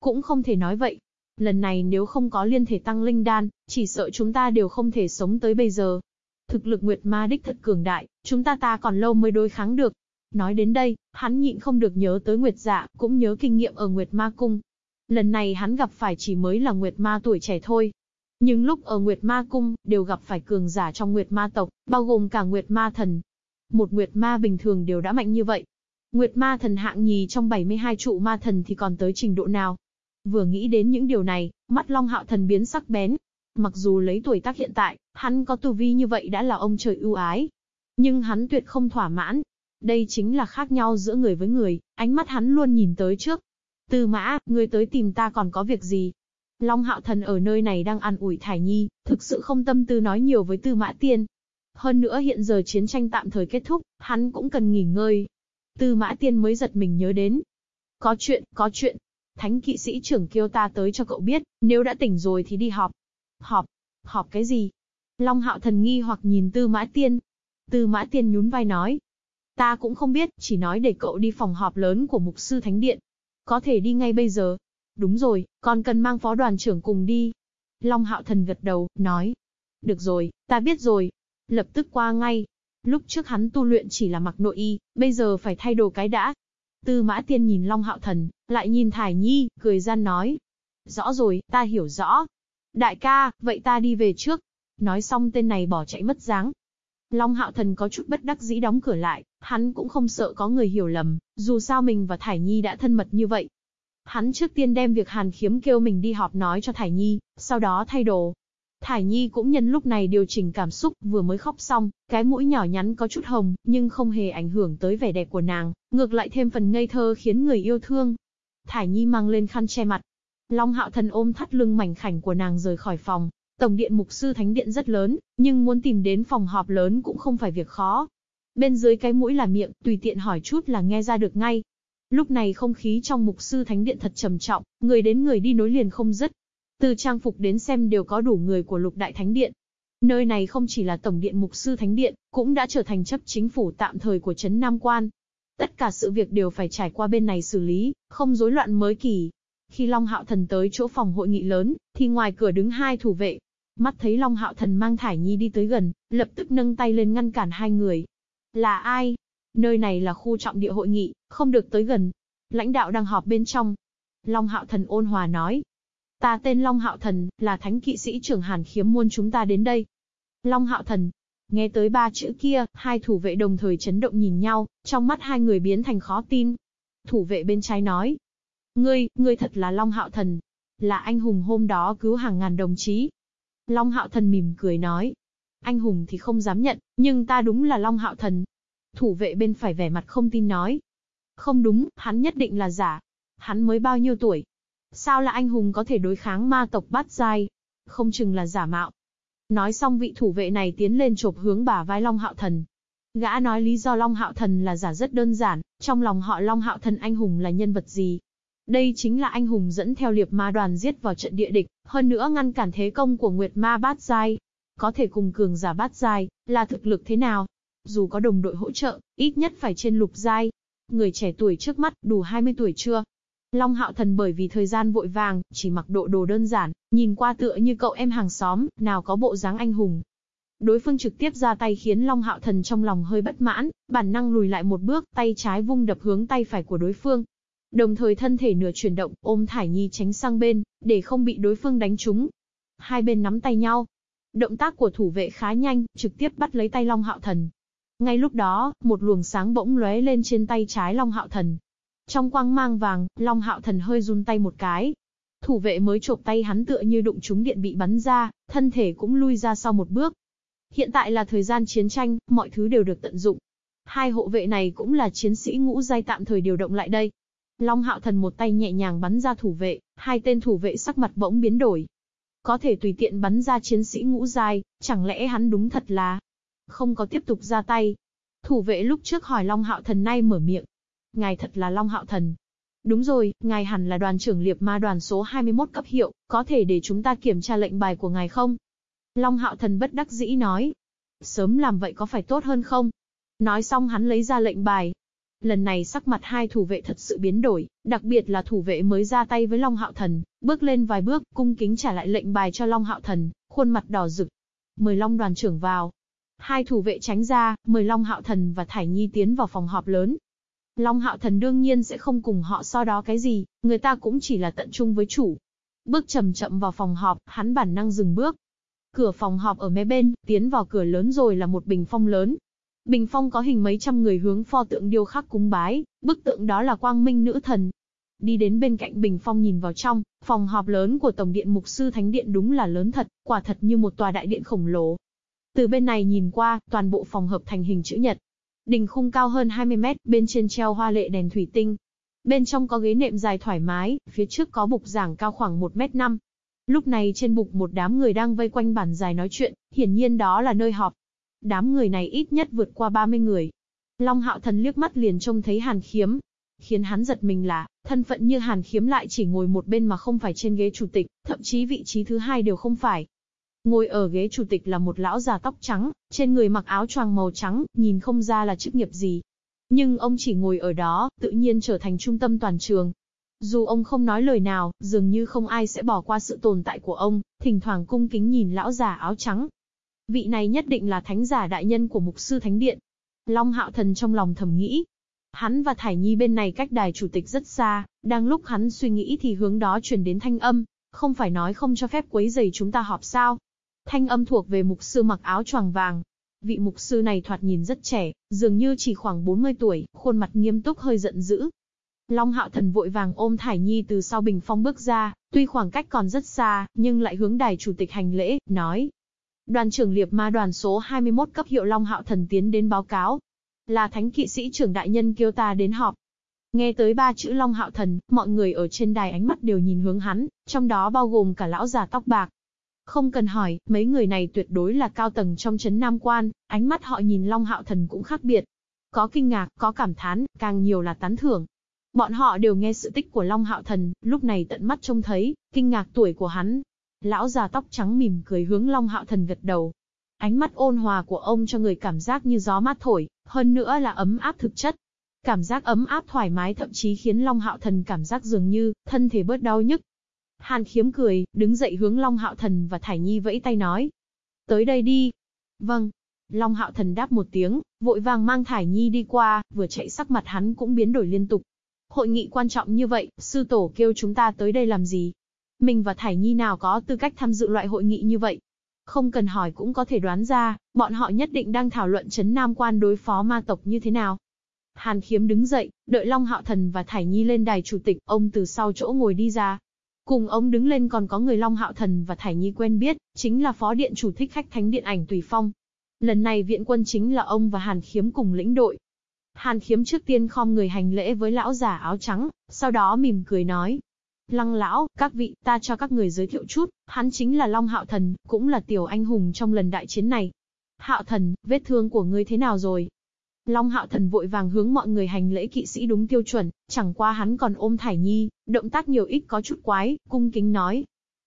Cũng không thể nói vậy. Lần này nếu không có liên thể tăng linh đan, chỉ sợ chúng ta đều không thể sống tới bây giờ. Thực lực Nguyệt Ma đích thật cường đại, chúng ta ta còn lâu mới đối kháng được. Nói đến đây, hắn nhịn không được nhớ tới Nguyệt Dạ, cũng nhớ kinh nghiệm ở Nguyệt Ma Cung. Lần này hắn gặp phải chỉ mới là Nguyệt Ma tuổi trẻ thôi, nhưng lúc ở Nguyệt Ma Cung, đều gặp phải cường giả trong Nguyệt Ma tộc, bao gồm cả Nguyệt Ma thần. Một Nguyệt Ma bình thường đều đã mạnh như vậy. Nguyệt Ma thần hạng nhì trong 72 trụ ma thần thì còn tới trình độ nào? Vừa nghĩ đến những điều này, mắt Long Hạo thần biến sắc bén. Mặc dù lấy tuổi tác hiện tại, hắn có tu vi như vậy đã là ông trời ưu ái. Nhưng hắn tuyệt không thỏa mãn. Đây chính là khác nhau giữa người với người, ánh mắt hắn luôn nhìn tới trước. Tư mã, ngươi tới tìm ta còn có việc gì? Long Hạo Thần ở nơi này đang ăn ủi Thải Nhi, thực sự không tâm tư nói nhiều với Tư Mã Tiên. Hơn nữa hiện giờ chiến tranh tạm thời kết thúc, hắn cũng cần nghỉ ngơi. Tư Mã Tiên mới giật mình nhớ đến. Có chuyện, có chuyện. Thánh kỵ sĩ trưởng kêu ta tới cho cậu biết, nếu đã tỉnh rồi thì đi họp. Họp? Họp cái gì? Long Hạo Thần nghi hoặc nhìn Tư Mã Tiên. Tư Mã Tiên nhún vai nói. Ta cũng không biết, chỉ nói để cậu đi phòng họp lớn của Mục Sư Thánh Điện. Có thể đi ngay bây giờ, Đúng rồi, còn cần mang phó đoàn trưởng cùng đi. Long hạo thần gật đầu, nói. Được rồi, ta biết rồi. Lập tức qua ngay. Lúc trước hắn tu luyện chỉ là mặc nội y, bây giờ phải thay đồ cái đã. Tư mã tiên nhìn Long hạo thần, lại nhìn Thải Nhi, cười gian nói. Rõ rồi, ta hiểu rõ. Đại ca, vậy ta đi về trước. Nói xong tên này bỏ chạy mất dáng. Long hạo thần có chút bất đắc dĩ đóng cửa lại, hắn cũng không sợ có người hiểu lầm, dù sao mình và Thải Nhi đã thân mật như vậy, Hắn trước tiên đem việc Hàn Khiếm kêu mình đi họp nói cho Thải Nhi, sau đó thay đồ. Thải Nhi cũng nhân lúc này điều chỉnh cảm xúc, vừa mới khóc xong, cái mũi nhỏ nhắn có chút hồng, nhưng không hề ảnh hưởng tới vẻ đẹp của nàng, ngược lại thêm phần ngây thơ khiến người yêu thương. Thải Nhi mang lên khăn che mặt. Long Hạo Thần ôm thắt lưng mảnh khảnh của nàng rời khỏi phòng. Tổng điện mục sư thánh điện rất lớn, nhưng muốn tìm đến phòng họp lớn cũng không phải việc khó. Bên dưới cái mũi là miệng, tùy tiện hỏi chút là nghe ra được ngay. Lúc này không khí trong mục sư thánh điện thật trầm trọng, người đến người đi nối liền không dứt. Từ trang phục đến xem đều có đủ người của lục đại thánh điện. Nơi này không chỉ là tổng điện mục sư thánh điện, cũng đã trở thành chấp chính phủ tạm thời của Trấn Nam Quan. Tất cả sự việc đều phải trải qua bên này xử lý, không rối loạn mới kỳ. Khi Long Hạo Thần tới chỗ phòng hội nghị lớn, thì ngoài cửa đứng hai thủ vệ. Mắt thấy Long Hạo Thần mang Thải Nhi đi tới gần, lập tức nâng tay lên ngăn cản hai người. Là ai? Nơi này là khu trọng địa hội nghị, không được tới gần. Lãnh đạo đang họp bên trong. Long Hạo Thần ôn hòa nói. Ta tên Long Hạo Thần, là thánh kỵ sĩ trưởng Hàn Khiếm muôn chúng ta đến đây. Long Hạo Thần. Nghe tới ba chữ kia, hai thủ vệ đồng thời chấn động nhìn nhau, trong mắt hai người biến thành khó tin. Thủ vệ bên trái nói. Ngươi, ngươi thật là Long Hạo Thần. Là anh hùng hôm đó cứu hàng ngàn đồng chí. Long Hạo Thần mỉm cười nói. Anh hùng thì không dám nhận, nhưng ta đúng là Long Hạo Thần. Thủ vệ bên phải vẻ mặt không tin nói. Không đúng, hắn nhất định là giả. Hắn mới bao nhiêu tuổi? Sao là anh hùng có thể đối kháng ma tộc bát giai? Không chừng là giả mạo. Nói xong vị thủ vệ này tiến lên chộp hướng bà vai Long Hạo Thần. Gã nói lý do Long Hạo Thần là giả rất đơn giản, trong lòng họ Long Hạo Thần anh hùng là nhân vật gì? Đây chính là anh hùng dẫn theo liệp ma đoàn giết vào trận địa địch, hơn nữa ngăn cản thế công của Nguyệt Ma Bát Giai. Có thể cùng cường giả Bát Giai, là thực lực thế nào? Dù có đồng đội hỗ trợ, ít nhất phải trên lục giai. Người trẻ tuổi trước mắt, đủ 20 tuổi chưa? Long Hạo Thần bởi vì thời gian vội vàng, chỉ mặc độ đồ đơn giản, nhìn qua tựa như cậu em hàng xóm, nào có bộ dáng anh hùng. Đối phương trực tiếp ra tay khiến Long Hạo Thần trong lòng hơi bất mãn, bản năng lùi lại một bước, tay trái vung đập hướng tay phải của đối phương. Đồng thời thân thể nửa chuyển động, ôm Thải Nhi tránh sang bên, để không bị đối phương đánh trúng. Hai bên nắm tay nhau. Động tác của thủ vệ khá nhanh, trực tiếp bắt lấy tay Long Hạo Thần. Ngay lúc đó, một luồng sáng bỗng lóe lên trên tay trái Long Hạo Thần, trong quang mang vàng, Long Hạo Thần hơi run tay một cái. Thủ vệ mới chộp tay hắn tựa như đụng trúng điện bị bắn ra, thân thể cũng lui ra sau một bước. Hiện tại là thời gian chiến tranh, mọi thứ đều được tận dụng. Hai hộ vệ này cũng là chiến sĩ ngũ giai tạm thời điều động lại đây. Long Hạo Thần một tay nhẹ nhàng bắn ra thủ vệ, hai tên thủ vệ sắc mặt bỗng biến đổi. Có thể tùy tiện bắn ra chiến sĩ ngũ giai, chẳng lẽ hắn đúng thật là không có tiếp tục ra tay. Thủ vệ lúc trước hỏi Long Hạo Thần nay mở miệng, ngài thật là Long Hạo Thần. Đúng rồi, ngài hẳn là đoàn trưởng liệp ma đoàn số 21 cấp hiệu, có thể để chúng ta kiểm tra lệnh bài của ngài không? Long Hạo Thần bất đắc dĩ nói. Sớm làm vậy có phải tốt hơn không? Nói xong hắn lấy ra lệnh bài. Lần này sắc mặt hai thủ vệ thật sự biến đổi, đặc biệt là thủ vệ mới ra tay với Long Hạo Thần, bước lên vài bước, cung kính trả lại lệnh bài cho Long Hạo Thần, khuôn mặt đỏ rực. Mời Long đoàn trưởng vào. Hai thủ vệ tránh ra, mời Long Hạo Thần và Thải Nhi tiến vào phòng họp lớn, Long Hạo Thần đương nhiên sẽ không cùng họ so đó cái gì, người ta cũng chỉ là tận trung với chủ. Bước chậm chậm vào phòng họp, hắn bản năng dừng bước. Cửa phòng họp ở mé bên, tiến vào cửa lớn rồi là một bình phong lớn. Bình phong có hình mấy trăm người hướng pho tượng điêu khắc cúng bái, bức tượng đó là quang minh nữ thần. Đi đến bên cạnh bình phong nhìn vào trong, phòng họp lớn của Tổng điện Mục Sư Thánh Điện đúng là lớn thật, quả thật như một tòa đại điện khổng lồ. Từ bên này nhìn qua, toàn bộ phòng hợp thành hình chữ nhật, Đình khung cao hơn 20 mét, bên trên treo hoa lệ đèn thủy tinh. Bên trong có ghế nệm dài thoải mái, phía trước có bục giảng cao khoảng 1 mét 5. Lúc này trên bục một đám người đang vây quanh bàn dài nói chuyện, hiển nhiên đó là nơi họp. Đám người này ít nhất vượt qua 30 người. Long hạo thần liếc mắt liền trông thấy hàn khiếm. Khiến hắn giật mình là, thân phận như hàn khiếm lại chỉ ngồi một bên mà không phải trên ghế chủ tịch, thậm chí vị trí thứ hai đều không phải. Ngồi ở ghế chủ tịch là một lão già tóc trắng, trên người mặc áo choàng màu trắng, nhìn không ra là chức nghiệp gì. Nhưng ông chỉ ngồi ở đó, tự nhiên trở thành trung tâm toàn trường. Dù ông không nói lời nào, dường như không ai sẽ bỏ qua sự tồn tại của ông, thỉnh thoảng cung kính nhìn lão già áo trắng. Vị này nhất định là thánh giả đại nhân của mục sư thánh điện. Long hạo thần trong lòng thầm nghĩ. Hắn và Thải Nhi bên này cách đài chủ tịch rất xa, đang lúc hắn suy nghĩ thì hướng đó truyền đến thanh âm. Không phải nói không cho phép quấy giày chúng ta họp sao, Thanh âm thuộc về mục sư mặc áo choàng vàng. Vị mục sư này thoạt nhìn rất trẻ, dường như chỉ khoảng 40 tuổi, khuôn mặt nghiêm túc hơi giận dữ. Long hạo thần vội vàng ôm Thải Nhi từ sau bình phong bước ra, tuy khoảng cách còn rất xa, nhưng lại hướng đài chủ tịch hành lễ, nói. Đoàn trưởng liệp ma đoàn số 21 cấp hiệu Long hạo thần tiến đến báo cáo. Là thánh kỵ sĩ trưởng đại nhân kêu ta đến họp. Nghe tới ba chữ Long hạo thần, mọi người ở trên đài ánh mắt đều nhìn hướng hắn, trong đó bao gồm cả lão già tóc bạc, không cần hỏi, mấy người này tuyệt đối là cao tầng trong chấn Nam Quan, ánh mắt họ nhìn Long Hạo Thần cũng khác biệt. Có kinh ngạc, có cảm thán, càng nhiều là tán thưởng. Bọn họ đều nghe sự tích của Long Hạo Thần, lúc này tận mắt trông thấy, kinh ngạc tuổi của hắn. Lão già tóc trắng mỉm cười hướng Long Hạo Thần gật đầu. Ánh mắt ôn hòa của ông cho người cảm giác như gió mát thổi, hơn nữa là ấm áp thực chất. Cảm giác ấm áp thoải mái thậm chí khiến Long Hạo Thần cảm giác dường như, thân thể bớt đau nhức, Hàn khiếm cười, đứng dậy hướng Long Hạo Thần và Thải Nhi vẫy tay nói. Tới đây đi. Vâng. Long Hạo Thần đáp một tiếng, vội vàng mang Thải Nhi đi qua, vừa chạy sắc mặt hắn cũng biến đổi liên tục. Hội nghị quan trọng như vậy, sư tổ kêu chúng ta tới đây làm gì? Mình và Thải Nhi nào có tư cách tham dự loại hội nghị như vậy? Không cần hỏi cũng có thể đoán ra, bọn họ nhất định đang thảo luận chấn Nam Quan đối phó ma tộc như thế nào. Hàn Khiếm đứng dậy, đợi Long Hạo Thần và Thải Nhi lên đài chủ tịch, ông từ sau chỗ ngồi đi ra. Cùng ông đứng lên còn có người Long Hạo Thần và Thải Nhi quen biết, chính là phó điện chủ thích khách thánh điện ảnh Tùy Phong. Lần này viện quân chính là ông và Hàn Khiếm cùng lĩnh đội. Hàn Khiếm trước tiên khom người hành lễ với lão giả áo trắng, sau đó mỉm cười nói. Lăng lão, các vị, ta cho các người giới thiệu chút, hắn chính là Long Hạo Thần, cũng là tiểu anh hùng trong lần đại chiến này. Hạo Thần, vết thương của ngươi thế nào rồi? Long Hạo Thần vội vàng hướng mọi người hành lễ kỵ sĩ đúng tiêu chuẩn, chẳng qua hắn còn ôm Thải Nhi, động tác nhiều ít có chút quái, cung kính nói.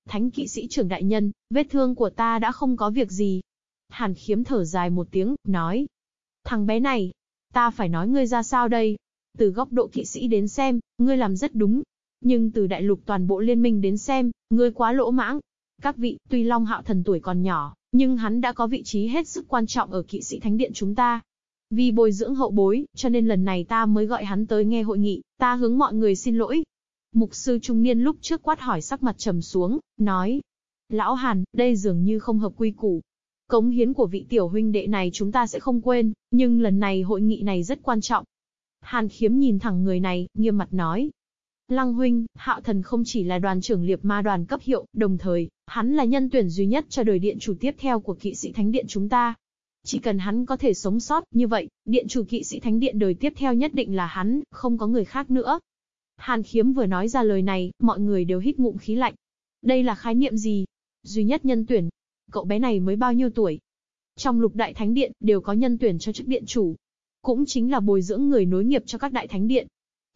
Thánh kỵ sĩ trưởng đại nhân, vết thương của ta đã không có việc gì. Hàn khiếm thở dài một tiếng, nói. Thằng bé này, ta phải nói ngươi ra sao đây? Từ góc độ kỵ sĩ đến xem, ngươi làm rất đúng. Nhưng từ đại lục toàn bộ liên minh đến xem, ngươi quá lỗ mãng. Các vị, tuy Long Hạo Thần tuổi còn nhỏ, nhưng hắn đã có vị trí hết sức quan trọng ở kỵ sĩ thánh điện chúng ta, vì bồi dưỡng hậu bối, cho nên lần này ta mới gọi hắn tới nghe hội nghị, ta hướng mọi người xin lỗi. Mục sư trung niên lúc trước quát hỏi sắc mặt trầm xuống, nói. Lão Hàn, đây dường như không hợp quy củ. Cống hiến của vị tiểu huynh đệ này chúng ta sẽ không quên, nhưng lần này hội nghị này rất quan trọng. Hàn khiếm nhìn thẳng người này, nghiêm mặt nói. Lăng huynh, hạo thần không chỉ là đoàn trưởng liệp ma đoàn cấp hiệu, đồng thời, hắn là nhân tuyển duy nhất cho đời điện chủ tiếp theo của kỵ sĩ thánh điện chúng ta. Chỉ cần hắn có thể sống sót, như vậy, điện chủ kỵ sĩ thánh điện đời tiếp theo nhất định là hắn, không có người khác nữa. Hàn khiếm vừa nói ra lời này, mọi người đều hít ngụm khí lạnh. Đây là khái niệm gì? Duy nhất nhân tuyển. Cậu bé này mới bao nhiêu tuổi? Trong lục đại thánh điện, đều có nhân tuyển cho chức điện chủ. Cũng chính là bồi dưỡng người nối nghiệp cho các đại thánh điện.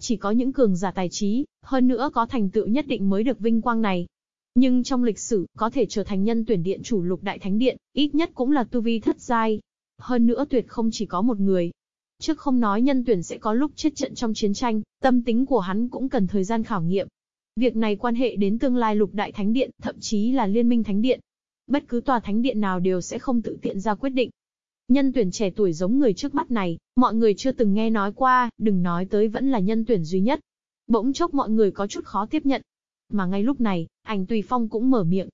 Chỉ có những cường giả tài trí, hơn nữa có thành tựu nhất định mới được vinh quang này. Nhưng trong lịch sử, có thể trở thành nhân tuyển điện chủ lục đại thánh điện, ít nhất cũng là tu vi thất giai. Hơn nữa tuyệt không chỉ có một người. Trước không nói nhân tuyển sẽ có lúc chết trận trong chiến tranh, tâm tính của hắn cũng cần thời gian khảo nghiệm. Việc này quan hệ đến tương lai lục đại thánh điện, thậm chí là liên minh thánh điện. Bất cứ tòa thánh điện nào đều sẽ không tự tiện ra quyết định. Nhân tuyển trẻ tuổi giống người trước mắt này, mọi người chưa từng nghe nói qua, đừng nói tới vẫn là nhân tuyển duy nhất. Bỗng chốc mọi người có chút khó tiếp nhận, mà ngay lúc này, ảnh Tùy Phong cũng mở miệng.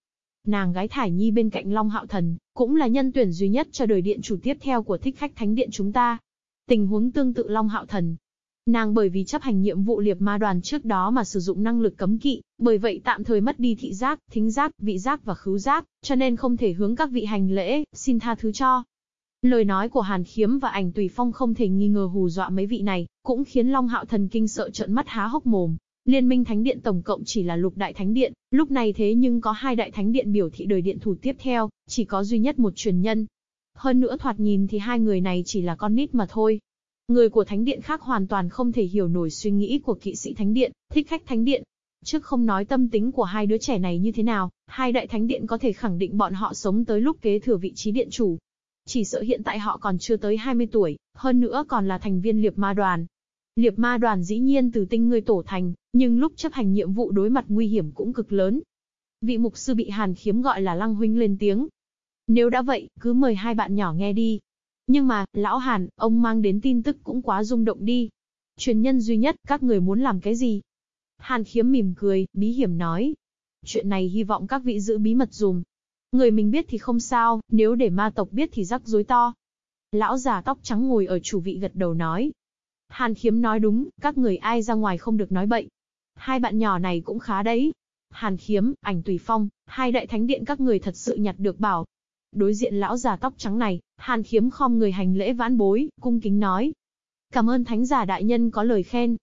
Nàng gái Thải Nhi bên cạnh Long Hạo Thần, cũng là nhân tuyển duy nhất cho đời điện chủ tiếp theo của thích khách thánh điện chúng ta. Tình huống tương tự Long Hạo Thần. Nàng bởi vì chấp hành nhiệm vụ liệp ma đoàn trước đó mà sử dụng năng lực cấm kỵ, bởi vậy tạm thời mất đi thị giác, thính giác, vị giác và khứu giác, cho nên không thể hướng các vị hành lễ, xin tha thứ cho. Lời nói của Hàn Khiếm và ảnh Tùy Phong không thể nghi ngờ hù dọa mấy vị này, cũng khiến Long Hạo Thần kinh sợ trợn mắt há hốc mồm. Liên minh thánh điện tổng cộng chỉ là lục đại thánh điện, lúc này thế nhưng có hai đại thánh điện biểu thị đời điện thủ tiếp theo, chỉ có duy nhất một truyền nhân. Hơn nữa thoạt nhìn thì hai người này chỉ là con nít mà thôi. Người của thánh điện khác hoàn toàn không thể hiểu nổi suy nghĩ của kỵ sĩ thánh điện, thích khách thánh điện. Trước không nói tâm tính của hai đứa trẻ này như thế nào, hai đại thánh điện có thể khẳng định bọn họ sống tới lúc kế thừa vị trí điện chủ. Chỉ sợ hiện tại họ còn chưa tới 20 tuổi, hơn nữa còn là thành viên liệp ma đoàn, Liệp ma đoàn dĩ nhiên từ tinh ngươi tổ thành, nhưng lúc chấp hành nhiệm vụ đối mặt nguy hiểm cũng cực lớn. Vị mục sư bị Hàn Khiếm gọi là Lăng Huynh lên tiếng. Nếu đã vậy, cứ mời hai bạn nhỏ nghe đi. Nhưng mà, lão Hàn, ông mang đến tin tức cũng quá rung động đi. Truyền nhân duy nhất, các người muốn làm cái gì? Hàn Khiếm mỉm cười, bí hiểm nói. Chuyện này hy vọng các vị giữ bí mật dùm. Người mình biết thì không sao, nếu để ma tộc biết thì rắc rối to. Lão già tóc trắng ngồi ở chủ vị gật đầu nói, Hàn khiếm nói đúng, các người ai ra ngoài không được nói bậy. Hai bạn nhỏ này cũng khá đấy. Hàn khiếm, ảnh tùy phong, hai đại thánh điện các người thật sự nhặt được bảo. Đối diện lão già tóc trắng này, hàn khiếm khom người hành lễ vãn bối, cung kính nói. Cảm ơn thánh giả đại nhân có lời khen.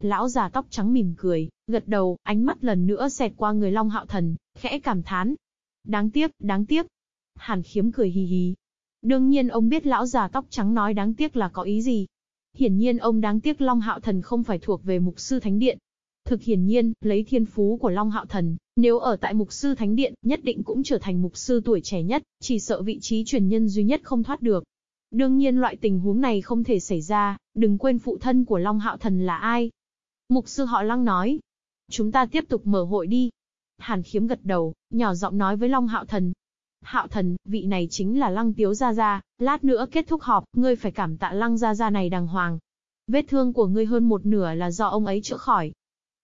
Lão già tóc trắng mỉm cười, gật đầu, ánh mắt lần nữa xẹt qua người Long Hạo Thần, khẽ cảm thán. Đáng tiếc, đáng tiếc. Hàn khiếm cười hì hì. Đương nhiên ông biết lão già tóc trắng nói đáng tiếc là có ý gì, Hiển nhiên ông đáng tiếc Long Hạo Thần không phải thuộc về Mục Sư Thánh Điện. Thực hiển nhiên, lấy thiên phú của Long Hạo Thần, nếu ở tại Mục Sư Thánh Điện, nhất định cũng trở thành Mục Sư tuổi trẻ nhất, chỉ sợ vị trí truyền nhân duy nhất không thoát được. Đương nhiên loại tình huống này không thể xảy ra, đừng quên phụ thân của Long Hạo Thần là ai. Mục sư họ Lăng nói. Chúng ta tiếp tục mở hội đi. Hàn khiếm gật đầu, nhỏ giọng nói với Long Hạo Thần, Hạo thần, vị này chính là lăng tiếu gia gia, lát nữa kết thúc họp, ngươi phải cảm tạ lăng gia gia này đàng hoàng. Vết thương của ngươi hơn một nửa là do ông ấy chữa khỏi.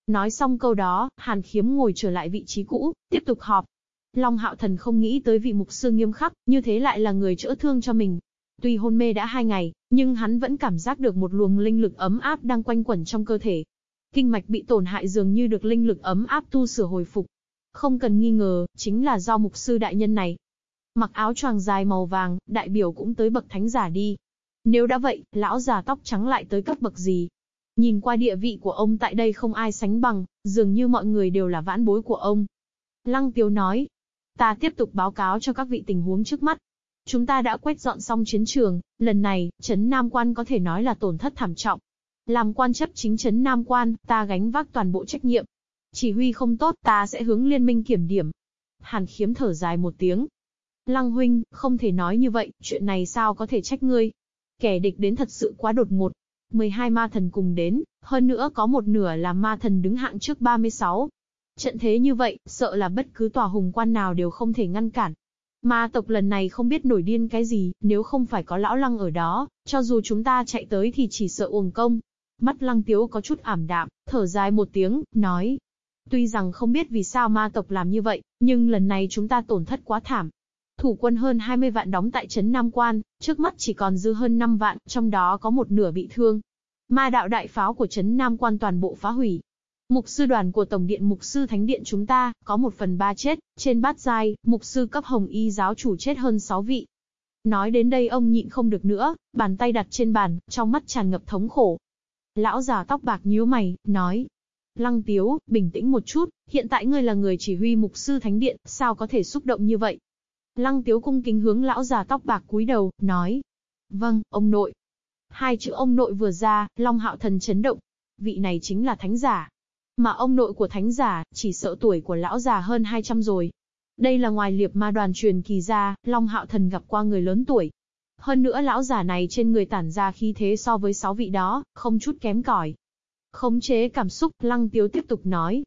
Nói xong câu đó, Hàn Khiếm ngồi trở lại vị trí cũ, tiếp tục họp. Long Hạo Thần không nghĩ tới vị mục sư nghiêm khắc, như thế lại là người chữa thương cho mình. Tuy hôn mê đã hai ngày, nhưng hắn vẫn cảm giác được một luồng linh lực ấm áp đang quanh quẩn trong cơ thể. Kinh mạch bị tổn hại dường như được linh lực ấm áp tu sửa hồi phục. Không cần nghi ngờ, chính là do mục sư đại nhân này. Mặc áo choàng dài màu vàng, đại biểu cũng tới bậc thánh giả đi. Nếu đã vậy, lão già tóc trắng lại tới cấp bậc gì? Nhìn qua địa vị của ông tại đây không ai sánh bằng, dường như mọi người đều là vãn bối của ông. Lăng Tiếu nói, ta tiếp tục báo cáo cho các vị tình huống trước mắt. Chúng ta đã quét dọn xong chiến trường, lần này, Trấn Nam Quan có thể nói là tổn thất thảm trọng. Làm quan chấp chính Trấn Nam Quan, ta gánh vác toàn bộ trách nhiệm. Chỉ huy không tốt, ta sẽ hướng liên minh kiểm điểm. Hàn khiếm thở dài một tiếng. Lăng huynh, không thể nói như vậy, chuyện này sao có thể trách ngươi. Kẻ địch đến thật sự quá đột ngột, 12 ma thần cùng đến, hơn nữa có một nửa là ma thần đứng hạng trước 36. Trận thế như vậy, sợ là bất cứ tòa hùng quan nào đều không thể ngăn cản. Ma tộc lần này không biết nổi điên cái gì, nếu không phải có lão lăng ở đó, cho dù chúng ta chạy tới thì chỉ sợ uổng công. Mắt lăng tiếu có chút ảm đạm, thở dài một tiếng, nói. Tuy rằng không biết vì sao ma tộc làm như vậy, nhưng lần này chúng ta tổn thất quá thảm. Thủ quân hơn 20 vạn đóng tại Trấn Nam Quan, trước mắt chỉ còn dư hơn 5 vạn, trong đó có một nửa bị thương. Ma đạo đại pháo của Trấn Nam Quan toàn bộ phá hủy. Mục sư đoàn của Tổng điện Mục sư Thánh điện chúng ta, có một phần ba chết, trên bát giai, mục sư cấp hồng y giáo chủ chết hơn 6 vị. Nói đến đây ông nhịn không được nữa, bàn tay đặt trên bàn, trong mắt tràn ngập thống khổ. Lão già tóc bạc nhíu mày, nói. Lăng Tiếu, bình tĩnh một chút, hiện tại ngươi là người chỉ huy mục sư thánh điện, sao có thể xúc động như vậy? Lăng Tiếu cung kính hướng lão già tóc bạc cúi đầu, nói. Vâng, ông nội. Hai chữ ông nội vừa ra, Long Hạo Thần chấn động. Vị này chính là thánh giả. Mà ông nội của thánh giả, chỉ sợ tuổi của lão già hơn 200 rồi. Đây là ngoài liệp ma đoàn truyền kỳ ra, Long Hạo Thần gặp qua người lớn tuổi. Hơn nữa lão già này trên người tản ra khí thế so với sáu vị đó, không chút kém cỏi. Khống chế cảm xúc, Lăng Tiếu tiếp tục nói.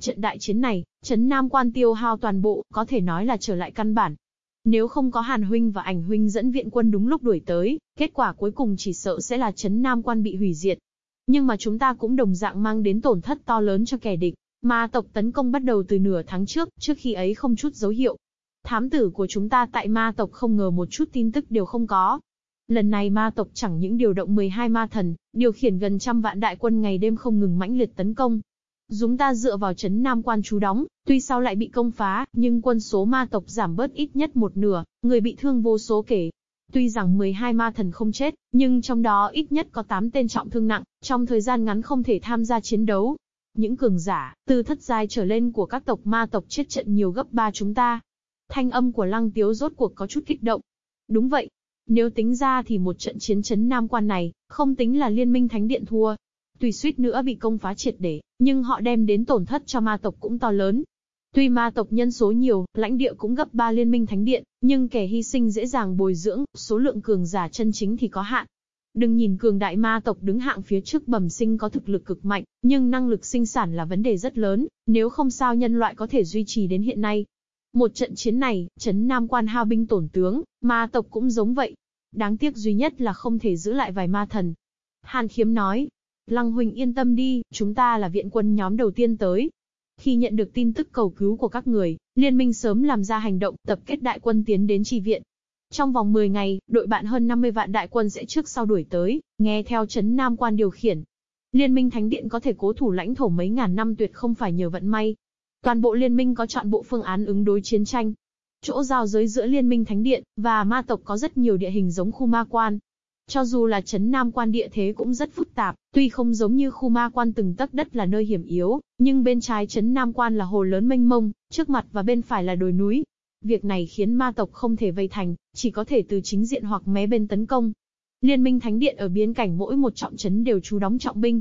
Trận đại chiến này, Trấn Nam quan tiêu hao toàn bộ, có thể nói là trở lại căn bản. Nếu không có Hàn Huynh và Ảnh Huynh dẫn viện quân đúng lúc đuổi tới, kết quả cuối cùng chỉ sợ sẽ là chấn Nam quan bị hủy diệt. Nhưng mà chúng ta cũng đồng dạng mang đến tổn thất to lớn cho kẻ địch. Ma tộc tấn công bắt đầu từ nửa tháng trước, trước khi ấy không chút dấu hiệu. Thám tử của chúng ta tại ma tộc không ngờ một chút tin tức đều không có. Lần này ma tộc chẳng những điều động 12 ma thần, điều khiển gần trăm vạn đại quân ngày đêm không ngừng mãnh liệt tấn công, Chúng ta dựa vào chấn Nam quan chú đóng, tuy sau lại bị công phá, nhưng quân số ma tộc giảm bớt ít nhất một nửa, người bị thương vô số kể. Tuy rằng 12 ma thần không chết, nhưng trong đó ít nhất có 8 tên trọng thương nặng, trong thời gian ngắn không thể tham gia chiến đấu. Những cường giả, từ thất giai trở lên của các tộc ma tộc chết trận nhiều gấp ba chúng ta. Thanh âm của lăng tiếu rốt cuộc có chút kích động. Đúng vậy. Nếu tính ra thì một trận chiến chấn Nam quan này, không tính là liên minh thánh điện thua, Tuy suýt nữa bị công phá triệt để, nhưng họ đem đến tổn thất cho ma tộc cũng to lớn. Tuy ma tộc nhân số nhiều, lãnh địa cũng gấp 3 liên minh thánh điện, nhưng kẻ hy sinh dễ dàng bồi dưỡng, số lượng cường giả chân chính thì có hạn. Đừng nhìn cường đại ma tộc đứng hạng phía trước bẩm sinh có thực lực cực mạnh, nhưng năng lực sinh sản là vấn đề rất lớn, nếu không sao nhân loại có thể duy trì đến hiện nay. Một trận chiến này, chấn Nam quan hao binh tổn tướng, ma tộc cũng giống vậy. Đáng tiếc duy nhất là không thể giữ lại vài ma thần. Hàn khiếm nói, Lăng Huỳnh yên tâm đi, chúng ta là viện quân nhóm đầu tiên tới. Khi nhận được tin tức cầu cứu của các người, liên minh sớm làm ra hành động, tập kết đại quân tiến đến tri viện. Trong vòng 10 ngày, đội bạn hơn 50 vạn đại quân sẽ trước sau đuổi tới, nghe theo chấn Nam quan điều khiển. Liên minh Thánh Điện có thể cố thủ lãnh thổ mấy ngàn năm tuyệt không phải nhờ vận may. Toàn bộ liên minh có chọn bộ phương án ứng đối chiến tranh. Chỗ giao giới giữa liên minh Thánh Điện và ma tộc có rất nhiều địa hình giống khu ma quan, cho dù là chấn Nam quan địa thế cũng rất phức tạp, tuy không giống như khu ma quan từng tấc đất là nơi hiểm yếu, nhưng bên trái chấn Nam quan là hồ lớn mênh mông, trước mặt và bên phải là đồi núi. Việc này khiến ma tộc không thể vây thành, chỉ có thể từ chính diện hoặc mé bên tấn công. Liên minh thánh điện ở biên cảnh mỗi một trọng trấn đều trú đóng trọng binh.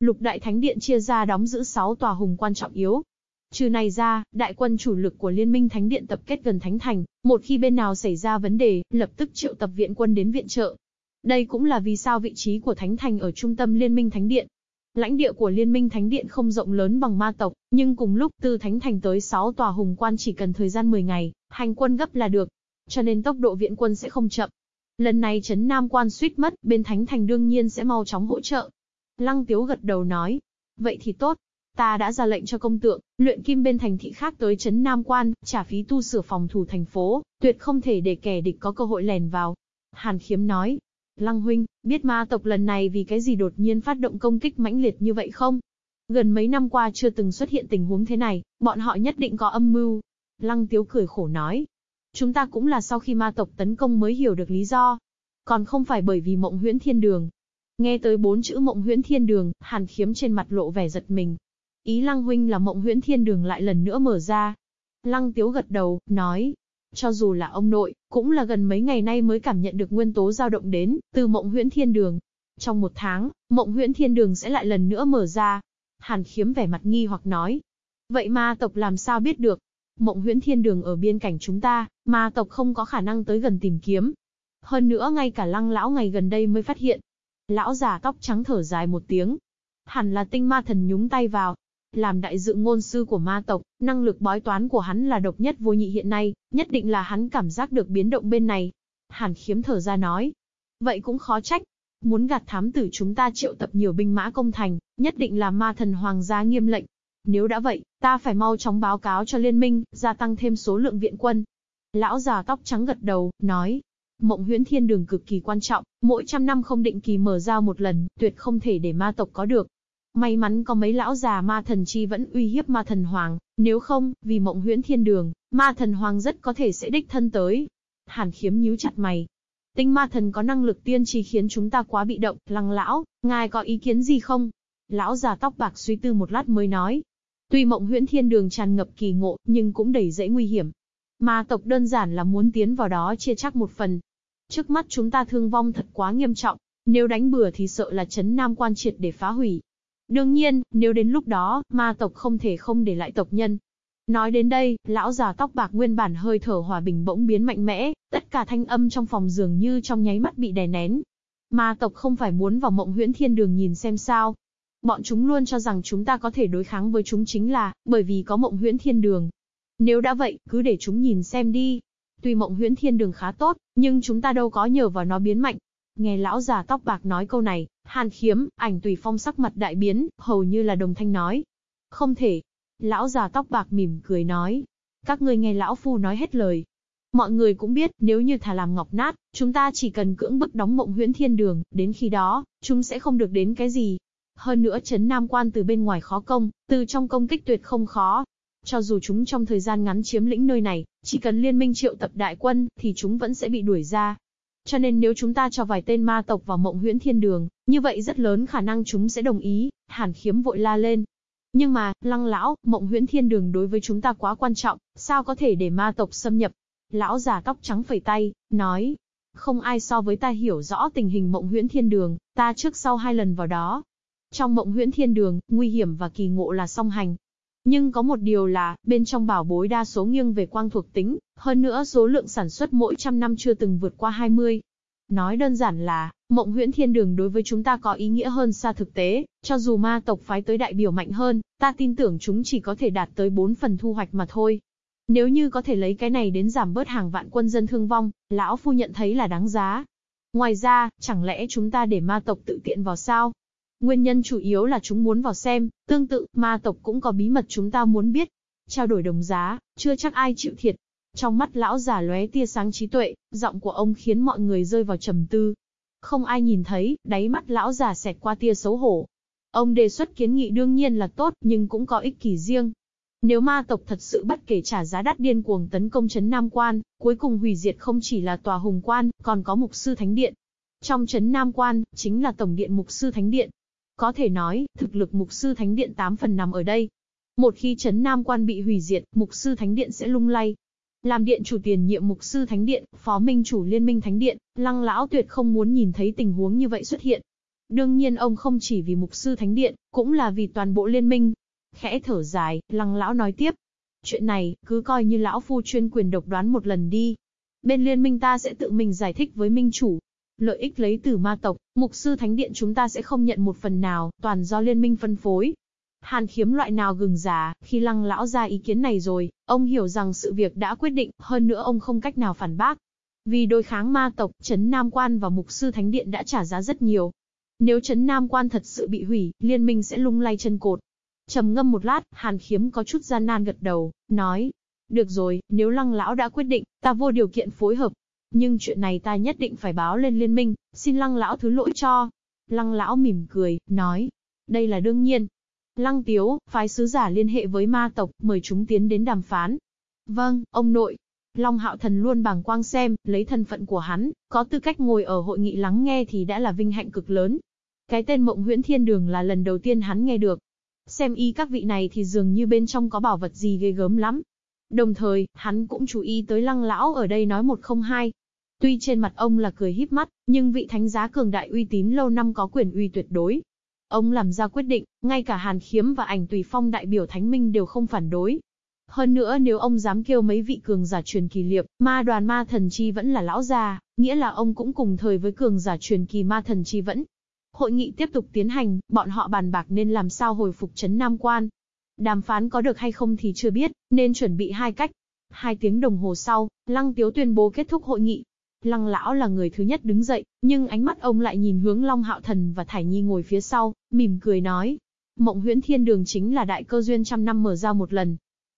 Lục đại thánh điện chia ra đóng giữ 6 tòa hùng quan trọng yếu, Trừ này ra, đại quân chủ lực của Liên minh Thánh Điện tập kết gần Thánh Thành, một khi bên nào xảy ra vấn đề, lập tức triệu tập viện quân đến viện trợ. Đây cũng là vì sao vị trí của Thánh Thành ở trung tâm Liên minh Thánh Điện. Lãnh địa của Liên minh Thánh Điện không rộng lớn bằng ma tộc, nhưng cùng lúc từ Thánh Thành tới 6 tòa hùng quan chỉ cần thời gian 10 ngày, hành quân gấp là được. Cho nên tốc độ viện quân sẽ không chậm. Lần này Trấn Nam quan suýt mất, bên Thánh Thành đương nhiên sẽ mau chóng hỗ trợ. Lăng Tiếu gật đầu nói. Vậy thì tốt. Ta đã ra lệnh cho công tượng, luyện kim bên thành thị khác tới chấn Nam Quan, trả phí tu sửa phòng thủ thành phố, tuyệt không thể để kẻ địch có cơ hội lèn vào. Hàn khiếm nói, Lăng huynh, biết ma tộc lần này vì cái gì đột nhiên phát động công kích mãnh liệt như vậy không? Gần mấy năm qua chưa từng xuất hiện tình huống thế này, bọn họ nhất định có âm mưu. Lăng Tiếu cười khổ nói. Chúng ta cũng là sau khi ma tộc tấn công mới hiểu được lý do. Còn không phải bởi vì mộng huyễn thiên đường. Nghe tới bốn chữ mộng huyễn thiên đường, hàn khiếm trên mặt lộ vẻ giật mình. Ý Lăng Huynh là mộng huyễn thiên đường lại lần nữa mở ra. Lăng Tiếu gật đầu, nói, cho dù là ông nội, cũng là gần mấy ngày nay mới cảm nhận được nguyên tố dao động đến, từ mộng huyễn thiên đường. Trong một tháng, mộng huyễn thiên đường sẽ lại lần nữa mở ra. Hàn khiếm vẻ mặt nghi hoặc nói. Vậy ma tộc làm sao biết được? Mộng huyễn thiên đường ở biên cảnh chúng ta, ma tộc không có khả năng tới gần tìm kiếm. Hơn nữa ngay cả lăng lão ngày gần đây mới phát hiện. Lão già tóc trắng thở dài một tiếng. Hẳn là tinh ma thần nhúng tay vào, làm đại dự ngôn sư của ma tộc, năng lực bói toán của hắn là độc nhất vô nhị hiện nay, nhất định là hắn cảm giác được biến động bên này. Hàn khiếm thở ra nói. Vậy cũng khó trách. Muốn gạt thám tử chúng ta triệu tập nhiều binh mã công thành, nhất định là ma thần hoàng gia nghiêm lệnh. Nếu đã vậy, ta phải mau chóng báo cáo cho liên minh, gia tăng thêm số lượng viện quân. Lão già tóc trắng gật đầu, nói. Mộng huyễn thiên đường cực kỳ quan trọng, mỗi trăm năm không định kỳ mở ra một lần, tuyệt không thể để ma tộc có được. May mắn có mấy lão già ma thần chi vẫn uy hiếp ma thần hoàng, nếu không, vì mộng huyễn thiên đường, ma thần hoàng rất có thể sẽ đích thân tới. Hàn khiếm nhíu chặt mày. Tinh ma thần có năng lực tiên tri khiến chúng ta quá bị động, lăng lão, ngài có ý kiến gì không? Lão già tóc bạc suy tư một lát mới nói. Tuy mộng huyễn thiên đường tràn ngập kỳ ngộ, nhưng cũng đầy dễ nguy hiểm. Ma tộc đơn giản là muốn tiến vào đó chia chắc một phần. Trước mắt chúng ta thương vong thật quá nghiêm trọng, nếu đánh bừa thì sợ là chấn nam quan triệt để phá hủy, Đương nhiên, nếu đến lúc đó, ma tộc không thể không để lại tộc nhân. Nói đến đây, lão già tóc bạc nguyên bản hơi thở hòa bình bỗng biến mạnh mẽ, tất cả thanh âm trong phòng dường như trong nháy mắt bị đè nén. Ma tộc không phải muốn vào mộng huyễn thiên đường nhìn xem sao. Bọn chúng luôn cho rằng chúng ta có thể đối kháng với chúng chính là, bởi vì có mộng huyễn thiên đường. Nếu đã vậy, cứ để chúng nhìn xem đi. Tuy mộng huyễn thiên đường khá tốt, nhưng chúng ta đâu có nhờ vào nó biến mạnh, Nghe lão già tóc bạc nói câu này, hàn khiếm, ảnh tùy phong sắc mặt đại biến, hầu như là đồng thanh nói. Không thể. Lão già tóc bạc mỉm cười nói. Các ngươi nghe lão phu nói hết lời. Mọi người cũng biết, nếu như thà làm ngọc nát, chúng ta chỉ cần cưỡng bức đóng mộng huyễn thiên đường, đến khi đó, chúng sẽ không được đến cái gì. Hơn nữa chấn nam quan từ bên ngoài khó công, từ trong công kích tuyệt không khó. Cho dù chúng trong thời gian ngắn chiếm lĩnh nơi này, chỉ cần liên minh triệu tập đại quân, thì chúng vẫn sẽ bị đuổi ra. Cho nên nếu chúng ta cho vài tên ma tộc vào mộng huyễn thiên đường, như vậy rất lớn khả năng chúng sẽ đồng ý, hàn khiếm vội la lên. Nhưng mà, lăng lão, mộng huyễn thiên đường đối với chúng ta quá quan trọng, sao có thể để ma tộc xâm nhập? Lão già tóc trắng phẩy tay, nói. Không ai so với ta hiểu rõ tình hình mộng huyễn thiên đường, ta trước sau hai lần vào đó. Trong mộng huyễn thiên đường, nguy hiểm và kỳ ngộ là song hành, nhưng có một điều là, bên trong bảo bối đa số nghiêng về quang thuộc tính, hơn nữa số lượng sản xuất mỗi trăm năm chưa từng vượt qua 20. Nói đơn giản là, mộng huyễn thiên đường đối với chúng ta có ý nghĩa hơn xa thực tế, cho dù ma tộc phái tới đại biểu mạnh hơn, ta tin tưởng chúng chỉ có thể đạt tới 4 phần thu hoạch mà thôi. Nếu như có thể lấy cái này đến giảm bớt hàng vạn quân dân thương vong, lão phu nhận thấy là đáng giá. Ngoài ra, chẳng lẽ chúng ta để ma tộc tự tiện vào sao? Nguyên nhân chủ yếu là chúng muốn vào xem, tương tự, ma tộc cũng có bí mật chúng ta muốn biết. Trao đổi đồng giá, chưa chắc ai chịu thiệt. Trong mắt lão già lóe tia sáng trí tuệ, giọng của ông khiến mọi người rơi vào trầm tư. Không ai nhìn thấy, đáy mắt lão già xẹt qua tia xấu hổ. Ông đề xuất kiến nghị đương nhiên là tốt, nhưng cũng có ích kỷ riêng. Nếu ma tộc thật sự bắt kể trả giá đắt điên cuồng tấn công chấn Nam Quan, cuối cùng hủy diệt không chỉ là tòa hùng quan, còn có mục sư thánh điện. Trong chấn Nam Quan, chính là tổng điện mục sư thánh điện, có thể nói, thực lực mục sư thánh điện 8 phần nằm ở đây. Một khi chấn Nam Quan bị hủy diệt, mục sư thánh điện sẽ lung lay. Làm điện chủ tiền nhiệm mục sư thánh điện, phó minh chủ liên minh thánh điện, lăng lão tuyệt không muốn nhìn thấy tình huống như vậy xuất hiện. Đương nhiên ông không chỉ vì mục sư thánh điện, cũng là vì toàn bộ liên minh. Khẽ thở dài, lăng lão nói tiếp. Chuyện này, cứ coi như lão phu chuyên quyền độc đoán một lần đi. Bên liên minh ta sẽ tự mình giải thích với minh chủ, Lợi ích lấy từ ma tộc, mục sư thánh điện chúng ta sẽ không nhận một phần nào, toàn do liên minh phân phối. Hàn khiếm loại nào gừng giả, khi lăng lão ra ý kiến này rồi, ông hiểu rằng sự việc đã quyết định, hơn nữa ông không cách nào phản bác. Vì đối kháng ma tộc, Trấn Nam Quan và Mục Sư Thánh Điện đã trả giá rất nhiều. Nếu Trấn Nam Quan thật sự bị hủy, liên minh sẽ lung lay chân cột. trầm ngâm một lát, Hàn Khiếm có chút gian nan gật đầu, nói, được rồi, nếu lăng lão đã quyết định, ta vô điều kiện phối hợp. Nhưng chuyện này ta nhất định phải báo lên liên minh, xin lăng lão thứ lỗi cho. Lăng lão mỉm cười, nói, đây là đương nhiên. Lăng tiếu, phái sứ giả liên hệ với ma tộc, mời chúng tiến đến đàm phán. Vâng, ông nội. Long hạo thần luôn bàng quang xem, lấy thân phận của hắn, có tư cách ngồi ở hội nghị lắng nghe thì đã là vinh hạnh cực lớn. Cái tên mộng huyễn thiên đường là lần đầu tiên hắn nghe được. Xem y các vị này thì dường như bên trong có bảo vật gì ghê gớm lắm. Đồng thời, hắn cũng chú ý tới lăng lão ở đây nói một không hai. Tuy trên mặt ông là cười híp mắt, nhưng vị thánh giá cường đại uy tín lâu năm có quyền uy tuyệt đối. Ông làm ra quyết định, ngay cả Hàn Khiếm và ảnh tùy phong đại biểu thánh minh đều không phản đối. Hơn nữa nếu ông dám kêu mấy vị cường giả truyền kỳ liệp, ma đoàn ma thần chi vẫn là lão già, nghĩa là ông cũng cùng thời với cường giả truyền kỳ ma thần chi vẫn. Hội nghị tiếp tục tiến hành, bọn họ bàn bạc nên làm sao hồi phục chấn Nam Quan. Đàm phán có được hay không thì chưa biết, nên chuẩn bị hai cách. Hai tiếng đồng hồ sau, Lăng Tiếu tuyên bố kết thúc hội nghị. Lăng lão là người thứ nhất đứng dậy, nhưng ánh mắt ông lại nhìn hướng Long Hạo Thần và Thải Nhi ngồi phía sau, mỉm cười nói. Mộng huyễn thiên đường chính là đại cơ duyên trăm năm mở ra một lần.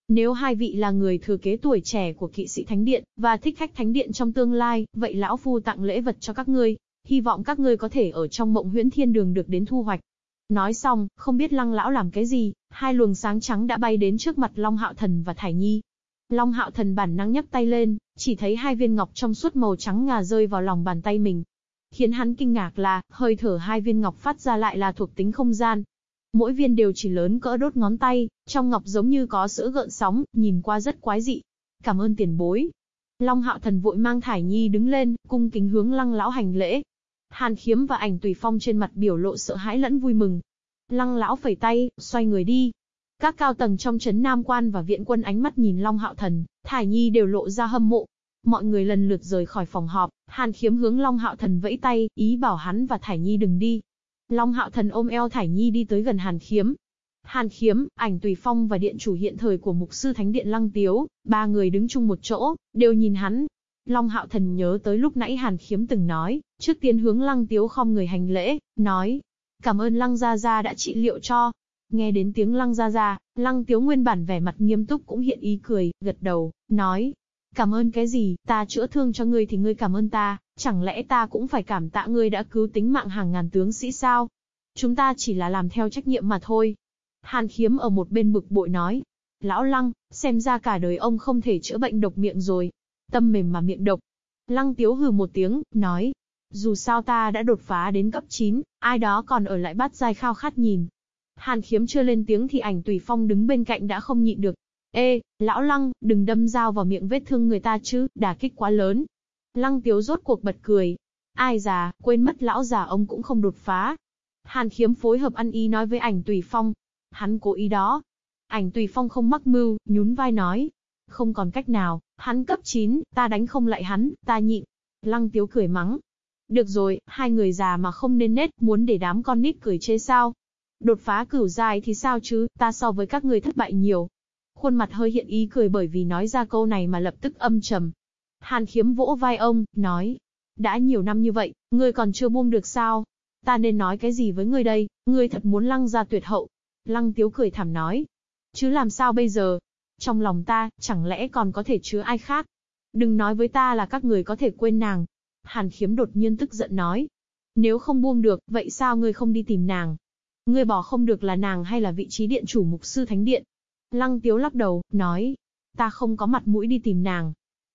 Nếu hai vị là người thừa kế tuổi trẻ của kỵ sĩ Thánh Điện, và thích khách Thánh Điện trong tương lai, vậy lão phu tặng lễ vật cho các ngươi. Hy vọng các ngươi có thể ở trong mộng huyễn thiên đường được đến thu hoạch. Nói xong, không biết lăng lão làm cái gì, hai luồng sáng trắng đã bay đến trước mặt Long Hạo Thần và Thải Nhi. Long Hạo Thần bản năng nhấc tay lên, chỉ thấy hai viên ngọc trong suốt màu trắng ngà rơi vào lòng bàn tay mình. Khiến hắn kinh ngạc là, hơi thở hai viên ngọc phát ra lại là thuộc tính không gian. Mỗi viên đều chỉ lớn cỡ đốt ngón tay, trong ngọc giống như có sữa gợn sóng, nhìn qua rất quái dị. Cảm ơn tiền bối. Long Hạo Thần vội mang Thải Nhi đứng lên, cung kính hướng lăng lão hành lễ. Hàn khiếm và ảnh tùy phong trên mặt biểu lộ sợ hãi lẫn vui mừng. Lăng lão phẩy tay, xoay người đi. Các cao tầng trong chấn Nam Quan và viện quân ánh mắt nhìn Long Hạo Thần, Thải Nhi đều lộ ra hâm mộ. Mọi người lần lượt rời khỏi phòng họp, Hàn khiếm hướng Long Hạo Thần vẫy tay, ý bảo hắn và Thải Nhi đừng đi. Long Hạo Thần ôm eo Thải Nhi đi tới gần Hàn khiếm. Hàn khiếm, ảnh tùy phong và điện chủ hiện thời của mục sư thánh điện Lăng Tiếu, ba người đứng chung một chỗ, đều nhìn hắn, Long Hạo Thần nhớ tới lúc nãy Hàn Khiếm từng nói, trước tiên hướng Lăng Tiếu không người hành lễ, nói, cảm ơn Lăng Gia Gia đã trị liệu cho. Nghe đến tiếng Lăng Gia Gia, Lăng Tiếu nguyên bản vẻ mặt nghiêm túc cũng hiện ý cười, gật đầu, nói, cảm ơn cái gì, ta chữa thương cho ngươi thì ngươi cảm ơn ta, chẳng lẽ ta cũng phải cảm tạ ngươi đã cứu tính mạng hàng ngàn tướng sĩ sao? Chúng ta chỉ là làm theo trách nhiệm mà thôi. Hàn Khiếm ở một bên bực bội nói, Lão Lăng, xem ra cả đời ông không thể chữa bệnh độc miệng rồi, Tâm mềm mà miệng độc. Lăng tiếu hừ một tiếng, nói. Dù sao ta đã đột phá đến cấp 9, ai đó còn ở lại bắt dai khao khát nhìn. Hàn khiếm chưa lên tiếng thì ảnh tùy phong đứng bên cạnh đã không nhịn được. Ê, lão lăng, đừng đâm dao vào miệng vết thương người ta chứ, đả kích quá lớn. Lăng tiếu rốt cuộc bật cười. Ai già, quên mất lão già ông cũng không đột phá. Hàn khiếm phối hợp ăn ý nói với ảnh tùy phong. Hắn cố ý đó. Ảnh tùy phong không mắc mưu, nhún vai nói, không còn cách nào, hắn cấp 9, ta đánh không lại hắn, ta nhịn. Lăng Tiếu cười mắng. Được rồi, hai người già mà không nên nết, muốn để đám con nít cười chê sao. Đột phá cửu dài thì sao chứ, ta so với các người thất bại nhiều. Khuôn mặt hơi hiện ý cười bởi vì nói ra câu này mà lập tức âm trầm. Hàn khiếm vỗ vai ông, nói. Đã nhiều năm như vậy, ngươi còn chưa buông được sao? Ta nên nói cái gì với ngươi đây, ngươi thật muốn lăng ra tuyệt hậu. Lăng tiếu cười thảm nói. Chứ làm sao bây giờ, trong lòng ta, chẳng lẽ còn có thể chứa ai khác? Đừng nói với ta là các người có thể quên nàng. Hàn khiếm đột nhiên tức giận nói. Nếu không buông được, vậy sao ngươi không đi tìm nàng? Ngươi bỏ không được là nàng hay là vị trí điện chủ mục sư thánh điện? Lăng tiếu lắc đầu, nói. Ta không có mặt mũi đi tìm nàng.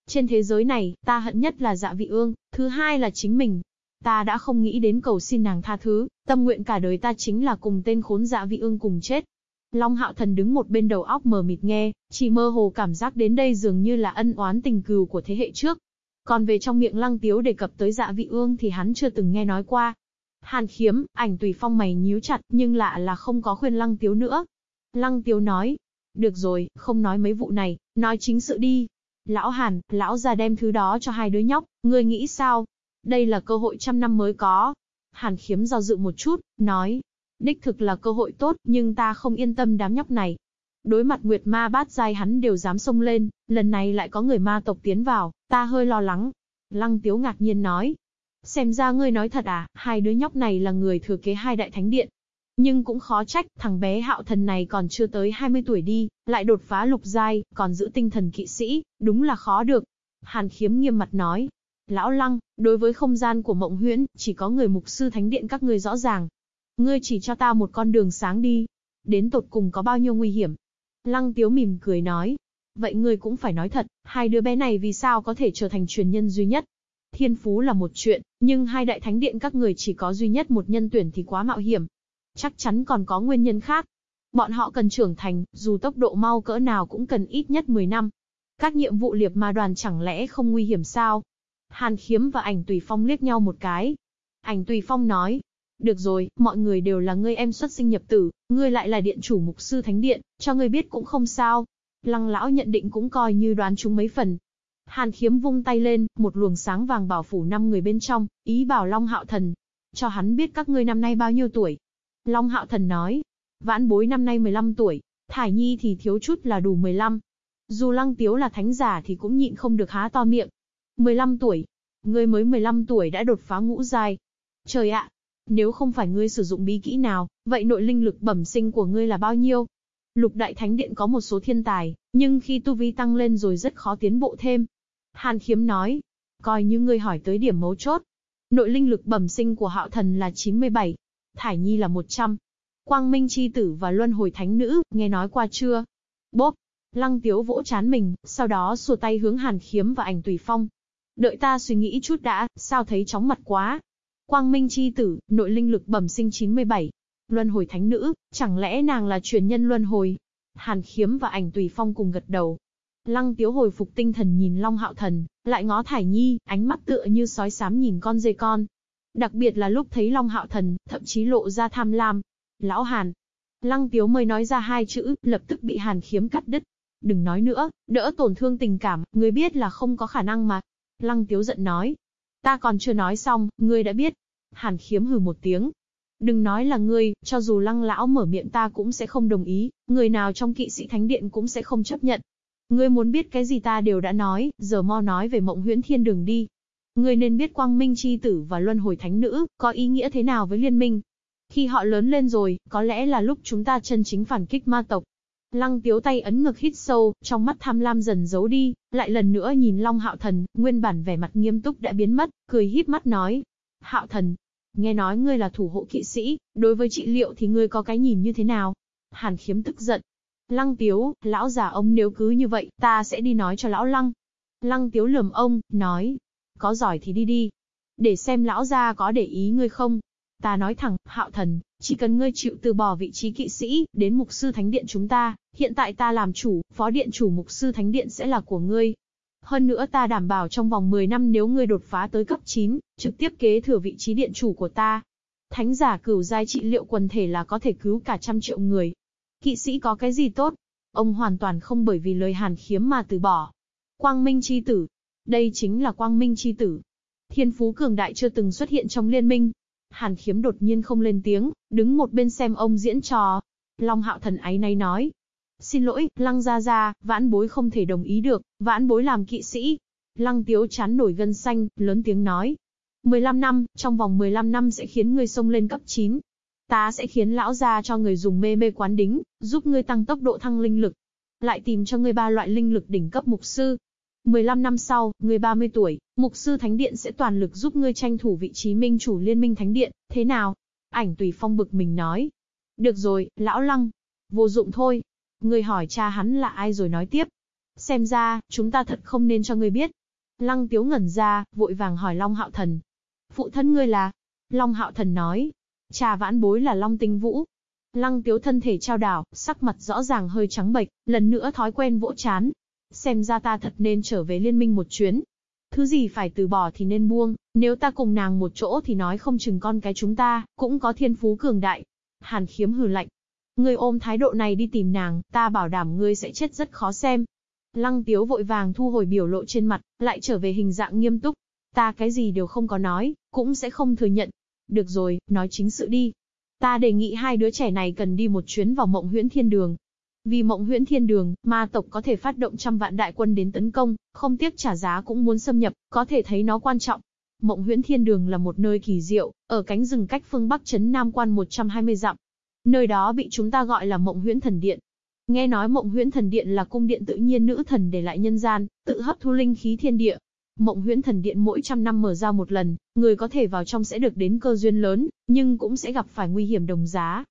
Trên thế giới này, ta hận nhất là dạ vị ương, thứ hai là chính mình. Ta đã không nghĩ đến cầu xin nàng tha thứ, tâm nguyện cả đời ta chính là cùng tên khốn dạ vị ương cùng chết. Long Hạo Thần đứng một bên đầu óc mờ mịt nghe, chỉ mơ hồ cảm giác đến đây dường như là ân oán tình cừu của thế hệ trước. Còn về trong miệng Lăng Tiếu đề cập tới dạ vị ương thì hắn chưa từng nghe nói qua. Hàn khiếm, ảnh tùy phong mày nhíu chặt nhưng lạ là không có khuyên Lăng Tiếu nữa. Lăng Tiếu nói, được rồi, không nói mấy vụ này, nói chính sự đi. Lão Hàn, lão già đem thứ đó cho hai đứa nhóc, ngươi nghĩ sao? Đây là cơ hội trăm năm mới có. Hàn khiếm do dự một chút, nói, Đích thực là cơ hội tốt, nhưng ta không yên tâm đám nhóc này. Đối mặt Nguyệt Ma bát giai hắn đều dám xông lên, lần này lại có người ma tộc tiến vào, ta hơi lo lắng. Lăng Tiếu ngạc nhiên nói. Xem ra ngươi nói thật à, hai đứa nhóc này là người thừa kế hai đại thánh điện. Nhưng cũng khó trách, thằng bé hạo thần này còn chưa tới 20 tuổi đi, lại đột phá lục giai, còn giữ tinh thần kỵ sĩ, đúng là khó được. Hàn khiếm nghiêm mặt nói. Lão Lăng, đối với không gian của mộng huyễn, chỉ có người mục sư thánh điện các ngươi rõ ràng. Ngươi chỉ cho ta một con đường sáng đi. Đến tột cùng có bao nhiêu nguy hiểm? Lăng Tiếu mỉm cười nói. Vậy ngươi cũng phải nói thật, hai đứa bé này vì sao có thể trở thành truyền nhân duy nhất? Thiên phú là một chuyện, nhưng hai đại thánh điện các người chỉ có duy nhất một nhân tuyển thì quá mạo hiểm. Chắc chắn còn có nguyên nhân khác. Bọn họ cần trưởng thành, dù tốc độ mau cỡ nào cũng cần ít nhất 10 năm. Các nhiệm vụ liệp ma đoàn chẳng lẽ không nguy hiểm sao? Hàn khiếm và ảnh tùy phong liếc nhau một cái. Ảnh tùy phong nói, được rồi, mọi người đều là ngươi em xuất sinh nhập tử, ngươi lại là điện chủ mục sư thánh điện, cho ngươi biết cũng không sao. Lăng lão nhận định cũng coi như đoán chúng mấy phần. Hàn khiếm vung tay lên, một luồng sáng vàng bảo phủ năm người bên trong, ý bảo Long Hạo Thần. Cho hắn biết các ngươi năm nay bao nhiêu tuổi. Long Hạo Thần nói, vãn bối năm nay 15 tuổi, Thải Nhi thì thiếu chút là đủ 15. Dù Lăng Tiếu là thánh giả thì cũng nhịn không được há to miệng. 15 tuổi. Ngươi mới 15 tuổi đã đột phá ngũ giai. Trời ạ, nếu không phải ngươi sử dụng bí kỹ nào, vậy nội linh lực bẩm sinh của ngươi là bao nhiêu? Lục Đại Thánh Điện có một số thiên tài, nhưng khi tu vi tăng lên rồi rất khó tiến bộ thêm. Hàn Khiếm nói, coi như ngươi hỏi tới điểm mấu chốt. Nội linh lực bẩm sinh của Hạo Thần là 97, Thải Nhi là 100. Quang Minh Chi Tử và Luân Hồi Thánh Nữ, nghe nói qua chưa? Bốp! Lăng Tiếu vỗ chán mình, sau đó xua tay hướng Hàn Khiếm và ảnh Tùy Phong. Đợi ta suy nghĩ chút đã, sao thấy chóng mặt quá. Quang Minh Chi Tử, nội linh lực bẩm sinh 97. Luân Hồi Thánh Nữ, chẳng lẽ nàng là truyền nhân Luân Hồi? Hàn Khiếm và ảnh Tùy Phong cùng gật đầu. Lăng Tiếu hồi phục tinh thần nhìn Long Hạo Thần, lại ngó Thải Nhi, ánh mắt tựa như sói sám nhìn con dê con. Đặc biệt là lúc thấy Long Hạo Thần, thậm chí lộ ra tham lam. Lão Hàn. Lăng Tiếu mới nói ra hai chữ, lập tức bị Hàn Khiếm cắt đứt. Đừng nói nữa, đỡ tổn thương tình cảm, người biết là không có khả năng mà. Lăng Tiếu giận nói. Ta còn chưa nói xong, ngươi đã biết. Hàn Khiếm hừ một tiếng. Đừng nói là ngươi, cho dù lăng lão mở miệng ta cũng sẽ không đồng ý, người nào trong kỵ sĩ thánh điện cũng sẽ không chấp nhận. Ngươi muốn biết cái gì ta đều đã nói, giờ mo nói về mộng huyễn thiên đường đi. Ngươi nên biết quang minh chi tử và luân hồi thánh nữ, có ý nghĩa thế nào với liên minh. Khi họ lớn lên rồi, có lẽ là lúc chúng ta chân chính phản kích ma tộc. Lăng tiếu tay ấn ngực hít sâu, trong mắt tham lam dần giấu đi, lại lần nữa nhìn Long Hạo Thần, nguyên bản vẻ mặt nghiêm túc đã biến mất, cười híp mắt nói. Hạo Thần, nghe nói ngươi là thủ hộ kỵ sĩ, đối với trị liệu thì ngươi có cái nhìn như thế nào? Hàn khiếm tức giận. Lăng tiếu, lão già ông nếu cứ như vậy, ta sẽ đi nói cho lão lăng. Lăng tiếu lườm ông, nói. Có giỏi thì đi đi. Để xem lão gia có để ý ngươi không. Ta nói thẳng, hạo thần, chỉ cần ngươi chịu từ bỏ vị trí kỵ sĩ, đến mục sư thánh điện chúng ta, hiện tại ta làm chủ, phó điện chủ mục sư thánh điện sẽ là của ngươi. Hơn nữa ta đảm bảo trong vòng 10 năm nếu ngươi đột phá tới cấp 9, trực tiếp kế thừa vị trí điện chủ của ta. Thánh giả cửu giai trị liệu quần thể là có thể cứu cả trăm triệu người. Kỵ sĩ có cái gì tốt? Ông hoàn toàn không bởi vì lời hàn khiếm mà từ bỏ. Quang Minh chi tử. Đây chính là Quang Minh chi tử. Thiên phú cường đại chưa từng xuất hiện trong liên minh, Hàn khiếm đột nhiên không lên tiếng, đứng một bên xem ông diễn trò. Long hạo thần ấy nay nói. Xin lỗi, lăng ra ra, vãn bối không thể đồng ý được, vãn bối làm kỵ sĩ. Lăng tiếu chán nổi gân xanh, lớn tiếng nói. 15 năm, trong vòng 15 năm sẽ khiến ngươi sông lên cấp 9. Ta sẽ khiến lão gia cho người dùng mê mê quán đính, giúp ngươi tăng tốc độ thăng linh lực. Lại tìm cho ngươi ba loại linh lực đỉnh cấp mục sư, 15 năm sau, ngươi 30 tuổi, mục sư thánh điện sẽ toàn lực giúp ngươi tranh thủ vị trí minh chủ liên minh thánh điện, thế nào? Ảnh tùy phong bực mình nói. Được rồi, lão lăng. Vô dụng thôi. Ngươi hỏi cha hắn là ai rồi nói tiếp. Xem ra, chúng ta thật không nên cho ngươi biết. Lăng tiếu ngẩn ra, vội vàng hỏi Long Hạo Thần. Phụ thân ngươi là? Long Hạo Thần nói. Cha vãn bối là Long Tinh Vũ. Lăng tiếu thân thể trao đảo, sắc mặt rõ ràng hơi trắng bệch, lần nữa thói quen vỗ chán, Xem ra ta thật nên trở về liên minh một chuyến. Thứ gì phải từ bỏ thì nên buông, nếu ta cùng nàng một chỗ thì nói không chừng con cái chúng ta, cũng có thiên phú cường đại. Hàn khiếm hừ lạnh. Ngươi ôm thái độ này đi tìm nàng, ta bảo đảm ngươi sẽ chết rất khó xem. Lăng tiếu vội vàng thu hồi biểu lộ trên mặt, lại trở về hình dạng nghiêm túc. Ta cái gì đều không có nói, cũng sẽ không thừa nhận. Được rồi, nói chính sự đi. Ta đề nghị hai đứa trẻ này cần đi một chuyến vào mộng huyễn thiên đường, vì mộng huyễn thiên đường, ma tộc có thể phát động trăm vạn đại quân đến tấn công, không tiếc trả giá cũng muốn xâm nhập, có thể thấy nó quan trọng. Mộng huyễn thiên đường là một nơi kỳ diệu, ở cánh rừng cách phương Bắc Trấn Nam quan 120 dặm. Nơi đó bị chúng ta gọi là Mộng Huyễn Thần Điện. Nghe nói Mộng Huyễn Thần Điện là cung điện tự nhiên nữ thần để lại nhân gian, tự hấp thu linh khí thiên địa. Mộng Huyễn Thần Điện mỗi trăm năm mở ra một lần, người có thể vào trong sẽ được đến cơ duyên lớn, nhưng cũng sẽ gặp phải nguy hiểm đồng giá.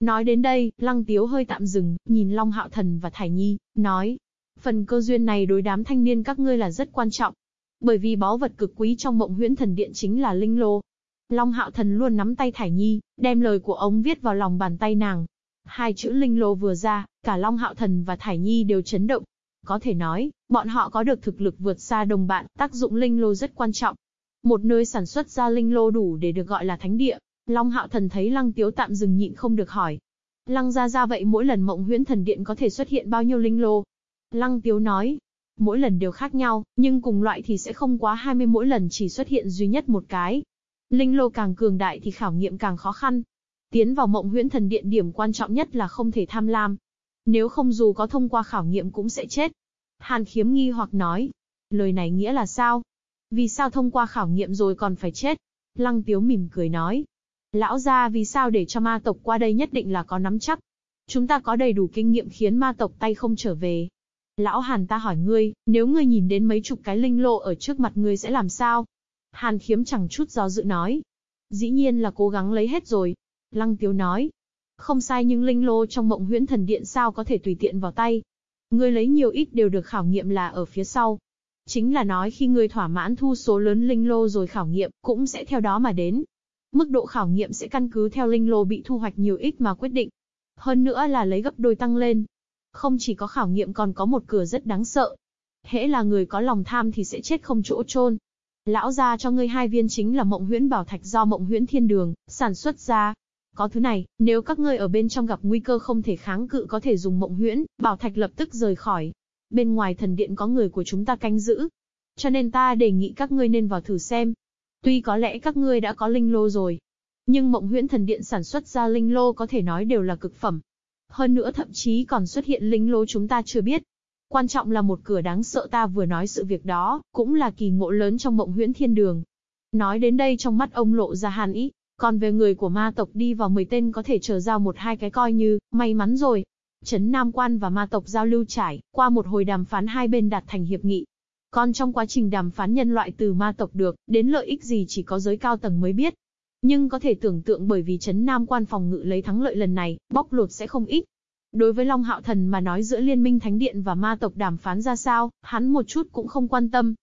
Nói đến đây, Lăng Tiếu hơi tạm dừng, nhìn Long Hạo Thần và Thải Nhi, nói: "Phần cơ duyên này đối đám thanh niên các ngươi là rất quan trọng, bởi vì báu vật cực quý trong Mộng Huyễn Thần Điện chính là linh lô." Long Hạo Thần luôn nắm tay Thải Nhi, đem lời của ông viết vào lòng bàn tay nàng. Hai chữ linh lô vừa ra, cả Long Hạo Thần và Thải Nhi đều chấn động. Có thể nói, bọn họ có được thực lực vượt xa đồng bạn, tác dụng linh lô rất quan trọng. Một nơi sản xuất ra linh lô đủ để được gọi là thánh địa. Long Hạo Thần thấy Lăng Tiếu tạm dừng nhịn không được hỏi. Lăng ra ra vậy mỗi lần mộng huyễn thần điện có thể xuất hiện bao nhiêu linh lô? Lăng Tiếu nói, mỗi lần đều khác nhau, nhưng cùng loại thì sẽ không quá 20 mỗi lần chỉ xuất hiện duy nhất một cái. Linh lô càng cường đại thì khảo nghiệm càng khó khăn. Tiến vào mộng huyễn thần điện điểm quan trọng nhất là không thể tham lam. Nếu không dù có thông qua khảo nghiệm cũng sẽ chết. Hàn khiếm nghi hoặc nói. Lời này nghĩa là sao? Vì sao thông qua khảo nghiệm rồi còn phải chết? Lăng tiếu mỉm cười nói. Lão gia vì sao để cho ma tộc qua đây nhất định là có nắm chắc. Chúng ta có đầy đủ kinh nghiệm khiến ma tộc tay không trở về. Lão Hàn ta hỏi ngươi, nếu ngươi nhìn đến mấy chục cái linh lộ ở trước mặt ngươi sẽ làm sao? Hàn khiếm chẳng chút do dự nói. Dĩ nhiên là cố gắng lấy hết rồi. Lăng Tiếu nói. Không sai nhưng linh lô trong mộng huyễn thần điện sao có thể tùy tiện vào tay. Ngươi lấy nhiều ít đều được khảo nghiệm là ở phía sau. Chính là nói khi ngươi thỏa mãn thu số lớn linh lô rồi khảo nghiệm, cũng sẽ theo đó mà đến. Mức độ khảo nghiệm sẽ căn cứ theo linh lô bị thu hoạch nhiều ít mà quyết định. Hơn nữa là lấy gấp đôi tăng lên. Không chỉ có khảo nghiệm còn có một cửa rất đáng sợ. Hễ là người có lòng tham thì sẽ chết không chỗ chôn Lão gia cho ngươi hai viên chính là mộng huyễn bảo thạch do mộng huyễn thiên đường, sản xuất ra. Có thứ này, nếu các ngươi ở bên trong gặp nguy cơ không thể kháng cự có thể dùng mộng huyễn, bảo thạch lập tức rời khỏi. Bên ngoài thần điện có người của chúng ta canh giữ. Cho nên ta đề nghị các ngươi nên vào thử xem. Tuy có lẽ các ngươi đã có linh lô rồi. Nhưng mộng huyễn thần điện sản xuất ra linh lô có thể nói đều là cực phẩm. Hơn nữa thậm chí còn xuất hiện linh lô chúng ta chưa biết, Quan trọng là một cửa đáng sợ ta vừa nói sự việc đó, cũng là kỳ ngộ lớn trong mộng huyễn thiên đường. Nói đến đây trong mắt ông lộ ra hàn ý, còn về người của ma tộc đi vào 10 tên có thể chờ giao một hai cái coi như, may mắn rồi. Trấn Nam Quan và ma tộc giao lưu trải, qua một hồi đàm phán hai bên đạt thành hiệp nghị. Còn trong quá trình đàm phán nhân loại từ ma tộc được, đến lợi ích gì chỉ có giới cao tầng mới biết. Nhưng có thể tưởng tượng bởi vì Trấn Nam Quan phòng ngự lấy thắng lợi lần này, bóc lột sẽ không ít. Đối với Long Hạo Thần mà nói giữa Liên minh Thánh Điện và ma tộc đàm phán ra sao, hắn một chút cũng không quan tâm.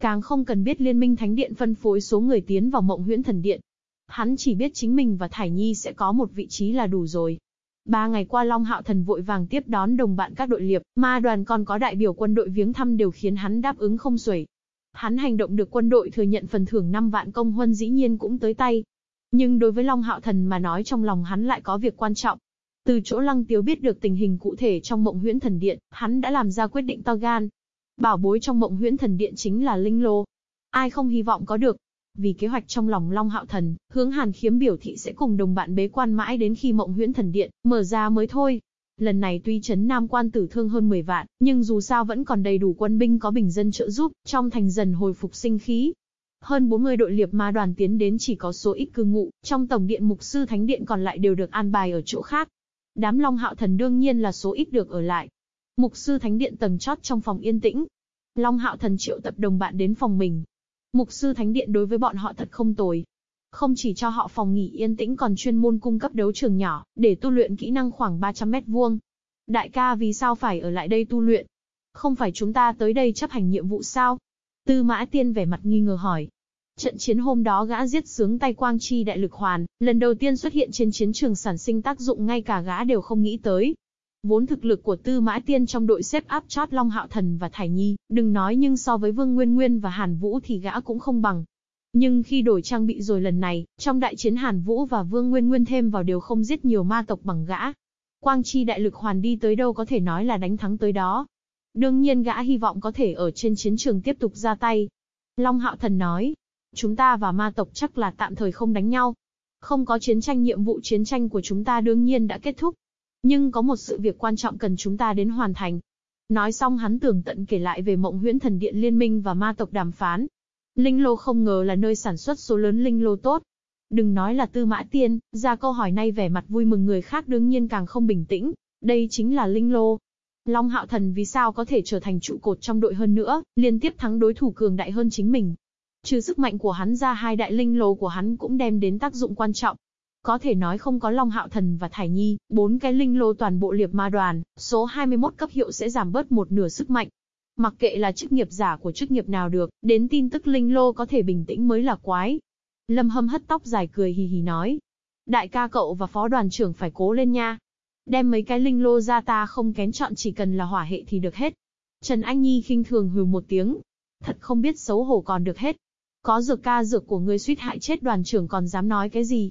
Càng không cần biết Liên minh Thánh Điện phân phối số người tiến vào mộng huyễn thần điện. Hắn chỉ biết chính mình và Thải Nhi sẽ có một vị trí là đủ rồi. Ba ngày qua Long Hạo Thần vội vàng tiếp đón đồng bạn các đội liệp, ma đoàn còn có đại biểu quân đội viếng thăm đều khiến hắn đáp ứng không xuể. Hắn hành động được quân đội thừa nhận phần thưởng 5 vạn công huân dĩ nhiên cũng tới tay. Nhưng đối với Long Hạo Thần mà nói trong lòng hắn lại có việc quan trọng, từ chỗ Lăng Tiếu biết được tình hình cụ thể trong mộng huyễn thần điện, hắn đã làm ra quyết định to gan. Bảo bối trong mộng huyễn thần điện chính là linh lô. Ai không hy vọng có được. Vì kế hoạch trong lòng Long Hạo Thần, hướng Hàn Khiếm biểu thị sẽ cùng đồng bạn bế quan mãi đến khi mộng huyễn thần điện mở ra mới thôi. Lần này tuy chấn Nam quan tử thương hơn 10 vạn, nhưng dù sao vẫn còn đầy đủ quân binh có bình dân trợ giúp, trong thành dần hồi phục sinh khí. Hơn 40 đội liệp ma đoàn tiến đến chỉ có số ít cư ngụ, trong tổng điện mục sư thánh điện còn lại đều được an bài ở chỗ khác, Đám Long Hạo Thần đương nhiên là số ít được ở lại. Mục sư thánh điện tầng chót trong phòng yên tĩnh. Long Hạo Thần triệu tập đồng bạn đến phòng mình. Mục sư thánh điện đối với bọn họ thật không tồi. Không chỉ cho họ phòng nghỉ yên tĩnh còn chuyên môn cung cấp đấu trường nhỏ, để tu luyện kỹ năng khoảng 300 mét vuông. Đại ca vì sao phải ở lại đây tu luyện? Không phải chúng ta tới đây chấp hành nhiệm vụ sao? Tư Mã Tiên vẻ mặt nghi ngờ hỏi. Trận chiến hôm đó gã giết sướng tay quang chi đại lực hoàn, lần đầu tiên xuất hiện trên chiến trường sản sinh tác dụng ngay cả gã đều không nghĩ tới. Vốn thực lực của Tư Mã Tiên trong đội xếp áp chót Long Hạo Thần và Thải Nhi, đừng nói nhưng so với Vương Nguyên Nguyên và Hàn Vũ thì gã cũng không bằng. Nhưng khi đổi trang bị rồi lần này, trong đại chiến Hàn Vũ và Vương Nguyên Nguyên thêm vào đều không giết nhiều ma tộc bằng gã. Quang chi đại lực hoàn đi tới đâu có thể nói là đánh thắng tới đó. Đương nhiên gã hy vọng có thể ở trên chiến trường tiếp tục ra tay. Long Hạo Thần nói, Chúng ta và ma tộc chắc là tạm thời không đánh nhau. Không có chiến tranh nhiệm vụ chiến tranh của chúng ta đương nhiên đã kết thúc. Nhưng có một sự việc quan trọng cần chúng ta đến hoàn thành. Nói xong hắn tưởng tận kể lại về mộng huyễn thần điện liên minh và ma tộc đàm phán. Linh lô không ngờ là nơi sản xuất số lớn linh lô tốt. Đừng nói là tư mã tiên, ra câu hỏi này vẻ mặt vui mừng người khác đương nhiên càng không bình tĩnh. Đây chính là linh lô. Long hạo thần vì sao có thể trở thành trụ cột trong đội hơn nữa, liên tiếp thắng đối thủ cường đại hơn chính mình. Trừ sức mạnh của hắn ra hai đại linh lô của hắn cũng đem đến tác dụng quan trọng. Có thể nói không có Long Hạo Thần và Thải Nhi, bốn cái linh lô toàn bộ liệp ma đoàn, số 21 cấp hiệu sẽ giảm bớt một nửa sức mạnh. Mặc kệ là chức nghiệp giả của chức nghiệp nào được, đến tin tức linh lô có thể bình tĩnh mới là quái. Lâm Hâm hất tóc dài cười hì hì nói. Đại ca cậu và phó đoàn trưởng phải cố lên nha. Đem mấy cái linh lô ra ta không kén chọn chỉ cần là hỏa hệ thì được hết. Trần Anh Nhi khinh thường hừ một tiếng. Thật không biết xấu hổ còn được hết. Có dược ca dược của ngươi suýt hại chết đoàn trưởng còn dám nói cái gì.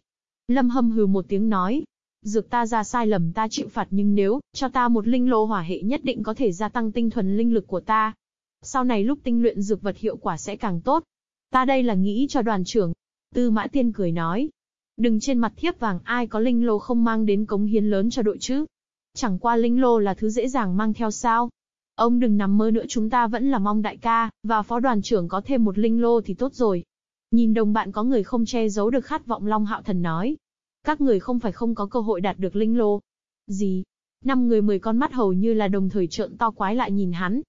Lâm Hâm hừ một tiếng nói. Dược ta ra sai lầm ta chịu phạt nhưng nếu, cho ta một linh lô hỏa hệ nhất định có thể gia tăng tinh thuần linh lực của ta. Sau này lúc tinh luyện dược vật hiệu quả sẽ càng tốt. Ta đây là nghĩ cho đoàn trưởng. Tư Mã Tiên cười nói. Đừng trên mặt thiếp vàng ai có linh lô không mang đến cống hiến lớn cho đội chứ. Chẳng qua linh lô là thứ dễ dàng mang theo sao. Ông đừng nằm mơ nữa chúng ta vẫn là mong đại ca, và phó đoàn trưởng có thêm một linh lô thì tốt rồi. Nhìn đồng bạn có người không che giấu được khát vọng Long Hạo Thần nói. Các người không phải không có cơ hội đạt được linh lô. Gì? Năm người mười con mắt hầu như là đồng thời trợn to quái lại nhìn hắn.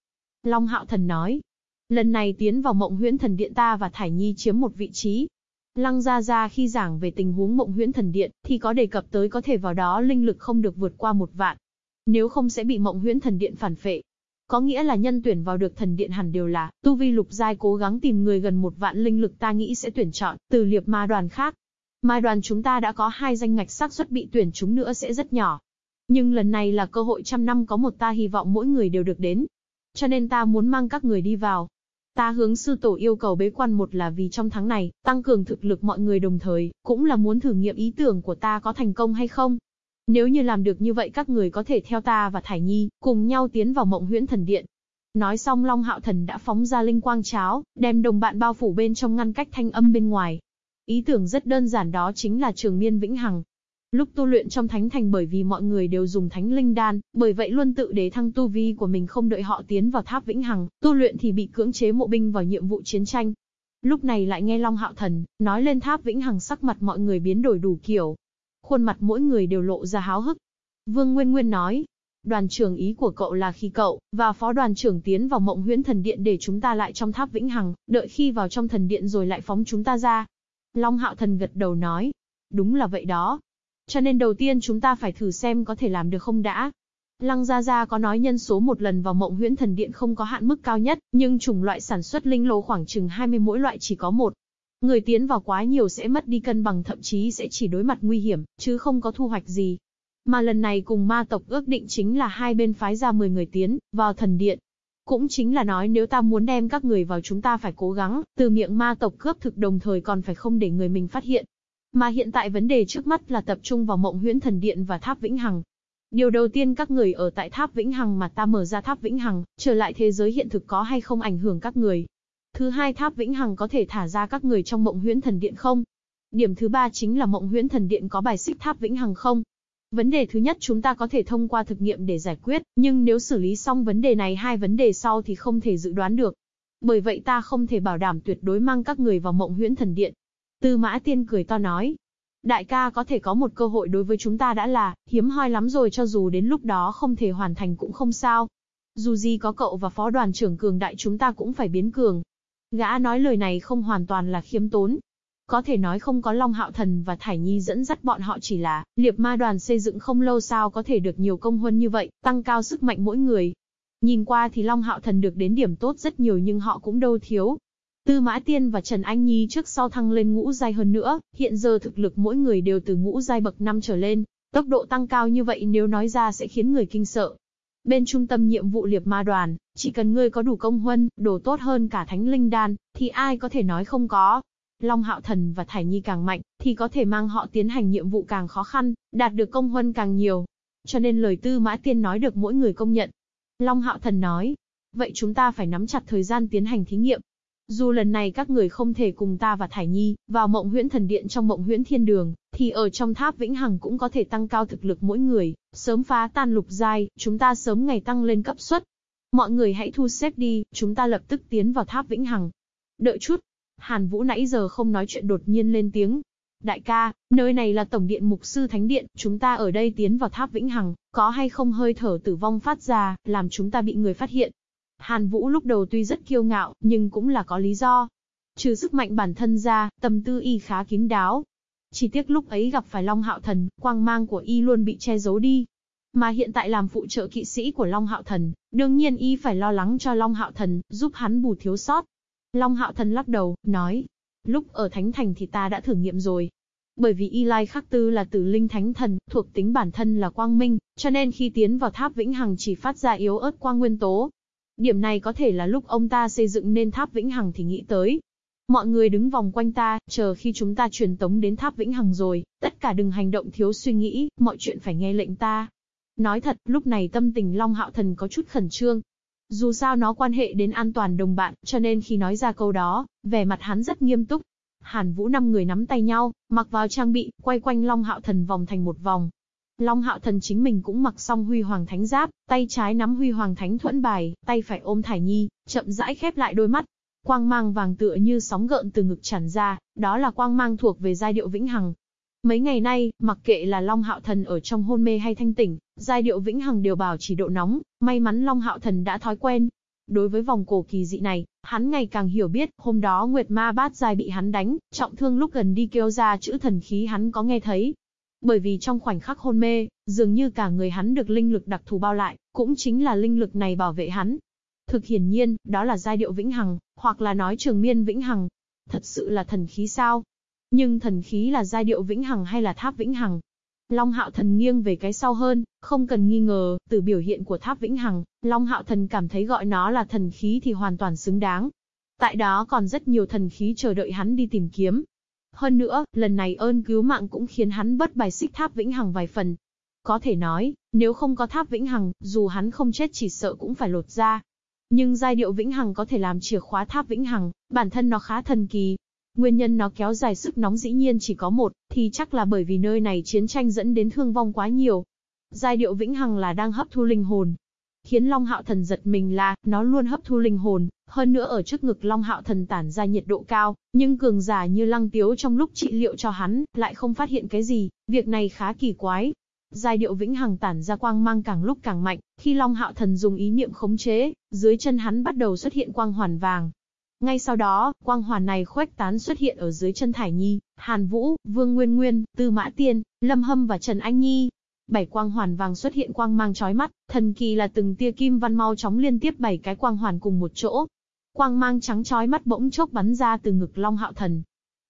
Long Hạo Thần nói. Lần này tiến vào mộng huyễn thần điện ta và Thải Nhi chiếm một vị trí. Lăng Gia Gia khi giảng về tình huống mộng huyễn thần điện, thì có đề cập tới có thể vào đó linh lực không được vượt qua một vạn. Nếu không sẽ bị mộng huyễn thần điện phản phệ. Có nghĩa là nhân tuyển vào được thần điện hẳn đều là, tu vi lục giai cố gắng tìm người gần một vạn linh lực ta nghĩ sẽ tuyển chọn, từ liệp ma đoàn khác. Mai đoàn chúng ta đã có hai danh ngạch xác suất bị tuyển chúng nữa sẽ rất nhỏ. Nhưng lần này là cơ hội trăm năm có một ta hy vọng mỗi người đều được đến. Cho nên ta muốn mang các người đi vào. Ta hướng sư tổ yêu cầu bế quan một là vì trong tháng này, tăng cường thực lực mọi người đồng thời, cũng là muốn thử nghiệm ý tưởng của ta có thành công hay không. Nếu như làm được như vậy các người có thể theo ta và Thải Nhi, cùng nhau tiến vào mộng huyễn thần điện. Nói xong Long Hạo Thần đã phóng ra linh quang cháo, đem đồng bạn bao phủ bên trong ngăn cách thanh âm bên ngoài. Ý tưởng rất đơn giản đó chính là trường miên vĩnh hằng. Lúc tu luyện trong thánh thành bởi vì mọi người đều dùng thánh linh đan, bởi vậy luôn tự đế thăng tu vi của mình không đợi họ tiến vào tháp vĩnh hằng, tu luyện thì bị cưỡng chế mộ binh vào nhiệm vụ chiến tranh. Lúc này lại nghe Long Hạo Thần, nói lên tháp vĩnh hằng sắc mặt mọi người biến đổi đủ kiểu, Khuôn mặt mỗi người đều lộ ra háo hức. Vương Nguyên Nguyên nói, đoàn trưởng ý của cậu là khi cậu, và phó đoàn trưởng tiến vào mộng huyễn thần điện để chúng ta lại trong tháp vĩnh hằng, đợi khi vào trong thần điện rồi lại phóng chúng ta ra. Long hạo thần gật đầu nói, đúng là vậy đó. Cho nên đầu tiên chúng ta phải thử xem có thể làm được không đã. Lăng Gia Gia có nói nhân số một lần vào mộng huyễn thần điện không có hạn mức cao nhất, nhưng chủng loại sản xuất linh lô khoảng chừng 20 mỗi loại chỉ có một. Người tiến vào quá nhiều sẽ mất đi cân bằng thậm chí sẽ chỉ đối mặt nguy hiểm, chứ không có thu hoạch gì. Mà lần này cùng ma tộc ước định chính là hai bên phái ra 10 người tiến, vào thần điện. Cũng chính là nói nếu ta muốn đem các người vào chúng ta phải cố gắng, từ miệng ma tộc cướp thực đồng thời còn phải không để người mình phát hiện. Mà hiện tại vấn đề trước mắt là tập trung vào mộng huyễn thần điện và tháp vĩnh hằng. Điều đầu tiên các người ở tại tháp vĩnh hằng mà ta mở ra tháp vĩnh hằng, trở lại thế giới hiện thực có hay không ảnh hưởng các người. Thứ hai tháp vĩnh hằng có thể thả ra các người trong mộng huyễn thần điện không? Điểm thứ ba chính là mộng huyễn thần điện có bài xích tháp vĩnh hằng không? Vấn đề thứ nhất chúng ta có thể thông qua thực nghiệm để giải quyết, nhưng nếu xử lý xong vấn đề này hai vấn đề sau thì không thể dự đoán được. Bởi vậy ta không thể bảo đảm tuyệt đối mang các người vào mộng huyễn thần điện. Tư mã tiên cười to nói. Đại ca có thể có một cơ hội đối với chúng ta đã là, hiếm hoi lắm rồi cho dù đến lúc đó không thể hoàn thành cũng không sao. Dù gì có cậu và phó đoàn trưởng cường đại chúng ta cũng phải biến cường. Gã nói lời này không hoàn toàn là khiêm tốn. Có thể nói không có Long Hạo Thần và Thải Nhi dẫn dắt bọn họ chỉ là, liệp ma đoàn xây dựng không lâu sao có thể được nhiều công huân như vậy, tăng cao sức mạnh mỗi người. Nhìn qua thì Long Hạo Thần được đến điểm tốt rất nhiều nhưng họ cũng đâu thiếu. Tư Mã Tiên và Trần Anh Nhi trước sau thăng lên ngũ giai hơn nữa, hiện giờ thực lực mỗi người đều từ ngũ giai bậc 5 trở lên, tốc độ tăng cao như vậy nếu nói ra sẽ khiến người kinh sợ. Bên trung tâm nhiệm vụ liệp ma đoàn, chỉ cần ngươi có đủ công huân, đồ tốt hơn cả thánh linh đan, thì ai có thể nói không có. Long Hạo Thần và Thải Nhi càng mạnh, thì có thể mang họ tiến hành nhiệm vụ càng khó khăn, đạt được công huân càng nhiều. Cho nên lời tư mã tiên nói được mỗi người công nhận. Long Hạo Thần nói, vậy chúng ta phải nắm chặt thời gian tiến hành thí nghiệm. Dù lần này các người không thể cùng ta và Thải Nhi vào mộng huyễn thần điện trong mộng huyễn thiên đường, thì ở trong tháp vĩnh hằng cũng có thể tăng cao thực lực mỗi người, sớm phá tan lục giai, chúng ta sớm ngày tăng lên cấp suất. Mọi người hãy thu xếp đi, chúng ta lập tức tiến vào tháp vĩnh hằng. Đợi chút. Hàn Vũ nãy giờ không nói chuyện đột nhiên lên tiếng. Đại ca, nơi này là tổng điện mục sư thánh điện, chúng ta ở đây tiến vào tháp vĩnh hằng, có hay không hơi thở tử vong phát ra, làm chúng ta bị người phát hiện. Hàn Vũ lúc đầu tuy rất kiêu ngạo, nhưng cũng là có lý do. Trừ sức mạnh bản thân ra, tâm tư y khá kín đáo. Chỉ tiếc lúc ấy gặp phải Long Hạo Thần, quang mang của y luôn bị che giấu đi. Mà hiện tại làm phụ trợ kỵ sĩ của Long Hạo Thần, đương nhiên y phải lo lắng cho Long Hạo Thần, giúp hắn bù thiếu sót. Long Hạo Thần lắc đầu, nói, lúc ở Thánh Thành thì ta đã thử nghiệm rồi. Bởi vì Y Lai Khắc Tư là tử linh thánh thần, thuộc tính bản thân là quang minh, cho nên khi tiến vào tháp vĩnh hằng chỉ phát ra yếu ớt quang nguyên tố. Điểm này có thể là lúc ông ta xây dựng nên tháp vĩnh hằng thì nghĩ tới. Mọi người đứng vòng quanh ta, chờ khi chúng ta truyền tống đến tháp vĩnh hằng rồi, tất cả đừng hành động thiếu suy nghĩ, mọi chuyện phải nghe lệnh ta. Nói thật, lúc này tâm tình Long Hạo Thần có chút khẩn trương, dù sao nó quan hệ đến an toàn đồng bạn, cho nên khi nói ra câu đó, vẻ mặt hắn rất nghiêm túc. Hàn Vũ năm người nắm tay nhau, mặc vào trang bị, quay quanh Long Hạo Thần vòng thành một vòng. Long Hạo Thần chính mình cũng mặc xong Huy Hoàng Thánh Giáp, tay trái nắm Huy Hoàng Thánh Thuẫn Bài, tay phải ôm Thải Nhi, chậm rãi khép lại đôi mắt. Quang mang vàng tựa như sóng gợn từ ngực tràn ra, đó là quang mang thuộc về giai điệu vĩnh hằng. Mấy ngày nay, mặc kệ là Long Hạo Thần ở trong hôn mê hay thanh tỉnh, giai điệu vĩnh hằng đều bảo chỉ độ nóng, may mắn Long Hạo Thần đã thói quen. Đối với vòng cổ kỳ dị này, hắn ngày càng hiểu biết, hôm đó Nguyệt Ma Bát Giai bị hắn đánh, trọng thương lúc gần đi kêu ra chữ thần khí hắn có nghe thấy. Bởi vì trong khoảnh khắc hôn mê, dường như cả người hắn được linh lực đặc thù bao lại, cũng chính là linh lực này bảo vệ hắn. Thực hiển nhiên, đó là giai điệu vĩnh hằng, hoặc là nói trường miên vĩnh hằng. Thật sự là thần khí sao? Nhưng thần khí là giai điệu vĩnh hằng hay là tháp vĩnh hằng? Long Hạo Thần nghiêng về cái sau hơn, không cần nghi ngờ, từ biểu hiện của tháp vĩnh hằng, Long Hạo Thần cảm thấy gọi nó là thần khí thì hoàn toàn xứng đáng. Tại đó còn rất nhiều thần khí chờ đợi hắn đi tìm kiếm. Hơn nữa, lần này ơn cứu mạng cũng khiến hắn bất bài xích tháp vĩnh hằng vài phần. Có thể nói, nếu không có tháp vĩnh hằng, dù hắn không chết chỉ sợ cũng phải lột ra. Nhưng giai điệu vĩnh hằng có thể làm chìa khóa tháp vĩnh hằng, bản thân nó khá thần kỳ, Nguyên nhân nó kéo dài sức nóng dĩ nhiên chỉ có một, thì chắc là bởi vì nơi này chiến tranh dẫn đến thương vong quá nhiều. Giai điệu vĩnh hằng là đang hấp thu linh hồn. Khiến Long Hạo Thần giật mình là, nó luôn hấp thu linh hồn, hơn nữa ở trước ngực Long Hạo Thần tản ra nhiệt độ cao, nhưng cường giả như Lăng Tiếu trong lúc trị liệu cho hắn, lại không phát hiện cái gì, việc này khá kỳ quái. Giai điệu vĩnh hằng tản ra quang mang càng lúc càng mạnh, khi Long Hạo Thần dùng ý niệm khống chế, dưới chân hắn bắt đầu xuất hiện quang hoàn vàng, ngay sau đó, quang hoàn này khuếch tán xuất hiện ở dưới chân Thải Nhi, Hàn Vũ, Vương Nguyên Nguyên, Tư Mã Tiên, Lâm Hâm và Trần Anh Nhi. Bảy quang hoàn vàng xuất hiện quang mang chói mắt, thần kỳ là từng tia kim văn mau chóng liên tiếp bảy cái quang hoàn cùng một chỗ. Quang mang trắng chói mắt bỗng chốc bắn ra từ ngực Long Hạo Thần.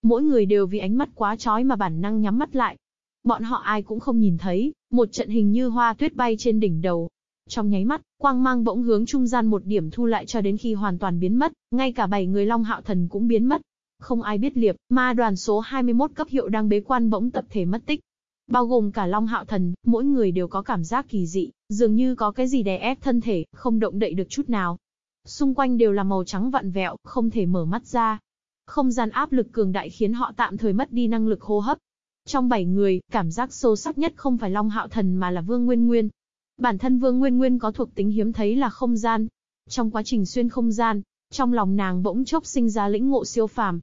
Mỗi người đều vì ánh mắt quá chói mà bản năng nhắm mắt lại. Bọn họ ai cũng không nhìn thấy, một trận hình như hoa tuyết bay trên đỉnh đầu, trong nháy mắt, quang mang bỗng hướng trung gian một điểm thu lại cho đến khi hoàn toàn biến mất, ngay cả bảy người Long Hạo Thần cũng biến mất. Không ai biết liệp, ma đoàn số 21 cấp hiệu đang bế quan bỗng tập thể mất tích. Bao gồm cả Long Hạo Thần, mỗi người đều có cảm giác kỳ dị, dường như có cái gì đè ép thân thể, không động đậy được chút nào. Xung quanh đều là màu trắng vặn vẹo, không thể mở mắt ra. Không gian áp lực cường đại khiến họ tạm thời mất đi năng lực hô hấp. Trong bảy người, cảm giác sâu sắc nhất không phải Long Hạo Thần mà là Vương Nguyên Nguyên, Bản thân Vương Nguyên Nguyên có thuộc tính hiếm thấy là không gian. Trong quá trình xuyên không gian, trong lòng nàng bỗng chốc sinh ra lĩnh ngộ siêu phàm.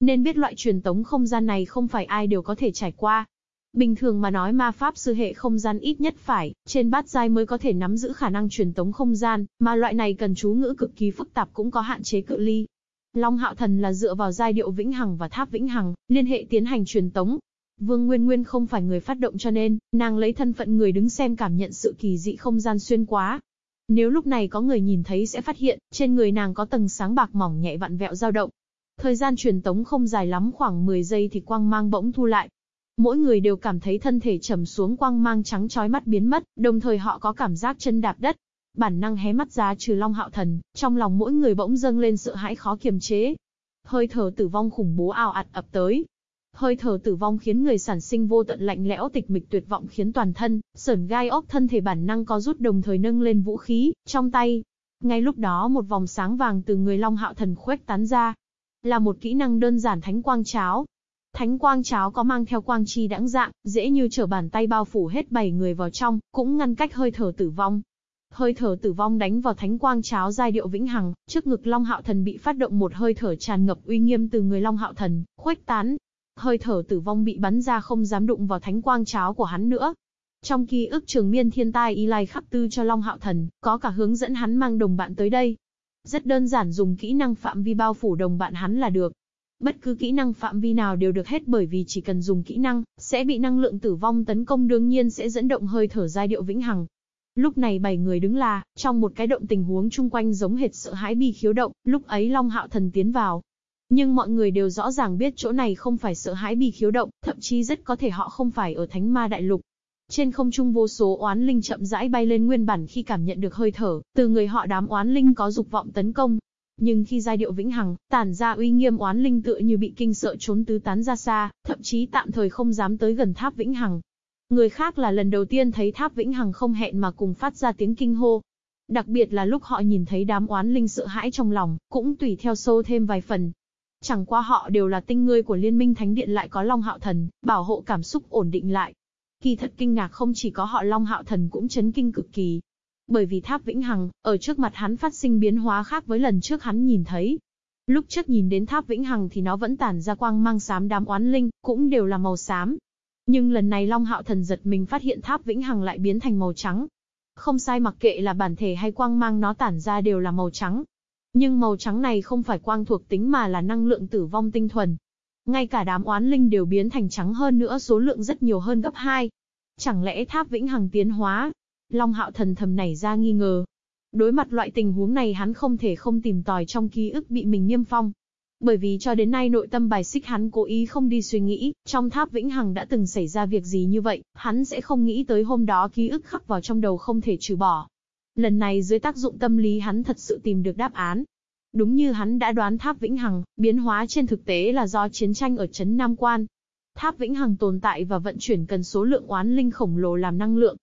Nên biết loại truyền tống không gian này không phải ai đều có thể trải qua. Bình thường mà nói ma pháp sư hệ không gian ít nhất phải, trên bát giai mới có thể nắm giữ khả năng truyền tống không gian, mà loại này cần chú ngữ cực kỳ phức tạp cũng có hạn chế cự ly. Long Hạo Thần là dựa vào giai điệu vĩnh hằng và tháp vĩnh hằng, liên hệ tiến hành truyền tống, Vương Nguyên Nguyên không phải người phát động cho nên, nàng lấy thân phận người đứng xem cảm nhận sự kỳ dị không gian xuyên quá. Nếu lúc này có người nhìn thấy sẽ phát hiện, trên người nàng có tầng sáng bạc mỏng nhẹ vặn vẹo dao động. Thời gian truyền tống không dài lắm khoảng 10 giây thì quang mang bỗng thu lại. Mỗi người đều cảm thấy thân thể trầm xuống quang mang trắng chói mắt biến mất, đồng thời họ có cảm giác chân đạp đất. Bản năng hé mắt ra trừ Long Hạo Thần, trong lòng mỗi người bỗng dâng lên sợ hãi khó kiềm chế. Hơi thở tử vong khủng bố ào ạt ập tới, Hơi thở tử vong khiến người sản sinh vô tận lạnh lẽo tịch mịch tuyệt vọng khiến toàn thân, sởn gai ốc thân thể bản năng có rút đồng thời nâng lên vũ khí, trong tay. Ngay lúc đó một vòng sáng vàng từ người Long Hạo Thần khuếch tán ra. Là một kỹ năng đơn giản thánh quang cháo. Thánh quang cháo có mang theo quang chi đãng dạng, dễ như trở bàn tay bao phủ hết bảy người vào trong, cũng ngăn cách hơi thở tử vong. Hơi thở tử vong đánh vào thánh quang cháo giai điệu vĩnh hằng, trước ngực Long Hạo Thần bị phát động một hơi thở tràn ngập uy nghiêm từ người Long Hạo Thần, khuếch tán, hơi thở tử vong bị bắn ra không dám đụng vào thánh quang cháo của hắn nữa. Trong ký ức trường miên thiên tai y lai khắc tư cho Long Hạo Thần, có cả hướng dẫn hắn mang đồng bạn tới đây. Rất đơn giản dùng kỹ năng phạm vi bao phủ đồng bạn hắn là được. Bất cứ kỹ năng phạm vi nào đều được hết bởi vì chỉ cần dùng kỹ năng, sẽ bị năng lượng tử vong tấn công đương nhiên sẽ dẫn động hơi thở giai điệu vĩnh hằng. Lúc này bảy người đứng là, trong một cái động tình huống chung quanh giống hệt sợ hãi bi khiếu động, lúc ấy Long Hạo Thần tiến vào. Nhưng mọi người đều rõ ràng biết chỗ này không phải sợ hãi bị khiếu động, thậm chí rất có thể họ không phải ở Thánh Ma Đại Lục. Trên không trung vô số oán linh chậm rãi bay lên nguyên bản khi cảm nhận được hơi thở, từ người họ đám oán linh có dục vọng tấn công, nhưng khi giai điệu vĩnh hằng, tản ra uy nghiêm oán linh tựa như bị kinh sợ trốn tứ tán ra xa, thậm chí tạm thời không dám tới gần tháp vĩnh hằng. Người khác là lần đầu tiên thấy tháp vĩnh hằng không hẹn mà cùng phát ra tiếng kinh hô. Đặc biệt là lúc họ nhìn thấy đám oán linh sợ hãi trong lòng, cũng tùy theo sâu thêm vài phần. Chẳng qua họ đều là tinh ngươi của Liên minh Thánh Điện lại có Long Hạo Thần, bảo hộ cảm xúc ổn định lại. Kỳ thật kinh ngạc không chỉ có họ Long Hạo Thần cũng chấn kinh cực kỳ, bởi vì tháp vĩnh hằng, ở trước mặt hắn phát sinh biến hóa khác với lần trước hắn nhìn thấy. Lúc trước nhìn đến tháp vĩnh hằng thì nó vẫn tản ra quang mang xám đám oán linh, cũng đều là màu xám. Nhưng lần này Long Hạo Thần giật mình phát hiện tháp vĩnh hằng lại biến thành màu trắng. Không sai mặc kệ là bản thể hay quang mang nó tản ra đều là màu trắng. Nhưng màu trắng này không phải quang thuộc tính mà là năng lượng tử vong tinh thuần. Ngay cả đám oán linh đều biến thành trắng hơn nữa số lượng rất nhiều hơn gấp 2. Chẳng lẽ tháp vĩnh hằng tiến hóa, Long hạo thần thầm nảy ra nghi ngờ. Đối mặt loại tình huống này hắn không thể không tìm tòi trong ký ức bị mình niêm phong. Bởi vì cho đến nay nội tâm bài xích hắn cố ý không đi suy nghĩ, trong tháp vĩnh hằng đã từng xảy ra việc gì như vậy, hắn sẽ không nghĩ tới hôm đó ký ức khắc vào trong đầu không thể trừ bỏ. Lần này dưới tác dụng tâm lý hắn thật sự tìm được đáp án. Đúng như hắn đã đoán tháp vĩnh hằng, biến hóa trên thực tế là do chiến tranh ở Trấn Nam Quan. Tháp vĩnh hằng tồn tại và vận chuyển cần số lượng oán linh khổng lồ làm năng lượng,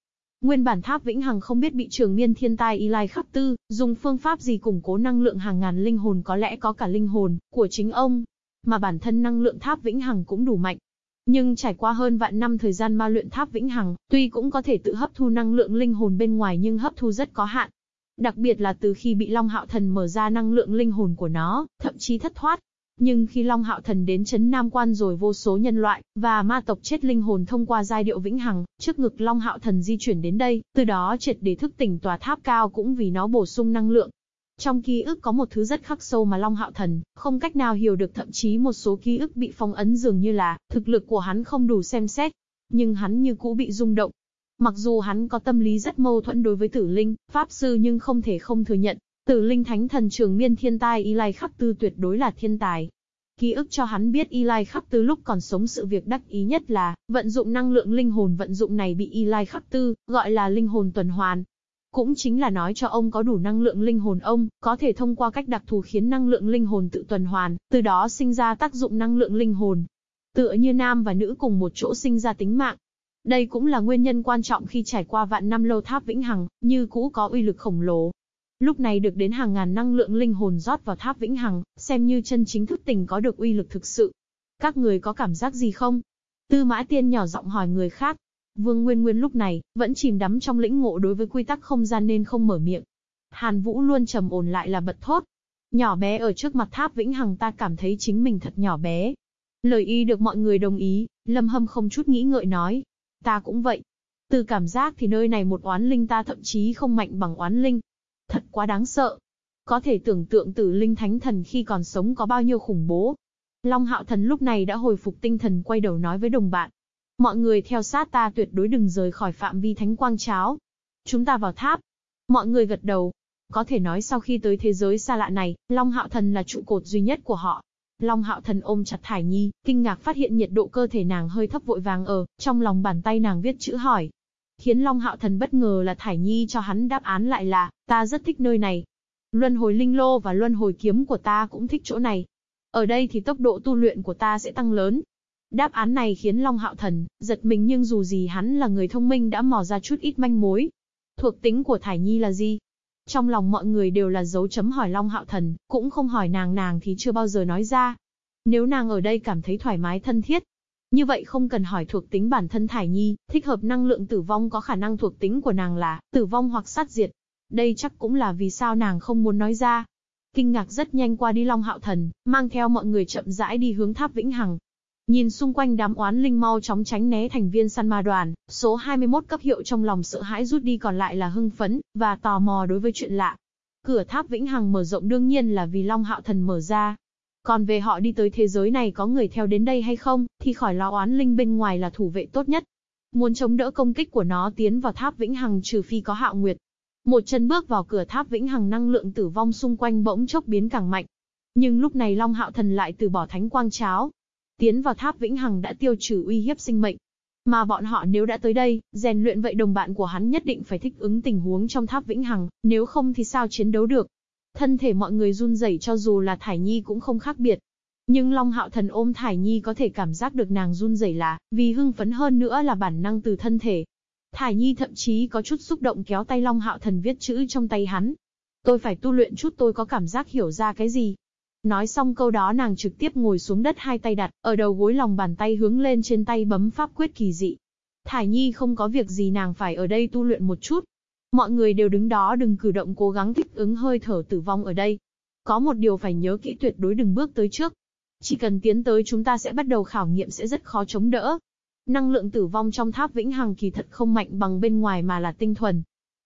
Nguyên bản tháp vĩnh hằng không biết bị trường miên thiên tai y lai khắc tư, dùng phương pháp gì củng cố năng lượng hàng ngàn linh hồn có lẽ có cả linh hồn của chính ông, mà bản thân năng lượng tháp vĩnh hằng cũng đủ mạnh. Nhưng trải qua hơn vạn năm thời gian ma luyện tháp vĩnh hằng, tuy cũng có thể tự hấp thu năng lượng linh hồn bên ngoài nhưng hấp thu rất có hạn. Đặc biệt là từ khi bị Long Hạo Thần mở ra năng lượng linh hồn của nó, thậm chí thất thoát, nhưng khi Long Hạo Thần đến chấn Nam Quan rồi vô số nhân loại và ma tộc chết linh hồn thông qua giai điệu vĩnh hằng, trước ngực Long Hạo Thần di chuyển đến đây, từ đó triệt để thức tỉnh tòa tháp cao cũng vì nó bổ sung năng lượng. Trong ký ức có một thứ rất khắc sâu mà Long Hạo Thần không cách nào hiểu được thậm chí một số ký ức bị phong ấn dường như là thực lực của hắn không đủ xem xét, nhưng hắn như cũ bị rung động. Mặc dù hắn có tâm lý rất mâu thuẫn đối với tử linh, pháp sư nhưng không thể không thừa nhận, Tử linh thánh thần trường miên thiên tai Y Lai Khắc Tư tuyệt đối là thiên tài. Ký ức cho hắn biết Y Lai Khắc Tư lúc còn sống sự việc đắc ý nhất là, vận dụng năng lượng linh hồn vận dụng này bị Y Lai Khắc Tư, gọi là linh hồn tuần hoàn. Cũng chính là nói cho ông có đủ năng lượng linh hồn ông, có thể thông qua cách đặc thù khiến năng lượng linh hồn tự tuần hoàn, từ đó sinh ra tác dụng năng lượng linh hồn. Tựa như nam và nữ cùng một chỗ sinh ra tính mạng, đây cũng là nguyên nhân quan trọng khi trải qua vạn năm lâu tháp vĩnh hằng, như cũ có uy lực khổng lồ. Lúc này được đến hàng ngàn năng lượng linh hồn rót vào tháp vĩnh hằng, xem như chân chính thức tỉnh có được uy lực thực sự. Các người có cảm giác gì không? Tư mã tiên nhỏ giọng hỏi người khác. Vương Nguyên Nguyên lúc này, vẫn chìm đắm trong lĩnh ngộ đối với quy tắc không gian nên không mở miệng. Hàn Vũ luôn trầm ổn lại là bật thốt. Nhỏ bé ở trước mặt tháp vĩnh hằng ta cảm thấy chính mình thật nhỏ bé. Lời y được mọi người đồng ý, Lâm Hâm không chút nghĩ ngợi nói. Ta cũng vậy. Từ cảm giác thì nơi này một oán linh ta thậm chí không mạnh bằng oán linh. Thật quá đáng sợ. Có thể tưởng tượng tử linh thánh thần khi còn sống có bao nhiêu khủng bố. Long hạo thần lúc này đã hồi phục tinh thần quay đầu nói với đồng bạn. Mọi người theo sát ta tuyệt đối đừng rời khỏi phạm vi thánh quang cháo. Chúng ta vào tháp. Mọi người gật đầu. Có thể nói sau khi tới thế giới xa lạ này, Long hạo thần là trụ cột duy nhất của họ. Long hạo thần ôm chặt Thải Nhi, kinh ngạc phát hiện nhiệt độ cơ thể nàng hơi thấp vội vàng ở, trong lòng bàn tay nàng viết chữ hỏi, Khiến Long Hạo Thần bất ngờ là Thải Nhi cho hắn đáp án lại là, ta rất thích nơi này. Luân hồi linh lô và luân hồi kiếm của ta cũng thích chỗ này. Ở đây thì tốc độ tu luyện của ta sẽ tăng lớn. Đáp án này khiến Long Hạo Thần giật mình nhưng dù gì hắn là người thông minh đã mò ra chút ít manh mối. Thuộc tính của Thải Nhi là gì? Trong lòng mọi người đều là dấu chấm hỏi Long Hạo Thần, cũng không hỏi nàng nàng thì chưa bao giờ nói ra. Nếu nàng ở đây cảm thấy thoải mái thân thiết, như vậy không cần hỏi thuộc tính bản thân Thải Nhi, thích hợp năng lượng tử vong có khả năng thuộc tính của nàng là tử vong hoặc sát diệt. Đây chắc cũng là vì sao nàng không muốn nói ra. Kinh ngạc rất nhanh qua đi Long Hạo Thần, mang theo mọi người chậm rãi đi hướng tháp Vĩnh Hằng. Nhìn xung quanh đám oán linh mau chóng tránh né thành viên săn ma đoàn, số 21 cấp hiệu trong lòng sợ hãi rút đi còn lại là hưng phấn, và tò mò đối với chuyện lạ. Cửa tháp vĩnh hằng mở rộng đương nhiên là vì Long Hạo Thần mở ra. Còn về họ đi tới thế giới này có người theo đến đây hay không, thì khỏi lo oán linh bên ngoài là thủ vệ tốt nhất. Muốn chống đỡ công kích của nó tiến vào tháp vĩnh hằng trừ phi có hạo nguyệt. Một chân bước vào cửa tháp vĩnh hằng năng lượng tử vong xung quanh bỗng chốc biến càng mạnh. Nhưng lúc này Long Hạo Thần lại từ bỏ thánh quang cháo. Tiến vào tháp vĩnh hằng đã tiêu trừ uy hiếp sinh mệnh. Mà bọn họ nếu đã tới đây, rèn luyện vậy đồng bạn của hắn nhất định phải thích ứng tình huống trong tháp vĩnh hằng, nếu không thì sao chiến đấu được. Thân thể mọi người run rẩy cho dù là Thải Nhi cũng không khác biệt. Nhưng Long Hạo Thần ôm Thải Nhi có thể cảm giác được nàng run rẩy là, vì hưng phấn hơn nữa là bản năng từ thân thể. Thải Nhi thậm chí có chút xúc động kéo tay Long Hạo Thần viết chữ trong tay hắn. Tôi phải tu luyện chút tôi có cảm giác hiểu ra cái gì. Nói xong câu đó nàng trực tiếp ngồi xuống đất hai tay đặt, ở đầu gối lòng bàn tay hướng lên trên tay bấm pháp quyết kỳ dị. Thải Nhi không có việc gì nàng phải ở đây tu luyện một chút. Mọi người đều đứng đó đừng cử động cố gắng thích ứng hơi thở tử vong ở đây. Có một điều phải nhớ kỹ tuyệt đối đừng bước tới trước. Chỉ cần tiến tới chúng ta sẽ bắt đầu khảo nghiệm sẽ rất khó chống đỡ. Năng lượng tử vong trong tháp vĩnh hằng kỳ thật không mạnh bằng bên ngoài mà là tinh thuần.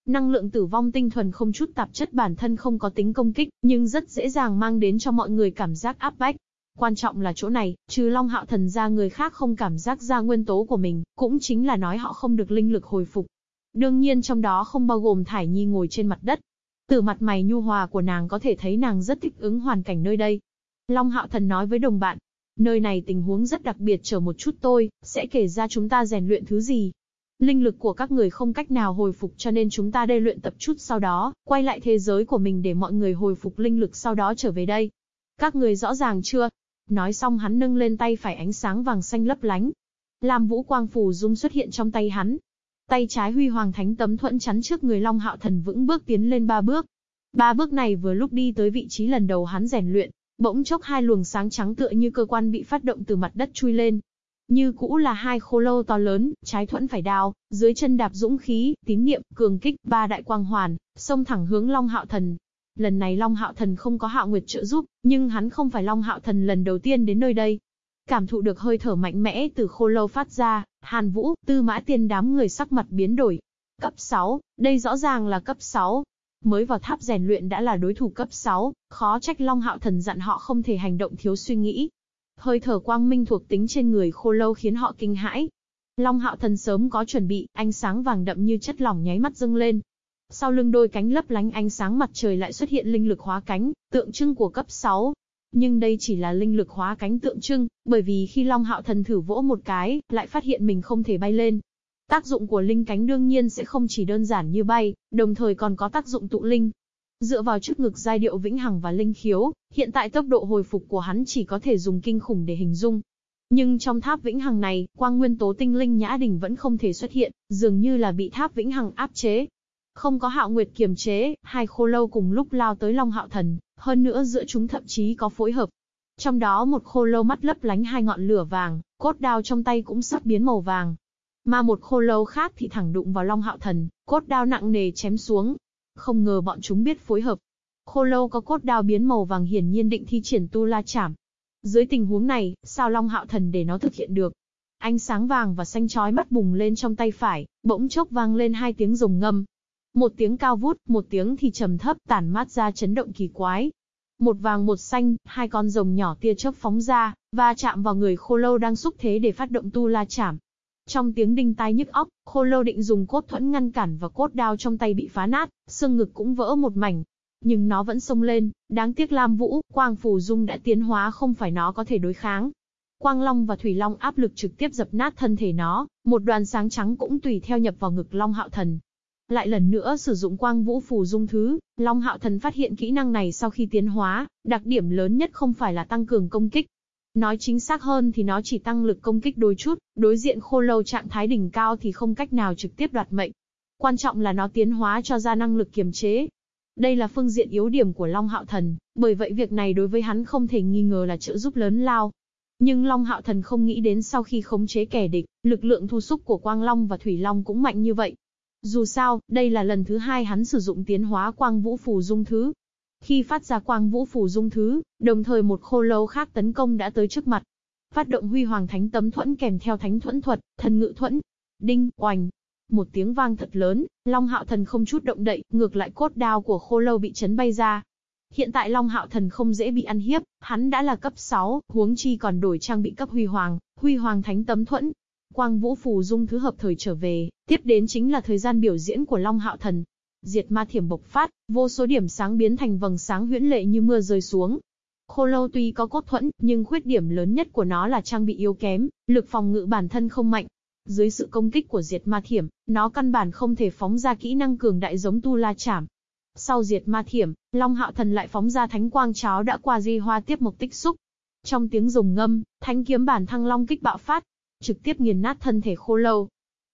Năng lượng tử vong tinh thuần không chút tạp chất bản thân không có tính công kích, nhưng rất dễ dàng mang đến cho mọi người cảm giác áp bách. Quan trọng là chỗ này, trừ Long Hạo Thần ra người khác không cảm giác ra nguyên tố của mình, cũng chính là nói họ không được linh lực hồi phục. Đương nhiên trong đó không bao gồm Thải Nhi ngồi trên mặt đất. Từ mặt mày nhu hòa của nàng có thể thấy nàng rất thích ứng hoàn cảnh nơi đây. Long Hạo Thần nói với đồng bạn, nơi này tình huống rất đặc biệt chờ một chút tôi, sẽ kể ra chúng ta rèn luyện thứ gì. Linh lực của các người không cách nào hồi phục cho nên chúng ta đây luyện tập chút sau đó, quay lại thế giới của mình để mọi người hồi phục linh lực sau đó trở về đây. Các người rõ ràng chưa? Nói xong hắn nâng lên tay phải ánh sáng vàng xanh lấp lánh. làm vũ quang phù dung xuất hiện trong tay hắn. Tay trái huy hoàng thánh tấm thuẫn chắn trước người Long Hạo Thần vững bước tiến lên ba bước. Ba bước này vừa lúc đi tới vị trí lần đầu hắn rèn luyện, bỗng chốc hai luồng sáng trắng tựa như cơ quan bị phát động từ mặt đất chui lên. Như cũ là hai khô lâu to lớn, trái thuẫn phải đao, dưới chân đạp dũng khí, tín niệm, cường kích, ba đại quang hoàn, xông thẳng hướng Long Hạo Thần. Lần này Long Hạo Thần không có Hạo Nguyệt trợ giúp, nhưng hắn không phải Long Hạo Thần lần đầu tiên đến nơi đây. Cảm thụ được hơi thở mạnh mẽ từ khô lâu phát ra, Hàn Vũ, Tư Mã Tiên đám người sắc mặt biến đổi. Cấp 6, đây rõ ràng là cấp 6. Mới vào tháp rèn luyện đã là đối thủ cấp 6, khó trách Long Hạo Thần dặn họ không thể hành động thiếu suy nghĩ. Hơi thở quang minh thuộc tính trên người khô lâu khiến họ kinh hãi. Long Hạo Thần sớm có chuẩn bị, ánh sáng vàng đậm như chất lỏng nháy mắt dâng lên, sau lưng đôi cánh lấp lánh ánh sáng mặt trời lại xuất hiện linh lực hóa cánh, tượng trưng của cấp 6. Nhưng đây chỉ là linh lực hóa cánh tượng trưng, bởi vì khi Long Hạo Thần thử vỗ một cái, lại phát hiện mình không thể bay lên. Tác dụng của linh cánh đương nhiên sẽ không chỉ đơn giản như bay, đồng thời còn có tác dụng tụ linh. Dựa vào chức ngực giai điệu vĩnh hằng và linh khiếu, hiện tại tốc độ hồi phục của hắn chỉ có thể dùng kinh khủng để hình dung. Nhưng trong tháp vĩnh hằng này, quang nguyên tố tinh linh nhã đỉnh vẫn không thể xuất hiện, dường như là bị tháp vĩnh hằng áp chế. Không có hạo nguyệt kiềm chế, hai khô lâu cùng lúc lao tới Long Hạo Thần, hơn nữa giữa chúng thậm chí có phối hợp. Trong đó một khô lâu mắt lấp lánh hai ngọn lửa vàng, cốt đao trong tay cũng sắp biến màu vàng. Mà một khô lâu khác thì thẳng đụng vào Long Hạo Thần, cốt đao nặng nề chém xuống. Không ngờ bọn chúng biết phối hợp. Khô lâu có cốt đao biến màu vàng hiển nhiên định thi triển tu la chảm. Dưới tình huống này, sao Long Hạo Thần để nó thực hiện được? Ánh sáng vàng và xanh chói mắt bùng lên trong tay phải, bỗng chốc vang lên hai tiếng rồng ngâm, một tiếng cao vút, một tiếng thì trầm thấp, tản mát ra chấn động kỳ quái. Một vàng một xanh, hai con rồng nhỏ tia chớp phóng ra, và chạm vào người khô lâu đang xúc thế để phát động tu la chảm. Trong tiếng đinh tai nhức óc, khô lâu định dùng cốt thuẫn ngăn cản và cốt đao trong tay bị phá nát, xương ngực cũng vỡ một mảnh. Nhưng nó vẫn xông lên, đáng tiếc Lam Vũ, Quang Phù Dung đã tiến hóa không phải nó có thể đối kháng. Quang Long và Thủy Long áp lực trực tiếp dập nát thân thể nó, một đoàn sáng trắng cũng tùy theo nhập vào ngực Long Hạo Thần, lại lần nữa sử dụng quang vũ phù dung thứ, Long Hạo Thần phát hiện kỹ năng này sau khi tiến hóa, đặc điểm lớn nhất không phải là tăng cường công kích. Nói chính xác hơn thì nó chỉ tăng lực công kích đôi chút, đối diện khô lâu trạng thái đỉnh cao thì không cách nào trực tiếp đoạt mệnh. Quan trọng là nó tiến hóa cho ra năng lực kiềm chế. Đây là phương diện yếu điểm của Long Hạo Thần, bởi vậy việc này đối với hắn không thể nghi ngờ là trợ giúp lớn lao. Nhưng Long Hạo Thần không nghĩ đến sau khi khống chế kẻ địch, lực lượng thu xúc của Quang Long và Thủy Long cũng mạnh như vậy. Dù sao, đây là lần thứ hai hắn sử dụng tiến hóa quang vũ phù dung thứ. Khi phát ra quang vũ phù dung thứ, đồng thời một khô lâu khác tấn công đã tới trước mặt. Phát động huy hoàng thánh tấm thuẫn kèm theo thánh thuẫn thuật, thần ngự thuẫn. Đinh, oành. Một tiếng vang thật lớn, Long Hạo Thần không chút động đậy, ngược lại cốt đao của khô lâu bị chấn bay ra. Hiện tại Long Hạo Thần không dễ bị ăn hiếp, hắn đã là cấp 6, huống chi còn đổi trang bị cấp huy hoàng, huy hoàng thánh tấm thuẫn. Quang vũ phù dung thứ hợp thời trở về, tiếp đến chính là thời gian biểu diễn của Long Hạo Thần. Diệt ma thiểm bộc phát, vô số điểm sáng biến thành vầng sáng huyễn lệ như mưa rơi xuống, Khô lâu tuy có cốt thuẫn, nhưng khuyết điểm lớn nhất của nó là trang bị yếu kém, lực phòng ngự bản thân không mạnh. Dưới sự công kích của diệt ma thiểm, nó căn bản không thể phóng ra kỹ năng cường đại giống tu la chảm. Sau diệt ma thiểm, Long Hạo Thần lại phóng ra thánh quang cháo đã qua di hoa tiếp Mục tích xúc. Trong tiếng rồng ngâm, thánh kiếm bản thăng long kích bạo phát, trực tiếp nghiền nát thân thể khô lâu.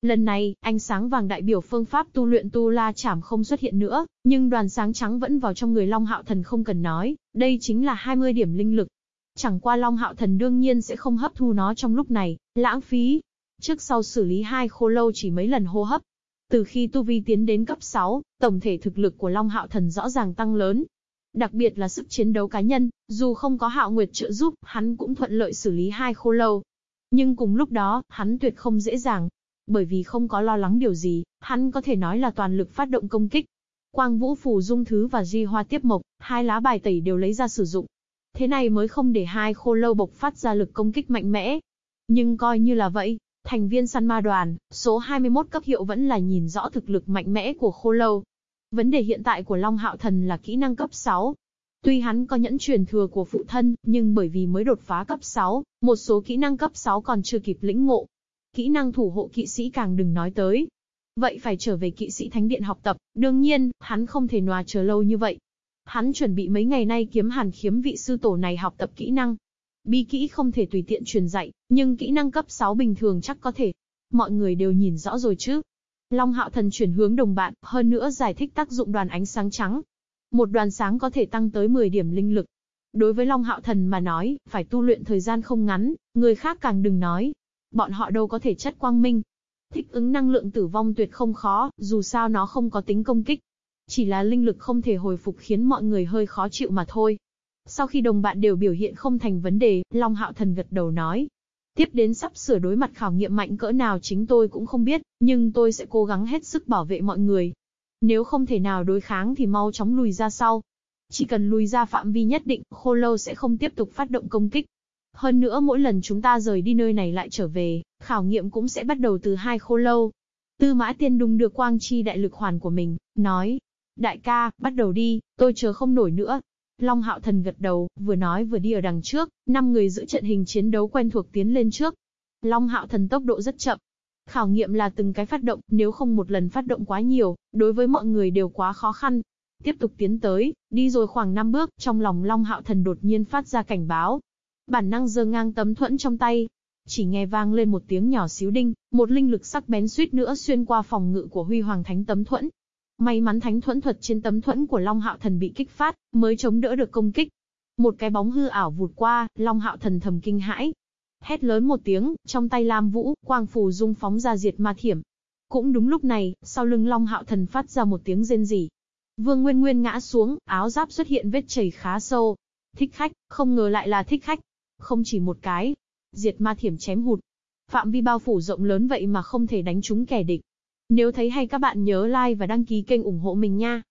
Lần này, ánh sáng vàng đại biểu phương pháp tu luyện tu la chảm không xuất hiện nữa, nhưng đoàn sáng trắng vẫn vào trong người Long Hạo Thần không cần nói, đây chính là 20 điểm linh lực. Chẳng qua Long Hạo Thần đương nhiên sẽ không hấp thu nó trong lúc này, lãng phí. Trước sau xử lý hai khô lâu chỉ mấy lần hô hấp. Từ khi tu vi tiến đến cấp 6, tổng thể thực lực của Long Hạo Thần rõ ràng tăng lớn. Đặc biệt là sức chiến đấu cá nhân, dù không có Hạo Nguyệt trợ giúp, hắn cũng thuận lợi xử lý hai khô lâu. Nhưng cùng lúc đó, hắn tuyệt không dễ dàng, bởi vì không có lo lắng điều gì, hắn có thể nói là toàn lực phát động công kích. Quang Vũ Phù Dung Thứ và Di Hoa Tiếp Mộc, hai lá bài tẩy đều lấy ra sử dụng. Thế này mới không để hai khô lâu bộc phát ra lực công kích mạnh mẽ. Nhưng coi như là vậy, thành viên săn ma đoàn, số 21 cấp hiệu vẫn là nhìn rõ thực lực mạnh mẽ của khô lâu. Vấn đề hiện tại của Long Hạo Thần là kỹ năng cấp 6. Tuy hắn có nhẫn truyền thừa của phụ thân, nhưng bởi vì mới đột phá cấp 6, một số kỹ năng cấp 6 còn chưa kịp lĩnh ngộ, Kỹ năng thủ hộ kỵ sĩ càng đừng nói tới. Vậy phải trở về kỵ sĩ thánh điện học tập, đương nhiên, hắn không thể nòa chờ lâu như vậy. Hắn chuẩn bị mấy ngày nay kiếm hàn khiếm vị sư tổ này học tập kỹ năng. Bi kỹ không thể tùy tiện truyền dạy, nhưng kỹ năng cấp 6 bình thường chắc có thể. Mọi người đều nhìn rõ rồi chứ. Long hạo thần chuyển hướng đồng bạn, hơn nữa giải thích tác dụng đoàn ánh sáng trắng. Một đoàn sáng có thể tăng tới 10 điểm linh lực. Đối với Long hạo thần mà nói, phải tu luyện thời gian không ngắn, người khác càng đừng nói bọn họ đâu có thể chất quang minh. Thích ứng năng lượng tử vong tuyệt không khó, dù sao nó không có tính công kích. Chỉ là linh lực không thể hồi phục khiến mọi người hơi khó chịu mà thôi. Sau khi đồng bạn đều biểu hiện không thành vấn đề, Long Hạo Thần gật đầu nói. Tiếp đến sắp sửa đối mặt khảo nghiệm mạnh cỡ nào chính tôi cũng không biết, nhưng tôi sẽ cố gắng hết sức bảo vệ mọi người. Nếu không thể nào đối kháng thì mau chóng lùi ra sau. Chỉ cần lùi ra phạm vi nhất định, khô lâu sẽ không tiếp tục phát động công kích. Hơn nữa mỗi lần chúng ta rời đi nơi này lại trở về, khảo nghiệm cũng sẽ bắt đầu từ hai khô lâu. Tư mã tiên đung được quang chi đại lực hoàn của mình, nói. Đại ca, bắt đầu đi, tôi chờ không nổi nữa. Long hạo thần gật đầu, vừa nói vừa đi ở đằng trước, năm người giữ trận hình chiến đấu quen thuộc tiến lên trước. Long hạo thần tốc độ rất chậm. Khảo nghiệm là từng cái phát động, nếu không một lần phát động quá nhiều, đối với mọi người đều quá khó khăn. Tiếp tục tiến tới, đi rồi khoảng 5 bước, trong lòng Long Hạo Thần đột nhiên phát ra cảnh báo, bản năng giơ ngang tấm thuẫn trong tay. Chỉ nghe vang lên một tiếng nhỏ xíu đinh, một linh lực sắc bén suýt nữa xuyên qua phòng ngự của Huy Hoàng Thánh tấm thuẫn. May mắn thánh thuẫn thuật trên tấm thuẫn của Long Hạo Thần bị kích phát, mới chống đỡ được công kích. Một cái bóng hư ảo vụt qua, Long Hạo Thần thầm kinh hãi. Hét lớn một tiếng, trong tay Lam Vũ, quang phù dung phóng ra diệt ma thiểm. Cũng đúng lúc này, sau lưng Long Hạo Thần phát ra một tiếng rên rỉ. Vương Nguyên Nguyên ngã xuống, áo giáp xuất hiện vết chảy khá sâu. Thích khách, không ngờ lại là thích khách. Không chỉ một cái. Diệt ma thiểm chém hụt. Phạm vi bao phủ rộng lớn vậy mà không thể đánh trúng kẻ địch. Nếu thấy hay các bạn nhớ like và đăng ký kênh ủng hộ mình nha.